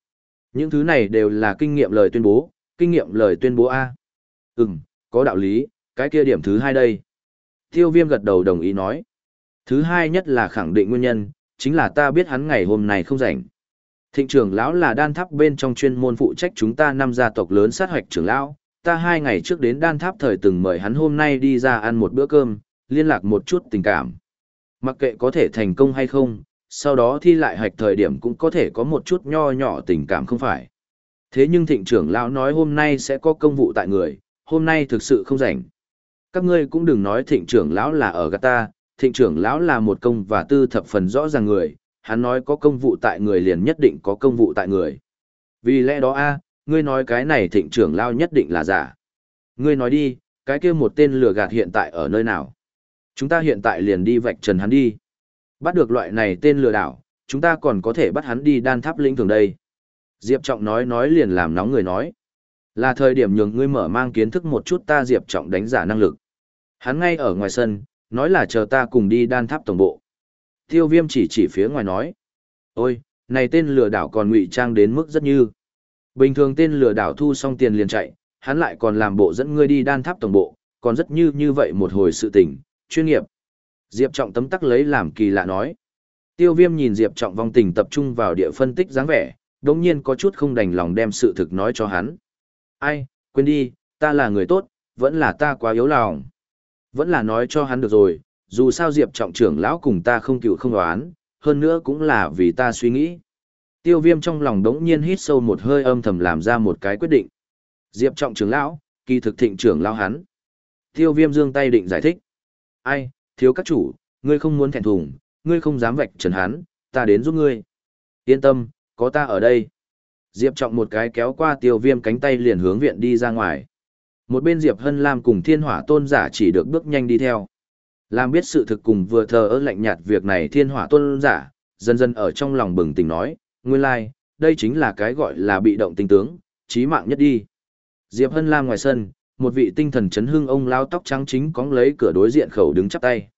Những thứ này đều là kinh nghiệm lời tuyên bố, kinh nghiệm lời tuyên bố A. Ừm, có đạo lý, cái kia điểm thứ hai đây. Tiêu viêm gật đầu đồng ý nói. Thứ hai nhất là khẳng định nguyên nhân, chính là ta biết hắn ngày hôm này không rảnh. Thịnh trưởng lão là đan tháp bên trong chuyên môn phụ trách chúng ta năm gia tộc lớn sát hoạch trưởng lão, ta hai ngày trước đến đan tháp thời từng mời hắn hôm nay đi ra ăn một bữa cơm, liên lạc một chút tình cảm. Mặc kệ có thể thành công hay không, sau đó thi lại hạch thời điểm cũng có thể có một chút nho nhỏ tình cảm không phải. Thế nhưng thịnh trưởng lão nói hôm nay sẽ có công vụ tại người, hôm nay thực sự không rảnh. Các ngươi cũng đừng nói thịnh trưởng lão là ở gạt ta, thịnh trưởng lão là một công và tư thập phần rõ ràng người, hắn nói có công vụ tại người liền nhất định có công vụ tại người. Vì lẽ đó a, ngươi nói cái này thịnh trưởng lão nhất định là giả. Ngươi nói đi, cái kia một tên lừa gạt hiện tại ở nơi nào? Chúng ta hiện tại liền đi vạch trần hắn đi. Bắt được loại này tên lừa đảo, chúng ta còn có thể bắt hắn đi đan tháp lĩnh thường đây. Diệp Trọng nói nói liền làm nóng người nói. Là thời điểm nhường ngươi mở mang kiến thức một chút ta Diệp Trọng đánh giả năng lực. Hắn ngay ở ngoài sân, nói là chờ ta cùng đi đan tháp tổng bộ. Tiêu viêm chỉ chỉ phía ngoài nói. Ôi, này tên lừa đảo còn ngụy trang đến mức rất như. Bình thường tên lừa đảo thu xong tiền liền chạy, hắn lại còn làm bộ dẫn ngươi đi đan tháp tổng bộ, còn rất như như vậy một hồi sự tình, chuyên nghiệp. Diệp Trọng tấm tắc lấy làm kỳ lạ nói. Tiêu viêm nhìn Diệp Trọng vong tình tập trung vào địa phân tích dáng vẻ, đồng nhiên có chút không đành lòng đem sự thực nói cho hắn. Ai, quên đi, ta là người tốt, vẫn là ta quá yếu lòng. Vẫn là nói cho hắn được rồi, dù sao Diệp Trọng trưởng lão cùng ta không cựu không đoán, hơn nữa cũng là vì ta suy nghĩ. Tiêu viêm trong lòng đống nhiên hít sâu một hơi âm thầm làm ra một cái quyết định. Diệp Trọng trưởng lão, kỳ thực thịnh trưởng lão hắn. Tiêu viêm dương tay định giải thích. Ai, thiếu các chủ, ngươi không muốn thẹn thùng, ngươi không dám vạch trần hắn, ta đến giúp ngươi. Yên tâm, có ta ở đây. Diệp Trọng một cái kéo qua tiêu viêm cánh tay liền hướng viện đi ra ngoài. Một bên Diệp Hân Lam cùng thiên hỏa tôn giả chỉ được bước nhanh đi theo. Lam biết sự thực cùng vừa thờ ơ lạnh nhạt việc này thiên hỏa tôn giả, dần dần ở trong lòng bừng tỉnh nói, nguyên lai, like, đây chính là cái gọi là bị động tinh tướng, trí mạng nhất đi. Diệp Hân Lam ngoài sân, một vị tinh thần chấn hương ông lao tóc trắng chính cóng lấy cửa đối diện khẩu đứng chắp tay.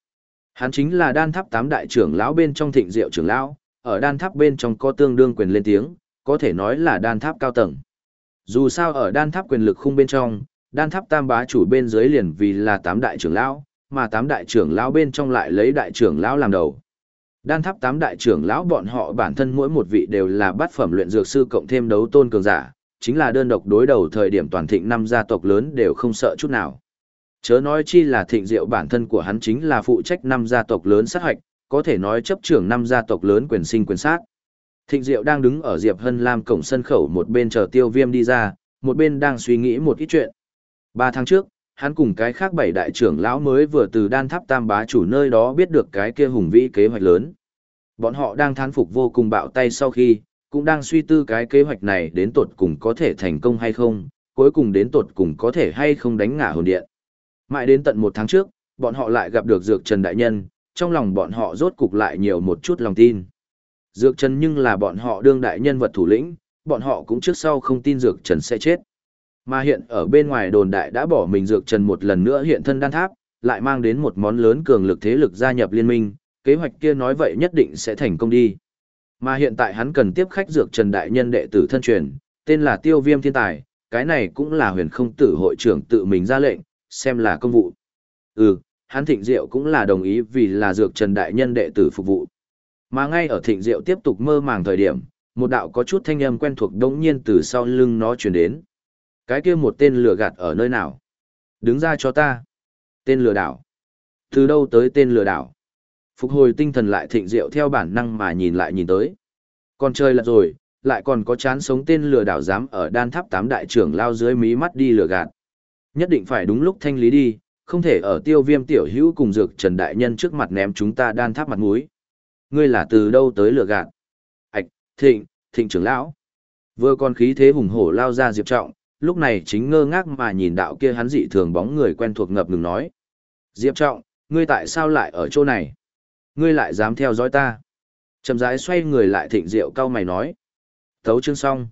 Hắn chính là đan tháp tám đại trưởng lão bên trong thịnh diệu trưởng lão, ở đan tháp bên trong có tương đương quyền lên tiếng, có thể nói là đan tháp cao tầng. Dù sao ở đan tháp quyền lực khung bên trong, đan tháp tam bá chủ bên dưới liền vì là tám đại trưởng lão, mà tám đại trưởng lão bên trong lại lấy đại trưởng lão làm đầu. Đan tháp tám đại trưởng lão bọn họ bản thân mỗi một vị đều là bát phẩm luyện dược sư cộng thêm đấu tôn cường giả, chính là đơn độc đối đầu thời điểm toàn thịnh năm gia tộc lớn đều không sợ chút nào. Chớ nói chi là thịnh diệu bản thân của hắn chính là phụ trách năm gia tộc lớn sát hạch, có thể nói chấp trưởng năm gia tộc lớn quyền sinh quyền sát. Thịnh diệu đang đứng ở Diệp Hân Lam cổng sân khẩu một bên chờ tiêu viêm đi ra, một bên đang suy nghĩ một ít chuyện. Ba tháng trước, hắn cùng cái khác bảy đại trưởng lão mới vừa từ đan tháp tam bá chủ nơi đó biết được cái kia hùng vĩ kế hoạch lớn. Bọn họ đang thán phục vô cùng bạo tay sau khi, cũng đang suy tư cái kế hoạch này đến tột cùng có thể thành công hay không, cuối cùng đến tột cùng có thể hay không đánh ngả hồn điện. Mãi đến tận một tháng trước, bọn họ lại gặp được Dược Trần Đại Nhân, trong lòng bọn họ rốt cục lại nhiều một chút lòng tin. Dược Trần nhưng là bọn họ đương đại nhân vật thủ lĩnh, bọn họ cũng trước sau không tin Dược Trần sẽ chết. Mà hiện ở bên ngoài đồn đại đã bỏ mình Dược Trần một lần nữa hiện thân đan tháp, lại mang đến một món lớn cường lực thế lực gia nhập liên minh, kế hoạch kia nói vậy nhất định sẽ thành công đi. Mà hiện tại hắn cần tiếp khách Dược Trần Đại Nhân đệ tử thân truyền, tên là Tiêu Viêm Thiên Tài, cái này cũng là huyền không tử hội trưởng tự mình ra lệnh, xem là công vụ. Ừ, hắn thịnh diệu cũng là đồng ý vì là Dược Trần Đại Nhân đệ tử phục vụ. Mà ngay ở thịnh diệu tiếp tục mơ màng thời điểm, một đạo có chút thanh âm quen thuộc đống nhiên từ sau lưng nó truyền đến. Cái kia một tên lừa gạt ở nơi nào? Đứng ra cho ta. Tên lừa đảo. Từ đâu tới tên lừa đảo? Phục hồi tinh thần lại thịnh diệu theo bản năng mà nhìn lại nhìn tới. Còn chơi lật rồi, lại còn có chán sống tên lừa đảo dám ở đan tháp tám đại trưởng lao dưới mí mắt đi lừa gạt. Nhất định phải đúng lúc thanh lý đi, không thể ở tiêu viêm tiểu hữu cùng dược trần đại nhân trước mặt ném chúng ta đan tháp mặt mũi. Ngươi là từ đâu tới lừa gạt? Ảch, thịnh, thịnh trưởng lão. Vừa còn khí thế hùng hổ lao ra diệp trọng, lúc này chính ngơ ngác mà nhìn đạo kia hắn dị thường bóng người quen thuộc ngập ngừng nói. Diệp trọng, ngươi tại sao lại ở chỗ này? Ngươi lại dám theo dõi ta? Chầm rãi xoay người lại thịnh diệu cao mày nói. Thấu chương xong.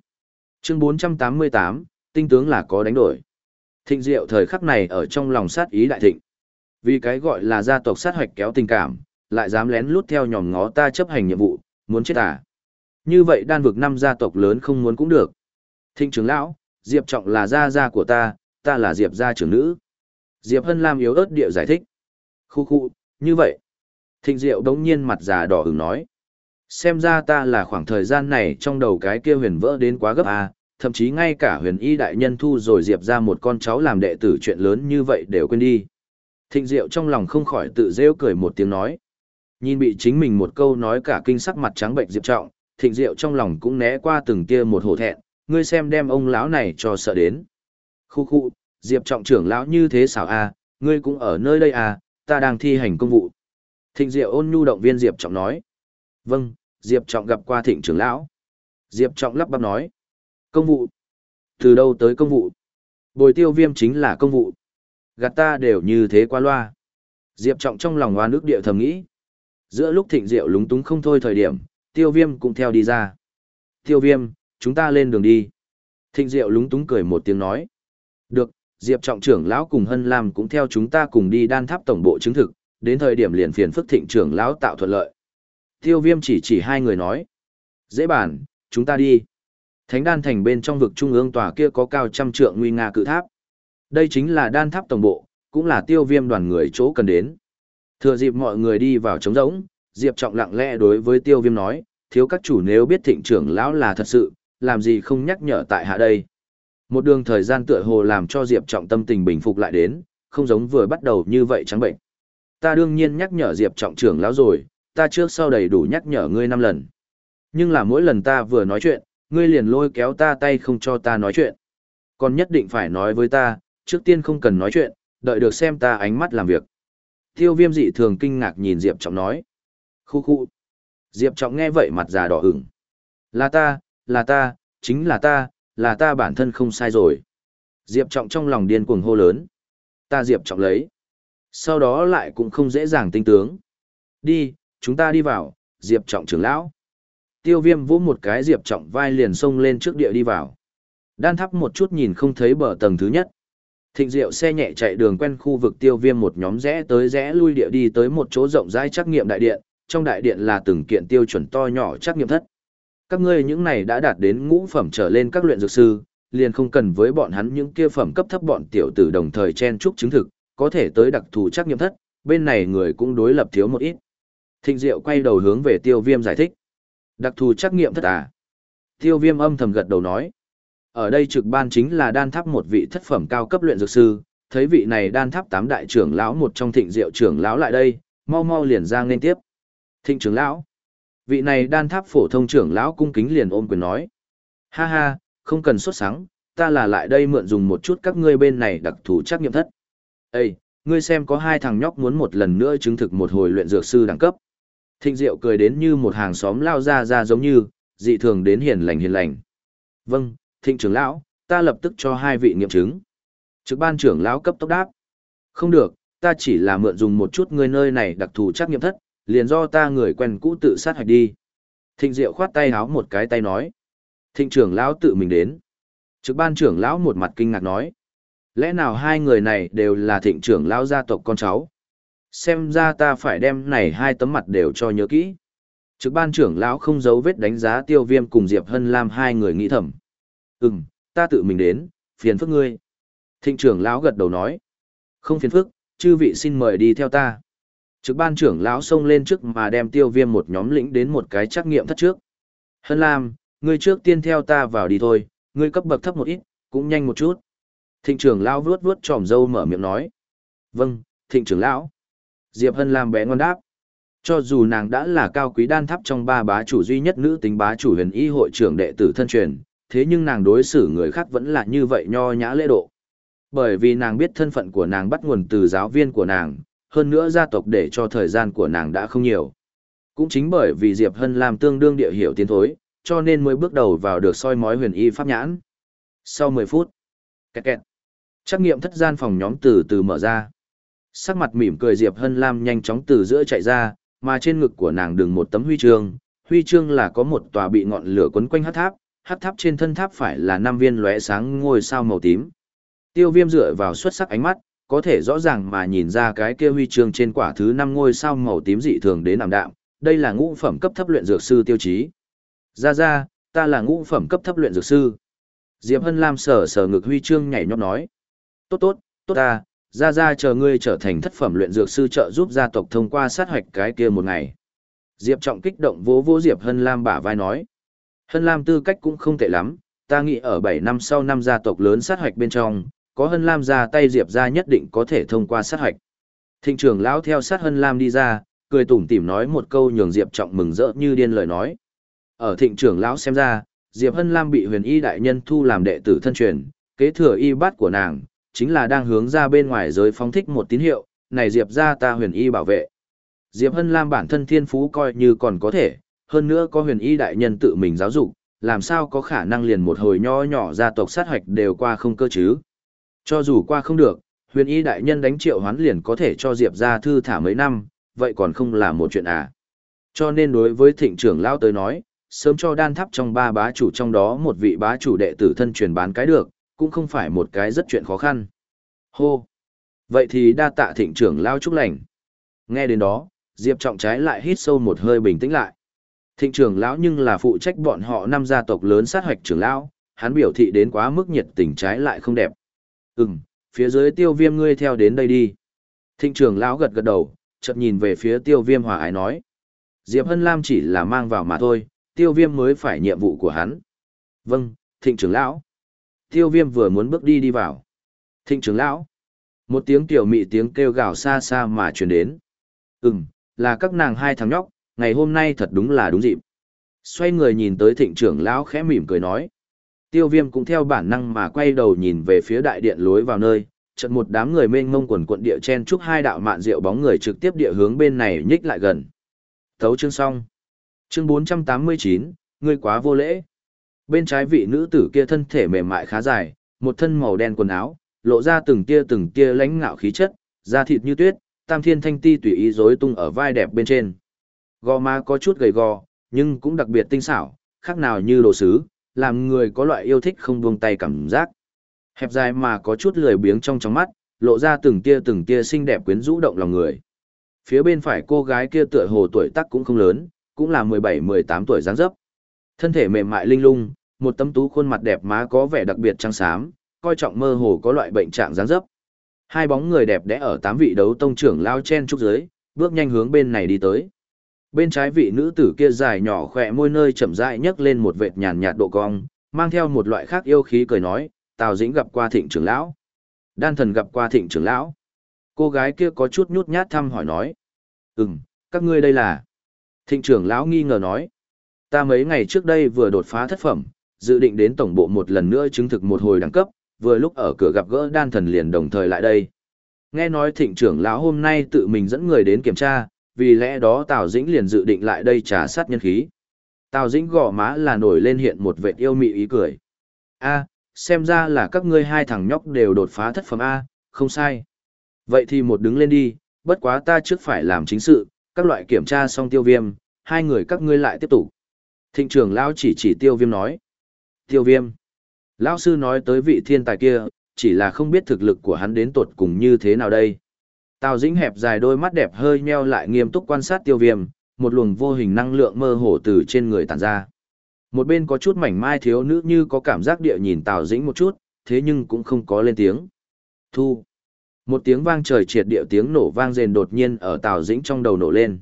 Chương 488, tinh tướng là có đánh đổi. Thịnh diệu thời khắc này ở trong lòng sát ý đại thịnh. Vì cái gọi là gia tộc sát hoạch kéo tình cảm, lại dám lén lút theo nhòm ngó ta chấp hành nhiệm vụ, muốn chết à. Như vậy đan vực năm gia tộc lớn không muốn cũng được. Thịnh trưởng lão, Diệp Trọng là gia gia của ta, ta là Diệp gia trưởng nữ. Diệp Hân Lam yếu ớt điệu giải thích. Khu khu, như vậy. Thịnh Diệu đống nhiên mặt già đỏ ửng nói. Xem ra ta là khoảng thời gian này trong đầu cái kia huyền vỡ đến quá gấp à, thậm chí ngay cả huyền y đại nhân thu rồi Diệp ra một con cháu làm đệ tử chuyện lớn như vậy đều quên đi. Thịnh Diệu trong lòng không khỏi tự rêu cười một tiếng nói. Nhìn bị chính mình một câu nói cả kinh sắc mặt trắng bệnh Diệp Trọng, Thịnh Diệu trong lòng cũng né qua từng tia một hổ thẹn, ngươi xem đem ông lão này cho sợ đến. Khu khu, Diệp Trọng trưởng lão như thế xảo a, à, ngươi cũng ở nơi đây à, ta đang thi hành công vụ. Thịnh Diệu ôn nhu động viên Diệp Trọng nói. Vâng, Diệp Trọng gặp qua thịnh trưởng lão. Diệp Trọng lắp bắp nói. Công vụ. Từ đâu tới công vụ? Bồi tiêu viêm chính là công vụ. Gạt ta đều như thế qua loa. Diệp Trọng trong lòng hoa nước địa thầm nghĩ. Giữa lúc thịnh diệu lúng túng không thôi thời điểm, tiêu viêm cũng theo đi ra. Tiêu viêm, chúng ta lên đường đi. Thịnh diệu lúng túng cười một tiếng nói. Được, Diệp Trọng trưởng lão cùng Hân Lam cũng theo chúng ta cùng đi đan tháp tổng bộ chứng thực, đến thời điểm liền phiền phức thịnh trưởng lão tạo thuận lợi. Tiêu viêm chỉ chỉ hai người nói. Dễ bàn, chúng ta đi. Thánh đan thành bên trong vực trung ương tòa kia có cao trăm trượng nguy nga cự tháp. Đây chính là đan tháp tổng bộ, cũng là tiêu viêm đoàn người chỗ cần đến. Thừa dịp mọi người đi vào trống rỗng, Diệp Trọng lặng lẽ đối với tiêu viêm nói, thiếu các chủ nếu biết thịnh trưởng lão là thật sự, làm gì không nhắc nhở tại hạ đây. Một đường thời gian tựa hồ làm cho Diệp Trọng tâm tình bình phục lại đến, không giống vừa bắt đầu như vậy trắng bệnh. Ta đương nhiên nhắc nhở Diệp Trọng trưởng lão rồi, ta trước sau đầy đủ nhắc nhở ngươi năm lần. Nhưng là mỗi lần ta vừa nói chuyện, ngươi liền lôi kéo ta tay không cho ta nói chuyện. Còn nhất định phải nói với ta, trước tiên không cần nói chuyện, đợi được xem ta ánh mắt làm việc. Tiêu viêm dị thường kinh ngạc nhìn Diệp Trọng nói. Khu khu. Diệp Trọng nghe vậy mặt già đỏ ửng. Là ta, là ta, chính là ta, là ta bản thân không sai rồi. Diệp Trọng trong lòng điên cuồng hô lớn. Ta Diệp Trọng lấy. Sau đó lại cũng không dễ dàng tinh tướng. Đi, chúng ta đi vào, Diệp Trọng trưởng lão. Tiêu viêm vỗ một cái Diệp Trọng vai liền xông lên trước địa đi vào. Đan thắp một chút nhìn không thấy bờ tầng thứ nhất. Thịnh diệu xe nhẹ chạy đường quen khu vực tiêu viêm một nhóm rẽ tới rẽ lui địa đi tới một chỗ rộng rãi trắc nghiệm đại điện, trong đại điện là từng kiện tiêu chuẩn to nhỏ trắc nghiệm thất. Các ngươi những này đã đạt đến ngũ phẩm trở lên các luyện dược sư, liền không cần với bọn hắn những kia phẩm cấp thấp bọn tiểu tử đồng thời chen chúc chứng thực, có thể tới đặc thù trắc nghiệm thất, bên này người cũng đối lập thiếu một ít. Thịnh Diệu quay đầu hướng về Tiêu Viêm giải thích. Đặc thù trắc nghiệm thất à? Tiêu Viêm âm thầm gật đầu nói. Ở đây trực ban chính là đan tháp một vị thất phẩm cao cấp luyện dược sư, thấy vị này đan tháp tám đại trưởng lão một trong thịnh diệu trưởng lão lại đây, mau mau liền ra nên tiếp. Thịnh trưởng lão, vị này đan tháp phổ thông trưởng lão cung kính liền ôm quyền nói. Ha ha, không cần xuất sáng, ta là lại đây mượn dùng một chút các ngươi bên này đặc thù trắc nghiệm thất. ây ngươi xem có hai thằng nhóc muốn một lần nữa chứng thực một hồi luyện dược sư đẳng cấp. Thịnh Diệu cười đến như một hàng xóm lao ra ra giống như, dị thường đến hiền lành hiền lành. Vâng, thịnh trưởng lão, ta lập tức cho hai vị nghiệm chứng. Trực ban trưởng lão cấp tốc đáp. Không được, ta chỉ là mượn dùng một chút ngươi nơi này đặc thù trắc nghiệm thất, liền do ta người quen cũ tự sát hạch đi. Thịnh Diệu khoát tay háo một cái tay nói. Thịnh trưởng lão tự mình đến. Trực ban trưởng lão một mặt kinh ngạc nói. Lẽ nào hai người này đều là thịnh trưởng lão gia tộc con cháu? Xem ra ta phải đem này hai tấm mặt đều cho nhớ kỹ. Trực ban trưởng lão không giấu vết đánh giá tiêu viêm cùng Diệp Hân Lam hai người nghĩ thầm. Ừm, ta tự mình đến, phiền phức ngươi. Thịnh trưởng lão gật đầu nói. Không phiền phức, chư vị xin mời đi theo ta. Trực ban trưởng lão xông lên trước mà đem tiêu viêm một nhóm lĩnh đến một cái trắc nghiệm thất trước. Hân Lam, ngươi trước tiên theo ta vào đi thôi, ngươi cấp bậc thấp một ít, cũng nhanh một chút. Thịnh trưởng lão vuốt vuốt tròm dâu mở miệng nói. Vâng, thịnh trưởng lão. Diệp Hân Lam bé ngon đáp. Cho dù nàng đã là cao quý đan tháp trong ba bá chủ duy nhất nữ tính bá chủ huyền y hội trưởng đệ tử thân truyền, thế nhưng nàng đối xử người khác vẫn là như vậy nho nhã lễ độ. Bởi vì nàng biết thân phận của nàng bắt nguồn từ giáo viên của nàng, hơn nữa gia tộc để cho thời gian của nàng đã không nhiều. Cũng chính bởi vì Diệp Hân làm tương đương địa hiểu tiến thối, cho nên mới bước đầu vào được soi mói huyền y pháp nhãn. Sau 10 phút, kẹt kẹt, trắc nghiệm thất gian phòng nhóm từ từ mở ra. Sắc mặt mỉm cười Diệp Hân Lam nhanh chóng từ giữa chạy ra, mà trên ngực của nàng đừng một tấm huy chương, huy chương là có một tòa bị ngọn lửa quấn quanh hắc tháp, hắc tháp trên thân tháp phải là năm viên lóe sáng ngôi sao màu tím. Tiêu Viêm dựa vào xuất sắc ánh mắt, có thể rõ ràng mà nhìn ra cái kia huy chương trên quả thứ năm ngôi sao màu tím dị thường đến ảm đạm, đây là ngũ phẩm cấp thấp luyện dược sư tiêu chí. Ra ra, ta là ngũ phẩm cấp thấp luyện dược sư. Diệp Hân Lam sờ sờ ngực huy chương nhảy nhót nói. Tốt tốt, tốt ta, ra ra chờ ngươi trở thành thất phẩm luyện dược sư trợ giúp gia tộc thông qua sát hoạch cái kia một ngày. Diệp Trọng kích động vỗ vỗ Diệp Hân Lam bả vai nói. Hân Lam tư cách cũng không tệ lắm, ta nghĩ ở 7 năm sau năm gia tộc lớn sát hoạch bên trong, có Hân Lam ra tay Diệp ra nhất định có thể thông qua sát hạch. Thịnh trưởng lão theo sát Hân Lam đi ra, cười tủm tỉm nói một câu nhường Diệp Trọng mừng rỡ như điên lời nói. Ở thịnh trưởng lão xem ra, Diệp Hân Lam bị huyền y đại nhân thu làm đệ tử thân truyền, kế thừa y bát của nàng, chính là đang hướng ra bên ngoài giới phóng thích một tín hiệu, này Diệp ra ta huyền y bảo vệ. Diệp Hân Lam bản thân thiên phú coi như còn có thể, Hơn nữa có huyền y đại nhân tự mình giáo dục, làm sao có khả năng liền một hồi nho nhỏ gia tộc sát hoạch đều qua không cơ chứ. Cho dù qua không được, huyền y đại nhân đánh triệu hoán liền có thể cho Diệp ra thư thả mấy năm, vậy còn không là một chuyện à. Cho nên đối với thịnh trưởng lao tới nói, sớm cho đan tháp trong ba bá chủ trong đó một vị bá chủ đệ tử thân truyền bán cái được, cũng không phải một cái rất chuyện khó khăn. Hô! Vậy thì đa tạ thịnh trưởng lao chúc lành. Nghe đến đó, Diệp Trọng trái lại hít sâu một hơi bình tĩnh lại. Thịnh trưởng lão nhưng là phụ trách bọn họ năm gia tộc lớn sát hoạch trưởng lão, hắn biểu thị đến quá mức nhiệt tình trái lại không đẹp. Ừm, phía dưới tiêu viêm ngươi theo đến đây đi. Thịnh trưởng lão gật gật đầu, chợt nhìn về phía tiêu viêm hòa ái nói. Diệp Hân Lam chỉ là mang vào mà thôi, tiêu viêm mới phải nhiệm vụ của hắn. Vâng, thịnh trưởng lão. Tiêu viêm vừa muốn bước đi đi vào. Thịnh trưởng lão. Một tiếng tiểu mị tiếng kêu gào xa xa mà truyền đến. Ừm, là các nàng hai thằng nhóc, ngày hôm nay thật đúng là đúng dịp. Xoay người nhìn tới thịnh trưởng lão khẽ mỉm cười nói. Tiêu viêm cũng theo bản năng mà quay đầu nhìn về phía đại điện lối vào nơi, chợt một đám người mênh mông quần quận địa chen chúc hai đạo mạn rượu bóng người trực tiếp địa hướng bên này nhích lại gần. Thấu chương xong. Chương 489, ngươi quá vô lễ. Bên trái vị nữ tử kia thân thể mềm mại khá dài, một thân màu đen quần áo, lộ ra từng tia từng tia lãnh ngạo khí chất, da thịt như tuyết, tam thiên thanh ti tùy ý rối tung ở vai đẹp bên trên. Gò má có chút gầy gò, nhưng cũng đặc biệt tinh xảo, khác nào như đồ sứ, làm người có loại yêu thích không buông tay cảm giác. Hẹp dài mà có chút lười biếng trong trong mắt, lộ ra từng tia từng tia xinh đẹp quyến rũ động lòng người. Phía bên phải cô gái kia tựa hồ tuổi tác cũng không lớn, cũng là 17-18 tuổi dáng dấp. Thân thể mềm mại linh lung, một tấm tú khuôn mặt đẹp má có vẻ đặc biệt trắng xám, coi trọng mơ hồ có loại bệnh trạng dáng dấp. Hai bóng người đẹp đẽ ở tám vị đấu tông trưởng lao chen trúc dưới, bước nhanh hướng bên này đi tới. Bên trái vị nữ tử kia dài nhỏ khỏe môi nơi chậm rãi nhấc lên một vệt nhàn nhạt độ cong, mang theo một loại khác yêu khí cười nói, Tào Dĩnh gặp qua thịnh trưởng lão. Đan thần gặp qua thịnh trưởng lão. Cô gái kia có chút nhút nhát thăm hỏi nói. Ừm, các ngươi đây là... Thịnh trưởng lão nghi ngờ nói. Ta mấy ngày trước đây vừa đột phá thất phẩm, dự định đến tổng bộ một lần nữa chứng thực một hồi đẳng cấp, vừa lúc ở cửa gặp gỡ đan thần liền đồng thời lại đây. Nghe nói thịnh trưởng lão hôm nay tự mình dẫn người đến kiểm tra, vì lẽ đó Tào Dĩnh liền dự định lại đây trả sát nhân khí. Tào Dĩnh gõ má là nổi lên hiện một vệt yêu mị ý cười. A, xem ra là các ngươi hai thằng nhóc đều đột phá thất phẩm A, không sai. Vậy thì một đứng lên đi, bất quá ta trước phải làm chính sự, các loại kiểm tra xong tiêu viêm, hai người các ngươi lại tiếp tục. Thịnh trưởng lão chỉ chỉ tiêu viêm nói. Tiêu viêm. Lão sư nói tới vị thiên tài kia, chỉ là không biết thực lực của hắn đến tột cùng như thế nào đây. Tào Dĩnh hẹp dài đôi mắt đẹp hơi nheo lại nghiêm túc quan sát tiêu viêm, một luồng vô hình năng lượng mơ hồ từ trên người tản ra. Một bên có chút mảnh mai thiếu nữ như có cảm giác địa nhìn Tào Dĩnh một chút, thế nhưng cũng không có lên tiếng. Thu. Một tiếng vang trời triệt điệu tiếng nổ vang rền đột nhiên ở Tào Dĩnh trong đầu nổ lên.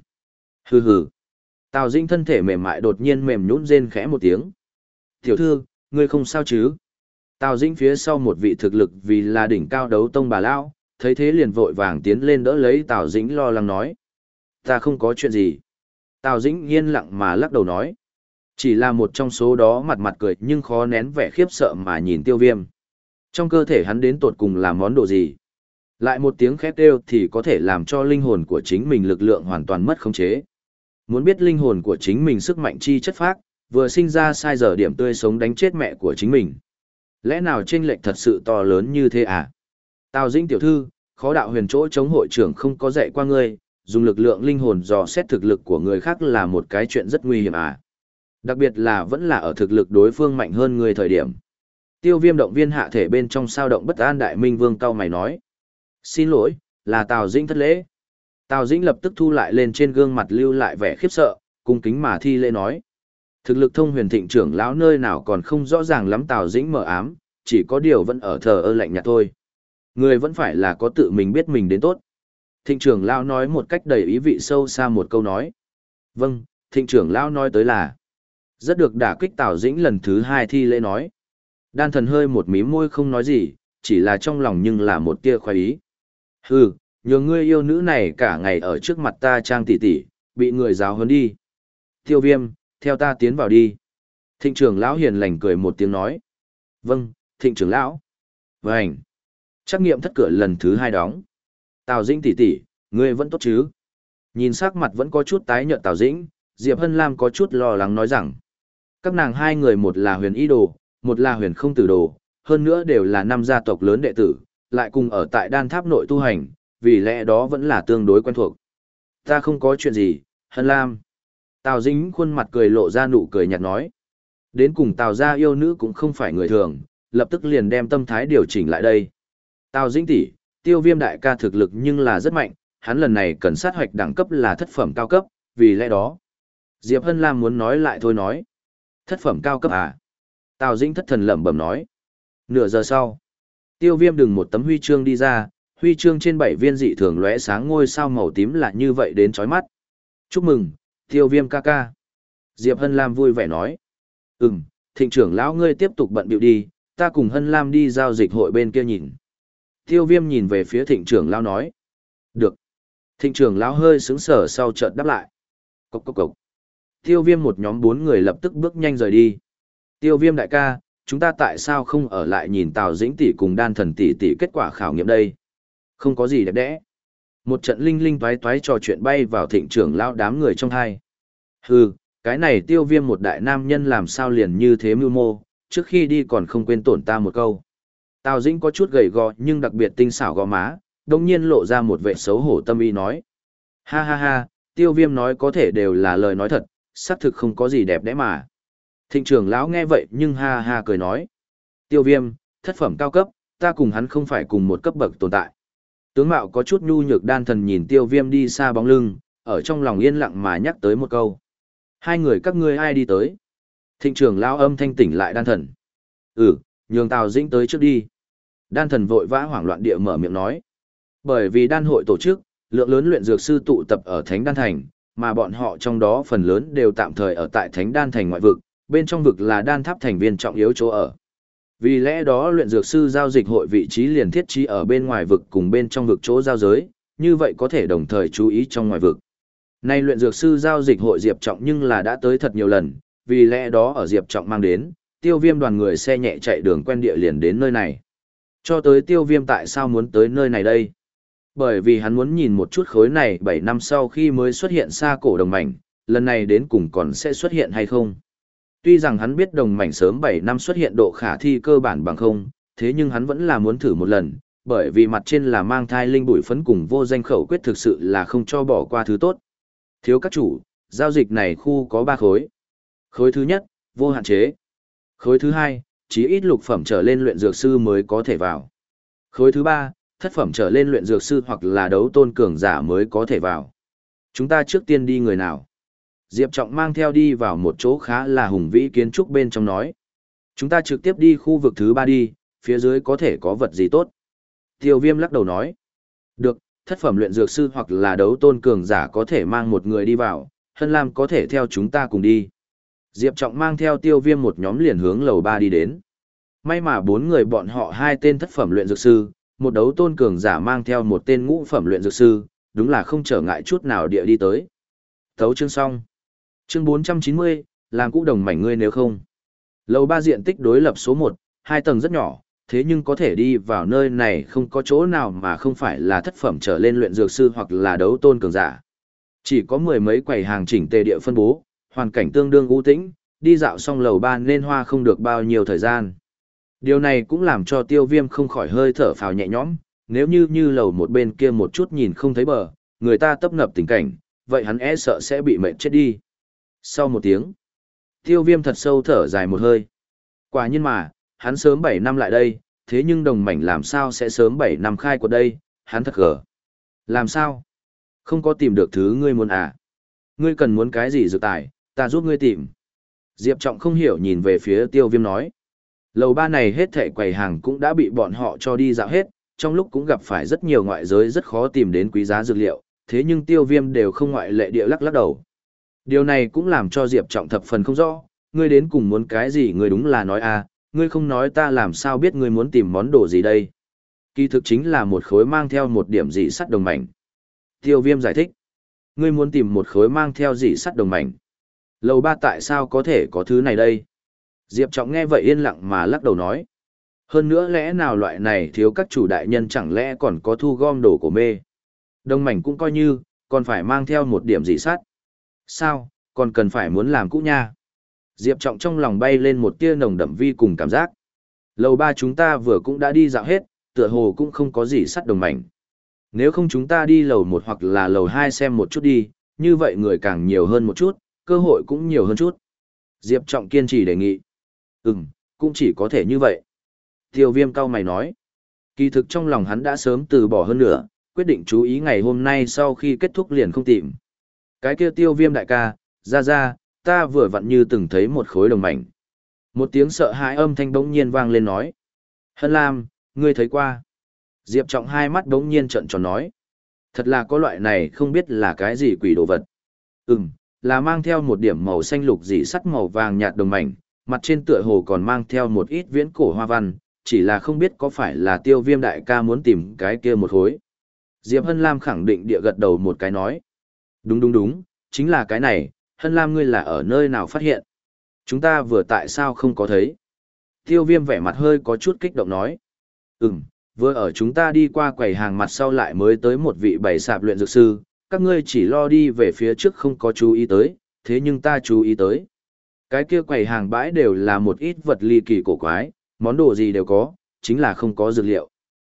Hừ hừ. Tào Dĩnh thân thể mềm mại đột nhiên mềm nhũn rên khẽ một tiếng. Tiểu thư, ngươi không sao chứ? Tào Dĩnh phía sau một vị thực lực vì là đỉnh cao đấu tông bà lão, thấy thế liền vội vàng tiến lên đỡ lấy Tào Dĩnh lo lắng nói. Ta không có chuyện gì. Tào Dĩnh yên lặng mà lắc đầu nói. Chỉ là một trong số đó mặt mặt cười nhưng khó nén vẻ khiếp sợ mà nhìn tiêu viêm. Trong cơ thể hắn đến tột cùng là món đồ gì? Lại một tiếng khét kêu thì có thể làm cho linh hồn của chính mình lực lượng hoàn toàn mất khống chế. Muốn biết linh hồn của chính mình sức mạnh chi chất phác, vừa sinh ra sai giờ điểm tươi sống đánh chết mẹ của chính mình. Lẽ nào chênh lệch thật sự to lớn như thế à? Tào Dĩnh tiểu thư, khó đạo huyền chỗ chống hội trưởng không có dạy qua ngươi, dùng lực lượng linh hồn dò xét thực lực của người khác là một cái chuyện rất nguy hiểm à. Đặc biệt là vẫn là ở thực lực đối phương mạnh hơn người thời điểm. Tiêu viêm động viên hạ thể bên trong sao động bất an đại minh vương cao mày nói. Xin lỗi, là Tào Dĩnh thất lễ. Tào Dĩnh lập tức thu lại lên trên gương mặt lưu lại vẻ khiếp sợ, cung kính mà thi lễ nói. Thực lực thông huyền thịnh trưởng lão nơi nào còn không rõ ràng lắm Tào Dĩnh mở ám, chỉ có điều vẫn ở thờ ơ lạnh nhạt thôi. Người vẫn phải là có tự mình biết mình đến tốt. Thịnh trưởng lão nói một cách đầy ý vị sâu xa một câu nói. Vâng, thịnh trưởng lão nói tới là. Rất được đả kích Tào Dĩnh lần thứ hai thi lễ nói. Đan thần hơi một mím môi không nói gì, chỉ là trong lòng nhưng là một tia khoái ý. Hừ, nhờ ngươi yêu nữ này cả ngày ở trước mặt ta trang tỉ tỉ, bị người giáo hơn đi. Tiêu viêm, theo ta tiến vào đi. Thịnh trưởng lão hiền lành cười một tiếng nói. Vâng, thịnh trưởng lão. Vâng. Trắc nghiệm thất cửa lần thứ hai đóng. Tào Dĩnh tỷ tỷ, ngươi vẫn tốt chứ? Nhìn sắc mặt vẫn có chút tái nhợt Tào Dĩnh, Diệp Hân Lam có chút lo lắng nói rằng, các nàng hai người một là huyền y đồ, một là huyền không tử đồ, hơn nữa đều là năm gia tộc lớn đệ tử, lại cùng ở tại đan tháp nội tu hành, vì lẽ đó vẫn là tương đối quen thuộc. Ta không có chuyện gì, Hân Lam. Tào dĩnh khuôn mặt cười lộ ra nụ cười nhạt nói. Đến cùng Tào gia yêu nữ cũng không phải người thường, lập tức liền đem tâm thái điều chỉnh lại đây. Tào Dĩnh tỷ, tiêu viêm đại ca thực lực nhưng là rất mạnh, hắn lần này cần sát hoạch đẳng cấp là thất phẩm cao cấp, vì lẽ đó. Diệp Hân Lam muốn nói lại thôi nói. Thất phẩm cao cấp à? Tào Dĩnh thất thần lẩm bẩm nói. Nửa giờ sau, tiêu viêm đừng một tấm huy chương đi ra, huy chương trên bảy viên dị thường lóe sáng ngôi sao màu tím là như vậy đến chói mắt. Chúc mừng, tiêu viêm ca ca. Diệp Hân Lam vui vẻ nói. Ừm, thịnh trưởng lão ngươi tiếp tục bận biểu đi, ta cùng Hân Lam đi giao dịch hội bên kia nhìn. Tiêu viêm nhìn về phía thịnh trưởng lao nói. Được. Thịnh trưởng lão hơi sững sờ sau chợt đáp lại. Cốc cốc cốc. Tiêu viêm một nhóm bốn người lập tức bước nhanh rời đi. Tiêu viêm đại ca, chúng ta tại sao không ở lại nhìn Tào Dĩnh tỷ cùng đan thần tỷ tỷ kết quả khảo nghiệm đây? Không có gì đẹp đẽ. Một trận linh linh toái toái trò chuyện bay vào thịnh trưởng lão đám người trong hai. Hừ, cái này tiêu viêm một đại nam nhân làm sao liền như thế mưu mô, trước khi đi còn không quên tổn ta một câu. Tào Dĩnh có chút gầy gò nhưng đặc biệt tinh xảo gò má, đồng nhiên lộ ra một vẻ xấu hổ tâm ý nói. Ha ha ha, tiêu viêm nói có thể đều là lời nói thật, xác thực không có gì đẹp đẽ mà. Thịnh trưởng lão nghe vậy nhưng ha ha cười nói. Tiêu viêm, thất phẩm cao cấp, ta cùng hắn không phải cùng một cấp bậc tồn tại. Tướng mạo có chút nhu nhược đan thần nhìn tiêu viêm đi xa bóng lưng, ở trong lòng yên lặng mà nhắc tới một câu. Hai người các ngươi ai đi tới? Thịnh trưởng lão âm thanh tỉnh lại đan thần. Ừ, nhường Tào Dĩnh tới trước đi. Đan thần vội vã hoảng loạn địa mở miệng nói. Bởi vì đan hội tổ chức, lượng lớn luyện dược sư tụ tập ở Thánh Đan Thành, mà bọn họ trong đó phần lớn đều tạm thời ở tại Thánh Đan Thành ngoại vực, bên trong vực là đan tháp thành viên trọng yếu chỗ ở. Vì lẽ đó luyện dược sư giao dịch hội vị trí liền thiết trí ở bên ngoài vực cùng bên trong vực chỗ giao giới, như vậy có thể đồng thời chú ý trong ngoài vực. Nay luyện dược sư giao dịch hội Diệp Trọng nhưng là đã tới thật nhiều lần, vì lẽ đó ở Diệp Trọng mang đến, tiêu viêm đoàn người xe nhẹ chạy đường quen địa liền đến nơi này. Cho tới tiêu viêm tại sao muốn tới nơi này đây? Bởi vì hắn muốn nhìn một chút khối này 7 năm sau khi mới xuất hiện xa cổ đồng mảnh, lần này đến cùng còn sẽ xuất hiện hay không? Tuy rằng hắn biết đồng mảnh sớm 7 năm xuất hiện độ khả thi cơ bản bằng không, thế nhưng hắn vẫn là muốn thử một lần, bởi vì mặt trên là mang thai linh bụi phấn cùng vô danh khẩu quyết thực sự là không cho bỏ qua thứ tốt. Thiếu các chủ, giao dịch này khu có 3 khối. Khối thứ nhất, vô hạn chế. Khối thứ hai, chỉ ít lục phẩm trở lên luyện dược sư mới có thể vào. Khối thứ ba, thất phẩm trở lên luyện dược sư hoặc là đấu tôn cường giả mới có thể vào. Chúng ta trước tiên đi người nào? Diệp Trọng mang theo đi vào một chỗ khá là hùng vĩ kiến trúc bên trong nói. Chúng ta trực tiếp đi khu vực thứ ba đi, phía dưới có thể có vật gì tốt. Tiêu viêm lắc đầu nói. Được, thất phẩm luyện dược sư hoặc là đấu tôn cường giả có thể mang một người đi vào, Hân Lam có thể theo chúng ta cùng đi. Diệp Trọng mang theo tiêu viêm một nhóm liền hướng lầu ba đi đến. May mà bốn người bọn họ hai tên thất phẩm luyện dược sư, một đấu tôn cường giả mang theo một tên ngũ phẩm luyện dược sư, đúng là không trở ngại chút nào địa đi tới. Thấu chương xong. Chương 490, làm cũ đồng mảnh ngươi nếu không. Lầu ba diện tích đối lập số 1, hai tầng rất nhỏ, thế nhưng có thể đi vào nơi này không có chỗ nào mà không phải là thất phẩm trở lên luyện dược sư hoặc là đấu tôn cường giả. Chỉ có mười mấy quầy hàng chỉnh tề địa phân bố, hoàn cảnh tương đương ưu tĩnh, đi dạo xong lầu ba nên hoa không được bao nhiêu thời gian. Điều này cũng làm cho tiêu viêm không khỏi hơi thở phào nhẹ nhõm, nếu như như lầu một bên kia một chút nhìn không thấy bờ, người ta tấp nập tình cảnh, vậy hắn e sợ sẽ bị mệt chết đi. Sau một tiếng, tiêu viêm thật sâu thở dài một hơi. Quả nhiên mà, hắn sớm 7 năm lại đây, thế nhưng đồng mảnh làm sao sẽ sớm 7 năm khai của đây, hắn thật gở. Làm sao? Không có tìm được thứ ngươi muốn à? Ngươi cần muốn cái gì dự tài, ta giúp ngươi tìm. Diệp Trọng không hiểu nhìn về phía tiêu viêm nói. Lầu ba này hết thẻ quầy hàng cũng đã bị bọn họ cho đi dạo hết, trong lúc cũng gặp phải rất nhiều ngoại giới rất khó tìm đến quý giá dược liệu, thế nhưng tiêu viêm đều không ngoại lệ địa lắc lắc đầu. Điều này cũng làm cho Diệp Trọng thập phần không rõ, ngươi đến cùng muốn cái gì ngươi đúng là nói à, ngươi không nói ta làm sao biết ngươi muốn tìm món đồ gì đây. Kỳ thực chính là một khối mang theo một điểm dị sắt đồng mảnh. Tiêu viêm giải thích, ngươi muốn tìm một khối mang theo dị sắt đồng mảnh. Lầu ba tại sao có thể có thứ này đây? Diệp Trọng nghe vậy yên lặng mà lắc đầu nói. Hơn nữa lẽ nào loại này thiếu các chủ đại nhân chẳng lẽ còn có thu gom đồ của mê. Đồng mảnh cũng coi như, còn phải mang theo một điểm dị sát. Sao, còn cần phải muốn làm cũ nha. Diệp Trọng trong lòng bay lên một tia nồng đậm vi cùng cảm giác. Lầu ba chúng ta vừa cũng đã đi dạo hết, tựa hồ cũng không có gì sắt đồng mảnh. Nếu không chúng ta đi lầu một hoặc là lầu hai xem một chút đi, như vậy người càng nhiều hơn một chút, cơ hội cũng nhiều hơn chút. Diệp Trọng kiên trì đề nghị. Ừm, cũng chỉ có thể như vậy. Tiêu viêm cao mày nói. Kỳ thực trong lòng hắn đã sớm từ bỏ hơn nữa, quyết định chú ý ngày hôm nay sau khi kết thúc liền không tìm. Cái kia tiêu viêm đại ca, ra ra, ta vừa vặn như từng thấy một khối đồng mảnh. Một tiếng sợ hãi âm thanh bỗng nhiên vang lên nói. Hân Lam, ngươi thấy qua. Diệp Trọng hai mắt bỗng nhiên trợn tròn nói. Thật là có loại này không biết là cái gì quỷ đồ vật. Ừm, là mang theo một điểm màu xanh lục dị sắt màu vàng nhạt đồng mảnh, mặt trên tựa hồ còn mang theo một ít viễn cổ hoa văn, chỉ là không biết có phải là tiêu viêm đại ca muốn tìm cái kia một hối. Diệp Hân Lam khẳng định địa gật đầu một cái nói. Đúng đúng đúng, chính là cái này, Hân Lam ngươi là ở nơi nào phát hiện. Chúng ta vừa tại sao không có thấy. Tiêu viêm vẻ mặt hơi có chút kích động nói. Ừm, vừa ở chúng ta đi qua quầy hàng mặt sau lại mới tới một vị bày sạp luyện dược sư, các ngươi chỉ lo đi về phía trước không có chú ý tới, thế nhưng ta chú ý tới. Cái kia quầy hàng bãi đều là một ít vật ly kỳ cổ quái, món đồ gì đều có, chính là không có dược liệu.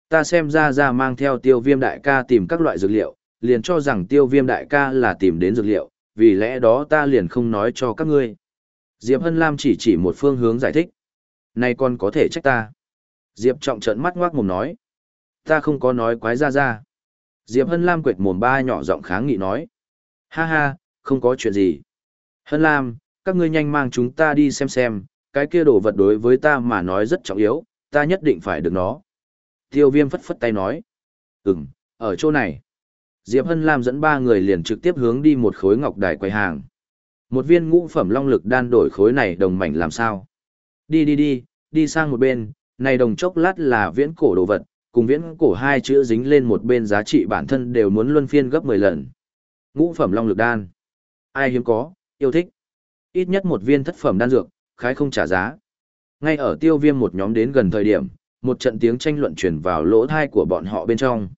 Ta xem ra ra mang theo tiêu viêm đại ca tìm các loại dược liệu, liền cho rằng tiêu viêm đại ca là tìm đến dược liệu, vì lẽ đó ta liền không nói cho các ngươi. Diệp Hân Lam chỉ chỉ một phương hướng giải thích. Này còn có thể trách ta. Diệp trọng trận mắt ngoác mồm nói. Ta không có nói quái ra ra. Diệp Hân Lam quệt mồm ba nhỏ giọng kháng nghị nói. Ha ha, không có chuyện gì. Hân Lam, các ngươi nhanh mang chúng ta đi xem xem, cái kia đồ vật đối với ta mà nói rất trọng yếu, ta nhất định phải được nó. Tiêu viêm phất phất tay nói. Ừm, ở chỗ này. Diệp Hân Lam dẫn ba người liền trực tiếp hướng đi một khối ngọc đài quầy hàng. Một viên ngũ phẩm long lực đan đổi khối này đồng mảnh làm sao? Đi đi đi, đi sang một bên, này đồng chốc lát là viễn cổ đồ vật, cùng viễn cổ hai chữ dính lên một bên giá trị bản thân đều muốn luân phiên gấp 10 lần. Ngũ phẩm long lực đan. Ai hiếm có, yêu thích. Ít nhất một viên thất phẩm đan dược, khái không trả giá. Ngay ở tiêu viêm một nhóm đến gần thời điểm, một trận tiếng tranh luận truyền vào lỗ thai của bọn họ bên trong.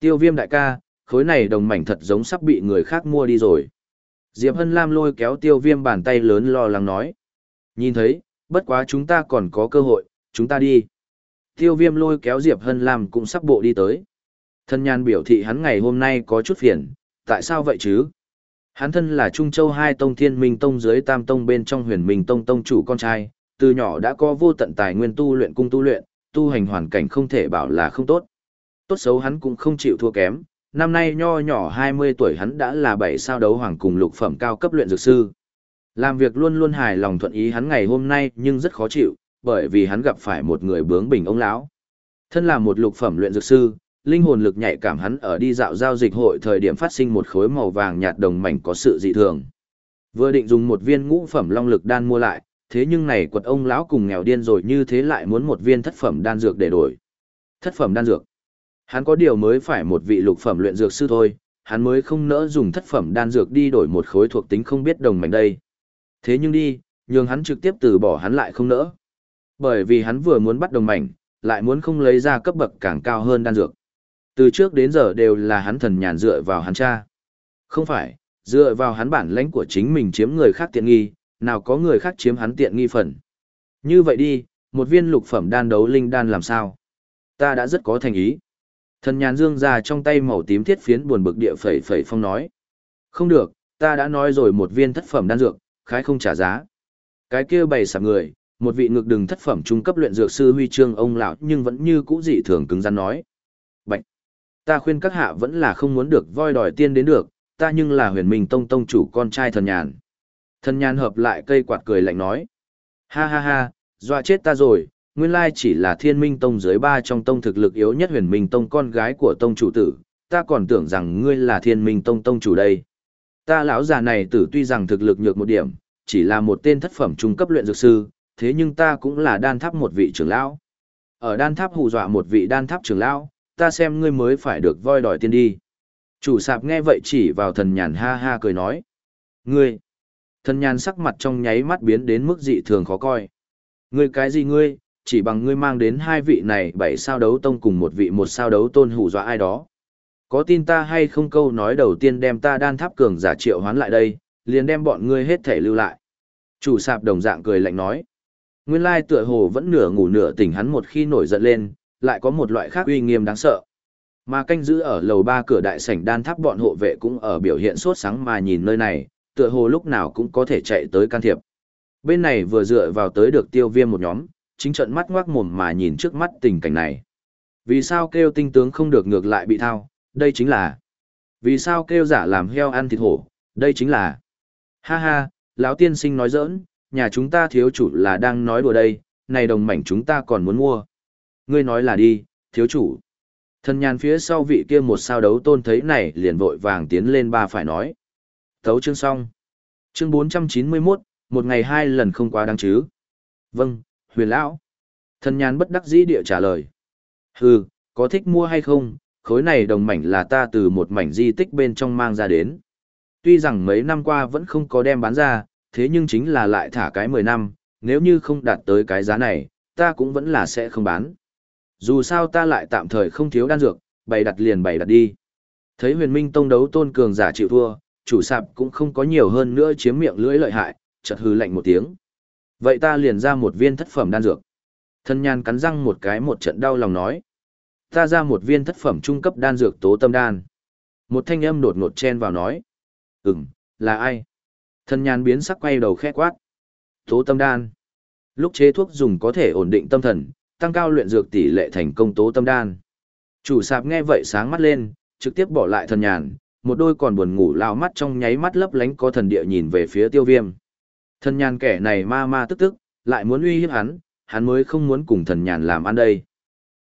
Tiêu viêm đại ca, khối này đồng mảnh thật giống sắp bị người khác mua đi rồi. Diệp Hân Lam lôi kéo tiêu viêm bàn tay lớn lo lắng nói. Nhìn thấy, bất quá chúng ta còn có cơ hội, chúng ta đi. Tiêu viêm lôi kéo Diệp Hân Lam cũng sắp bộ đi tới. Thân nhan biểu thị hắn ngày hôm nay có chút phiền, tại sao vậy chứ? Hắn thân là Trung Châu hai tông thiên minh tông dưới tam tông bên trong huyền minh tông tông chủ con trai, từ nhỏ đã có vô tận tài nguyên tu luyện cung tu luyện, tu hành hoàn cảnh không thể bảo là không tốt. Tốt xấu hắn cũng không chịu thua kém, năm nay nho nhỏ 20 tuổi hắn đã là bảy sao đấu hoàng cùng lục phẩm cao cấp luyện dược sư. Làm việc luôn luôn hài lòng thuận ý hắn ngày hôm nay nhưng rất khó chịu, bởi vì hắn gặp phải một người bướng bình ông lão. Thân là một lục phẩm luyện dược sư, linh hồn lực nhạy cảm hắn ở đi dạo giao dịch hội thời điểm phát sinh một khối màu vàng nhạt đồng mảnh có sự dị thường. Vừa định dùng một viên ngũ phẩm long lực đan mua lại, thế nhưng này quật ông lão cùng nghèo điên rồi như thế lại muốn một viên thất phẩm đan dược để đổi. Thất phẩm đan dược. Hắn có điều mới phải một vị lục phẩm luyện dược sư thôi, hắn mới không nỡ dùng thất phẩm đan dược đi đổi một khối thuộc tính không biết đồng mảnh đây. Thế nhưng đi, nhường hắn trực tiếp từ bỏ hắn lại không nỡ. Bởi vì hắn vừa muốn bắt đồng mảnh, lại muốn không lấy ra cấp bậc càng cao hơn đan dược. Từ trước đến giờ đều là hắn thần nhàn dựa vào hắn cha. Không phải, dựa vào hắn bản lãnh của chính mình chiếm người khác tiện nghi, nào có người khác chiếm hắn tiện nghi phần. Như vậy đi, một viên lục phẩm đan đấu linh đan làm sao? Ta đã rất có thành ý. Thần nhàn dương ra trong tay màu tím thiết phiến buồn bực địa phẩy phẩy phong nói. Không được, ta đã nói rồi một viên thất phẩm đan dược, khái không trả giá. Cái kia bày sạp người, một vị ngược đừng thất phẩm trung cấp luyện dược sư huy chương ông lão nhưng vẫn như cũ dị thường cứng rắn nói. Bạch! Ta khuyên các hạ vẫn là không muốn được voi đòi tiên đến được, ta nhưng là huyền minh tông tông chủ con trai thần nhàn. Thần nhàn hợp lại cây quạt cười lạnh nói. Ha ha ha, dọa chết ta rồi, nguyên lai chỉ là thiên minh tông dưới ba trong tông thực lực yếu nhất huyền minh tông con gái của tông chủ tử, ta còn tưởng rằng ngươi là thiên minh tông tông chủ đây. Ta lão già này tử tuy rằng thực lực nhược một điểm, chỉ là một tên thất phẩm trung cấp luyện dược sư, thế nhưng ta cũng là đan tháp một vị trưởng lão. Ở đan tháp hù dọa một vị đan tháp trưởng lão, ta xem ngươi mới phải được voi đòi tiên đi. Chủ sạp nghe vậy chỉ vào thần nhàn ha ha cười nói. Ngươi! Thần nhàn sắc mặt trong nháy mắt biến đến mức dị thường khó coi. Ngươi cái gì ngươi, chỉ bằng ngươi mang đến hai vị này bảy sao đấu tông cùng một vị một sao đấu tôn hù dọa ai đó. Có tin ta hay không câu nói đầu tiên đem ta đan tháp cường giả triệu hoán lại đây, liền đem bọn ngươi hết thể lưu lại. Chủ sạp đồng dạng cười lạnh nói. Nguyên lai tựa hồ vẫn nửa ngủ nửa tỉnh hắn một khi nổi giận lên, lại có một loại khác uy nghiêm đáng sợ. Mà canh giữ ở lầu ba cửa đại sảnh đan tháp bọn hộ vệ cũng ở biểu hiện sốt sáng mà nhìn nơi này, tựa hồ lúc nào cũng có thể chạy tới can thiệp. Bên này vừa dựa vào tới được tiêu viêm một nhóm, chính trận mắt ngoác mồm mà nhìn trước mắt tình cảnh này. Vì sao kêu tinh tướng không được ngược lại bị thao, đây chính là. Vì sao kêu giả làm heo ăn thịt hổ, đây chính là. Ha ha, lão tiên sinh nói giỡn, nhà chúng ta thiếu chủ là đang nói đùa đây, này đồng mảnh chúng ta còn muốn mua. Ngươi nói là đi, thiếu chủ. Thần nhàn phía sau vị kia một sao đấu tôn thấy này liền vội vàng tiến lên ba phải nói. Thấu chương xong. Chương 491, một ngày hai lần không quá đáng chứ. Vâng, huyền lão. Thần nhàn bất đắc dĩ địa trả lời. Hừ, có thích mua hay không, khối này đồng mảnh là ta từ một mảnh di tích bên trong mang ra đến. Tuy rằng mấy năm qua vẫn không có đem bán ra, thế nhưng chính là lại thả cái 10 năm, nếu như không đạt tới cái giá này, ta cũng vẫn là sẽ không bán. Dù sao ta lại tạm thời không thiếu đan dược, bày đặt liền bày đặt đi. Thấy huyền minh tông đấu tôn cường giả chịu thua, chủ sạp cũng không có nhiều hơn nữa chiếm miệng lưỡi lợi hại, chợt hư lạnh một tiếng. Vậy ta liền ra một viên thất phẩm đan dược. Thân nhan cắn răng một cái một trận đau lòng nói. Ta ra một viên thất phẩm trung cấp đan dược tố tâm đan. Một thanh âm đột ngột chen vào nói. Ừm, là ai? Thân nhàn biến sắc quay đầu khẽ quát. Tố tâm đan. Lúc chế thuốc dùng có thể ổn định tâm thần, tăng cao luyện dược tỷ lệ thành công tố tâm đan. Chủ sạp nghe vậy sáng mắt lên, trực tiếp bỏ lại thần nhàn, một đôi còn buồn ngủ lao mắt trong nháy mắt lấp lánh có thần địa nhìn về phía tiêu viêm. Thần nhàn kẻ này ma ma tức tức, lại muốn uy hiếp hắn, hắn mới không muốn cùng thần nhàn làm ăn đây.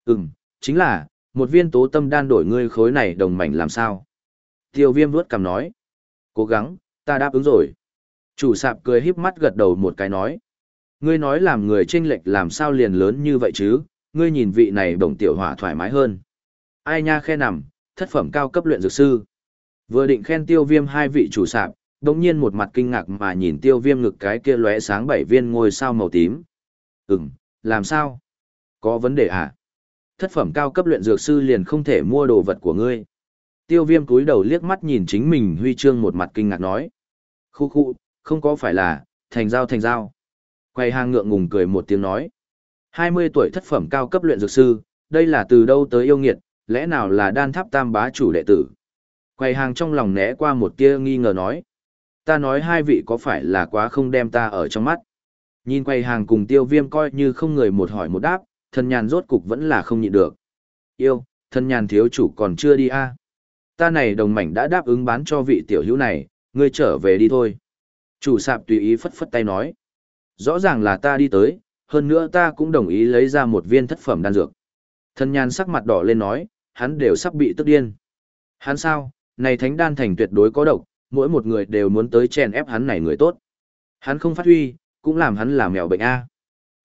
Ừm, chính là, một viên tố tâm đan đổi ngươi khối này đồng mảnh làm sao? Tiêu viêm vuốt cằm nói. Cố gắng, ta đáp ứng rồi. Chủ sạp cười híp mắt gật đầu một cái nói. Ngươi nói làm người tranh lệch làm sao liền lớn như vậy chứ, ngươi nhìn vị này đồng tiểu hỏa thoải mái hơn. Ai nha khe nằm, thất phẩm cao cấp luyện dược sư. Vừa định khen tiêu viêm hai vị chủ sạp, đồng nhiên một mặt kinh ngạc mà nhìn tiêu viêm ngực cái kia lóe sáng bảy viên ngôi sao màu tím. Ừm, làm sao? Có vấn đề à? Thất phẩm cao cấp luyện dược sư liền không thể mua đồ vật của ngươi. Tiêu viêm cúi đầu liếc mắt nhìn chính mình huy chương một mặt kinh ngạc nói. Khu khu, không có phải là, thành giao thành giao. Quay hàng ngượng ngùng cười một tiếng nói. 20 tuổi thất phẩm cao cấp luyện dược sư, đây là từ đâu tới yêu nghiệt, lẽ nào là đan tháp tam bá chủ đệ tử. Quay hàng trong lòng né qua một tia nghi ngờ nói. Ta nói hai vị có phải là quá không đem ta ở trong mắt. Nhìn quay hàng cùng tiêu viêm coi như không người một hỏi một đáp, thần nhàn rốt cục vẫn là không nhịn được. Yêu, thần nhàn thiếu chủ còn chưa đi a à? Ta này đồng mảnh đã đáp ứng bán cho vị tiểu hữu này, ngươi trở về đi thôi. Chủ sạp tùy ý phất phất tay nói. Rõ ràng là ta đi tới, hơn nữa ta cũng đồng ý lấy ra một viên thất phẩm đan dược. Thần nhàn sắc mặt đỏ lên nói, hắn đều sắp bị tức điên. Hắn sao, này thánh đan thành tuyệt đối có độc, mỗi một người đều muốn tới chèn ép hắn này người tốt. Hắn không phát huy, cũng làm hắn là mèo bệnh A.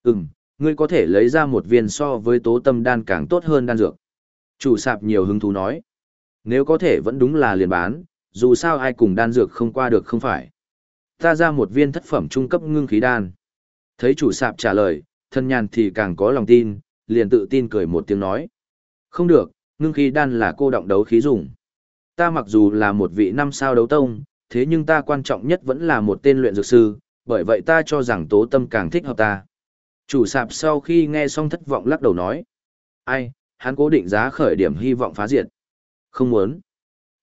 Ừm, ngươi có thể lấy ra một viên so với tố tâm đan càng tốt hơn đan dược. Chủ sạp nhiều hứng thú nói. Nếu có thể vẫn đúng là liền bán, dù sao ai cùng đan dược không qua được không phải. Ta ra một viên thất phẩm trung cấp ngưng khí đan. Thấy chủ sạp trả lời, thân nhàn thì càng có lòng tin, liền tự tin cười một tiếng nói. Không được, ngưng khí đan là cô động đấu khí dùng. Ta mặc dù là một vị năm sao đấu tông, thế nhưng ta quan trọng nhất vẫn là một tên luyện dược sư, bởi vậy ta cho rằng tố tâm càng thích hợp ta. Chủ sạp sau khi nghe xong thất vọng lắc đầu nói. Ai, hắn cố định giá khởi điểm hy vọng phá diệt. Không muốn.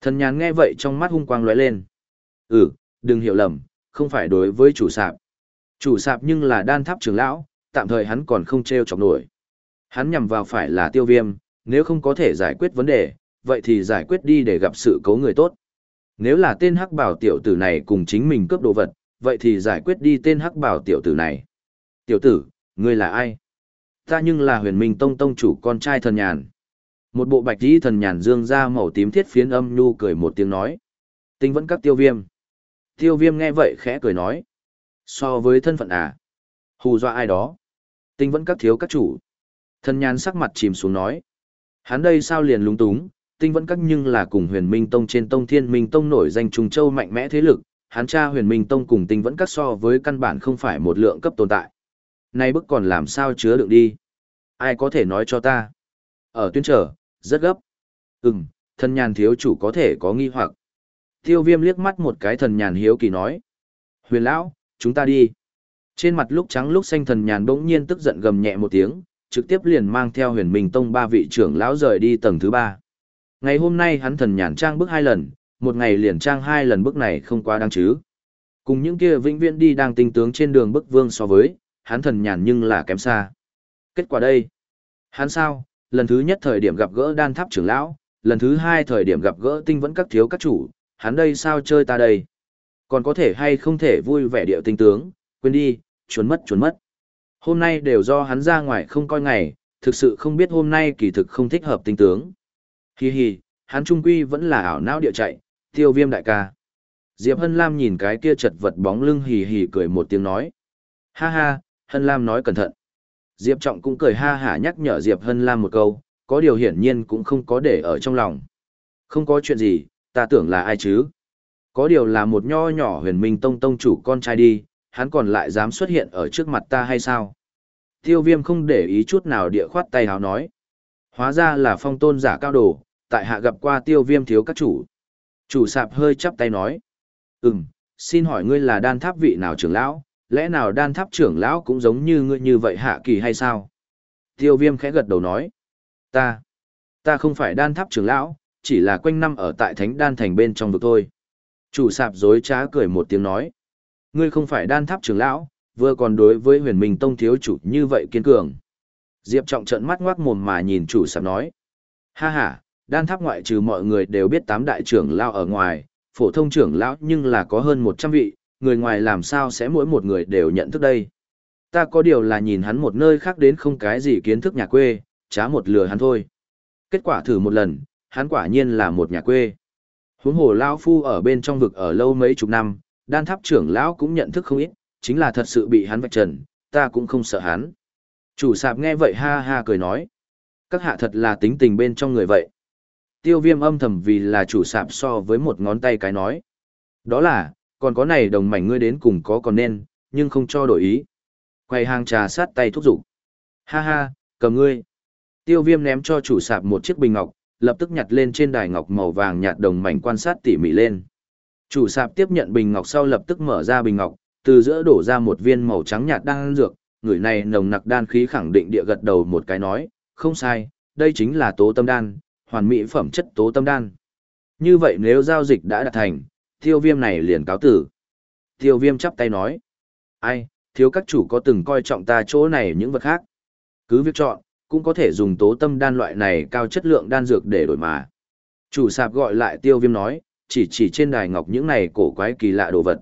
Thần nhàn nghe vậy trong mắt hung quang lóe lên. Ừ, đừng hiểu lầm, không phải đối với chủ sạp. Chủ sạp nhưng là đan tháp trưởng lão, tạm thời hắn còn không treo chọc nổi. Hắn nhằm vào phải là tiêu viêm, nếu không có thể giải quyết vấn đề, vậy thì giải quyết đi để gặp sự cấu người tốt. Nếu là tên hắc bảo tiểu tử này cùng chính mình cướp đồ vật, vậy thì giải quyết đi tên hắc bảo tiểu tử này. Tiểu tử, ngươi là ai? Ta nhưng là huyền minh tông tông chủ con trai thần nhàn. Một bộ bạch y thần nhàn dương ra màu tím thiết phiến âm nhu cười một tiếng nói. Tinh vẫn các tiêu viêm. Tiêu viêm nghe vậy khẽ cười nói. So với thân phận à? Hù dọa ai đó? Tinh vẫn các thiếu các chủ. Thân nhàn sắc mặt chìm xuống nói. Hắn đây sao liền lúng túng, tinh vẫn các nhưng là cùng huyền minh tông trên tông thiên minh tông nổi danh trùng châu mạnh mẽ thế lực, hắn cha huyền minh tông cùng tinh vẫn các so với căn bản không phải một lượng cấp tồn tại. Nay bức còn làm sao chứa đựng đi? Ai có thể nói cho ta? Ở tuyên trở, rất gấp. Ừm, thân nhàn thiếu chủ có thể có nghi hoặc. Tiêu viêm liếc mắt một cái thần nhàn hiếu kỳ nói. Huyền lão, chúng ta đi. Trên mặt lúc trắng lúc xanh thần nhàn bỗng nhiên tức giận gầm nhẹ một tiếng, trực tiếp liền mang theo huyền minh tông ba vị trưởng lão rời đi tầng thứ ba. Ngày hôm nay hắn thần nhàn trang bước hai lần, một ngày liền trang hai lần bước này không quá đáng chứ. Cùng những kia vĩnh viễn đi đang tinh tướng trên đường bức vương so với, hắn thần nhàn nhưng là kém xa. Kết quả đây, hắn sao, lần thứ nhất thời điểm gặp gỡ đan tháp trưởng lão, lần thứ hai thời điểm gặp gỡ tinh vẫn các thiếu các chủ, hắn đây sao chơi ta đây? Còn có thể hay không thể vui vẻ điệu tinh tướng, quên đi, chuốn mất chuốn mất. Hôm nay đều do hắn ra ngoài không coi ngày, thực sự không biết hôm nay kỳ thực không thích hợp tinh tướng. Hi hi, hắn trung quy vẫn là ảo não điệu chạy, tiêu viêm đại ca. Diệp Hân Lam nhìn cái kia chật vật bóng lưng hì hì cười một tiếng nói. Ha ha, Hân Lam nói cẩn thận. Diệp Trọng cũng cười ha hả nhắc nhở Diệp Hân Lam một câu, có điều hiển nhiên cũng không có để ở trong lòng. Không có chuyện gì, ta tưởng là ai chứ? Có điều là một nho nhỏ huyền minh tông tông chủ con trai đi, hắn còn lại dám xuất hiện ở trước mặt ta hay sao? Tiêu viêm không để ý chút nào địa khoát tay háo nói. Hóa ra là phong tôn giả cao đồ, tại hạ gặp qua tiêu viêm thiếu các chủ. Chủ sạp hơi chắp tay nói. Ừm, xin hỏi ngươi là đan tháp vị nào trưởng lão, lẽ nào đan tháp trưởng lão cũng giống như ngươi như vậy hạ kỳ hay sao? Tiêu viêm khẽ gật đầu nói. Ta, ta không phải đan tháp trưởng lão, chỉ là quanh năm ở tại thánh đan thành bên trong vực thôi. Chủ sạp dối trá cười một tiếng nói. Ngươi không phải đan tháp trưởng lão, vừa còn đối với huyền minh tông thiếu chủ như vậy kiên cường. Diệp trọng trận mắt ngoác mồm mà nhìn chủ sạp nói. Ha ha, đan tháp ngoại trừ mọi người đều biết tám đại trưởng lão ở ngoài, phổ thông trưởng lão nhưng là có hơn 100 vị, người ngoài làm sao sẽ mỗi một người đều nhận thức đây. Ta có điều là nhìn hắn một nơi khác đến không cái gì kiến thức nhà quê, chá một lừa hắn thôi. Kết quả thử một lần, hắn quả nhiên là một nhà quê. Huống hồ lão phu ở bên trong vực ở lâu mấy chục năm, đan tháp trưởng lão cũng nhận thức không ít, chính là thật sự bị hắn vạch trần, ta cũng không sợ hắn. Chủ sạp nghe vậy ha ha cười nói. Các hạ thật là tính tình bên trong người vậy. Tiêu viêm âm thầm vì là chủ sạp so với một ngón tay cái nói. Đó là, còn có này đồng mảnh ngươi đến cùng có còn nên, nhưng không cho đổi ý. Quay hàng trà sát tay thúc giục. Ha ha, cầm ngươi. Tiêu viêm ném cho chủ sạp một chiếc bình ngọc, lập tức nhặt lên trên đài ngọc màu vàng nhạt đồng mảnh quan sát tỉ mỉ lên. Chủ sạp tiếp nhận bình ngọc sau lập tức mở ra bình ngọc, từ giữa đổ ra một viên màu trắng nhạt đan dược, người này nồng nặc đan khí khẳng định địa gật đầu một cái nói, không sai, đây chính là tố tâm đan, hoàn mỹ phẩm chất tố tâm đan. Như vậy nếu giao dịch đã đạt thành, tiêu viêm này liền cáo tử. Tiêu viêm chắp tay nói, ai, thiếu các chủ có từng coi trọng ta chỗ này những vật khác. Cứ việc chọn, cũng có thể dùng tố tâm đan loại này cao chất lượng đan dược để đổi mà. Chủ sạp gọi lại tiêu viêm nói, chỉ chỉ trên đài ngọc những này cổ quái kỳ lạ đồ vật.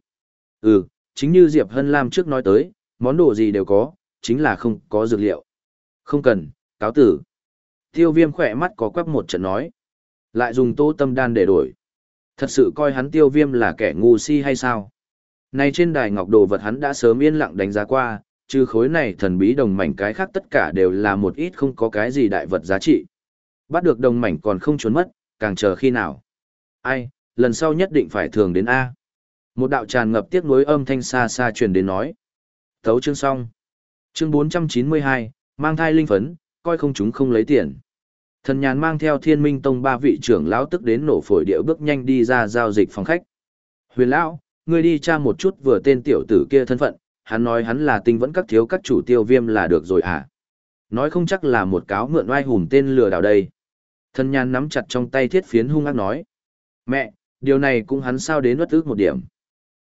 Ừ, chính như Diệp Hân Lam trước nói tới, món đồ gì đều có, chính là không có dược liệu. Không cần, cáo tử. Tiêu viêm khỏe mắt có quắc một trận nói. Lại dùng tố tâm đan để đổi. Thật sự coi hắn tiêu viêm là kẻ ngu si hay sao? Này trên đài ngọc đồ vật hắn đã sớm yên lặng đánh giá qua, trừ khối này thần bí đồng mảnh cái khác tất cả đều là một ít không có cái gì đại vật giá trị. Bắt được đồng mảnh còn không trốn mất, càng chờ khi nào. Ai, lần sau nhất định phải thường đến A. Một đạo tràn ngập tiếc nuối âm thanh xa xa truyền đến nói. Thấu chương xong. Chương 492, mang thai linh phấn, coi không chúng không lấy tiền. Thần nhàn mang theo thiên minh tông ba vị trưởng lão tức đến nổ phổi điệu bước nhanh đi ra giao dịch phòng khách. Huyền lão, ngươi đi tra một chút vừa tên tiểu tử kia thân phận, hắn nói hắn là tinh vẫn các thiếu các chủ tiêu viêm là được rồi à. Nói không chắc là một cáo mượn oai hùng tên lừa đảo đây. thân nhàn nắm chặt trong tay thiết phiến hung ác nói. Mẹ, điều này cũng hắn sao đến nuốt ước một điểm.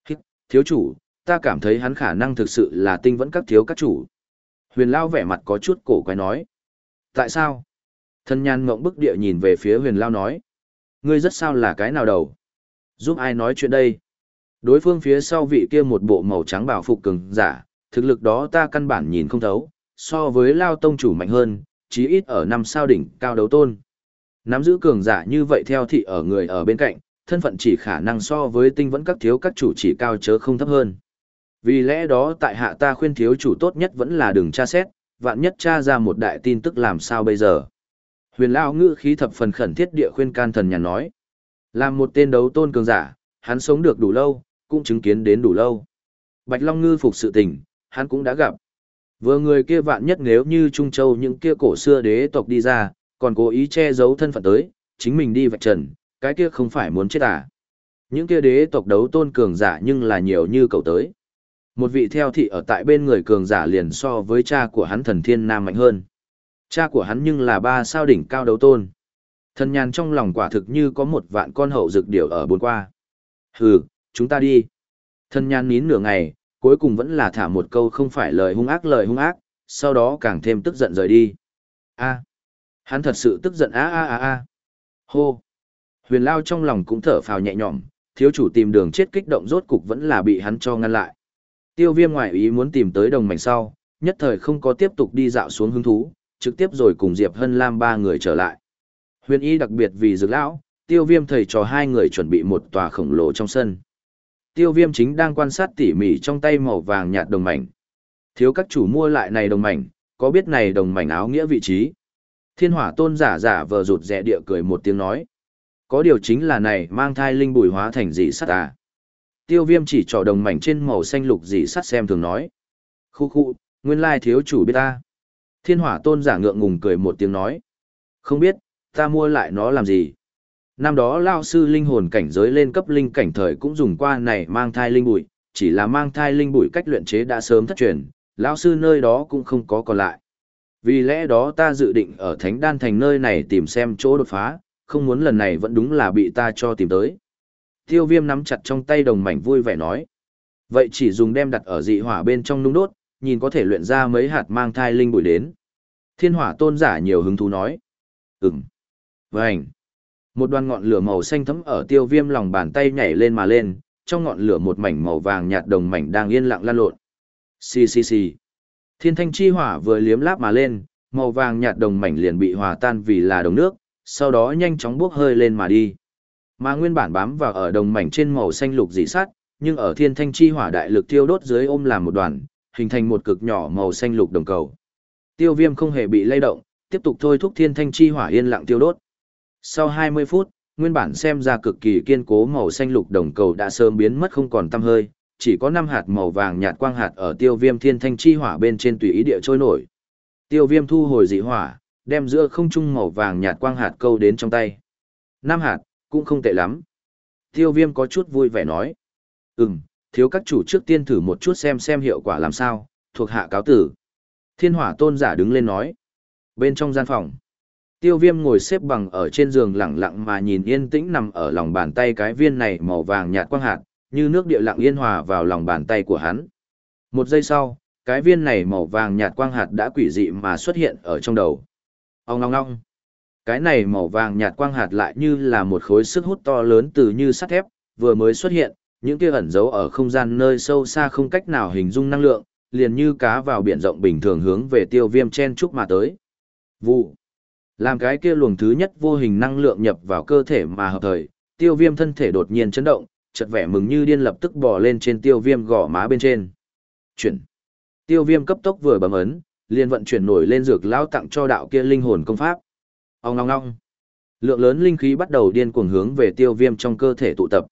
Hít, thiếu chủ, ta cảm thấy hắn khả năng thực sự là tinh vẫn các thiếu các chủ. Huyền Lao vẻ mặt có chút cổ quái nói. Tại sao? thân nhàn ngộng bức địa nhìn về phía huyền Lao nói. Ngươi rất sao là cái nào đầu? Giúp ai nói chuyện đây? Đối phương phía sau vị kia một bộ màu trắng bảo phục cường giả, thực lực đó ta căn bản nhìn không thấu, so với Lao Tông chủ mạnh hơn, chí ít ở năm sao đỉnh cao đấu tôn. Nắm giữ cường giả như vậy theo thị ở người ở bên cạnh, thân phận chỉ khả năng so với tinh vẫn các thiếu các chủ chỉ cao chớ không thấp hơn. Vì lẽ đó tại hạ ta khuyên thiếu chủ tốt nhất vẫn là đừng tra xét, vạn nhất tra ra một đại tin tức làm sao bây giờ. Huyền Lao ngữ khí thập phần khẩn thiết địa khuyên can thần nhà nói. Làm một tên đấu tôn cường giả, hắn sống được đủ lâu, cũng chứng kiến đến đủ lâu. Bạch Long ngư phục sự tình, hắn cũng đã gặp. Vừa người kia vạn nhất nếu như Trung Châu những kia cổ xưa đế tộc đi ra, còn cố ý che giấu thân phận tới, chính mình đi vạch trần, cái kia không phải muốn chết à. Những kia đế tộc đấu tôn cường giả nhưng là nhiều như cầu tới. Một vị theo thị ở tại bên người cường giả liền so với cha của hắn thần thiên nam mạnh hơn. Cha của hắn nhưng là ba sao đỉnh cao đấu tôn. Thần nhàn trong lòng quả thực như có một vạn con hậu dược điểu ở bốn qua. Hừ, chúng ta đi. Thân nhan nín nửa ngày, cuối cùng vẫn là thả một câu không phải lời hung ác lời hung ác, sau đó càng thêm tức giận rời đi. A, hắn thật sự tức giận a a a a. Hô. Huyền Lao trong lòng cũng thở phào nhẹ nhõm, thiếu chủ tìm đường chết kích động rốt cục vẫn là bị hắn cho ngăn lại. Tiêu viêm ngoại ý muốn tìm tới đồng mảnh sau, nhất thời không có tiếp tục đi dạo xuống hứng thú, trực tiếp rồi cùng Diệp Hân Lam ba người trở lại. Huyền y đặc biệt vì dược lão, tiêu viêm thầy trò hai người chuẩn bị một tòa khổng lồ trong sân. Tiêu viêm chính đang quan sát tỉ mỉ trong tay màu vàng nhạt đồng mảnh. Thiếu các chủ mua lại này đồng mảnh, có biết này đồng mảnh áo nghĩa vị trí. Thiên hỏa tôn giả giả vờ rụt rẻ địa cười một tiếng nói. Có điều chính là này mang thai linh bùi hóa thành dị sắt à. Tiêu viêm chỉ trỏ đồng mảnh trên màu xanh lục dị sắt xem thường nói. Khu khu, nguyên lai thiếu chủ biết ta. Thiên hỏa tôn giả ngượng ngùng cười một tiếng nói. Không biết, ta mua lại nó làm gì? Năm đó lao sư linh hồn cảnh giới lên cấp linh cảnh thời cũng dùng qua này mang thai linh bụi, chỉ là mang thai linh bụi cách luyện chế đã sớm thất truyền, lao sư nơi đó cũng không có còn lại. Vì lẽ đó ta dự định ở Thánh Đan Thành nơi này tìm xem chỗ đột phá, không muốn lần này vẫn đúng là bị ta cho tìm tới. Tiêu viêm nắm chặt trong tay đồng mảnh vui vẻ nói. Vậy chỉ dùng đem đặt ở dị hỏa bên trong nung đốt, nhìn có thể luyện ra mấy hạt mang thai linh bụi đến. Thiên hỏa tôn giả nhiều hứng thú nói. Ừm. Vânh. Một đoàn ngọn lửa màu xanh thấm ở tiêu viêm lòng bàn tay nhảy lên mà lên, trong ngọn lửa một mảnh màu vàng nhạt đồng mảnh đang yên lặng lan lộn. Xì xì xì. Thiên thanh chi hỏa vừa liếm láp mà lên, màu vàng nhạt đồng mảnh liền bị hòa tan vì là đồng nước, sau đó nhanh chóng bốc hơi lên mà đi. Mà nguyên bản bám vào ở đồng mảnh trên màu xanh lục dị sắt, nhưng ở thiên thanh chi hỏa đại lực tiêu đốt dưới ôm làm một đoàn, hình thành một cực nhỏ màu xanh lục đồng cầu. Tiêu viêm không hề bị lay động, tiếp tục thôi thúc thiên thanh chi hỏa yên lặng tiêu đốt. Sau 20 phút, nguyên bản xem ra cực kỳ kiên cố màu xanh lục đồng cầu đã sớm biến mất không còn tăm hơi, chỉ có 5 hạt màu vàng nhạt quang hạt ở tiêu viêm thiên thanh chi hỏa bên trên tùy ý địa trôi nổi. Tiêu viêm thu hồi dị hỏa, đem giữa không trung màu vàng nhạt quang hạt câu đến trong tay. 5 hạt, cũng không tệ lắm. Tiêu viêm có chút vui vẻ nói. Ừm, thiếu các chủ trước tiên thử một chút xem xem hiệu quả làm sao, thuộc hạ cáo tử. Thiên hỏa tôn giả đứng lên nói. Bên trong gian phòng, tiêu viêm ngồi xếp bằng ở trên giường lặng lặng mà nhìn yên tĩnh nằm ở lòng bàn tay cái viên này màu vàng nhạt quang hạt, như nước địa lặng yên hòa vào lòng bàn tay của hắn. Một giây sau, cái viên này màu vàng nhạt quang hạt đã quỷ dị mà xuất hiện ở trong đầu. Ông ngong ngong. Cái này màu vàng nhạt quang hạt lại như là một khối sức hút to lớn từ như sắt thép, vừa mới xuất hiện, những kia ẩn giấu ở không gian nơi sâu xa không cách nào hình dung năng lượng, liền như cá vào biển rộng bình thường hướng về tiêu viêm chen trúc mà tới. Vụ. Làm cái kia luồng thứ nhất vô hình năng lượng nhập vào cơ thể mà hợp thời, tiêu viêm thân thể đột nhiên chấn động, chợt vẻ mừng như điên lập tức bò lên trên tiêu viêm gò má bên trên. Chuyển. Tiêu viêm cấp tốc vừa bấm ấn, liền vận chuyển nổi lên dược lao tặng cho đạo kia linh hồn công pháp. Ông ngong ngong. Lượng lớn linh khí bắt đầu điên cuồng hướng về tiêu viêm trong cơ thể tụ tập.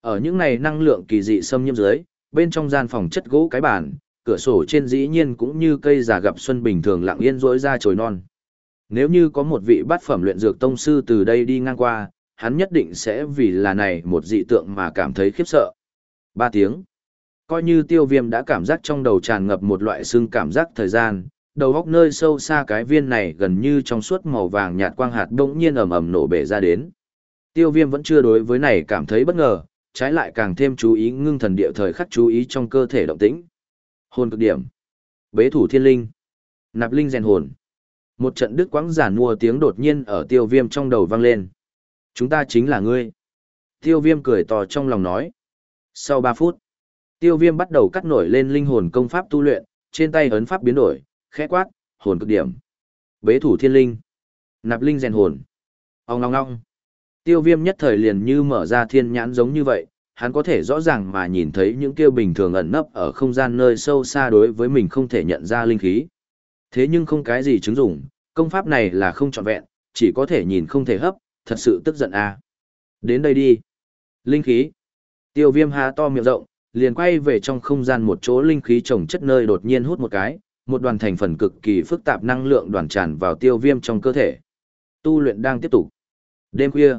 Ở những này năng lượng kỳ dị xâm nhiễm dưới, bên trong gian phòng chất gỗ cái bàn, cửa sổ trên dĩ nhiên cũng như cây già gặp xuân bình thường lặng yên rỗi ra trồi non. Nếu như có một vị bát phẩm luyện dược tông sư từ đây đi ngang qua, hắn nhất định sẽ vì là này một dị tượng mà cảm thấy khiếp sợ. Ba tiếng. Coi như tiêu viêm đã cảm giác trong đầu tràn ngập một loại xương cảm giác thời gian, đầu góc nơi sâu xa cái viên này gần như trong suốt màu vàng nhạt quang hạt bỗng nhiên ầm ầm nổ bể ra đến. Tiêu viêm vẫn chưa đối với này cảm thấy bất ngờ, trái lại càng thêm chú ý ngưng thần địa thời khắc chú ý trong cơ thể động tĩnh. Hồn cực điểm. Bế thủ thiên linh. Nạp linh rèn hồn. Một trận đứt quãng giản mua tiếng đột nhiên ở tiêu viêm trong đầu vang lên. Chúng ta chính là ngươi. Tiêu viêm cười to trong lòng nói. Sau ba phút, tiêu viêm bắt đầu cắt nổi lên linh hồn công pháp tu luyện, trên tay ấn pháp biến đổi, khẽ quát, hồn cực điểm. Bế thủ thiên linh. Nạp linh rèn hồn. Ông long ngong. Tiêu viêm nhất thời liền như mở ra thiên nhãn giống như vậy, hắn có thể rõ ràng mà nhìn thấy những kêu bình thường ẩn nấp ở không gian nơi sâu xa đối với mình không thể nhận ra linh khí. Thế nhưng không cái gì chứng dụng, công pháp này là không trọn vẹn, chỉ có thể nhìn không thể hấp, thật sự tức giận à. Đến đây đi. Linh khí. Tiêu viêm há to miệng rộng, liền quay về trong không gian một chỗ linh khí trồng chất nơi đột nhiên hút một cái, một đoàn thành phần cực kỳ phức tạp năng lượng đoàn tràn vào tiêu viêm trong cơ thể. Tu luyện đang tiếp tục. Đêm khuya,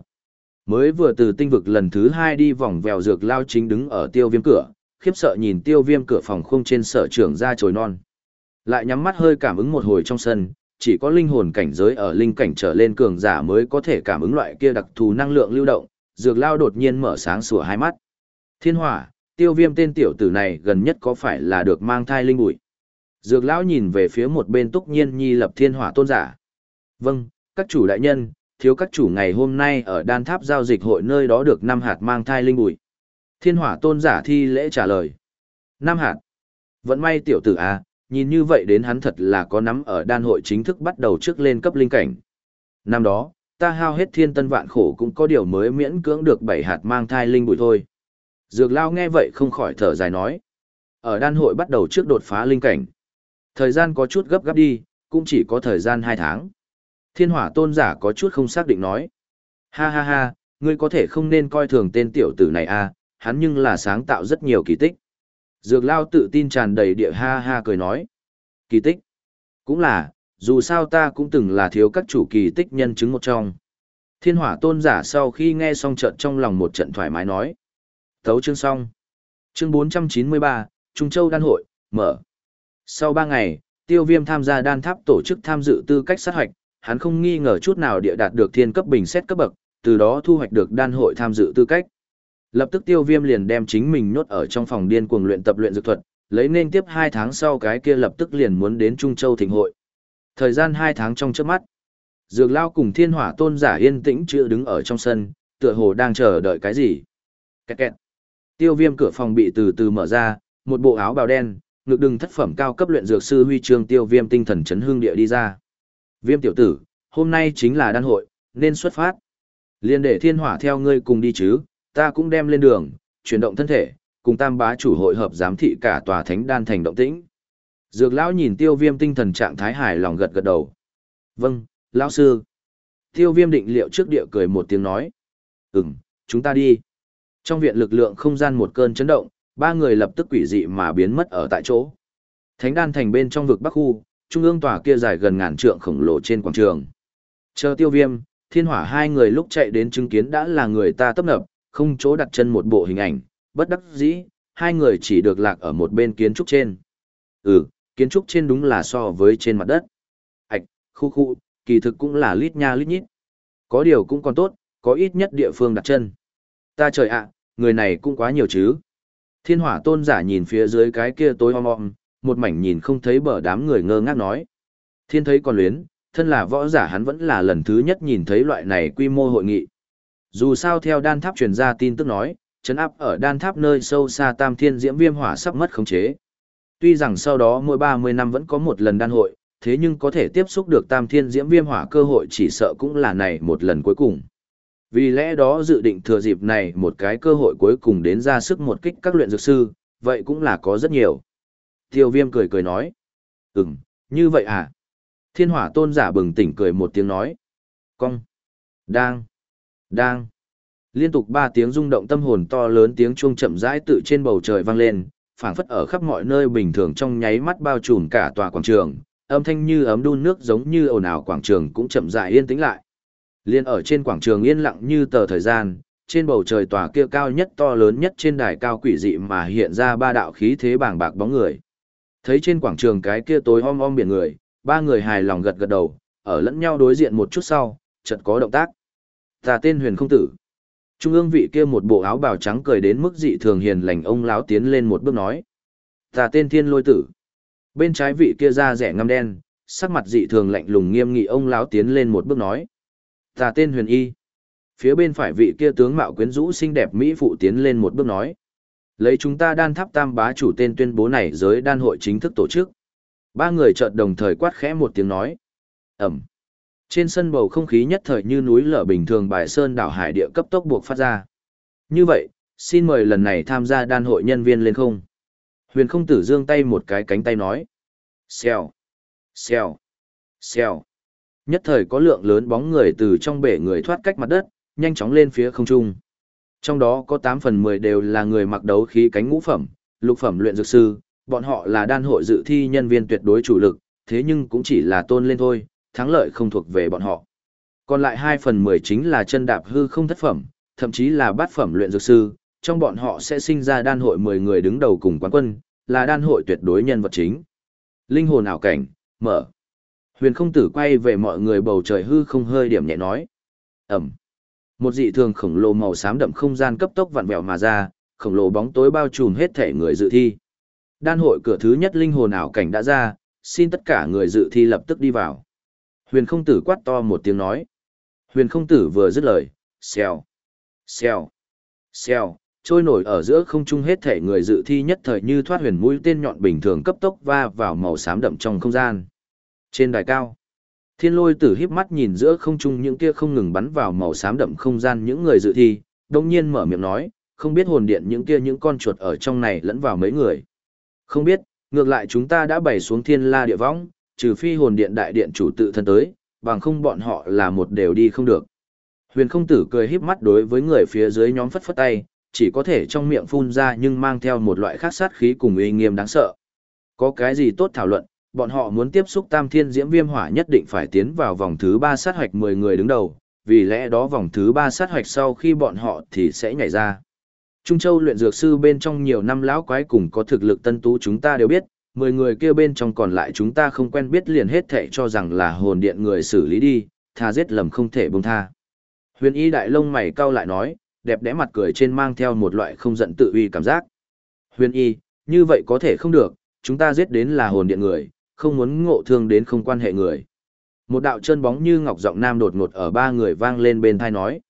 Mới vừa từ tinh vực lần thứ hai đi vòng vèo dược lao chính đứng ở tiêu viêm cửa, khiếp sợ nhìn tiêu viêm cửa phòng khung trên sở trưởng ra trồi non. Lại nhắm mắt hơi cảm ứng một hồi trong sân, chỉ có linh hồn cảnh giới ở linh cảnh trở lên cường giả mới có thể cảm ứng loại kia đặc thù năng lượng lưu động, dược lao đột nhiên mở sáng sủa hai mắt. Thiên hỏa, tiêu viêm tên tiểu tử này gần nhất có phải là được mang thai linh bụi. Dược lão nhìn về phía một bên túc nhiên nhi lập thiên hỏa tôn giả. Vâng, các chủ đại nhân, thiếu các chủ ngày hôm nay ở đan tháp giao dịch hội nơi đó được năm hạt mang thai linh bụi. Thiên hỏa tôn giả thi lễ trả lời. năm hạt. Vẫn may tiểu tử à, nhìn như vậy đến hắn thật là có nắm ở đan hội chính thức bắt đầu trước lên cấp linh cảnh. Năm đó, ta hao hết thiên tân vạn khổ cũng có điều mới miễn cưỡng được bảy hạt mang thai linh bụi thôi. Dược lao nghe vậy không khỏi thở dài nói. Ở đan hội bắt đầu trước đột phá linh cảnh. Thời gian có chút gấp gáp đi, cũng chỉ có thời gian hai tháng. Thiên hỏa tôn giả có chút không xác định nói. Ha ha ha, ngươi có thể không nên coi thường tên tiểu tử này à, hắn nhưng là sáng tạo rất nhiều kỳ tích. Dược lao tự tin tràn đầy địa ha ha cười nói. Kỳ tích. Cũng là, dù sao ta cũng từng là thiếu các chủ kỳ tích nhân chứng một trong. Thiên hỏa tôn giả sau khi nghe xong trận trong lòng một trận thoải mái nói. Thấu chương xong. Chương 493, Trung Châu Đan Hội, mở. Sau 3 ngày, tiêu viêm tham gia đan tháp tổ chức tham dự tư cách sát hoạch, hắn không nghi ngờ chút nào địa đạt được thiên cấp bình xét cấp bậc, từ đó thu hoạch được đan hội tham dự tư cách. Lập tức tiêu viêm liền đem chính mình nhốt ở trong phòng điên cuồng luyện tập luyện dược thuật, lấy nên tiếp 2 tháng sau cái kia lập tức liền muốn đến Trung Châu thịnh hội. Thời gian 2 tháng trong trước mắt, dược lao cùng thiên hỏa tôn giả yên tĩnh chưa đứng ở trong sân, tựa hồ đang chờ đợi cái gì. Kẹt kẹt. Tiêu viêm cửa phòng bị từ từ mở ra, một bộ áo bào đen, ngực đừng thất phẩm cao cấp luyện dược sư huy chương tiêu viêm tinh thần chấn hương địa đi ra. Viêm tiểu tử, hôm nay chính là đan hội, nên xuất phát. Liên để thiên hỏa theo ngươi cùng đi chứ, ta cũng đem lên đường, chuyển động thân thể, cùng tam bá chủ hội hợp giám thị cả tòa thánh đan thành động tĩnh. Dược lão nhìn tiêu viêm tinh thần trạng thái hài lòng gật gật đầu. Vâng, lão sư. Tiêu viêm định liệu trước địa cười một tiếng nói. Ừm, chúng ta đi. Trong viện lực lượng không gian một cơn chấn động, ba người lập tức quỷ dị mà biến mất ở tại chỗ. Thánh đan thành bên trong vực Bắc khu, trung ương tòa kia dài gần ngàn trượng khổng lồ trên quảng trường. Chờ tiêu viêm, thiên hỏa hai người lúc chạy đến chứng kiến đã là người ta tấp nập, không chỗ đặt chân một bộ hình ảnh, bất đắc dĩ, hai người chỉ được lạc ở một bên kiến trúc trên. Ừ, kiến trúc trên đúng là so với trên mặt đất. Ảch, khu khu, kỳ thực cũng là lít nha lít nhít. Có điều cũng còn tốt, có ít nhất địa phương đặt chân. Ta trời ạ, người này cũng quá nhiều chứ. Thiên hỏa tôn giả nhìn phía dưới cái kia tối om om, một mảnh nhìn không thấy bờ đám người ngơ ngác nói. Thiên thấy còn luyến, thân là võ giả hắn vẫn là lần thứ nhất nhìn thấy loại này quy mô hội nghị. Dù sao theo đan tháp truyền ra tin tức nói, chấn áp ở đan tháp nơi sâu xa tam thiên diễm viêm hỏa sắp mất khống chế. Tuy rằng sau đó mỗi 30 năm vẫn có một lần đan hội, thế nhưng có thể tiếp xúc được tam thiên diễm viêm hỏa cơ hội chỉ sợ cũng là này một lần cuối cùng. Vì lẽ đó dự định thừa dịp này một cái cơ hội cuối cùng đến ra sức một kích các luyện dược sư, vậy cũng là có rất nhiều. Tiêu viêm cười cười nói. Ừm, như vậy à? Thiên hỏa tôn giả bừng tỉnh cười một tiếng nói. Cong. Đang. Đang. Liên tục ba tiếng rung động tâm hồn to lớn tiếng chuông chậm rãi tự trên bầu trời vang lên, phảng phất ở khắp mọi nơi bình thường trong nháy mắt bao trùm cả tòa quảng trường, âm thanh như ấm đun nước giống như ồn ào quảng trường cũng chậm rãi yên tĩnh lại. Liên ở trên quảng trường yên lặng như tờ thời gian, trên bầu trời tòa kia cao nhất to lớn nhất trên đài cao quỷ dị mà hiện ra ba đạo khí thế bàng bạc bóng người. Thấy trên quảng trường cái kia tối om om biển người, ba người hài lòng gật gật đầu, ở lẫn nhau đối diện một chút sau, chợt có động tác. Ta tên huyền không tử. Trung ương vị kia một bộ áo bào trắng cười đến mức dị thường hiền lành ông lão tiến lên một bước nói. Ta tên thiên lôi tử. Bên trái vị kia da rẻ ngăm đen, sắc mặt dị thường lạnh lùng nghiêm nghị ông lão tiến lên một bước nói. Ta tên huyền y. Phía bên phải vị kia tướng mạo quyến rũ xinh đẹp Mỹ phụ tiến lên một bước nói. Lấy chúng ta đan tháp tam bá chủ tên tuyên bố này giới đan hội chính thức tổ chức. Ba người chợt đồng thời quát khẽ một tiếng nói. Ẩm. Trên sân bầu không khí nhất thời như núi lở bình thường bài sơn đảo hải địa cấp tốc buộc phát ra. Như vậy, xin mời lần này tham gia đan hội nhân viên lên không. Huyền không tử dương tay một cái cánh tay nói. Xèo, xèo, xèo. Nhất thời có lượng lớn bóng người từ trong bể người thoát cách mặt đất, nhanh chóng lên phía không trung. Trong đó có 8 phần 10 đều là người mặc đấu khí cánh ngũ phẩm, lục phẩm luyện dược sư, bọn họ là đan hội dự thi nhân viên tuyệt đối chủ lực, thế nhưng cũng chỉ là tôn lên thôi, thắng lợi không thuộc về bọn họ. Còn lại 2 phần 10 chính là chân đạp hư không thất phẩm, thậm chí là bát phẩm luyện dược sư, trong bọn họ sẽ sinh ra đan hội 10 người đứng đầu cùng quán quân, là đan hội tuyệt đối nhân vật chính. Linh hồn ảo cảnh, mở. Huyền không tử quay về mọi người bầu trời hư không hơi điểm nhẹ nói. Ẩm. Một dị thường khổng lồ màu xám đậm không gian cấp tốc vặn vẹo mà ra, khổng lồ bóng tối bao trùm hết thể người dự thi. Đan hội cửa thứ nhất linh hồn ảo cảnh đã ra, xin tất cả người dự thi lập tức đi vào. Huyền không tử quát to một tiếng nói. Huyền không tử vừa dứt lời, xèo, xèo, xèo, trôi nổi ở giữa không trung hết thể người dự thi nhất thời như thoát huyền mũi tên nhọn bình thường cấp tốc va vào màu xám đậm trong không gian. Trên đài cao, thiên lôi tử híp mắt nhìn giữa không trung những kia không ngừng bắn vào màu xám đậm không gian những người dự thi, đồng nhiên mở miệng nói, không biết hồn điện những kia những con chuột ở trong này lẫn vào mấy người. Không biết, ngược lại chúng ta đã bày xuống thiên la địa võng, trừ phi hồn điện đại điện chủ tự thân tới, bằng không bọn họ là một đều đi không được. Huyền không tử cười híp mắt đối với người phía dưới nhóm phất phất tay, chỉ có thể trong miệng phun ra nhưng mang theo một loại khác sát khí cùng uy nghiêm đáng sợ. Có cái gì tốt thảo luận, bọn họ muốn tiếp xúc tam thiên diễm viêm hỏa nhất định phải tiến vào vòng thứ 3 sát hoạch 10 người đứng đầu, vì lẽ đó vòng thứ 3 sát hoạch sau khi bọn họ thì sẽ nhảy ra. Trung Châu luyện dược sư bên trong nhiều năm lão quái cùng có thực lực tân tú chúng ta đều biết, 10 người kia bên trong còn lại chúng ta không quen biết liền hết thệ cho rằng là hồn điện người xử lý đi, tha giết lầm không thể buông tha. Huyền y đại lông mày cau lại nói, đẹp đẽ mặt cười trên mang theo một loại không giận tự uy cảm giác. Huyền y, như vậy có thể không được, chúng ta giết đến là hồn điện người, không muốn ngộ thương đến không quan hệ người. Một đạo chân bóng như ngọc giọng nam đột ngột ở ba người vang lên bên thai nói.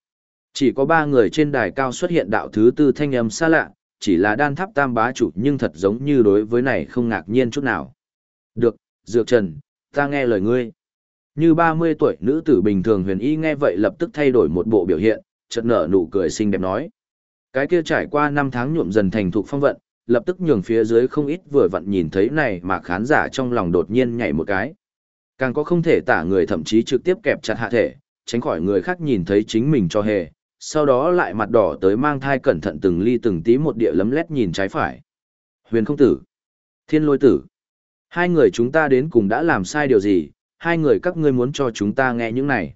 Chỉ có ba người trên đài cao xuất hiện đạo thứ tư thanh âm xa lạ, chỉ là đan tháp tam bá chủ nhưng thật giống như đối với này không ngạc nhiên chút nào. Được, Dược Trần, ta nghe lời ngươi. Như 30 tuổi nữ tử bình thường huyền y nghe vậy lập tức thay đổi một bộ biểu hiện, chợt nở nụ cười xinh đẹp nói. Cái kia trải qua 5 tháng nhuộm dần thành thục phong vận, lập tức nhường phía dưới không ít vừa vặn nhìn thấy này mà khán giả trong lòng đột nhiên nhảy một cái. Càng có không thể tả người thậm chí trực tiếp kẹp chặt hạ thể, tránh khỏi người khác nhìn thấy chính mình cho hề, sau đó lại mặt đỏ tới mang thai cẩn thận từng ly từng tí một địa lấm lét nhìn trái phải. Huyền không tử, thiên lôi tử, hai người chúng ta đến cùng đã làm sai điều gì, hai người các ngươi muốn cho chúng ta nghe những này.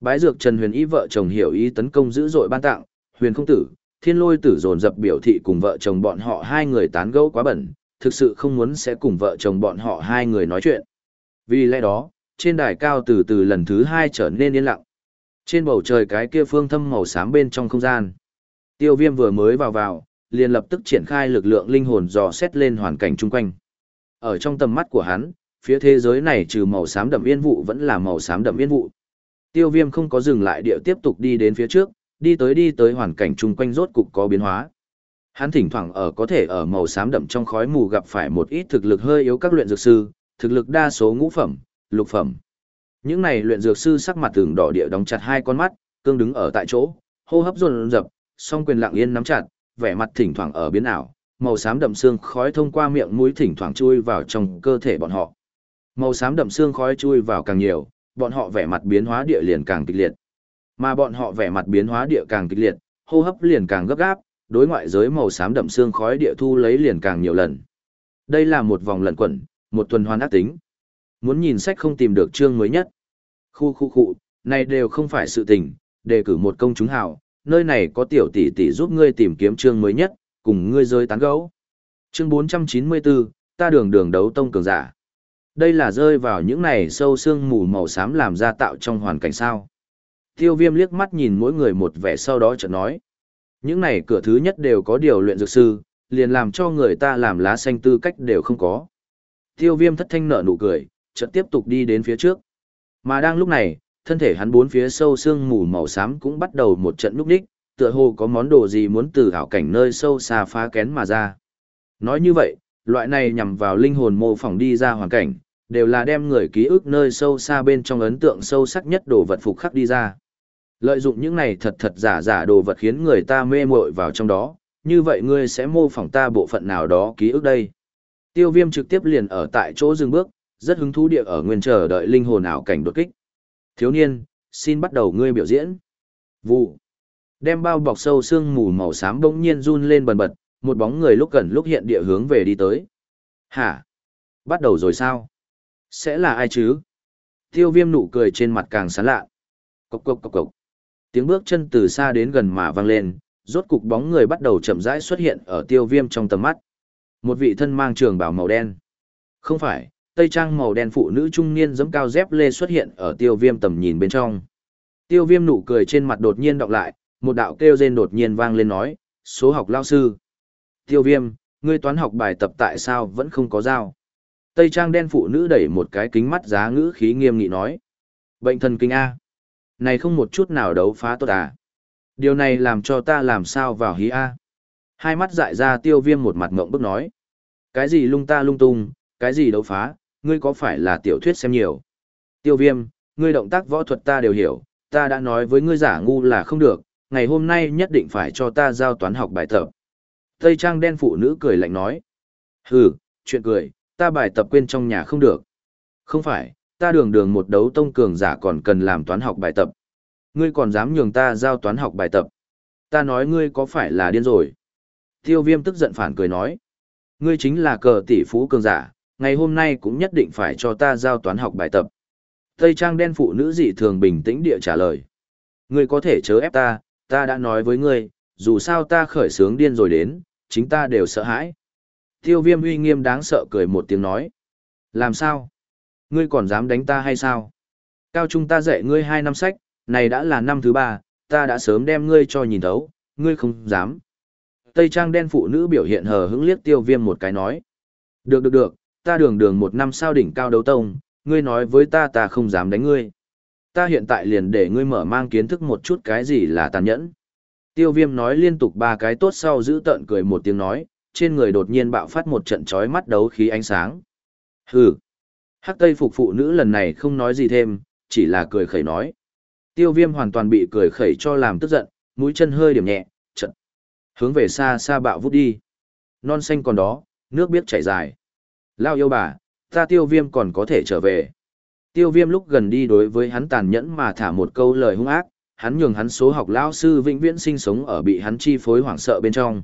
Bái dược Trần Huyền Y vợ chồng hiểu ý tấn công dữ dội ban tặng, Huyền không tử, thiên lôi tử dồn dập biểu thị cùng vợ chồng bọn họ hai người tán gẫu quá bẩn, thực sự không muốn sẽ cùng vợ chồng bọn họ hai người nói chuyện. Vì lẽ đó, trên đài cao từ từ lần thứ hai trở nên yên lặng. Trên bầu trời cái kia phương thâm màu xám bên trong không gian. Tiêu viêm vừa mới vào vào, liền lập tức triển khai lực lượng linh hồn dò xét lên hoàn cảnh chung quanh. Ở trong tầm mắt của hắn, phía thế giới này trừ màu xám đậm yên vụ vẫn là màu xám đậm yên vụ. Tiêu viêm không có dừng lại địa tiếp tục đi đến phía trước, đi tới đi tới hoàn cảnh chung quanh rốt cục có biến hóa. Hắn thỉnh thoảng ở có thể ở màu xám đậm trong khói mù gặp phải một ít thực lực hơi yếu các luyện dược sư, thực lực đa số ngũ phẩm, lục phẩm. Những này luyện dược sư sắc mặt tưởng đỏ địa đóng chặt hai con mắt, cương đứng ở tại chỗ, hô hấp dồn dập, song quyền lặng yên nắm chặt, vẻ mặt thỉnh thoảng ở biến ảo, màu xám đậm xương khói thông qua miệng mũi thỉnh thoảng chui vào trong cơ thể bọn họ. Màu xám đậm xương khói chui vào càng nhiều, bọn họ vẻ mặt biến hóa địa liền càng kịch liệt. Mà bọn họ vẻ mặt biến hóa địa càng kịch liệt, hô hấp liền càng gấp gáp, đối ngoại giới màu xám đậm xương khói địa thu lấy liền càng nhiều lần. Đây là một vòng lẩn quẩn, một tuần hoàn ác tính. Muốn nhìn sách không tìm được chương mới nhất. Khu khu khu, này đều không phải sự tình, đề cử một công chúng hào, nơi này có tiểu tỷ tỷ giúp ngươi tìm kiếm chương mới nhất, cùng ngươi rơi tán gấu. Chương 494, ta đường đường đấu tông cường giả. Đây là rơi vào những này sâu xương mù màu xám làm ra tạo trong hoàn cảnh sao. Tiêu viêm liếc mắt nhìn mỗi người một vẻ sau đó chợt nói. Những này cửa thứ nhất đều có điều luyện dược sư, liền làm cho người ta làm lá xanh tư cách đều không có. Tiêu viêm thất thanh nở nụ cười, chợt tiếp tục đi đến phía trước. Mà đang lúc này, thân thể hắn bốn phía sâu xương mù màu xám cũng bắt đầu một trận núp đích, tựa hồ có món đồ gì muốn từ hảo cảnh nơi sâu xa phá kén mà ra. Nói như vậy, loại này nhằm vào linh hồn mô phỏng đi ra hoàn cảnh, đều là đem người ký ức nơi sâu xa bên trong ấn tượng sâu sắc nhất đồ vật phục khắc đi ra. Lợi dụng những này thật thật giả giả đồ vật khiến người ta mê muội vào trong đó, như vậy ngươi sẽ mô phỏng ta bộ phận nào đó ký ức đây. Tiêu viêm trực tiếp liền ở tại chỗ dừng bước, rất hứng thú địa ở nguyên chờ đợi linh hồn ảo cảnh đột kích. Thiếu niên, xin bắt đầu ngươi biểu diễn. Vụ. Đem bao bọc sâu xương mù màu xám bỗng nhiên run lên bần bật, một bóng người lúc gần lúc hiện địa hướng về đi tới. Hả? Bắt đầu rồi sao? Sẽ là ai chứ? Tiêu viêm nụ cười trên mặt càng sán lạ. Cốc cốc cốc cốc. Tiếng bước chân từ xa đến gần mà vang lên, rốt cục bóng người bắt đầu chậm rãi xuất hiện ở tiêu viêm trong tầm mắt. Một vị thân mang trường bào màu đen. Không phải, tây trang màu đen phụ nữ trung niên giẫm cao dép lê xuất hiện ở tiêu viêm tầm nhìn bên trong. Tiêu viêm nụ cười trên mặt đột nhiên đọc lại, một đạo kêu rên đột nhiên vang lên nói, số học lao sư. Tiêu viêm, ngươi toán học bài tập tại sao vẫn không có dao? Tây trang đen phụ nữ đẩy một cái kính mắt giá ngữ khí nghiêm nghị nói. Bệnh thần kinh A. Này không một chút nào đấu phá tốt à. Điều này làm cho ta làm sao vào hí A. Hai mắt dại ra tiêu viêm một mặt ngộng bức nói. Cái gì lung ta lung tung, cái gì đấu phá, ngươi có phải là tiểu thuyết xem nhiều. Tiêu viêm, ngươi động tác võ thuật ta đều hiểu, ta đã nói với ngươi giả ngu là không được, ngày hôm nay nhất định phải cho ta giao toán học bài tập. Tây trang đen phụ nữ cười lạnh nói. Hừ, chuyện cười, ta bài tập quên trong nhà không được. Không phải, ta đường đường một đấu tông cường giả còn cần làm toán học bài tập. Ngươi còn dám nhường ta giao toán học bài tập. Ta nói ngươi có phải là điên rồi. Tiêu viêm tức giận phản cười nói. Ngươi chính là cờ tỷ phú cường giả, ngày hôm nay cũng nhất định phải cho ta giao toán học bài tập. Tây trang đen phụ nữ dị thường bình tĩnh địa trả lời. Ngươi có thể chớ ép ta, ta đã nói với ngươi, dù sao ta khởi sướng điên rồi đến, chính ta đều sợ hãi. Tiêu viêm uy nghiêm đáng sợ cười một tiếng nói. Làm sao? Ngươi còn dám đánh ta hay sao? Cao trung ta dạy ngươi hai năm sách, này đã là năm thứ ba, ta đã sớm đem ngươi cho nhìn thấu, ngươi không dám. Tây trang đen phụ nữ biểu hiện hờ hững liếc tiêu viêm một cái nói. Được được được, ta đường đường một năm sao đỉnh cao đấu tông, ngươi nói với ta ta không dám đánh ngươi. Ta hiện tại liền để ngươi mở mang kiến thức một chút cái gì là tàn nhẫn. Tiêu viêm nói liên tục ba cái tốt sau giữ tợn cười một tiếng nói, trên người đột nhiên bạo phát một trận chói mắt đấu khí ánh sáng. Hừ. Hắc Tây phục phụ nữ lần này không nói gì thêm, chỉ là cười khẩy nói. Tiêu viêm hoàn toàn bị cười khẩy cho làm tức giận, mũi chân hơi điểm nhẹ, trận. Hướng về xa xa bạo vút đi. Non xanh còn đó, nước biết chảy dài. Lao yêu bà, ta tiêu viêm còn có thể trở về. Tiêu viêm lúc gần đi đối với hắn tàn nhẫn mà thả một câu lời hung ác, hắn nhường hắn số học lao sư vĩnh viễn sinh sống ở bị hắn chi phối hoảng sợ bên trong.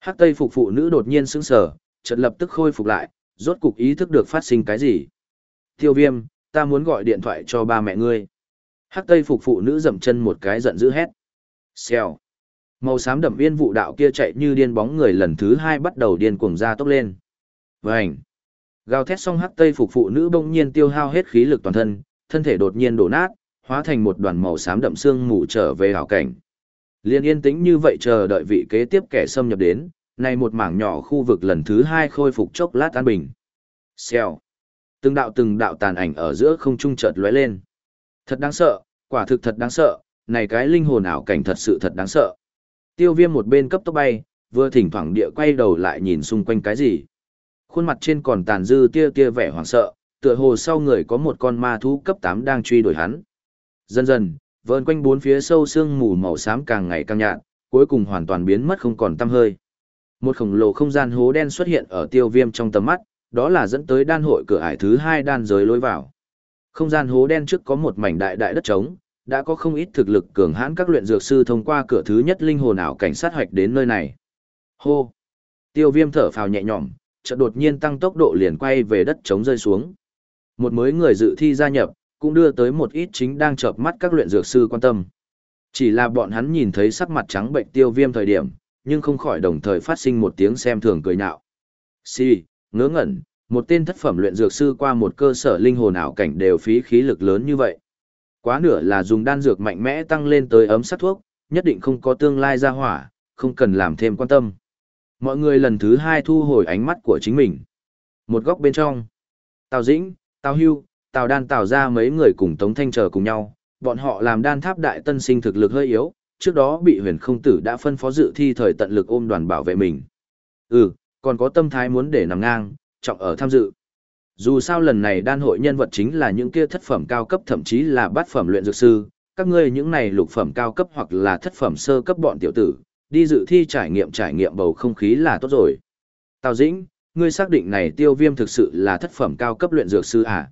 Hắc Tây phục phụ nữ đột nhiên sững sờ, chợt lập tức khôi phục lại, rốt cục ý thức được phát sinh cái gì. Tiêu viêm, ta muốn gọi điện thoại cho ba mẹ ngươi. Hắc Tây phục phụ nữ dậm chân một cái giận dữ hét. Xèo. Màu xám đậm viên vụ đạo kia chạy như điên bóng người lần thứ hai bắt đầu điên cuồng ra tốc lên. Vành. Gào thét xong Hắc Tây phục phụ nữ bỗng nhiên tiêu hao hết khí lực toàn thân, thân thể đột nhiên đổ nát, hóa thành một đoàn màu xám đậm xương mù trở về hảo cảnh. Liên yên tĩnh như vậy chờ đợi vị kế tiếp kẻ xâm nhập đến, nay một mảng nhỏ khu vực lần thứ hai khôi phục chốc lát an bình. Xèo. Từng đạo từng đạo tàn ảnh ở giữa không trung chợt lóe lên. Thật đáng sợ, quả thực thật đáng sợ, này cái linh hồn ảo cảnh thật sự thật đáng sợ. Tiêu viêm một bên cấp tốc bay, vừa thỉnh thoảng địa quay đầu lại nhìn xung quanh cái gì. Khuôn mặt trên còn tàn dư tia tia vẻ hoảng sợ, tựa hồ sau người có một con ma thú cấp 8 đang truy đuổi hắn. Dần dần, vờn quanh bốn phía sâu sương mù màu xám càng ngày càng nhạt, cuối cùng hoàn toàn biến mất không còn tăm hơi. Một khổng lồ không gian hố đen xuất hiện ở tiêu viêm trong tầm mắt, đó là dẫn tới đan hội cửa ải thứ hai đan giới lối vào. Không gian hố đen trước có một mảnh đại đại đất trống, đã có không ít thực lực cường hãn các luyện dược sư thông qua cửa thứ nhất linh hồn ảo cảnh sát hoạch đến nơi này. Hô! Tiêu viêm thở phào nhẹ nhõm, chợt đột nhiên tăng tốc độ liền quay về đất chống rơi xuống. Một mới người dự thi gia nhập, cũng đưa tới một ít chính đang chợp mắt các luyện dược sư quan tâm. Chỉ là bọn hắn nhìn thấy sắc mặt trắng bệnh tiêu viêm thời điểm, nhưng không khỏi đồng thời phát sinh một tiếng xem thường cười nhạo. Si, ngớ ngẩn, một tên thất phẩm luyện dược sư qua một cơ sở linh hồn ảo cảnh đều phí khí lực lớn như vậy. Quá nửa là dùng đan dược mạnh mẽ tăng lên tới ấm sát thuốc, nhất định không có tương lai ra hỏa, không cần làm thêm quan tâm. Mọi người lần thứ hai thu hồi ánh mắt của chính mình. Một góc bên trong. Tào Dĩnh, Tào Hưu, Tào Đan Tào ra mấy người cùng Tống Thanh chờ cùng nhau. Bọn họ làm đan tháp đại tân sinh thực lực hơi yếu, trước đó bị huyền không tử đã phân phó dự thi thời tận lực ôm đoàn bảo vệ mình. Ừ, còn có tâm thái muốn để nằm ngang, trọng ở tham dự. Dù sao lần này đan hội nhân vật chính là những kia thất phẩm cao cấp thậm chí là bát phẩm luyện dược sư, các ngươi những này lục phẩm cao cấp hoặc là thất phẩm sơ cấp bọn tiểu tử, đi dự thi trải nghiệm trải nghiệm bầu không khí là tốt rồi. Tào Dĩnh, ngươi xác định này tiêu viêm thực sự là thất phẩm cao cấp luyện dược sư à?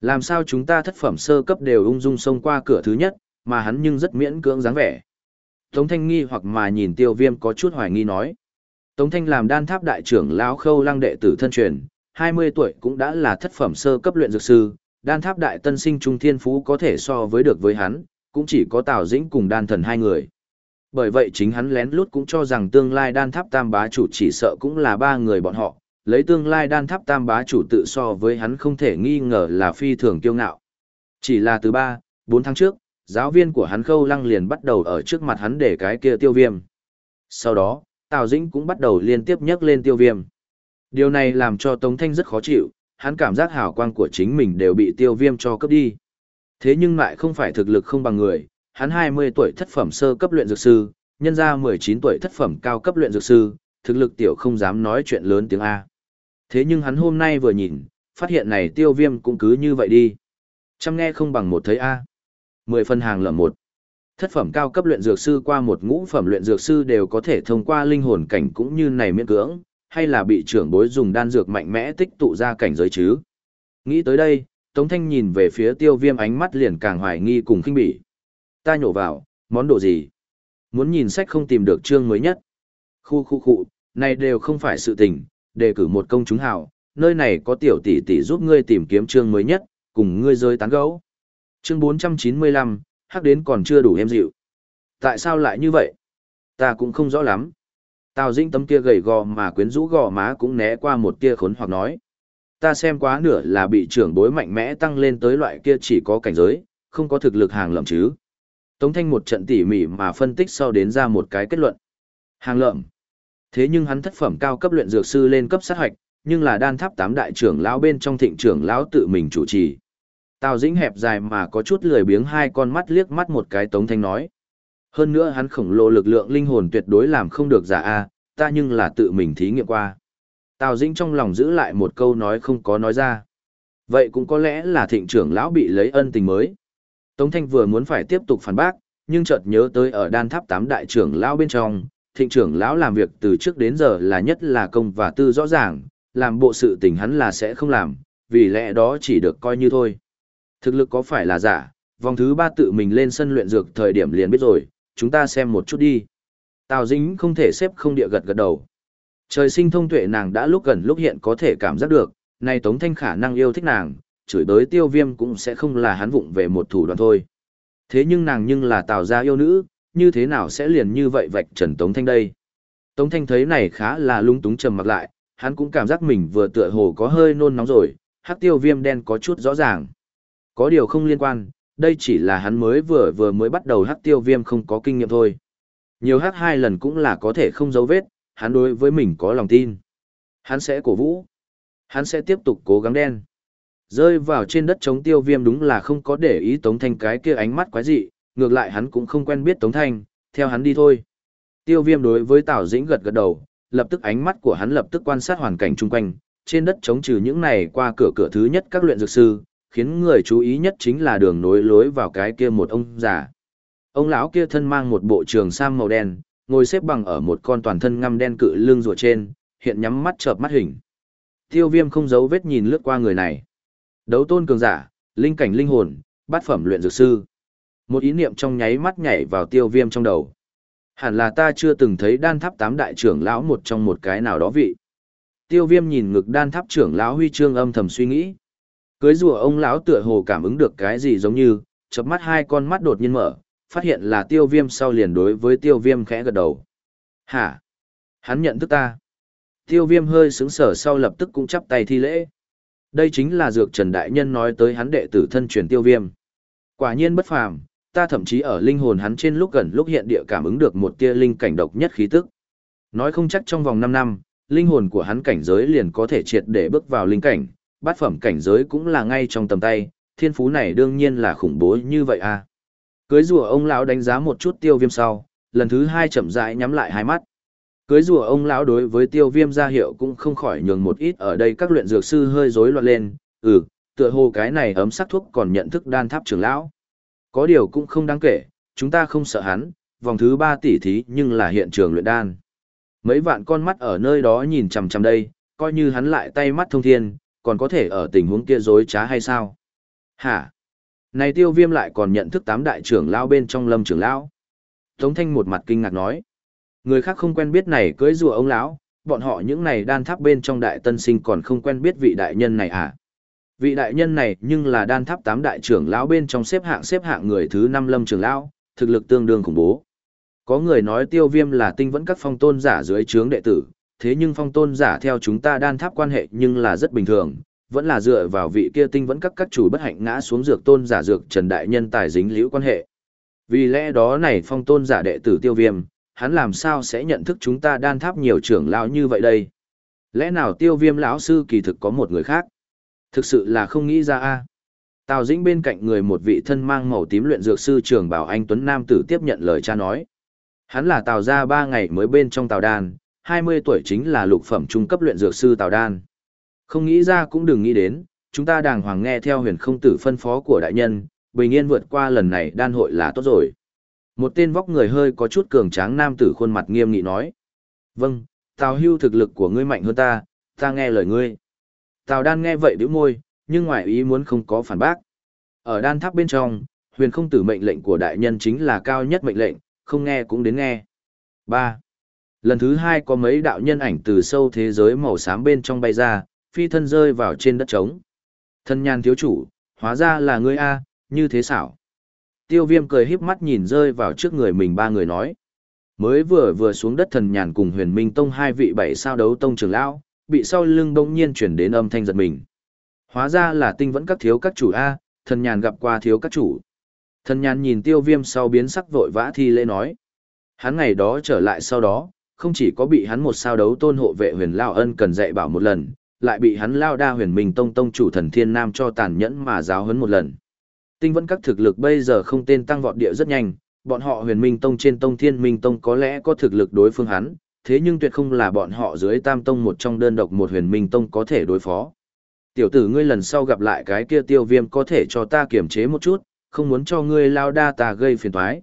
Làm sao chúng ta thất phẩm sơ cấp đều ung dung xông qua cửa thứ nhất, mà hắn nhưng rất miễn cưỡng dáng vẻ. Tống Thanh nghi hoặc mà nhìn tiêu viêm có chút hoài nghi nói. Tống Thanh làm đan tháp đại trưởng lão khâu lăng đệ tử thân truyền, 20 tuổi cũng đã là thất phẩm sơ cấp luyện dược sư, đan tháp đại tân sinh trung thiên phú có thể so với được với hắn, cũng chỉ có Tào Dĩnh cùng đan thần hai người. Bởi vậy chính hắn lén lút cũng cho rằng tương lai đan tháp tam bá chủ chỉ sợ cũng là ba người bọn họ, lấy tương lai đan tháp tam bá chủ tự so với hắn không thể nghi ngờ là phi thường kiêu ngạo. Chỉ là từ ba, bốn tháng trước, giáo viên của hắn khâu lăng liền bắt đầu ở trước mặt hắn để cái kia tiêu viêm. Sau đó, Tào Dĩnh cũng bắt đầu liên tiếp nhắc lên tiêu viêm. Điều này làm cho Tống Thanh rất khó chịu, hắn cảm giác hào quang của chính mình đều bị tiêu viêm cho cấp đi. Thế nhưng lại không phải thực lực không bằng người, hắn 20 tuổi thất phẩm sơ cấp luyện dược sư, nhân ra 19 tuổi thất phẩm cao cấp luyện dược sư, thực lực tiểu không dám nói chuyện lớn tiếng A. Thế nhưng hắn hôm nay vừa nhìn, phát hiện này tiêu viêm cũng cứ như vậy đi. Chăm nghe không bằng một thấy A. 10 phân hàng lầm một. Thất phẩm cao cấp luyện dược sư qua một ngũ phẩm luyện dược sư đều có thể thông qua linh hồn cảnh cũng như này miễn cưỡng, hay là bị trưởng bối dùng đan dược mạnh mẽ tích tụ ra cảnh giới chứ. Nghĩ tới đây, Tống Thanh nhìn về phía tiêu viêm ánh mắt liền càng hoài nghi cùng khinh bỉ. Ta nhổ vào, món đồ gì? Muốn nhìn sách không tìm được chương mới nhất. Khu khu khu, này đều không phải sự tình, đề cử một công chúng hào, nơi này có tiểu tỷ tỷ giúp ngươi tìm kiếm chương mới nhất, cùng ngươi rơi tán gấu. Chương 495, hắc đến còn chưa đủ em dịu. Tại sao lại như vậy? Ta cũng không rõ lắm. Tào Dĩnh tấm kia gầy gò mà quyến rũ gò má cũng né qua một tia khốn hoặc nói. Ta xem quá nửa là bị trưởng bối mạnh mẽ tăng lên tới loại kia chỉ có cảnh giới, không có thực lực hàng lầm chứ. Tống Thanh một trận tỉ mỉ mà phân tích sau đến ra một cái kết luận. Hàng lợm. Thế nhưng hắn thất phẩm cao cấp luyện dược sư lên cấp sát hoạch, nhưng là đan tháp tám đại trưởng lão bên trong thịnh trưởng lão tự mình chủ trì. Tào Dĩnh hẹp dài mà có chút lười biếng hai con mắt liếc mắt một cái Tống Thanh nói. Hơn nữa hắn khổng lồ lực lượng linh hồn tuyệt đối làm không được giả a, ta nhưng là tự mình thí nghiệm qua. Tào Dĩnh trong lòng giữ lại một câu nói không có nói ra. Vậy cũng có lẽ là thịnh trưởng lão bị lấy ân tình mới. Tống Thanh vừa muốn phải tiếp tục phản bác, nhưng chợt nhớ tới ở đan tháp tám đại trưởng lão bên trong, thịnh trưởng lão làm việc từ trước đến giờ là nhất là công và tư rõ ràng, làm bộ sự tình hắn là sẽ không làm, vì lẽ đó chỉ được coi như thôi. Thực lực có phải là giả, vòng thứ ba tự mình lên sân luyện dược thời điểm liền biết rồi, chúng ta xem một chút đi. Tào Dính không thể xếp không địa gật gật đầu. Trời sinh thông tuệ nàng đã lúc gần lúc hiện có thể cảm giác được, này Tống Thanh khả năng yêu thích nàng, chửi bới tiêu viêm cũng sẽ không là hắn vụng về một thủ đoạn thôi. Thế nhưng nàng nhưng là Tào gia yêu nữ, như thế nào sẽ liền như vậy vạch trần Tống Thanh đây? Tống Thanh thấy này khá là lung túng trầm mặc lại, hắn cũng cảm giác mình vừa tựa hồ có hơi nôn nóng rồi, hắc tiêu viêm đen có chút rõ ràng. Có điều không liên quan, đây chỉ là hắn mới vừa vừa mới bắt đầu hắc tiêu viêm không có kinh nghiệm thôi. Nhiều hắc hai lần cũng là có thể không dấu vết, hắn đối với mình có lòng tin. Hắn sẽ cổ vũ. Hắn sẽ tiếp tục cố gắng đen. Rơi vào trên đất chống tiêu viêm đúng là không có để ý Tống Thanh cái kia ánh mắt quái dị, ngược lại hắn cũng không quen biết Tống Thanh, theo hắn đi thôi. Tiêu viêm đối với Tào Dĩnh gật gật đầu, lập tức ánh mắt của hắn lập tức quan sát hoàn cảnh chung quanh, trên đất chống trừ những này qua cửa cửa thứ nhất các luyện dược sư, khiến người chú ý nhất chính là đường nối lối vào cái kia một ông già. Ông lão kia thân mang một bộ trường sam màu đen, ngồi xếp bằng ở một con toàn thân ngăm đen cự lưng rùa trên, hiện nhắm mắt chợp mắt hình. Tiêu viêm không giấu vết nhìn lướt qua người này. Đấu tôn cường giả, linh cảnh linh hồn, bát phẩm luyện dược sư. Một ý niệm trong nháy mắt nhảy vào tiêu viêm trong đầu. Hẳn là ta chưa từng thấy đan tháp tám đại trưởng lão một trong một cái nào đó vị. Tiêu viêm nhìn ngực đan tháp trưởng lão huy chương âm thầm suy nghĩ. Cưới rùa ông lão tựa hồ cảm ứng được cái gì giống như, chớp mắt hai con mắt đột nhiên mở, phát hiện là tiêu viêm sau liền đối với tiêu viêm khẽ gật đầu. Hả? Hắn nhận thức ta. Tiêu viêm hơi sững sở sau lập tức cũng chắp tay thi lễ. Đây chính là dược trần đại nhân nói tới hắn đệ tử thân truyền tiêu viêm. Quả nhiên bất phàm, ta thậm chí ở linh hồn hắn trên lúc gần lúc hiện địa cảm ứng được một tia linh cảnh độc nhất khí tức. Nói không chắc trong vòng 5 năm, linh hồn của hắn cảnh giới liền có thể triệt để bước vào linh cảnh, bát phẩm cảnh giới cũng là ngay trong tầm tay, thiên phú này đương nhiên là khủng bố như vậy à. Cưới rùa ông lão đánh giá một chút tiêu viêm sau, lần thứ hai chậm rãi nhắm lại hai mắt. Cưới rùa ông lão đối với tiêu viêm ra hiệu cũng không khỏi nhường một ít ở đây các luyện dược sư hơi rối loạn lên, ừ, tựa hồ cái này ấm sắc thuốc còn nhận thức đan tháp trưởng lão. Có điều cũng không đáng kể, chúng ta không sợ hắn, vòng thứ ba tỷ thí nhưng là hiện trường luyện đan. Mấy vạn con mắt ở nơi đó nhìn chằm chằm đây, coi như hắn lại tay mắt thông thiên, còn có thể ở tình huống kia dối trá hay sao? Hả? Này tiêu viêm lại còn nhận thức tám đại trưởng lão bên trong lâm trưởng lão. Tống thanh một mặt kinh ngạc nói. Người khác không quen biết này cưới rùa ông lão, bọn họ những này đan tháp bên trong đại tân sinh còn không quen biết vị đại nhân này à? Vị đại nhân này nhưng là đan tháp tám đại trưởng lão bên trong xếp hạng xếp hạng người thứ năm lâm trưởng lão, thực lực tương đương khủng bố. Có người nói tiêu viêm là tinh vẫn các phong tôn giả dưới trướng đệ tử, thế nhưng phong tôn giả theo chúng ta đan tháp quan hệ nhưng là rất bình thường, vẫn là dựa vào vị kia tinh vẫn các các chủ bất hạnh ngã xuống dược tôn giả dược trần đại nhân tài dính liễu quan hệ. Vì lẽ đó này phong tôn giả đệ tử tiêu viêm, hắn làm sao sẽ nhận thức chúng ta đan tháp nhiều trưởng lão như vậy đây? Lẽ nào tiêu viêm lão sư kỳ thực có một người khác? Thực sự là không nghĩ ra a. Tào Dĩnh bên cạnh người một vị thân mang màu tím luyện dược sư trưởng bảo anh Tuấn Nam tử tiếp nhận lời cha nói. Hắn là Tào gia ba ngày mới bên trong Tào Đan, 20 tuổi chính là lục phẩm trung cấp luyện dược sư Tào Đan. Không nghĩ ra cũng đừng nghĩ đến, chúng ta đàng hoàng nghe theo huyền không tử phân phó của đại nhân, bình yên vượt qua lần này đan hội là tốt rồi. Một tên vóc người hơi có chút cường tráng nam tử khuôn mặt nghiêm nghị nói. Vâng, Tào hưu thực lực của ngươi mạnh hơn ta, ta nghe lời ngươi. Tào đan nghe vậy bĩu môi, nhưng ngoài ý muốn không có phản bác. Ở đan tháp bên trong, huyền không tử mệnh lệnh của đại nhân chính là cao nhất mệnh lệnh, không nghe cũng đến nghe. 3. Lần thứ hai có mấy đạo nhân ảnh từ sâu thế giới màu xám bên trong bay ra, phi thân rơi vào trên đất trống. Thân nhan thiếu chủ, hóa ra là ngươi A, như thế xảo. Tiêu viêm cười híp mắt nhìn rơi vào trước người mình ba người nói. Mới vừa vừa xuống đất thần nhàn cùng huyền minh tông hai vị bảy sao đấu tông trường lão bị sau lưng bỗng nhiên chuyển đến âm thanh giật mình. Hóa ra là tinh vẫn các thiếu các chủ A, thần nhàn gặp qua thiếu các chủ. Thần nhàn nhìn tiêu viêm sau biến sắc vội vã thi lễ nói. Hắn ngày đó trở lại sau đó, không chỉ có bị hắn một sao đấu tôn hộ vệ huyền lao ân cần dạy bảo một lần, lại bị hắn lao đa huyền minh tông tông chủ thần thiên nam cho tàn nhẫn mà giáo hấn một lần. Tinh vẫn các thực lực bây giờ không tên tăng vọt địa rất nhanh, bọn họ huyền minh tông trên tông thiên minh tông có lẽ có thực lực đối phương hắn, thế nhưng tuyệt không là bọn họ dưới tam tông một trong đơn độc một huyền minh tông có thể đối phó. Tiểu tử ngươi lần sau gặp lại cái kia tiêu viêm có thể cho ta kiểm chế một chút, không muốn cho ngươi lao đa ta gây phiền toái.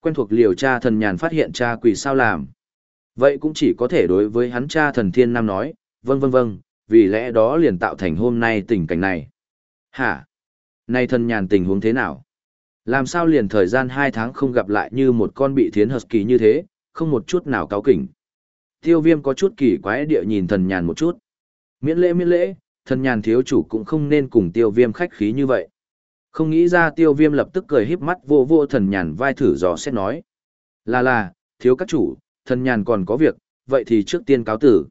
Quen thuộc liều cha thần nhàn phát hiện cha quỷ sao làm. Vậy cũng chỉ có thể đối với hắn cha thần thiên nam nói, vâng vâng vâng, vì lẽ đó liền tạo thành hôm nay tình cảnh này. Hả? Này thần nhàn tình huống thế nào? Làm sao liền thời gian hai tháng không gặp lại như một con bị thiến hợp kỳ như thế, không một chút nào cáo kỉnh. Tiêu viêm có chút kỳ quái địa nhìn thần nhàn một chút. Miễn lễ miễn lễ, thần nhàn thiếu chủ cũng không nên cùng tiêu viêm khách khí như vậy. Không nghĩ ra tiêu viêm lập tức cười híp mắt vô vô thần nhàn vai thử dò xét nói. Là là, thiếu các chủ, thần nhàn còn có việc, vậy thì trước tiên cáo tử.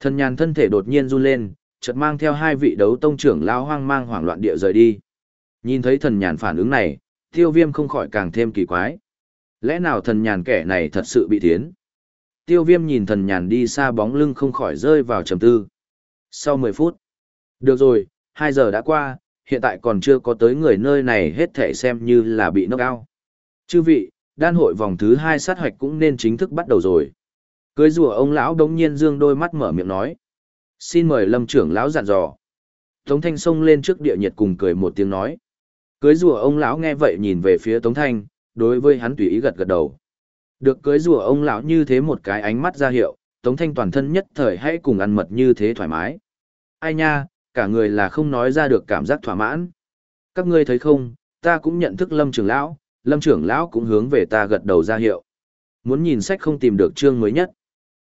Thần nhàn thân thể đột nhiên run lên, chợt mang theo hai vị đấu tông trưởng lao hoang mang hoảng loạn địa rời đi. Nhìn thấy thần nhàn phản ứng này, tiêu viêm không khỏi càng thêm kỳ quái. Lẽ nào thần nhàn kẻ này thật sự bị thiến? Tiêu viêm nhìn thần nhàn đi xa bóng lưng không khỏi rơi vào trầm tư. Sau 10 phút. Được rồi, 2 giờ đã qua, hiện tại còn chưa có tới người nơi này hết thể xem như là bị knock out. Chư vị, đan hội vòng thứ 2 sát hoạch cũng nên chính thức bắt đầu rồi. Cưới rùa ông lão đống nhiên dương đôi mắt mở miệng nói. Xin mời lâm trưởng lão dặn dò. Tống thanh sông lên trước địa nhiệt cùng cười một tiếng nói. Cưới rùa ông lão nghe vậy nhìn về phía Tống Thanh, đối với hắn tùy ý gật gật đầu. Được cưới rùa ông lão như thế một cái ánh mắt ra hiệu, Tống Thanh toàn thân nhất thời hãy cùng ăn mật như thế thoải mái. Ai nha, cả người là không nói ra được cảm giác thỏa mãn. Các ngươi thấy không, ta cũng nhận thức Lâm trưởng lão, Lâm trưởng lão cũng hướng về ta gật đầu ra hiệu. Muốn nhìn sách không tìm được chương mới nhất.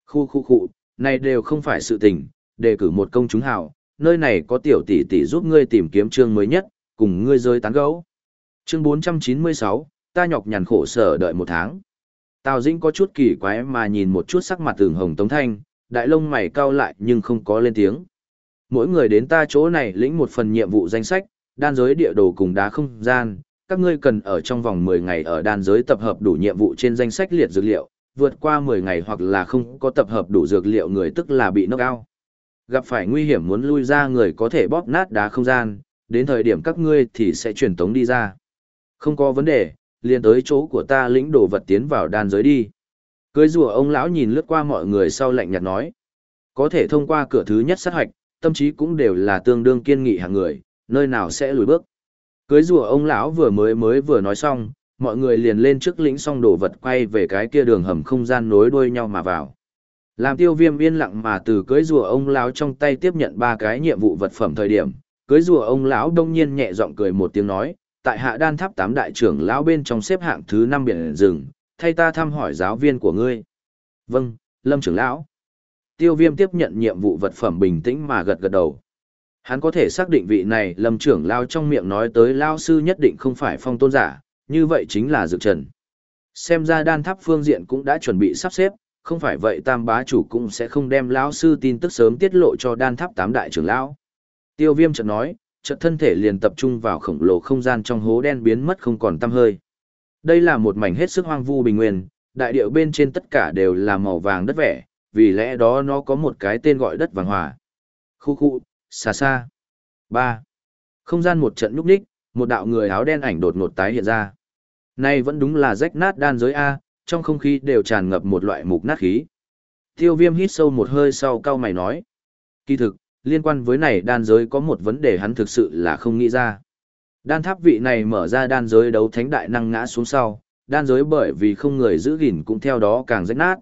Khu khu khu, này đều không phải sự tình, đề cử một công chúng hào, nơi này có tiểu tỷ tỷ giúp ngươi tìm kiếm chương mới nhất, cùng ngươi rơi tán gấu. Chương 496, ta nhọc nhằn khổ sở đợi một tháng. Tào Dĩnh có chút kỳ quái mà nhìn một chút sắc mặt tường hồng Tống Thanh, đại lông mày cau lại nhưng không có lên tiếng. Mỗi người đến ta chỗ này lĩnh một phần nhiệm vụ danh sách, đan giới địa đồ cùng đá không gian, các ngươi cần ở trong vòng 10 ngày ở đan giới tập hợp đủ nhiệm vụ trên danh sách liệt dược liệu, vượt qua 10 ngày hoặc là không có tập hợp đủ dược liệu người tức là bị knock out. Gặp phải nguy hiểm muốn lui ra người có thể bóp nát đá không gian, đến thời điểm các ngươi thì sẽ truyền tống đi ra. Không có vấn đề, liền tới chỗ của ta lĩnh đồ vật tiến vào đan giới đi. Cưới rùa ông lão nhìn lướt qua mọi người sau lạnh nhạt nói. Có thể thông qua cửa thứ nhất sát hoạch, tâm trí cũng đều là tương đương kiên nghị hàng người, nơi nào sẽ lùi bước. Cưới rùa ông lão vừa mới mới vừa nói xong, mọi người liền lên trước lĩnh xong đồ vật quay về cái kia đường hầm không gian nối đuôi nhau mà vào. Làm tiêu viêm yên lặng mà từ cưới rùa ông lão trong tay tiếp nhận ba cái nhiệm vụ vật phẩm thời điểm, cưới rùa ông lão đông nhiên nhẹ giọng cười một tiếng nói, tại hạ đan tháp tám đại trưởng lão bên trong xếp hạng thứ năm biển rừng, thay ta thăm hỏi giáo viên của ngươi. Vâng, lâm trưởng lão. Tiêu viêm tiếp nhận nhiệm vụ vật phẩm bình tĩnh mà gật gật đầu. Hắn có thể xác định vị này lâm trưởng lao trong miệng nói tới lao sư nhất định không phải phong tôn giả, như vậy chính là dược trần. Xem ra đan tháp phương diện cũng đã chuẩn bị sắp xếp, không phải vậy tam bá chủ cũng sẽ không đem lão sư tin tức sớm tiết lộ cho đan tháp tám đại trưởng lão. Tiêu viêm chợt nói, chợt thân thể liền tập trung vào khổng lồ không gian trong hố đen biến mất không còn tăm hơi. Đây là một mảnh hết sức hoang vu bình nguyên, đại điệu bên trên tất cả đều là màu vàng đất vẻ, vì lẽ đó nó có một cái tên gọi đất vàng hòa. Khu khu, xa xa. ba Không gian một trận nhúc nhích, một đạo người áo đen ảnh đột ngột tái hiện ra. Nay vẫn đúng là rách nát đan giới A, trong không khí đều tràn ngập một loại mục nát khí. Tiêu viêm hít sâu một hơi sau cao mày nói. Kỳ thực, liên quan với này đan giới có một vấn đề hắn thực sự là không nghĩ ra. Đan tháp vị này mở ra đan giới đấu thánh đại năng ngã xuống sau, đan giới bởi vì không người giữ gìn cũng theo đó càng rách nát.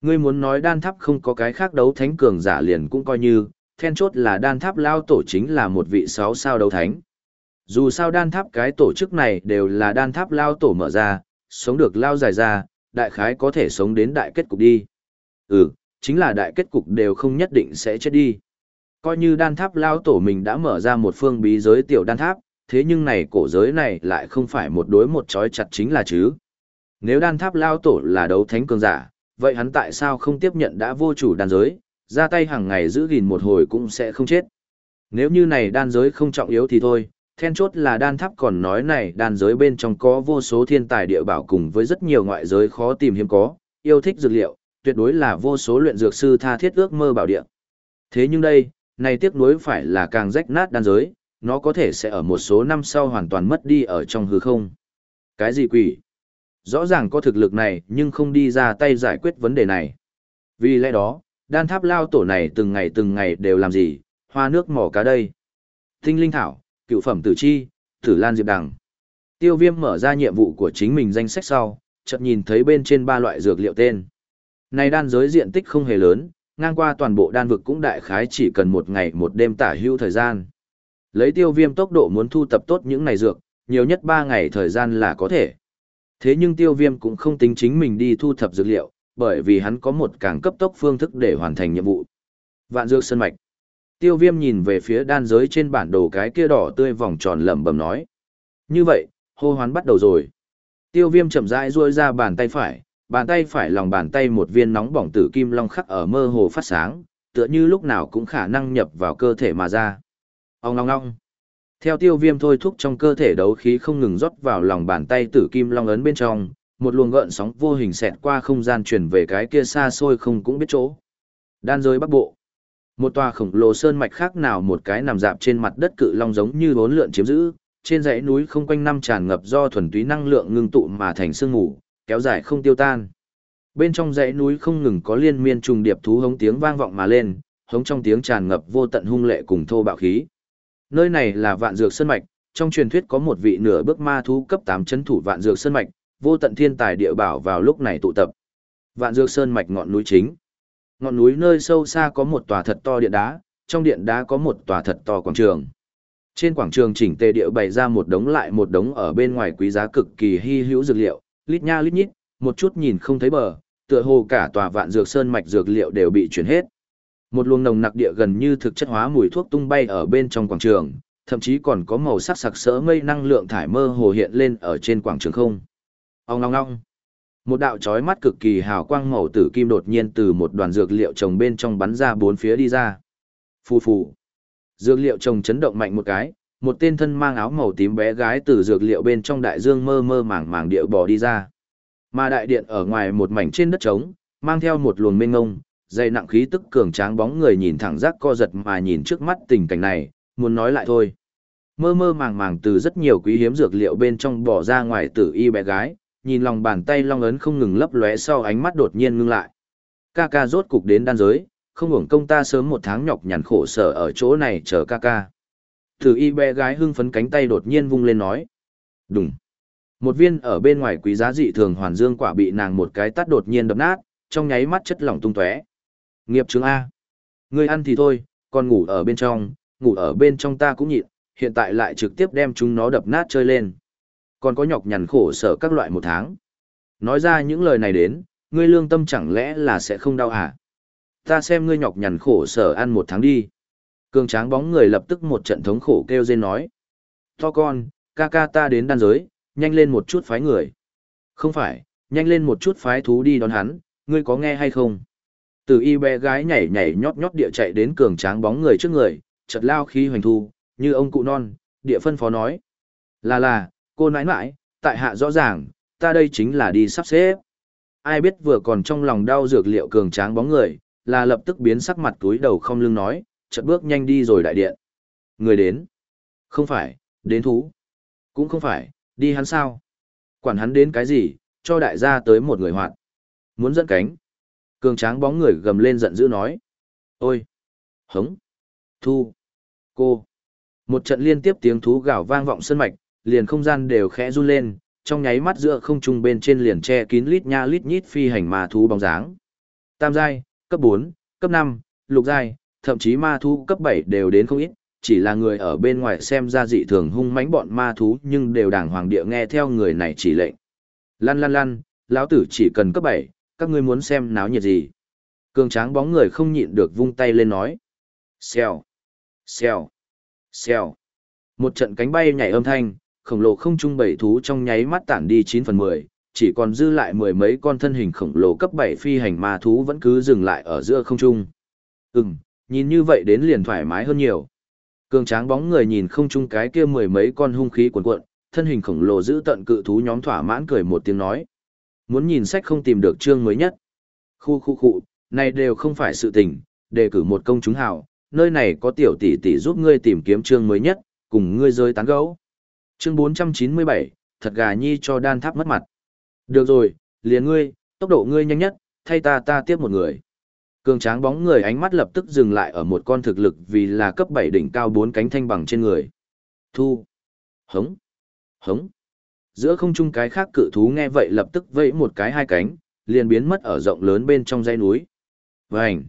Ngươi muốn nói đan tháp không có cái khác đấu thánh cường giả liền cũng coi như, then chốt là đan tháp lao tổ chính là một vị sáu sao đấu thánh. Dù sao đan tháp cái tổ chức này đều là đan tháp lao tổ mở ra, sống được lao dài ra, đại khái có thể sống đến đại kết cục đi. Ừ, chính là đại kết cục đều không nhất định sẽ chết đi. Coi như đan tháp lao tổ mình đã mở ra một phương bí giới tiểu đan tháp, thế nhưng này cổ giới này lại không phải một đối một chói chặt chính là chứ. Nếu đan tháp lao tổ là đấu thánh cường giả, vậy hắn tại sao không tiếp nhận đã vô chủ đan giới, ra tay hàng ngày giữ gìn một hồi cũng sẽ không chết. Nếu như này đan giới không trọng yếu thì thôi, then chốt là đan tháp còn nói này đan giới bên trong có vô số thiên tài địa bảo cùng với rất nhiều ngoại giới khó tìm hiếm có, yêu thích dược liệu, tuyệt đối là vô số luyện dược sư tha thiết ước mơ bảo địa. Thế nhưng đây, này tiếc nuối phải là càng rách nát đan giới, nó có thể sẽ ở một số năm sau hoàn toàn mất đi ở trong hư không. Cái gì quỷ? Rõ ràng có thực lực này nhưng không đi ra tay giải quyết vấn đề này. Vì lẽ đó, đan tháp lao tổ này từng ngày từng ngày đều làm gì, hoa nước mỏ cá đây. Tinh linh thảo, cựu phẩm tử chi, tử lan diệp đằng. Tiêu viêm mở ra nhiệm vụ của chính mình danh sách sau, chợt nhìn thấy bên trên ba loại dược liệu tên. Này đan giới diện tích không hề lớn, ngang qua toàn bộ đan vực cũng đại khái chỉ cần một ngày một đêm tả hưu thời gian. Lấy tiêu viêm tốc độ muốn thu tập tốt những này dược, nhiều nhất ba ngày thời gian là có thể. Thế nhưng tiêu viêm cũng không tính chính mình đi thu thập dược liệu, bởi vì hắn có một càng cấp tốc phương thức để hoàn thành nhiệm vụ. Vạn dược sân mạch. Tiêu viêm nhìn về phía đan giới trên bản đồ cái kia đỏ tươi vòng tròn lẩm bẩm nói. Như vậy, hô hoán bắt đầu rồi. Tiêu viêm chậm rãi ruôi ra bàn tay phải, bàn tay phải lòng bàn tay một viên nóng bỏng tử kim long khắc ở mơ hồ phát sáng, tựa như lúc nào cũng khả năng nhập vào cơ thể mà ra. Ông long long. Theo tiêu viêm thôi thúc trong cơ thể đấu khí không ngừng rót vào lòng bàn tay tử kim long ấn bên trong, một luồng gợn sóng vô hình xẹt qua không gian chuyển về cái kia xa xôi không cũng biết chỗ. Đan giới bắc bộ. Một tòa khổng lồ sơn mạch khác nào một cái nằm dạp trên mặt đất cự long giống như bốn lượn chiếm giữ, trên dãy núi không quanh năm tràn ngập do thuần túy năng lượng ngưng tụ mà thành sương mù, kéo dài không tiêu tan. Bên trong dãy núi không ngừng có liên miên trùng điệp thú hống tiếng vang vọng mà lên, hống trong tiếng tràn ngập vô tận hung lệ cùng thô bạo khí. Nơi này là Vạn Dược Sơn mạch, trong truyền thuyết có một vị nửa bước ma thú cấp 8 chấn thủ Vạn Dược Sơn mạch, vô tận thiên tài địa bảo vào lúc này tụ tập. Vạn Dược Sơn mạch ngọn núi chính. Ngọn núi nơi sâu xa có một tòa thật to điện đá, trong điện đá có một tòa thật to quảng trường. Trên quảng trường chỉnh tề địa bày ra một đống lại một đống ở bên ngoài quý giá cực kỳ hy hữu dược liệu, lít nha lít nhít, một chút nhìn không thấy bờ, tựa hồ cả tòa vạn dược sơn mạch dược liệu đều bị chuyển hết. Một luồng nồng nặc địa gần như thực chất hóa mùi thuốc tung bay ở bên trong quảng trường, thậm chí còn có màu sắc sặc sỡ mây năng lượng thải mơ hồ hiện lên ở trên quảng trường không. Ông ong ong. Một đạo chói mắt cực kỳ hào quang màu tử kim đột nhiên từ một đoàn dược liệu trồng bên trong bắn ra bốn phía đi ra. Phù phù. Dược liệu trồng chấn động mạnh một cái, một tên thân mang áo màu tím bé gái từ dược liệu bên trong đại dương mơ mơ màng màng điệu bò đi ra. Mà đại điện ở ngoài một mảnh trên đất trống, mang theo một luồng mênh ngông, dày nặng khí tức cường tráng bóng người nhìn thẳng rác co giật mà nhìn trước mắt tình cảnh này, muốn nói lại thôi. Mơ mơ màng màng từ rất nhiều quý hiếm dược liệu bên trong bỏ ra ngoài tử y bé gái, nhìn lòng bàn tay long ấn không ngừng lấp lóe sau ánh mắt đột nhiên ngưng lại. Ca ca rốt cục đến đan giới, không hưởng công ta sớm một tháng nhọc nhằn khổ sở ở chỗ này chờ ca ca. Thử y bé gái hưng phấn cánh tay đột nhiên vung lên nói. Đúng. Một viên ở bên ngoài quý giá dị thường hoàn dương quả bị nàng một cái tắt đột nhiên đập nát, trong nháy mắt chất lỏng tung tóe. Nghiệp chứng A. Người ăn thì thôi, còn ngủ ở bên trong, ngủ ở bên trong ta cũng nhịn, hiện tại lại trực tiếp đem chúng nó đập nát chơi lên còn có nhọc nhằn khổ sở các loại một tháng. Nói ra những lời này đến, ngươi lương tâm chẳng lẽ là sẽ không đau hả? Ta xem ngươi nhọc nhằn khổ sở ăn một tháng đi. Cường tráng bóng người lập tức một trận thống khổ kêu rên nói. To con, ca ca ta đến đan giới, nhanh lên một chút phái người. Không phải, nhanh lên một chút phái thú đi đón hắn, ngươi có nghe hay không? Từ y bé gái nhảy nhảy nhót nhót địa chạy đến cường tráng bóng người trước người, chợt lao khí hoành thu, như ông cụ non, địa phân phó nói. Là là, cô nãi nãi, tại hạ rõ ràng, ta đây chính là đi sắp xếp. Ai biết vừa còn trong lòng đau dược liệu cường tráng bóng người, là lập tức biến sắc mặt túi đầu không lưng nói, chợt bước nhanh đi rồi đại điện. Người đến. Không phải, đến thú. Cũng không phải, đi hắn sao. Quản hắn đến cái gì, cho đại gia tới một người hoạn. Muốn dẫn cánh. Cường tráng bóng người gầm lên giận dữ nói. Ôi! Hống! Thu! Cô! Một trận liên tiếp tiếng thú gào vang vọng sân mạch, liền không gian đều khẽ run lên, trong nháy mắt giữa không trung bên trên liền che kín lít nha lít nhít phi hành ma thú bóng dáng. Tam giai, cấp 4, cấp 5, lục giai, thậm chí ma thú cấp 7 đều đến không ít, chỉ là người ở bên ngoài xem ra dị thường hung mãnh bọn ma thú nhưng đều đàng hoàng địa nghe theo người này chỉ lệnh. Lăn lăn lăn, lão tử chỉ cần cấp 7, các ngươi muốn xem náo nhiệt gì. Cường tráng bóng người không nhịn được vung tay lên nói. Xèo, xèo, xèo. Một trận cánh bay nhảy âm thanh, khổng lồ không trung bảy thú trong nháy mắt tản đi 9 phần 10, chỉ còn dư lại mười mấy con thân hình khổng lồ cấp 7 phi hành ma thú vẫn cứ dừng lại ở giữa không trung. Ừm, nhìn như vậy đến liền thoải mái hơn nhiều. Cường tráng bóng người nhìn không chung cái kia mười mấy con hung khí cuồn cuộn, thân hình khổng lồ giữ tận cự thú nhóm thỏa mãn cười một tiếng nói. Muốn nhìn sách không tìm được chương mới nhất. Khu khu khu, này đều không phải sự tình, đề cử một công chúng hào, nơi này có tiểu tỷ tỷ giúp ngươi tìm kiếm chương mới nhất, cùng ngươi rơi tán gấu. Chương 497, thật gà nhi cho đan tháp mất mặt. Được rồi, liền ngươi, tốc độ ngươi nhanh nhất, thay ta ta tiếp một người. Cường tráng bóng người ánh mắt lập tức dừng lại ở một con thực lực vì là cấp 7 đỉnh cao bốn cánh thanh bằng trên người. Thu. Hống. Hống. Giữa không trung cái khác cự thú nghe vậy lập tức vẫy một cái hai cánh, liền biến mất ở rộng lớn bên trong dãy núi. Vành.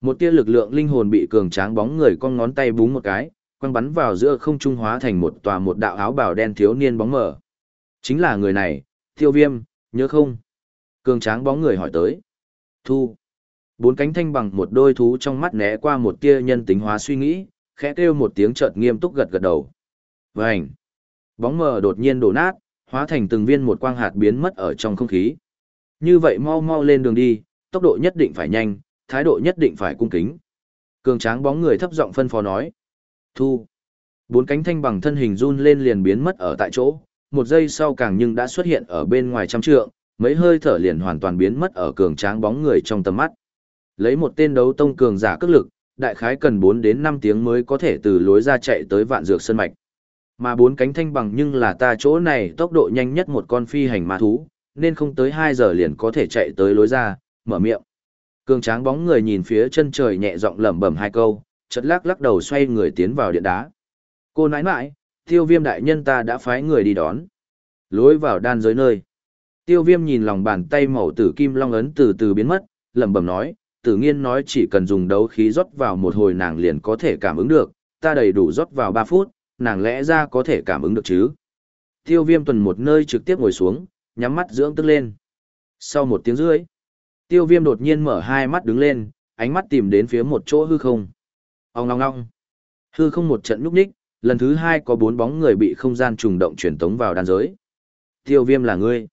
Một tia lực lượng linh hồn bị cường tráng bóng người con ngón tay búng một cái, quăng bắn vào giữa không trung hóa thành một tòa một đạo áo bào đen thiếu niên bóng mờ. Chính là người này, tiêu viêm, nhớ không? Cường tráng bóng người hỏi tới. Thu. Bốn cánh thanh bằng một đôi thú trong mắt né qua một tia nhân tính hóa suy nghĩ, khẽ kêu một tiếng chợt nghiêm túc gật gật đầu. Vành. Bóng mờ đột nhiên đổ nát, hóa thành từng viên một quang hạt biến mất ở trong không khí. Như vậy mau mau lên đường đi, tốc độ nhất định phải nhanh, thái độ nhất định phải cung kính. Cường tráng bóng người thấp giọng phân phó nói. Thu. Bốn cánh thanh bằng thân hình run lên liền biến mất ở tại chỗ, một giây sau càng nhưng đã xuất hiện ở bên ngoài trăm trượng, mấy hơi thở liền hoàn toàn biến mất ở cường tráng bóng người trong tầm mắt. Lấy một tên đấu tông cường giả cước lực, đại khái cần 4 đến 5 tiếng mới có thể từ lối ra chạy tới vạn dược sơn mạch. Mà bốn cánh thanh bằng nhưng là ta chỗ này tốc độ nhanh nhất một con phi hành ma thú, nên không tới 2 giờ liền có thể chạy tới lối ra, mở miệng. Cường tráng bóng người nhìn phía chân trời nhẹ giọng lẩm bẩm hai câu, chợt lắc lắc đầu xoay người tiến vào điện đá. Cô nãi nãi, tiêu viêm đại nhân ta đã phái người đi đón. Lối vào đan giới nơi. Tiêu viêm nhìn lòng bàn tay màu tử kim long ấn từ từ biến mất, lẩm bẩm nói, tử nghiên nói chỉ cần dùng đấu khí rót vào một hồi nàng liền có thể cảm ứng được, ta đầy đủ rót vào 3 phút, nàng lẽ ra có thể cảm ứng được chứ. Tiêu viêm tuần một nơi trực tiếp ngồi xuống, nhắm mắt dưỡng tức lên. Sau một tiếng rưỡi, tiêu viêm đột nhiên mở hai mắt đứng lên, ánh mắt tìm đến phía một chỗ hư không. Ông ngong ngong. Hư không một trận nhúc nhích, lần thứ hai có bốn bóng người bị không gian trùng động truyền tống vào đan giới. Tiêu viêm là ngươi.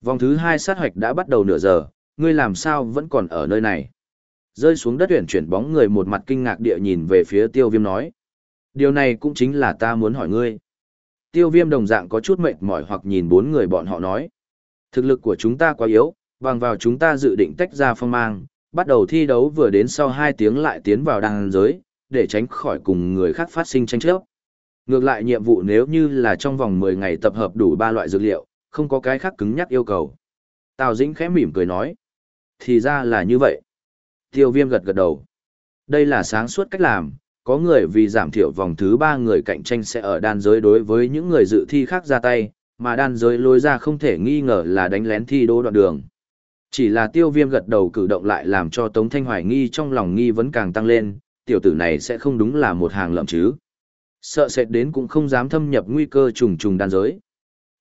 Vòng thứ hai sát hoạch đã bắt đầu nửa giờ, ngươi làm sao vẫn còn ở nơi này. Rơi xuống đất tuyển chuyển bóng người một mặt kinh ngạc địa nhìn về phía tiêu viêm nói. Điều này cũng chính là ta muốn hỏi ngươi. Tiêu viêm đồng dạng có chút mệt mỏi hoặc nhìn bốn người bọn họ nói. Thực lực của chúng ta quá yếu, bằng vào chúng ta dự định tách ra phong mang, bắt đầu thi đấu vừa đến sau 2 tiếng lại tiến vào đàn giới, để tránh khỏi cùng người khác phát sinh tranh chấp. Ngược lại nhiệm vụ nếu như là trong vòng 10 ngày tập hợp đủ 3 loại dược liệu, không có cái khác cứng nhắc yêu cầu. Tào Dĩnh khẽ mỉm cười nói. Thì ra là như vậy. Tiêu viêm gật gật đầu. Đây là sáng suốt cách làm, có người vì giảm thiểu vòng thứ ba người cạnh tranh sẽ ở đan giới đối với những người dự thi khác ra tay, mà đan giới lôi ra không thể nghi ngờ là đánh lén thi đô đoạn đường. Chỉ là tiêu viêm gật đầu cử động lại làm cho Tống Thanh hoài nghi trong lòng nghi vẫn càng tăng lên, tiểu tử này sẽ không đúng là một hàng lợm chứ. Sợ sệt đến cũng không dám thâm nhập nguy cơ trùng trùng đan giới.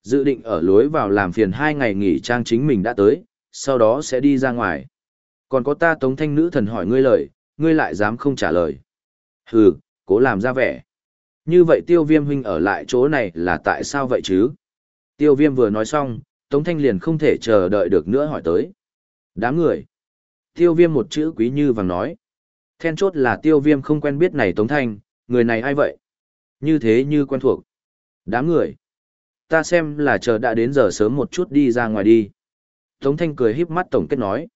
Dự định ở lối vào làm phiền hai ngày nghỉ trang chính mình đã tới, sau đó sẽ đi ra ngoài. Còn có ta Tống Thanh nữ thần hỏi ngươi lời, ngươi lại dám không trả lời. Hừ, cố làm ra vẻ. Như vậy tiêu viêm huynh ở lại chỗ này là tại sao vậy chứ? Tiêu viêm vừa nói xong, Tống Thanh liền không thể chờ đợi được nữa hỏi tới. Đám người. Tiêu viêm một chữ quý như vàng nói. Then chốt là tiêu viêm không quen biết này Tống Thanh, người này ai vậy? Như thế như quen thuộc. Đám người. Ta xem là chờ đã đến giờ sớm một chút đi ra ngoài đi. Tống Thanh cười híp mắt tổng kết nói.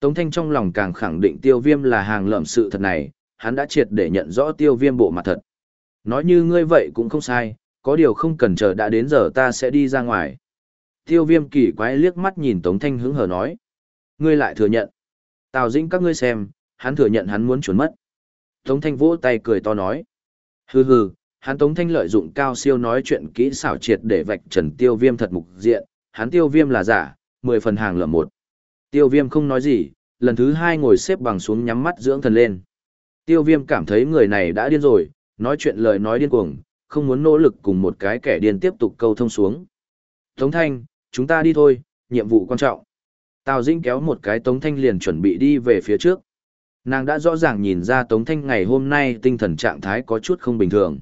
Tống Thanh trong lòng càng khẳng định tiêu viêm là hàng lợm sự thật này, hắn đã triệt để nhận rõ tiêu viêm bộ mặt thật. Nói như ngươi vậy cũng không sai, có điều không cần chờ đã đến giờ ta sẽ đi ra ngoài. Tiêu viêm kỳ quái liếc mắt nhìn Tống Thanh hứng hờ nói. Ngươi lại thừa nhận. Tào Dĩnh các ngươi xem, hắn thừa nhận hắn muốn trốn mất. Tống Thanh vỗ tay cười to nói. Hừ hừ, hắn Tống Thanh lợi dụng cao siêu nói chuyện kỹ xảo triệt để vạch trần tiêu viêm thật mục diện, hắn tiêu viêm là giả, mười phần hàng lợm một. Tiêu viêm không nói gì, lần thứ hai ngồi xếp bằng xuống nhắm mắt dưỡng thần lên. Tiêu viêm cảm thấy người này đã điên rồi, nói chuyện lời nói điên cuồng, không muốn nỗ lực cùng một cái kẻ điên tiếp tục câu thông xuống. Tống Thanh, chúng ta đi thôi, nhiệm vụ quan trọng. Tào Dĩnh kéo một cái Tống Thanh liền chuẩn bị đi về phía trước. Nàng đã rõ ràng nhìn ra Tống Thanh ngày hôm nay tinh thần trạng thái có chút không bình thường.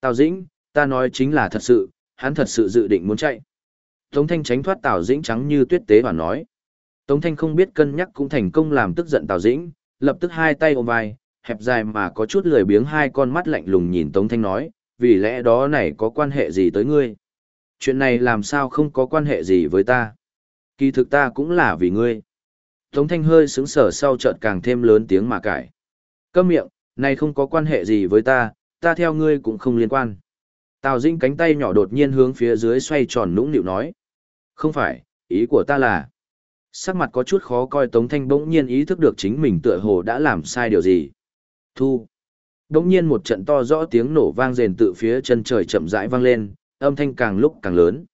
Tào Dĩnh, ta nói chính là thật sự, hắn thật sự dự định muốn chạy. Tống Thanh tránh thoát Tào Dĩnh trắng như tuyết tế và nói. Tống Thanh không biết cân nhắc cũng thành công làm tức giận Tào Dĩnh, lập tức hai tay ôm vai, hẹp dài mà có chút lười biếng hai con mắt lạnh lùng nhìn Tống Thanh nói, vì lẽ đó này có quan hệ gì tới ngươi? Chuyện này làm sao không có quan hệ gì với ta? Kỳ thực ta cũng là vì ngươi. Tống Thanh hơi sững sờ sau chợt càng thêm lớn tiếng mà cãi. Câm miệng, này không có quan hệ gì với ta, ta theo ngươi cũng không liên quan. Tào Dĩnh cánh tay nhỏ đột nhiên hướng phía dưới xoay tròn nũng nịu nói. Không phải, ý của ta là... Sắc mặt có chút khó coi Tống Thanh bỗng nhiên ý thức được chính mình tựa hồ đã làm sai điều gì. Thu. Bỗng nhiên một trận to rõ tiếng nổ vang rền tự phía chân trời chậm rãi vang lên, âm thanh càng lúc càng lớn.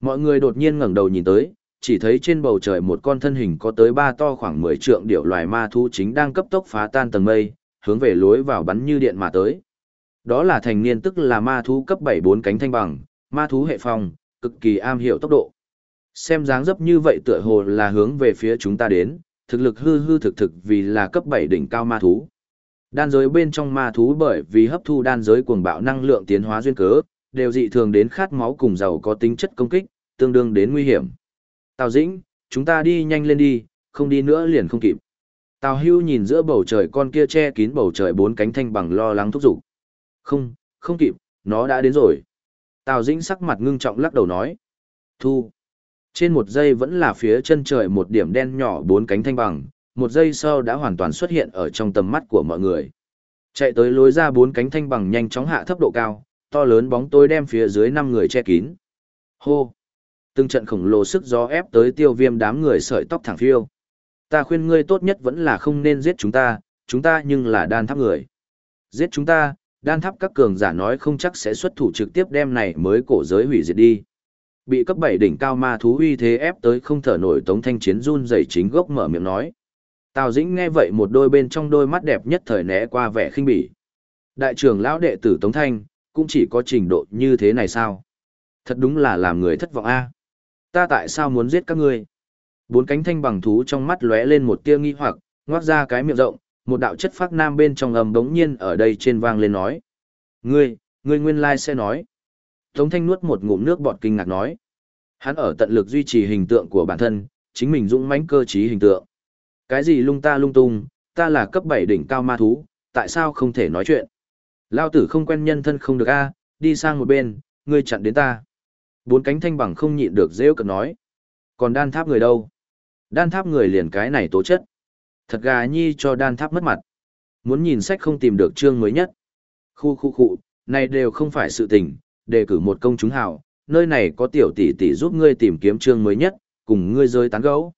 Mọi người đột nhiên ngẩng đầu nhìn tới, chỉ thấy trên bầu trời một con thân hình có tới ba to khoảng 10 trượng điệu loài ma thú chính đang cấp tốc phá tan tầng mây, hướng về lối vào bắn như điện mà tới. Đó là thành niên tức là ma thú cấp bảy bốn cánh thanh bằng, ma thú hệ phong, cực kỳ am hiểu tốc độ. Xem dáng dấp như vậy tựa hồ là hướng về phía chúng ta đến, thực lực hư hư thực thực vì là cấp 7 đỉnh cao ma thú. Đan giới bên trong ma thú bởi vì hấp thu đan giới cuồng bạo năng lượng tiến hóa duyên cớ, đều dị thường đến khát máu cùng giàu có tính chất công kích, tương đương đến nguy hiểm. Tào Dĩnh, chúng ta đi nhanh lên đi, không đi nữa liền không kịp. Tào Hưu nhìn giữa bầu trời con kia che kín bầu trời bốn cánh thanh bằng lo lắng thúc giục. Không, không kịp, nó đã đến rồi. Tào Dĩnh sắc mặt ngưng trọng lắc đầu nói. Thu. Trên một giây vẫn là phía chân trời một điểm đen nhỏ bốn cánh thanh bằng, một giây sau đã hoàn toàn xuất hiện ở trong tầm mắt của mọi người. Chạy tới lối ra bốn cánh thanh bằng nhanh chóng hạ thấp độ cao, to lớn bóng tối đem phía dưới năm người che kín. Hô! Từng trận khổng lồ sức gió ép tới tiêu viêm đám người sợi tóc thẳng phiêu. Ta khuyên ngươi tốt nhất vẫn là không nên giết chúng ta, chúng ta nhưng là đan tháp người. Giết chúng ta, đan tháp các cường giả nói không chắc sẽ xuất thủ trực tiếp đem này mới cổ giới hủy diệt đi. Bị cấp 7 đỉnh cao ma thú uy thế ép tới không thở nổi tống thanh chiến run dày chính gốc mở miệng nói. Tào Dĩnh nghe vậy một đôi bên trong đôi mắt đẹp nhất thời né qua vẻ khinh bỉ. Đại trưởng lão đệ tử Tống Thanh, cũng chỉ có trình độ như thế này sao? Thật đúng là làm người thất vọng a. Ta tại sao muốn giết các ngươi? Bốn cánh thanh bằng thú trong mắt lóe lên một tia nghi hoặc, ngoác ra cái miệng rộng, một đạo chất phác nam bên trong ầm đống nhiên ở đây trên vang lên nói. Ngươi, ngươi nguyên lai sẽ nói. Tống Thanh nuốt một ngụm nước bọt kinh ngạc nói. Hắn ở tận lực duy trì hình tượng của bản thân, chính mình dũng mãnh cơ trí hình tượng. Cái gì lung ta lung tung, ta là cấp 7 đỉnh cao ma thú, tại sao không thể nói chuyện? Lao tử không quen nhân thân không được a, đi sang một bên, ngươi chặn đến ta. Bốn cánh thanh bằng không nhịn được rêu cực nói. Còn đan tháp người đâu? Đan tháp người liền cái này tố chất. Thật gà nhi cho đan tháp mất mặt. Muốn nhìn sách không tìm được chương mới nhất. Khu khu khu, này đều không phải sự tình, đề cử một công chúng hào, nơi này có tiểu tỷ tỷ giúp ngươi tìm kiếm chương mới nhất, cùng ngươi rơi tán gấu.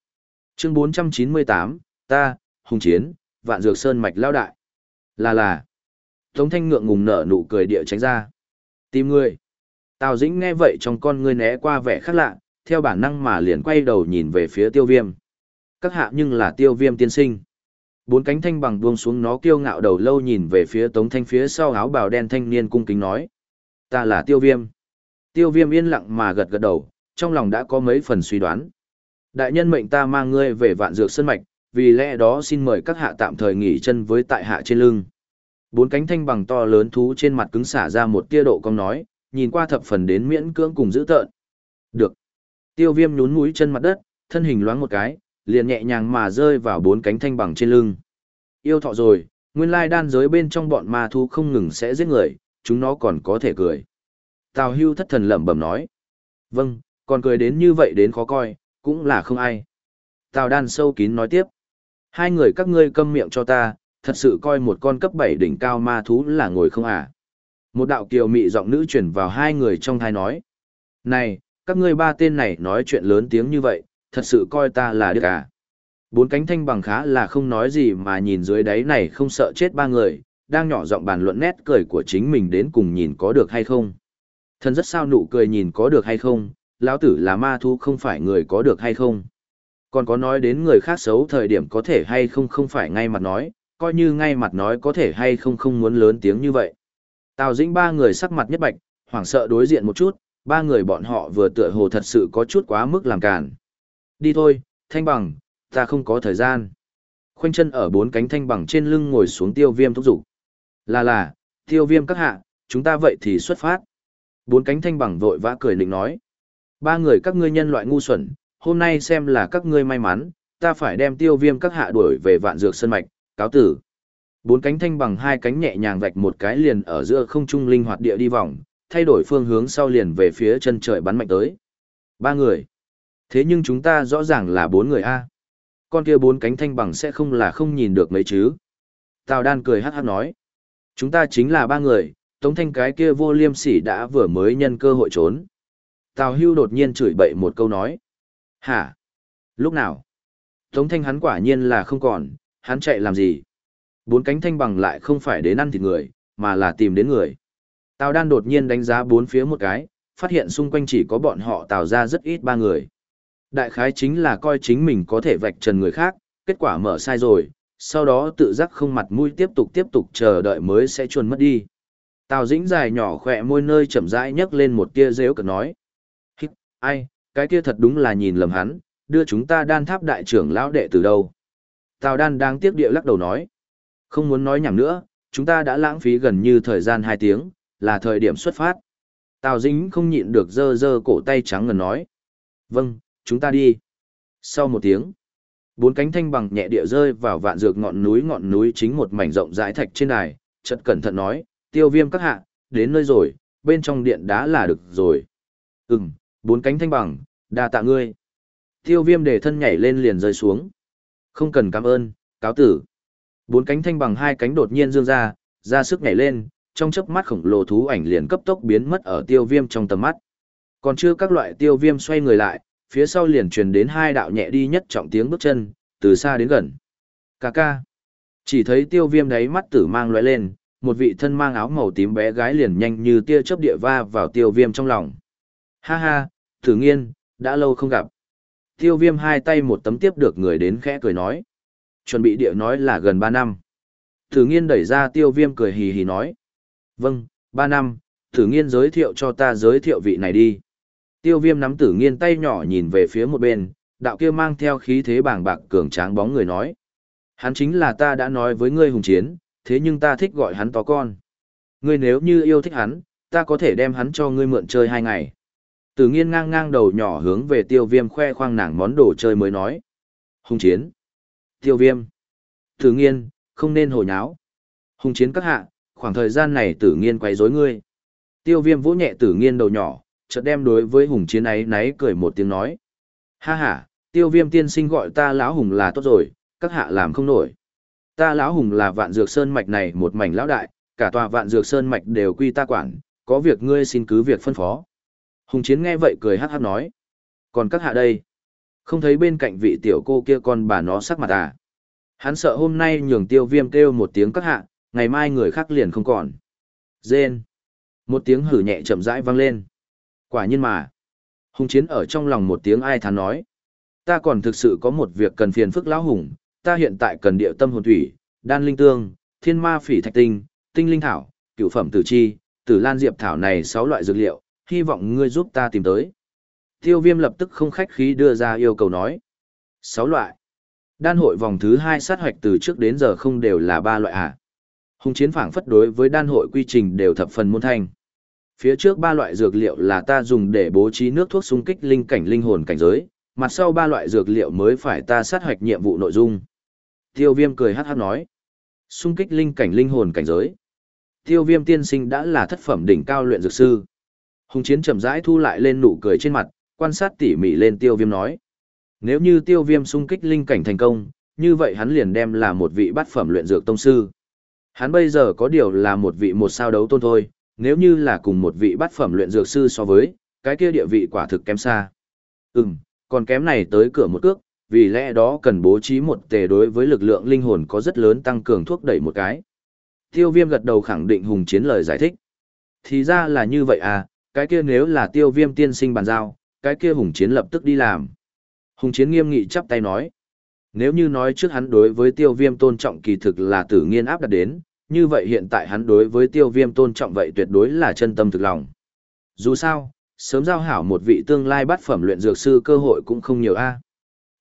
Chương 498, ta, hùng chiến, vạn dược sơn mạch lao đại. Là là. Tống thanh ngượng ngùng nở nụ cười địa tránh ra. Tìm ngươi. Tào Dĩnh nghe vậy trong con ngươi né qua vẻ khác lạ, theo bản năng mà liền quay đầu nhìn về phía tiêu viêm. Các hạ nhưng là tiêu viêm tiên sinh. Bốn cánh thanh bằng buông xuống nó kiêu ngạo đầu lâu nhìn về phía tống thanh phía sau áo bào đen thanh niên cung kính nói. Ta là tiêu viêm. Tiêu viêm yên lặng mà gật gật đầu, trong lòng đã có mấy phần suy đoán. Đại nhân mệnh ta mang ngươi về vạn dược sân mạch, vì lẽ đó xin mời các hạ tạm thời nghỉ chân với tại hạ trên lưng. Bốn cánh thanh bằng to lớn thú trên mặt cứng xả ra một tia độ cong nói, nhìn qua thập phần đến miễn cưỡng cùng dữ tợn. Được. Tiêu viêm nhún mũi chân mặt đất, thân hình loáng một cái, liền nhẹ nhàng mà rơi vào bốn cánh thanh bằng trên lưng. Yêu thọ rồi, nguyên lai đan giới bên trong bọn ma thú không ngừng sẽ giết người, chúng nó còn có thể cười. Tào hưu thất thần lẩm bẩm nói. Vâng, còn cười đến như vậy đến khó coi, cũng là không ai. Tào đan sâu kín nói tiếp. Hai người các ngươi câm miệng cho ta, thật sự coi một con cấp 7 đỉnh cao ma thú là ngồi không à. Một đạo kiều mị giọng nữ chuyển vào hai người trong thai nói. Này, các ngươi ba tên này nói chuyện lớn tiếng như vậy, thật sự coi ta là đứa à. Bốn cánh thanh bằng khá là không nói gì mà nhìn dưới đáy này không sợ chết ba người, đang nhỏ giọng bàn luận nét cười của chính mình đến cùng nhìn có được hay không. Thần rất sao nụ cười nhìn có được hay không, lão tử là ma thú không phải người có được hay không. Còn có nói đến người khác xấu thời điểm có thể hay không không phải ngay mặt nói, coi như ngay mặt nói có thể hay không không muốn lớn tiếng như vậy. Tào Dĩnh ba người sắc mặt nhất bạch, hoảng sợ đối diện một chút, ba người bọn họ vừa tựa hồ thật sự có chút quá mức làm cản. Đi thôi, thanh bằng, ta không có thời gian. Khoanh chân ở bốn cánh thanh bằng trên lưng ngồi xuống tiêu viêm thúc giục. Là là, tiêu viêm các hạ, chúng ta vậy thì xuất phát. Bốn cánh thanh bằng vội vã cười lịnh nói. Ba người các ngươi nhân loại ngu xuẩn, hôm nay xem là các ngươi may mắn, ta phải đem tiêu viêm các hạ đuổi về vạn dược sân mạch, cáo tử. Bốn cánh thanh bằng hai cánh nhẹ nhàng vạch một cái liền ở giữa không trung linh hoạt địa đi vòng, thay đổi phương hướng sau liền về phía chân trời bắn mạnh tới. Ba người. Thế nhưng chúng ta rõ ràng là bốn người A. Con kia bốn cánh thanh bằng sẽ không là không nhìn được mấy chứ. Tào đan cười hát hát nói. Chúng ta chính là ba người, tống thanh cái kia vô liêm sỉ đã vừa mới nhân cơ hội trốn. Tào hưu đột nhiên chửi bậy một câu nói. Hả? Lúc nào? Tống thanh hắn quả nhiên là không còn, hắn chạy làm gì? Bốn cánh thanh bằng lại không phải đến ăn thịt người, mà là tìm đến người. Tào đan đột nhiên đánh giá bốn phía một cái, phát hiện xung quanh chỉ có bọn họ tạo ra rất ít ba người. Đại khái chính là coi chính mình có thể vạch trần người khác, kết quả mở sai rồi, sau đó tự giác không mặt mũi tiếp tục tiếp tục chờ đợi mới sẽ chuồn mất đi. Tào Dĩnh dài nhỏ khỏe môi nơi chậm rãi nhấc lên một tia rêu cực nói. Hít, ai, cái kia thật đúng là nhìn lầm hắn, đưa chúng ta đan tháp đại trưởng lão đệ từ đâu. Tào đan đang tiếc địa lắc đầu nói. Không muốn nói nhảm nữa, chúng ta đã lãng phí gần như thời gian 2 tiếng, là thời điểm xuất phát. Tào Dĩnh không nhịn được dơ dơ cổ tay trắng ngần nói. Vâng, chúng ta đi. Sau một tiếng, bốn cánh thanh bằng nhẹ địa rơi vào vạn dược ngọn núi ngọn núi chính một mảnh rộng rãi thạch trên đài, chợt cẩn thận nói, tiêu viêm các hạ, đến nơi rồi, bên trong điện đá là được rồi. Ừm, bốn cánh thanh bằng, đa tạ ngươi. Tiêu viêm để thân nhảy lên liền rơi xuống. Không cần cảm ơn, cáo tử. Bốn cánh thanh bằng hai cánh đột nhiên dương ra, ra sức nhảy lên, trong chớp mắt khổng lồ thú ảnh liền cấp tốc biến mất ở tiêu viêm trong tầm mắt. Còn chưa các loại tiêu viêm xoay người lại, phía sau liền truyền đến hai đạo nhẹ đi nhất trọng tiếng bước chân, từ xa đến gần. Cà ca. Chỉ thấy tiêu viêm đáy mắt tử mang lóe lên, một vị thân mang áo màu tím bé gái liền nhanh như tia chớp địa va vào tiêu viêm trong lòng. Ha ha, thử nghiên, đã lâu không gặp. Tiêu viêm hai tay một tấm tiếp được người đến khẽ cười nói. Chuẩn bị địa nói là gần ba năm. Thử nghiên đẩy ra tiêu viêm cười hì hì nói. Vâng, ba năm, thử nghiên giới thiệu cho ta giới thiệu vị này đi. Tiêu viêm nắm tử nghiên tay nhỏ nhìn về phía một bên, đạo kia mang theo khí thế bàng bạc cường tráng bóng người nói. Hắn chính là ta đã nói với ngươi hùng chiến, thế nhưng ta thích gọi hắn to con. Ngươi nếu như yêu thích hắn, ta có thể đem hắn cho ngươi mượn chơi hai ngày. Tử nghiên ngang ngang đầu nhỏ hướng về tiêu viêm khoe khoang nàng món đồ chơi mới nói. Hùng chiến. Tiêu viêm. Tử nghiên, không nên hồ nháo. Hùng chiến các hạ, khoảng thời gian này tử nghiên quấy rối ngươi. Tiêu viêm vỗ nhẹ tử nghiên đầu nhỏ, chợt đem đối với hùng chiến ấy náy cười một tiếng nói. Ha ha, tiêu viêm tiên sinh gọi ta lão hùng là tốt rồi, các hạ làm không nổi. Ta lão hùng là vạn dược sơn mạch này một mảnh lão đại, cả tòa vạn dược sơn mạch đều quy ta quản, có việc ngươi xin cứ việc phân phó. Hùng chiến nghe vậy cười hát hát nói. Còn các hạ đây, không thấy bên cạnh vị tiểu cô kia con bà nó sắc mặt à. Hắn sợ hôm nay nhường tiêu viêm kêu một tiếng các hạ, ngày mai người khác liền không còn. Dên. Một tiếng hử nhẹ chậm rãi vang lên. Quả nhiên mà. Hùng chiến ở trong lòng một tiếng ai thán nói. Ta còn thực sự có một việc cần phiền phức lão hùng, ta hiện tại cần địa tâm hồn thủy, đan linh tương, thiên ma phỉ thạch tinh, tinh linh thảo, cửu phẩm tử chi, tử lan diệp thảo này sáu loại dược liệu, hy vọng ngươi giúp ta tìm tới. Tiêu viêm lập tức không khách khí đưa ra yêu cầu nói. Sáu loại. Đan hội vòng thứ hai sát hoạch từ trước đến giờ không đều là ba loại à. Hùng chiến phảng phất đối với đan hội quy trình đều thập phần môn thanh. Phía trước ba loại dược liệu là ta dùng để bố trí nước thuốc xung kích linh cảnh linh hồn cảnh giới, mặt sau ba loại dược liệu mới phải ta sát hoạch nhiệm vụ nội dung. Tiêu viêm cười hát hát nói. Xung kích linh cảnh linh hồn cảnh giới. Tiêu viêm tiên sinh đã là thất phẩm đỉnh cao luyện dược sư. Hùng chiến chậm rãi thu lại lên nụ cười trên mặt, quan sát tỉ mỉ lên tiêu viêm nói. Nếu như tiêu viêm xung kích linh cảnh thành công, như vậy hắn liền đem là một vị bát phẩm luyện dược tông sư. Hắn bây giờ có điều là một vị một sao đấu tôn thôi, nếu như là cùng một vị bát phẩm luyện dược sư so với, cái kia địa vị quả thực kém xa. Ừm, còn kém này tới cửa một cước, vì lẽ đó cần bố trí một tề đối với lực lượng linh hồn có rất lớn tăng cường thuốc đẩy một cái. Tiêu viêm gật đầu khẳng định hùng chiến lời giải thích. Thì ra là như vậy à, cái kia nếu là tiêu viêm tiên sinh bàn giao, cái kia hùng chiến lập tức đi làm. Hùng chiến nghiêm nghị chắp tay nói. Nếu như nói trước hắn đối với tiêu viêm tôn trọng kỳ thực là tử nghiên áp đặt đến, như vậy hiện tại hắn đối với tiêu viêm tôn trọng vậy tuyệt đối là chân tâm thực lòng. Dù sao, sớm giao hảo một vị tương lai bắt phẩm luyện dược sư cơ hội cũng không nhiều a.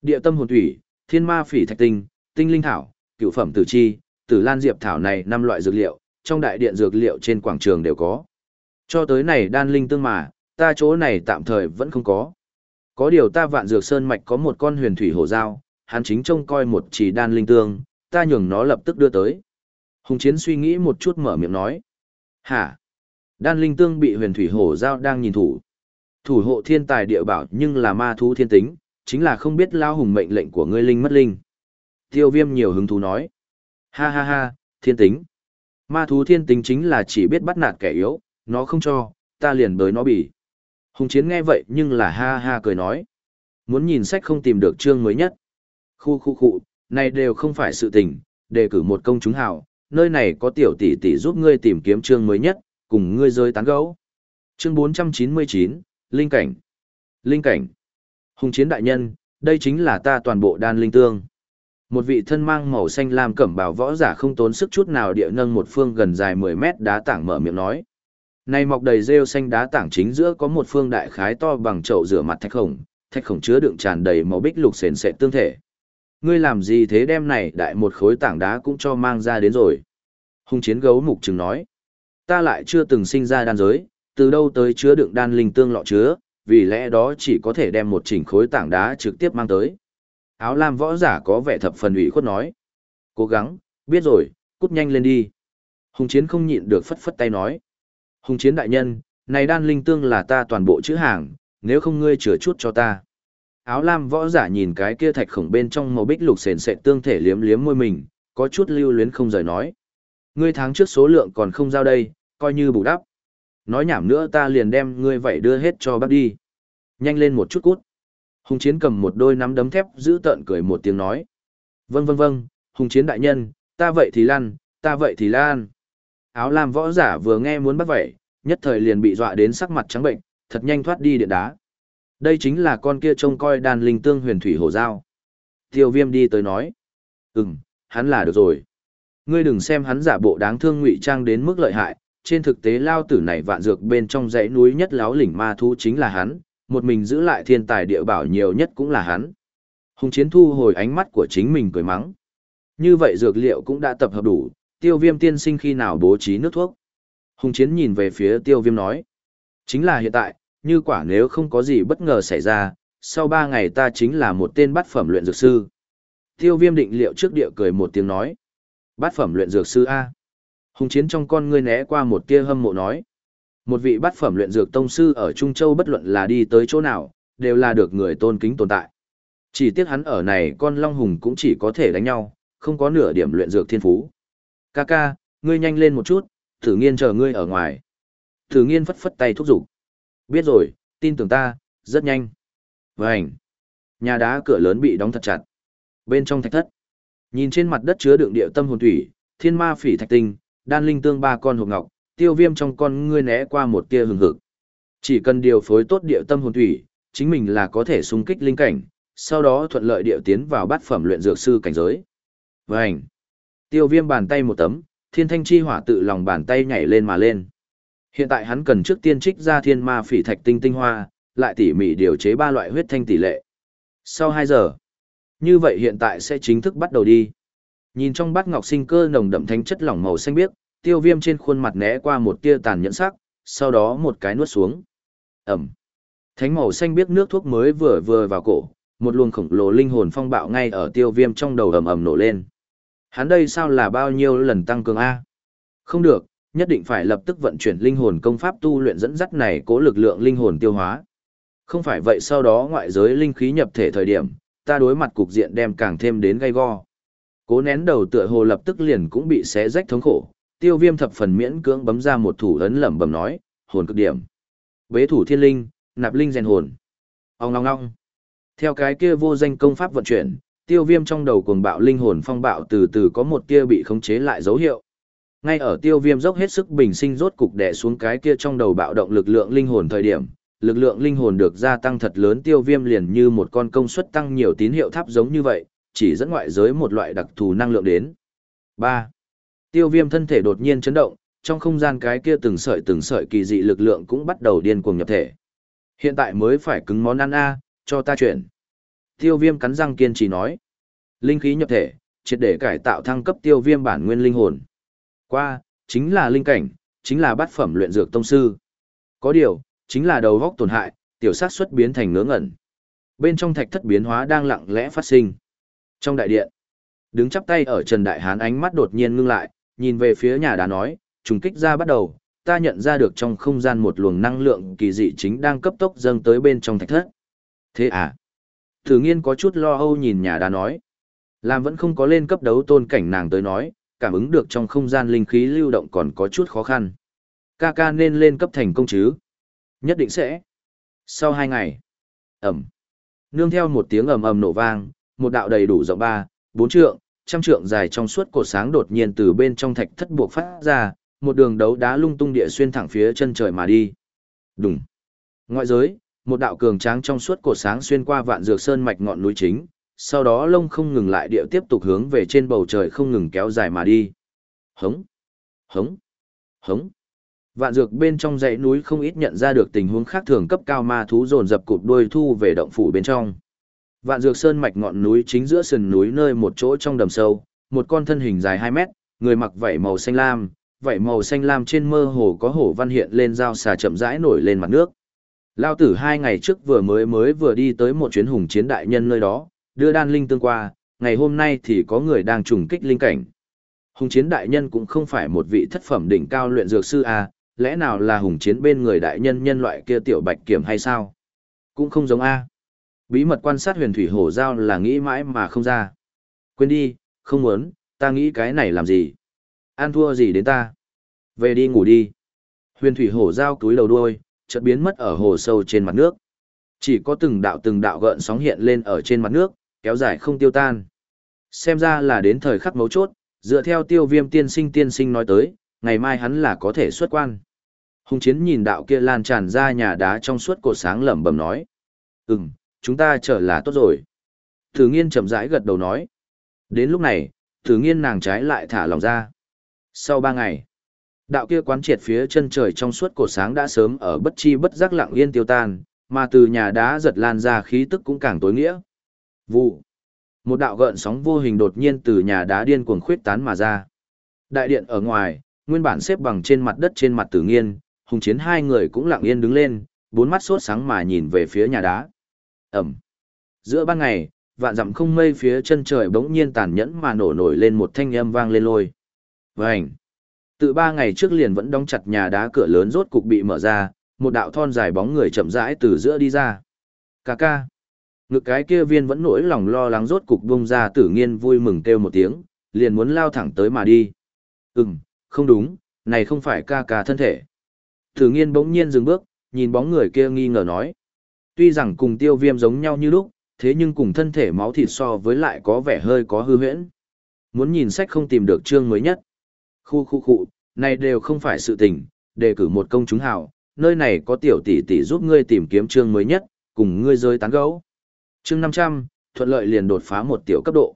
Địa tâm hồn thủy, thiên ma phỉ thạch tinh, tinh linh thảo, cựu phẩm tử chi, tử lan diệp thảo này năm loại dược liệu, trong đại điện dược liệu trên quảng trường đều có. Cho tới này đan linh tương mà, ta chỗ này tạm thời vẫn không có. Có điều ta vạn dược sơn mạch có một con huyền thủy hổ dao, hắn chính trông coi một chỉ đan linh tương, ta nhường nó lập tức đưa tới. Hùng Chiến suy nghĩ một chút mở miệng nói. Hả? Đan linh tương bị huyền thủy hổ Giao đang nhìn thủ. Thủ hộ thiên tài địa bảo nhưng là ma thú thiên tính, chính là không biết lao hùng mệnh lệnh của ngươi linh mất linh. Tiêu viêm nhiều hứng thú nói. Ha ha ha, thiên tính. Ma thú thiên tính chính là chỉ biết bắt nạt kẻ yếu, nó không cho, ta liền bới nó bỉ. Hùng Chiến nghe vậy nhưng là ha ha cười nói. Muốn nhìn sách không tìm được chương mới nhất. Khu khu khu, này đều không phải sự tình, đề cử một công chúng hào, nơi này có tiểu tỷ tỷ giúp ngươi tìm kiếm chương mới nhất, cùng ngươi rơi tán gấu. Chương 499, Linh Cảnh. Linh Cảnh. Hùng Chiến Đại Nhân, đây chính là ta toàn bộ đan linh tương. Một vị thân mang màu xanh lam cẩm bào võ giả không tốn sức chút nào địa nâng một phương gần dài 10 mét đá tảng mở miệng nói. Này mọc đầy rêu xanh đá tảng chính giữa có một phương đại khái to bằng chậu rửa mặt thạch khổng, thạch khổng chứa đựng tràn đầy màu bích lục sền sệt tương thể. Ngươi làm gì thế đem này đại một khối tảng đá cũng cho mang ra đến rồi. Hùng chiến gấu mục chừng nói. Ta lại chưa từng sinh ra đan giới, từ đâu tới chứa đựng đan linh tương lọ chứa, vì lẽ đó chỉ có thể đem một chỉnh khối tảng đá trực tiếp mang tới. Áo lam võ giả có vẻ thập phần ủy khuất nói. Cố gắng, biết rồi, cút nhanh lên đi. Hùng chiến không nhịn được phất phất tay nói. Hùng chiến đại nhân, này đan linh tương là ta toàn bộ chữ hàng, nếu không ngươi chừa chút cho ta. Áo lam võ giả nhìn cái kia thạch khổng bên trong màu bích lục sền sệt tương thể liếm liếm môi mình, có chút lưu luyến không rời nói. Ngươi tháng trước số lượng còn không giao đây, coi như bù đắp. Nói nhảm nữa ta liền đem ngươi vậy đưa hết cho bác đi. Nhanh lên một chút cút. Hùng chiến cầm một đôi nắm đấm thép giữ tợn cười một tiếng nói. Vâng vâng vâng, hùng chiến đại nhân, ta vậy thì lan, ta vậy thì lan. Áo lam võ giả vừa nghe muốn bắt vậy, nhất thời liền bị dọa đến sắc mặt trắng bệnh, thật nhanh thoát đi điện đá. Đây chính là con kia trông coi đàn linh tương huyền thủy hổ giao. Tiêu viêm đi tới nói. Ừm, hắn là được rồi. Ngươi đừng xem hắn giả bộ đáng thương ngụy trang đến mức lợi hại, trên thực tế lao tử này vạn dược bên trong dãy núi nhất láo lỉnh ma thú chính là hắn, một mình giữ lại thiên tài địa bảo nhiều nhất cũng là hắn. Hùng chiến thu hồi ánh mắt của chính mình cười mắng. Như vậy dược liệu cũng đã tập hợp đủ, tiêu viêm tiên sinh khi nào bố trí nước thuốc. Hùng chiến nhìn về phía tiêu viêm nói. Chính là hiện tại, như quả nếu không có gì bất ngờ xảy ra, sau ba ngày ta chính là một tên bát phẩm luyện dược sư. Tiêu viêm định liệu trước địa cười một tiếng nói. Bát phẩm luyện dược sư A. Hùng chiến trong con ngươi né qua một tia hâm mộ nói. Một vị bát phẩm luyện dược tông sư ở Trung Châu bất luận là đi tới chỗ nào, đều là được người tôn kính tồn tại. Chỉ tiếc hắn ở này con Long Hùng cũng chỉ có thể đánh nhau, không có nửa điểm luyện dược thiên phú. Ca ca, ngươi nhanh lên một chút, thử nghiên chờ ngươi ở ngoài. Thử nghiên phất phất tay thúc giục. Biết rồi, tin tưởng ta, rất nhanh. Vânh. Nhà đá cửa lớn bị đóng thật chặt. Bên trong thạch thất. Nhìn trên mặt đất chứa đựng địa tâm hồn thủy, thiên ma phỉ thạch tinh, đan linh tương ba con hộp ngọc, tiêu viêm trong con ngươi né qua một tia hừng hực. Chỉ cần điều phối tốt địa tâm hồn thủy, chính mình là có thể xung kích linh cảnh, sau đó thuận lợi địa tiến vào bát phẩm luyện dược sư cảnh giới. Vành. Tiêu viêm bàn tay một tấm, thiên thanh chi hỏa tự lòng bàn tay nhảy lên mà lên. Hiện tại hắn cần trước tiên trích ra thiên ma phỉ thạch tinh tinh hoa, lại tỉ mỉ điều chế ba loại huyết thanh tỷ lệ. Sau 2 giờ, như vậy hiện tại sẽ chính thức bắt đầu đi. Nhìn trong bát ngọc sinh cơ nồng đậm thanh chất lỏng màu xanh biếc, tiêu viêm trên khuôn mặt né qua một tia tàn nhẫn sắc, sau đó một cái nuốt xuống. Ẩm. Thánh màu xanh biếc nước thuốc mới vừa vừa vào cổ, một luồng khổng lồ linh hồn phong bạo ngay ở tiêu viêm trong đầu ầm ầm nổ lên. Hắn đây sao là bao nhiêu lần tăng cường A? Không được, nhất định phải lập tức vận chuyển linh hồn công pháp tu luyện dẫn dắt này cố lực lượng linh hồn tiêu hóa. Không phải vậy sau đó ngoại giới linh khí nhập thể thời điểm, ta đối mặt cục diện đem càng thêm đến gay go. Cố nén đầu tựa hồ lập tức liền cũng bị xé rách thống khổ, tiêu viêm thập phần miễn cưỡng bấm ra một thủ ấn lẩm bẩm nói, hồn cực điểm. Bế thủ thiên linh, nạp linh rèn hồn. Ông ngong ngong. Theo cái kia vô danh công pháp vận chuyển, tiêu viêm trong đầu cuồng bạo linh hồn phong bạo từ từ có một kia bị khống chế lại dấu hiệu. Ngay ở tiêu viêm dốc hết sức bình sinh rốt cục đè xuống cái kia trong đầu bạo động lực lượng linh hồn thời điểm, lực lượng linh hồn được gia tăng thật lớn tiêu viêm liền như một con công suất tăng nhiều tín hiệu tháp giống như vậy, chỉ dẫn ngoại giới một loại đặc thù năng lượng đến. 3. Tiêu viêm thân thể đột nhiên chấn động, trong không gian cái kia từng sợi từng sợi kỳ dị lực lượng cũng bắt đầu điên cuồng nhập thể. Hiện tại mới phải cứng món ăn A, cho ta chuyển. Tiêu viêm cắn răng kiên trì nói. Linh khí nhập thể, triệt để cải tạo thăng cấp tiêu viêm bản nguyên linh hồn. Qua, chính là linh cảnh, chính là bát phẩm luyện dược tông sư. Có điều, chính là đầu góc tổn hại, tiểu sát xuất biến thành ngớ ngẩn. Bên trong thạch thất biến hóa đang lặng lẽ phát sinh. Trong đại điện, đứng chắp tay ở Trần Đại Hán ánh mắt đột nhiên ngưng lại, nhìn về phía nhà đá nói, trùng kích ra bắt đầu, ta nhận ra được trong không gian một luồng năng lượng kỳ dị chính đang cấp tốc dâng tới bên trong thạch thất. Thế à? Thử nghiên có chút lo âu nhìn nhà đá nói. Làm vẫn không có lên cấp đấu tôn cảnh nàng tới nói, cảm ứng được trong không gian linh khí lưu động còn có chút khó khăn. Ca ca nên lên cấp thành công chứ? Nhất định sẽ. Sau hai ngày, ẩm. Nương theo một tiếng ầm ầm nổ vang, một đạo đầy đủ rộng ba, bốn trượng, trăm trượng dài trong suốt cột sáng đột nhiên từ bên trong thạch thất buộc phát ra, một đường đấu đá lung tung địa xuyên thẳng phía chân trời mà đi. Đùng. Ngoại giới, một đạo cường tráng trong suốt cột sáng xuyên qua vạn dược sơn mạch ngọn núi chính, sau đó lông không ngừng lại địa tiếp tục hướng về trên bầu trời không ngừng kéo dài mà đi. Hống, hống, hống. Vạn dược bên trong dãy núi không ít nhận ra được tình huống khác thường cấp cao ma thú dồn dập cụp đuôi thu về động phủ bên trong. Vạn dược sơn mạch ngọn núi chính giữa sườn núi nơi một chỗ trong đầm sâu, một con thân hình dài 2 mét, người mặc vảy màu xanh lam, vảy màu xanh lam trên mơ hồ có hổ văn hiện lên dao xà chậm rãi nổi lên mặt nước. Lao tử hai ngày trước vừa mới mới vừa đi tới một chuyến hùng chiến đại nhân nơi đó, đưa đan linh tương qua, ngày hôm nay thì có người đang trùng kích linh cảnh. Hùng chiến đại nhân cũng không phải một vị thất phẩm đỉnh cao luyện dược sư A, lẽ nào là hùng chiến bên người đại nhân nhân loại kia tiểu bạch kiểm hay sao? Cũng không giống A. Bí mật quan sát huyền thủy hổ giao là nghĩ mãi mà không ra. Quên đi, không muốn, ta nghĩ cái này làm gì? An thua gì đến ta? Về đi ngủ đi. Huyền thủy hổ giao túi đầu đuôi, chợt biến mất ở hồ sâu trên mặt nước. Chỉ có từng đạo từng đạo gợn sóng hiện lên ở trên mặt nước, kéo dài không tiêu tan. Xem ra là đến thời khắc mấu chốt, dựa theo tiêu viêm tiên sinh tiên sinh nói tới, ngày mai hắn là có thể xuất quan. Hùng chiến nhìn đạo kia lan tràn ra nhà đá trong suốt cột sáng lẩm bẩm nói. Ừm, chúng ta trở là tốt rồi. Thử nghiên chậm rãi gật đầu nói. Đến lúc này, thử nghiên nàng trái lại thả lòng ra. Sau ba ngày, đạo kia quán triệt phía chân trời trong suốt cột sáng đã sớm ở bất chi bất giác lặng yên tiêu tan, mà từ nhà đá giật lan ra khí tức cũng càng tối nghĩa. Vụ. Một đạo gợn sóng vô hình đột nhiên từ nhà đá điên cuồng khuyết tán mà ra. Đại điện ở ngoài, nguyên bản xếp bằng trên mặt đất trên mặt tử nghiên, hùng chiến hai người cũng lặng yên đứng lên, bốn mắt sốt sáng mà nhìn về phía nhà đá. Ẩm. Giữa ban ngày, vạn dặm không mây phía chân trời bỗng nhiên tàn nhẫn mà nổ nổi lên một thanh âm vang lên lôi. Vành. Từ ba ngày trước liền vẫn đóng chặt nhà đá cửa lớn rốt cục bị mở ra, một đạo thon dài bóng người chậm rãi từ giữa đi ra. Cà ca. Ngực cái kia viên vẫn nỗi lòng lo lắng rốt cục bung ra tử nghiên vui mừng kêu một tiếng, liền muốn lao thẳng tới mà đi. Ừm, không đúng, này không phải ca ca thân thể. Tử nghiên bỗng nhiên dừng bước, nhìn bóng người kia nghi ngờ nói. Tuy rằng cùng tiêu viêm giống nhau như lúc, thế nhưng cùng thân thể máu thịt so với lại có vẻ hơi có hư huyễn. Muốn nhìn sách không tìm được chương mới nhất. Khu khu khu, này đều không phải sự tình, đề cử một công chúng hào, nơi này có tiểu tỷ tỷ giúp ngươi tìm kiếm chương mới nhất, cùng ngươi rơi tán gấu. Chương 500, thuận lợi liền đột phá một tiểu cấp độ.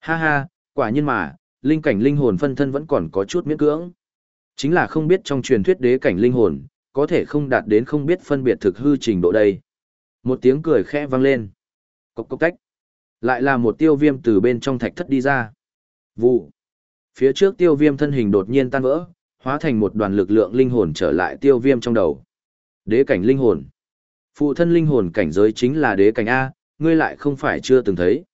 Ha ha, quả nhiên mà, linh cảnh linh hồn phân thân vẫn còn có chút miễn cưỡng. Chính là không biết trong truyền thuyết đế cảnh linh hồn, có thể không đạt đến không biết phân biệt thực hư trình độ đây. Một tiếng cười khẽ vang lên. Cốc cốc tách. Lại là một tiêu viêm từ bên trong thạch thất đi ra. Vụ. Phía trước tiêu viêm thân hình đột nhiên tan vỡ, hóa thành một đoàn lực lượng linh hồn trở lại tiêu viêm trong đầu. Đế cảnh linh hồn. Phụ thân linh hồn cảnh giới chính là đế cảnh A, ngươi lại không phải chưa từng thấy,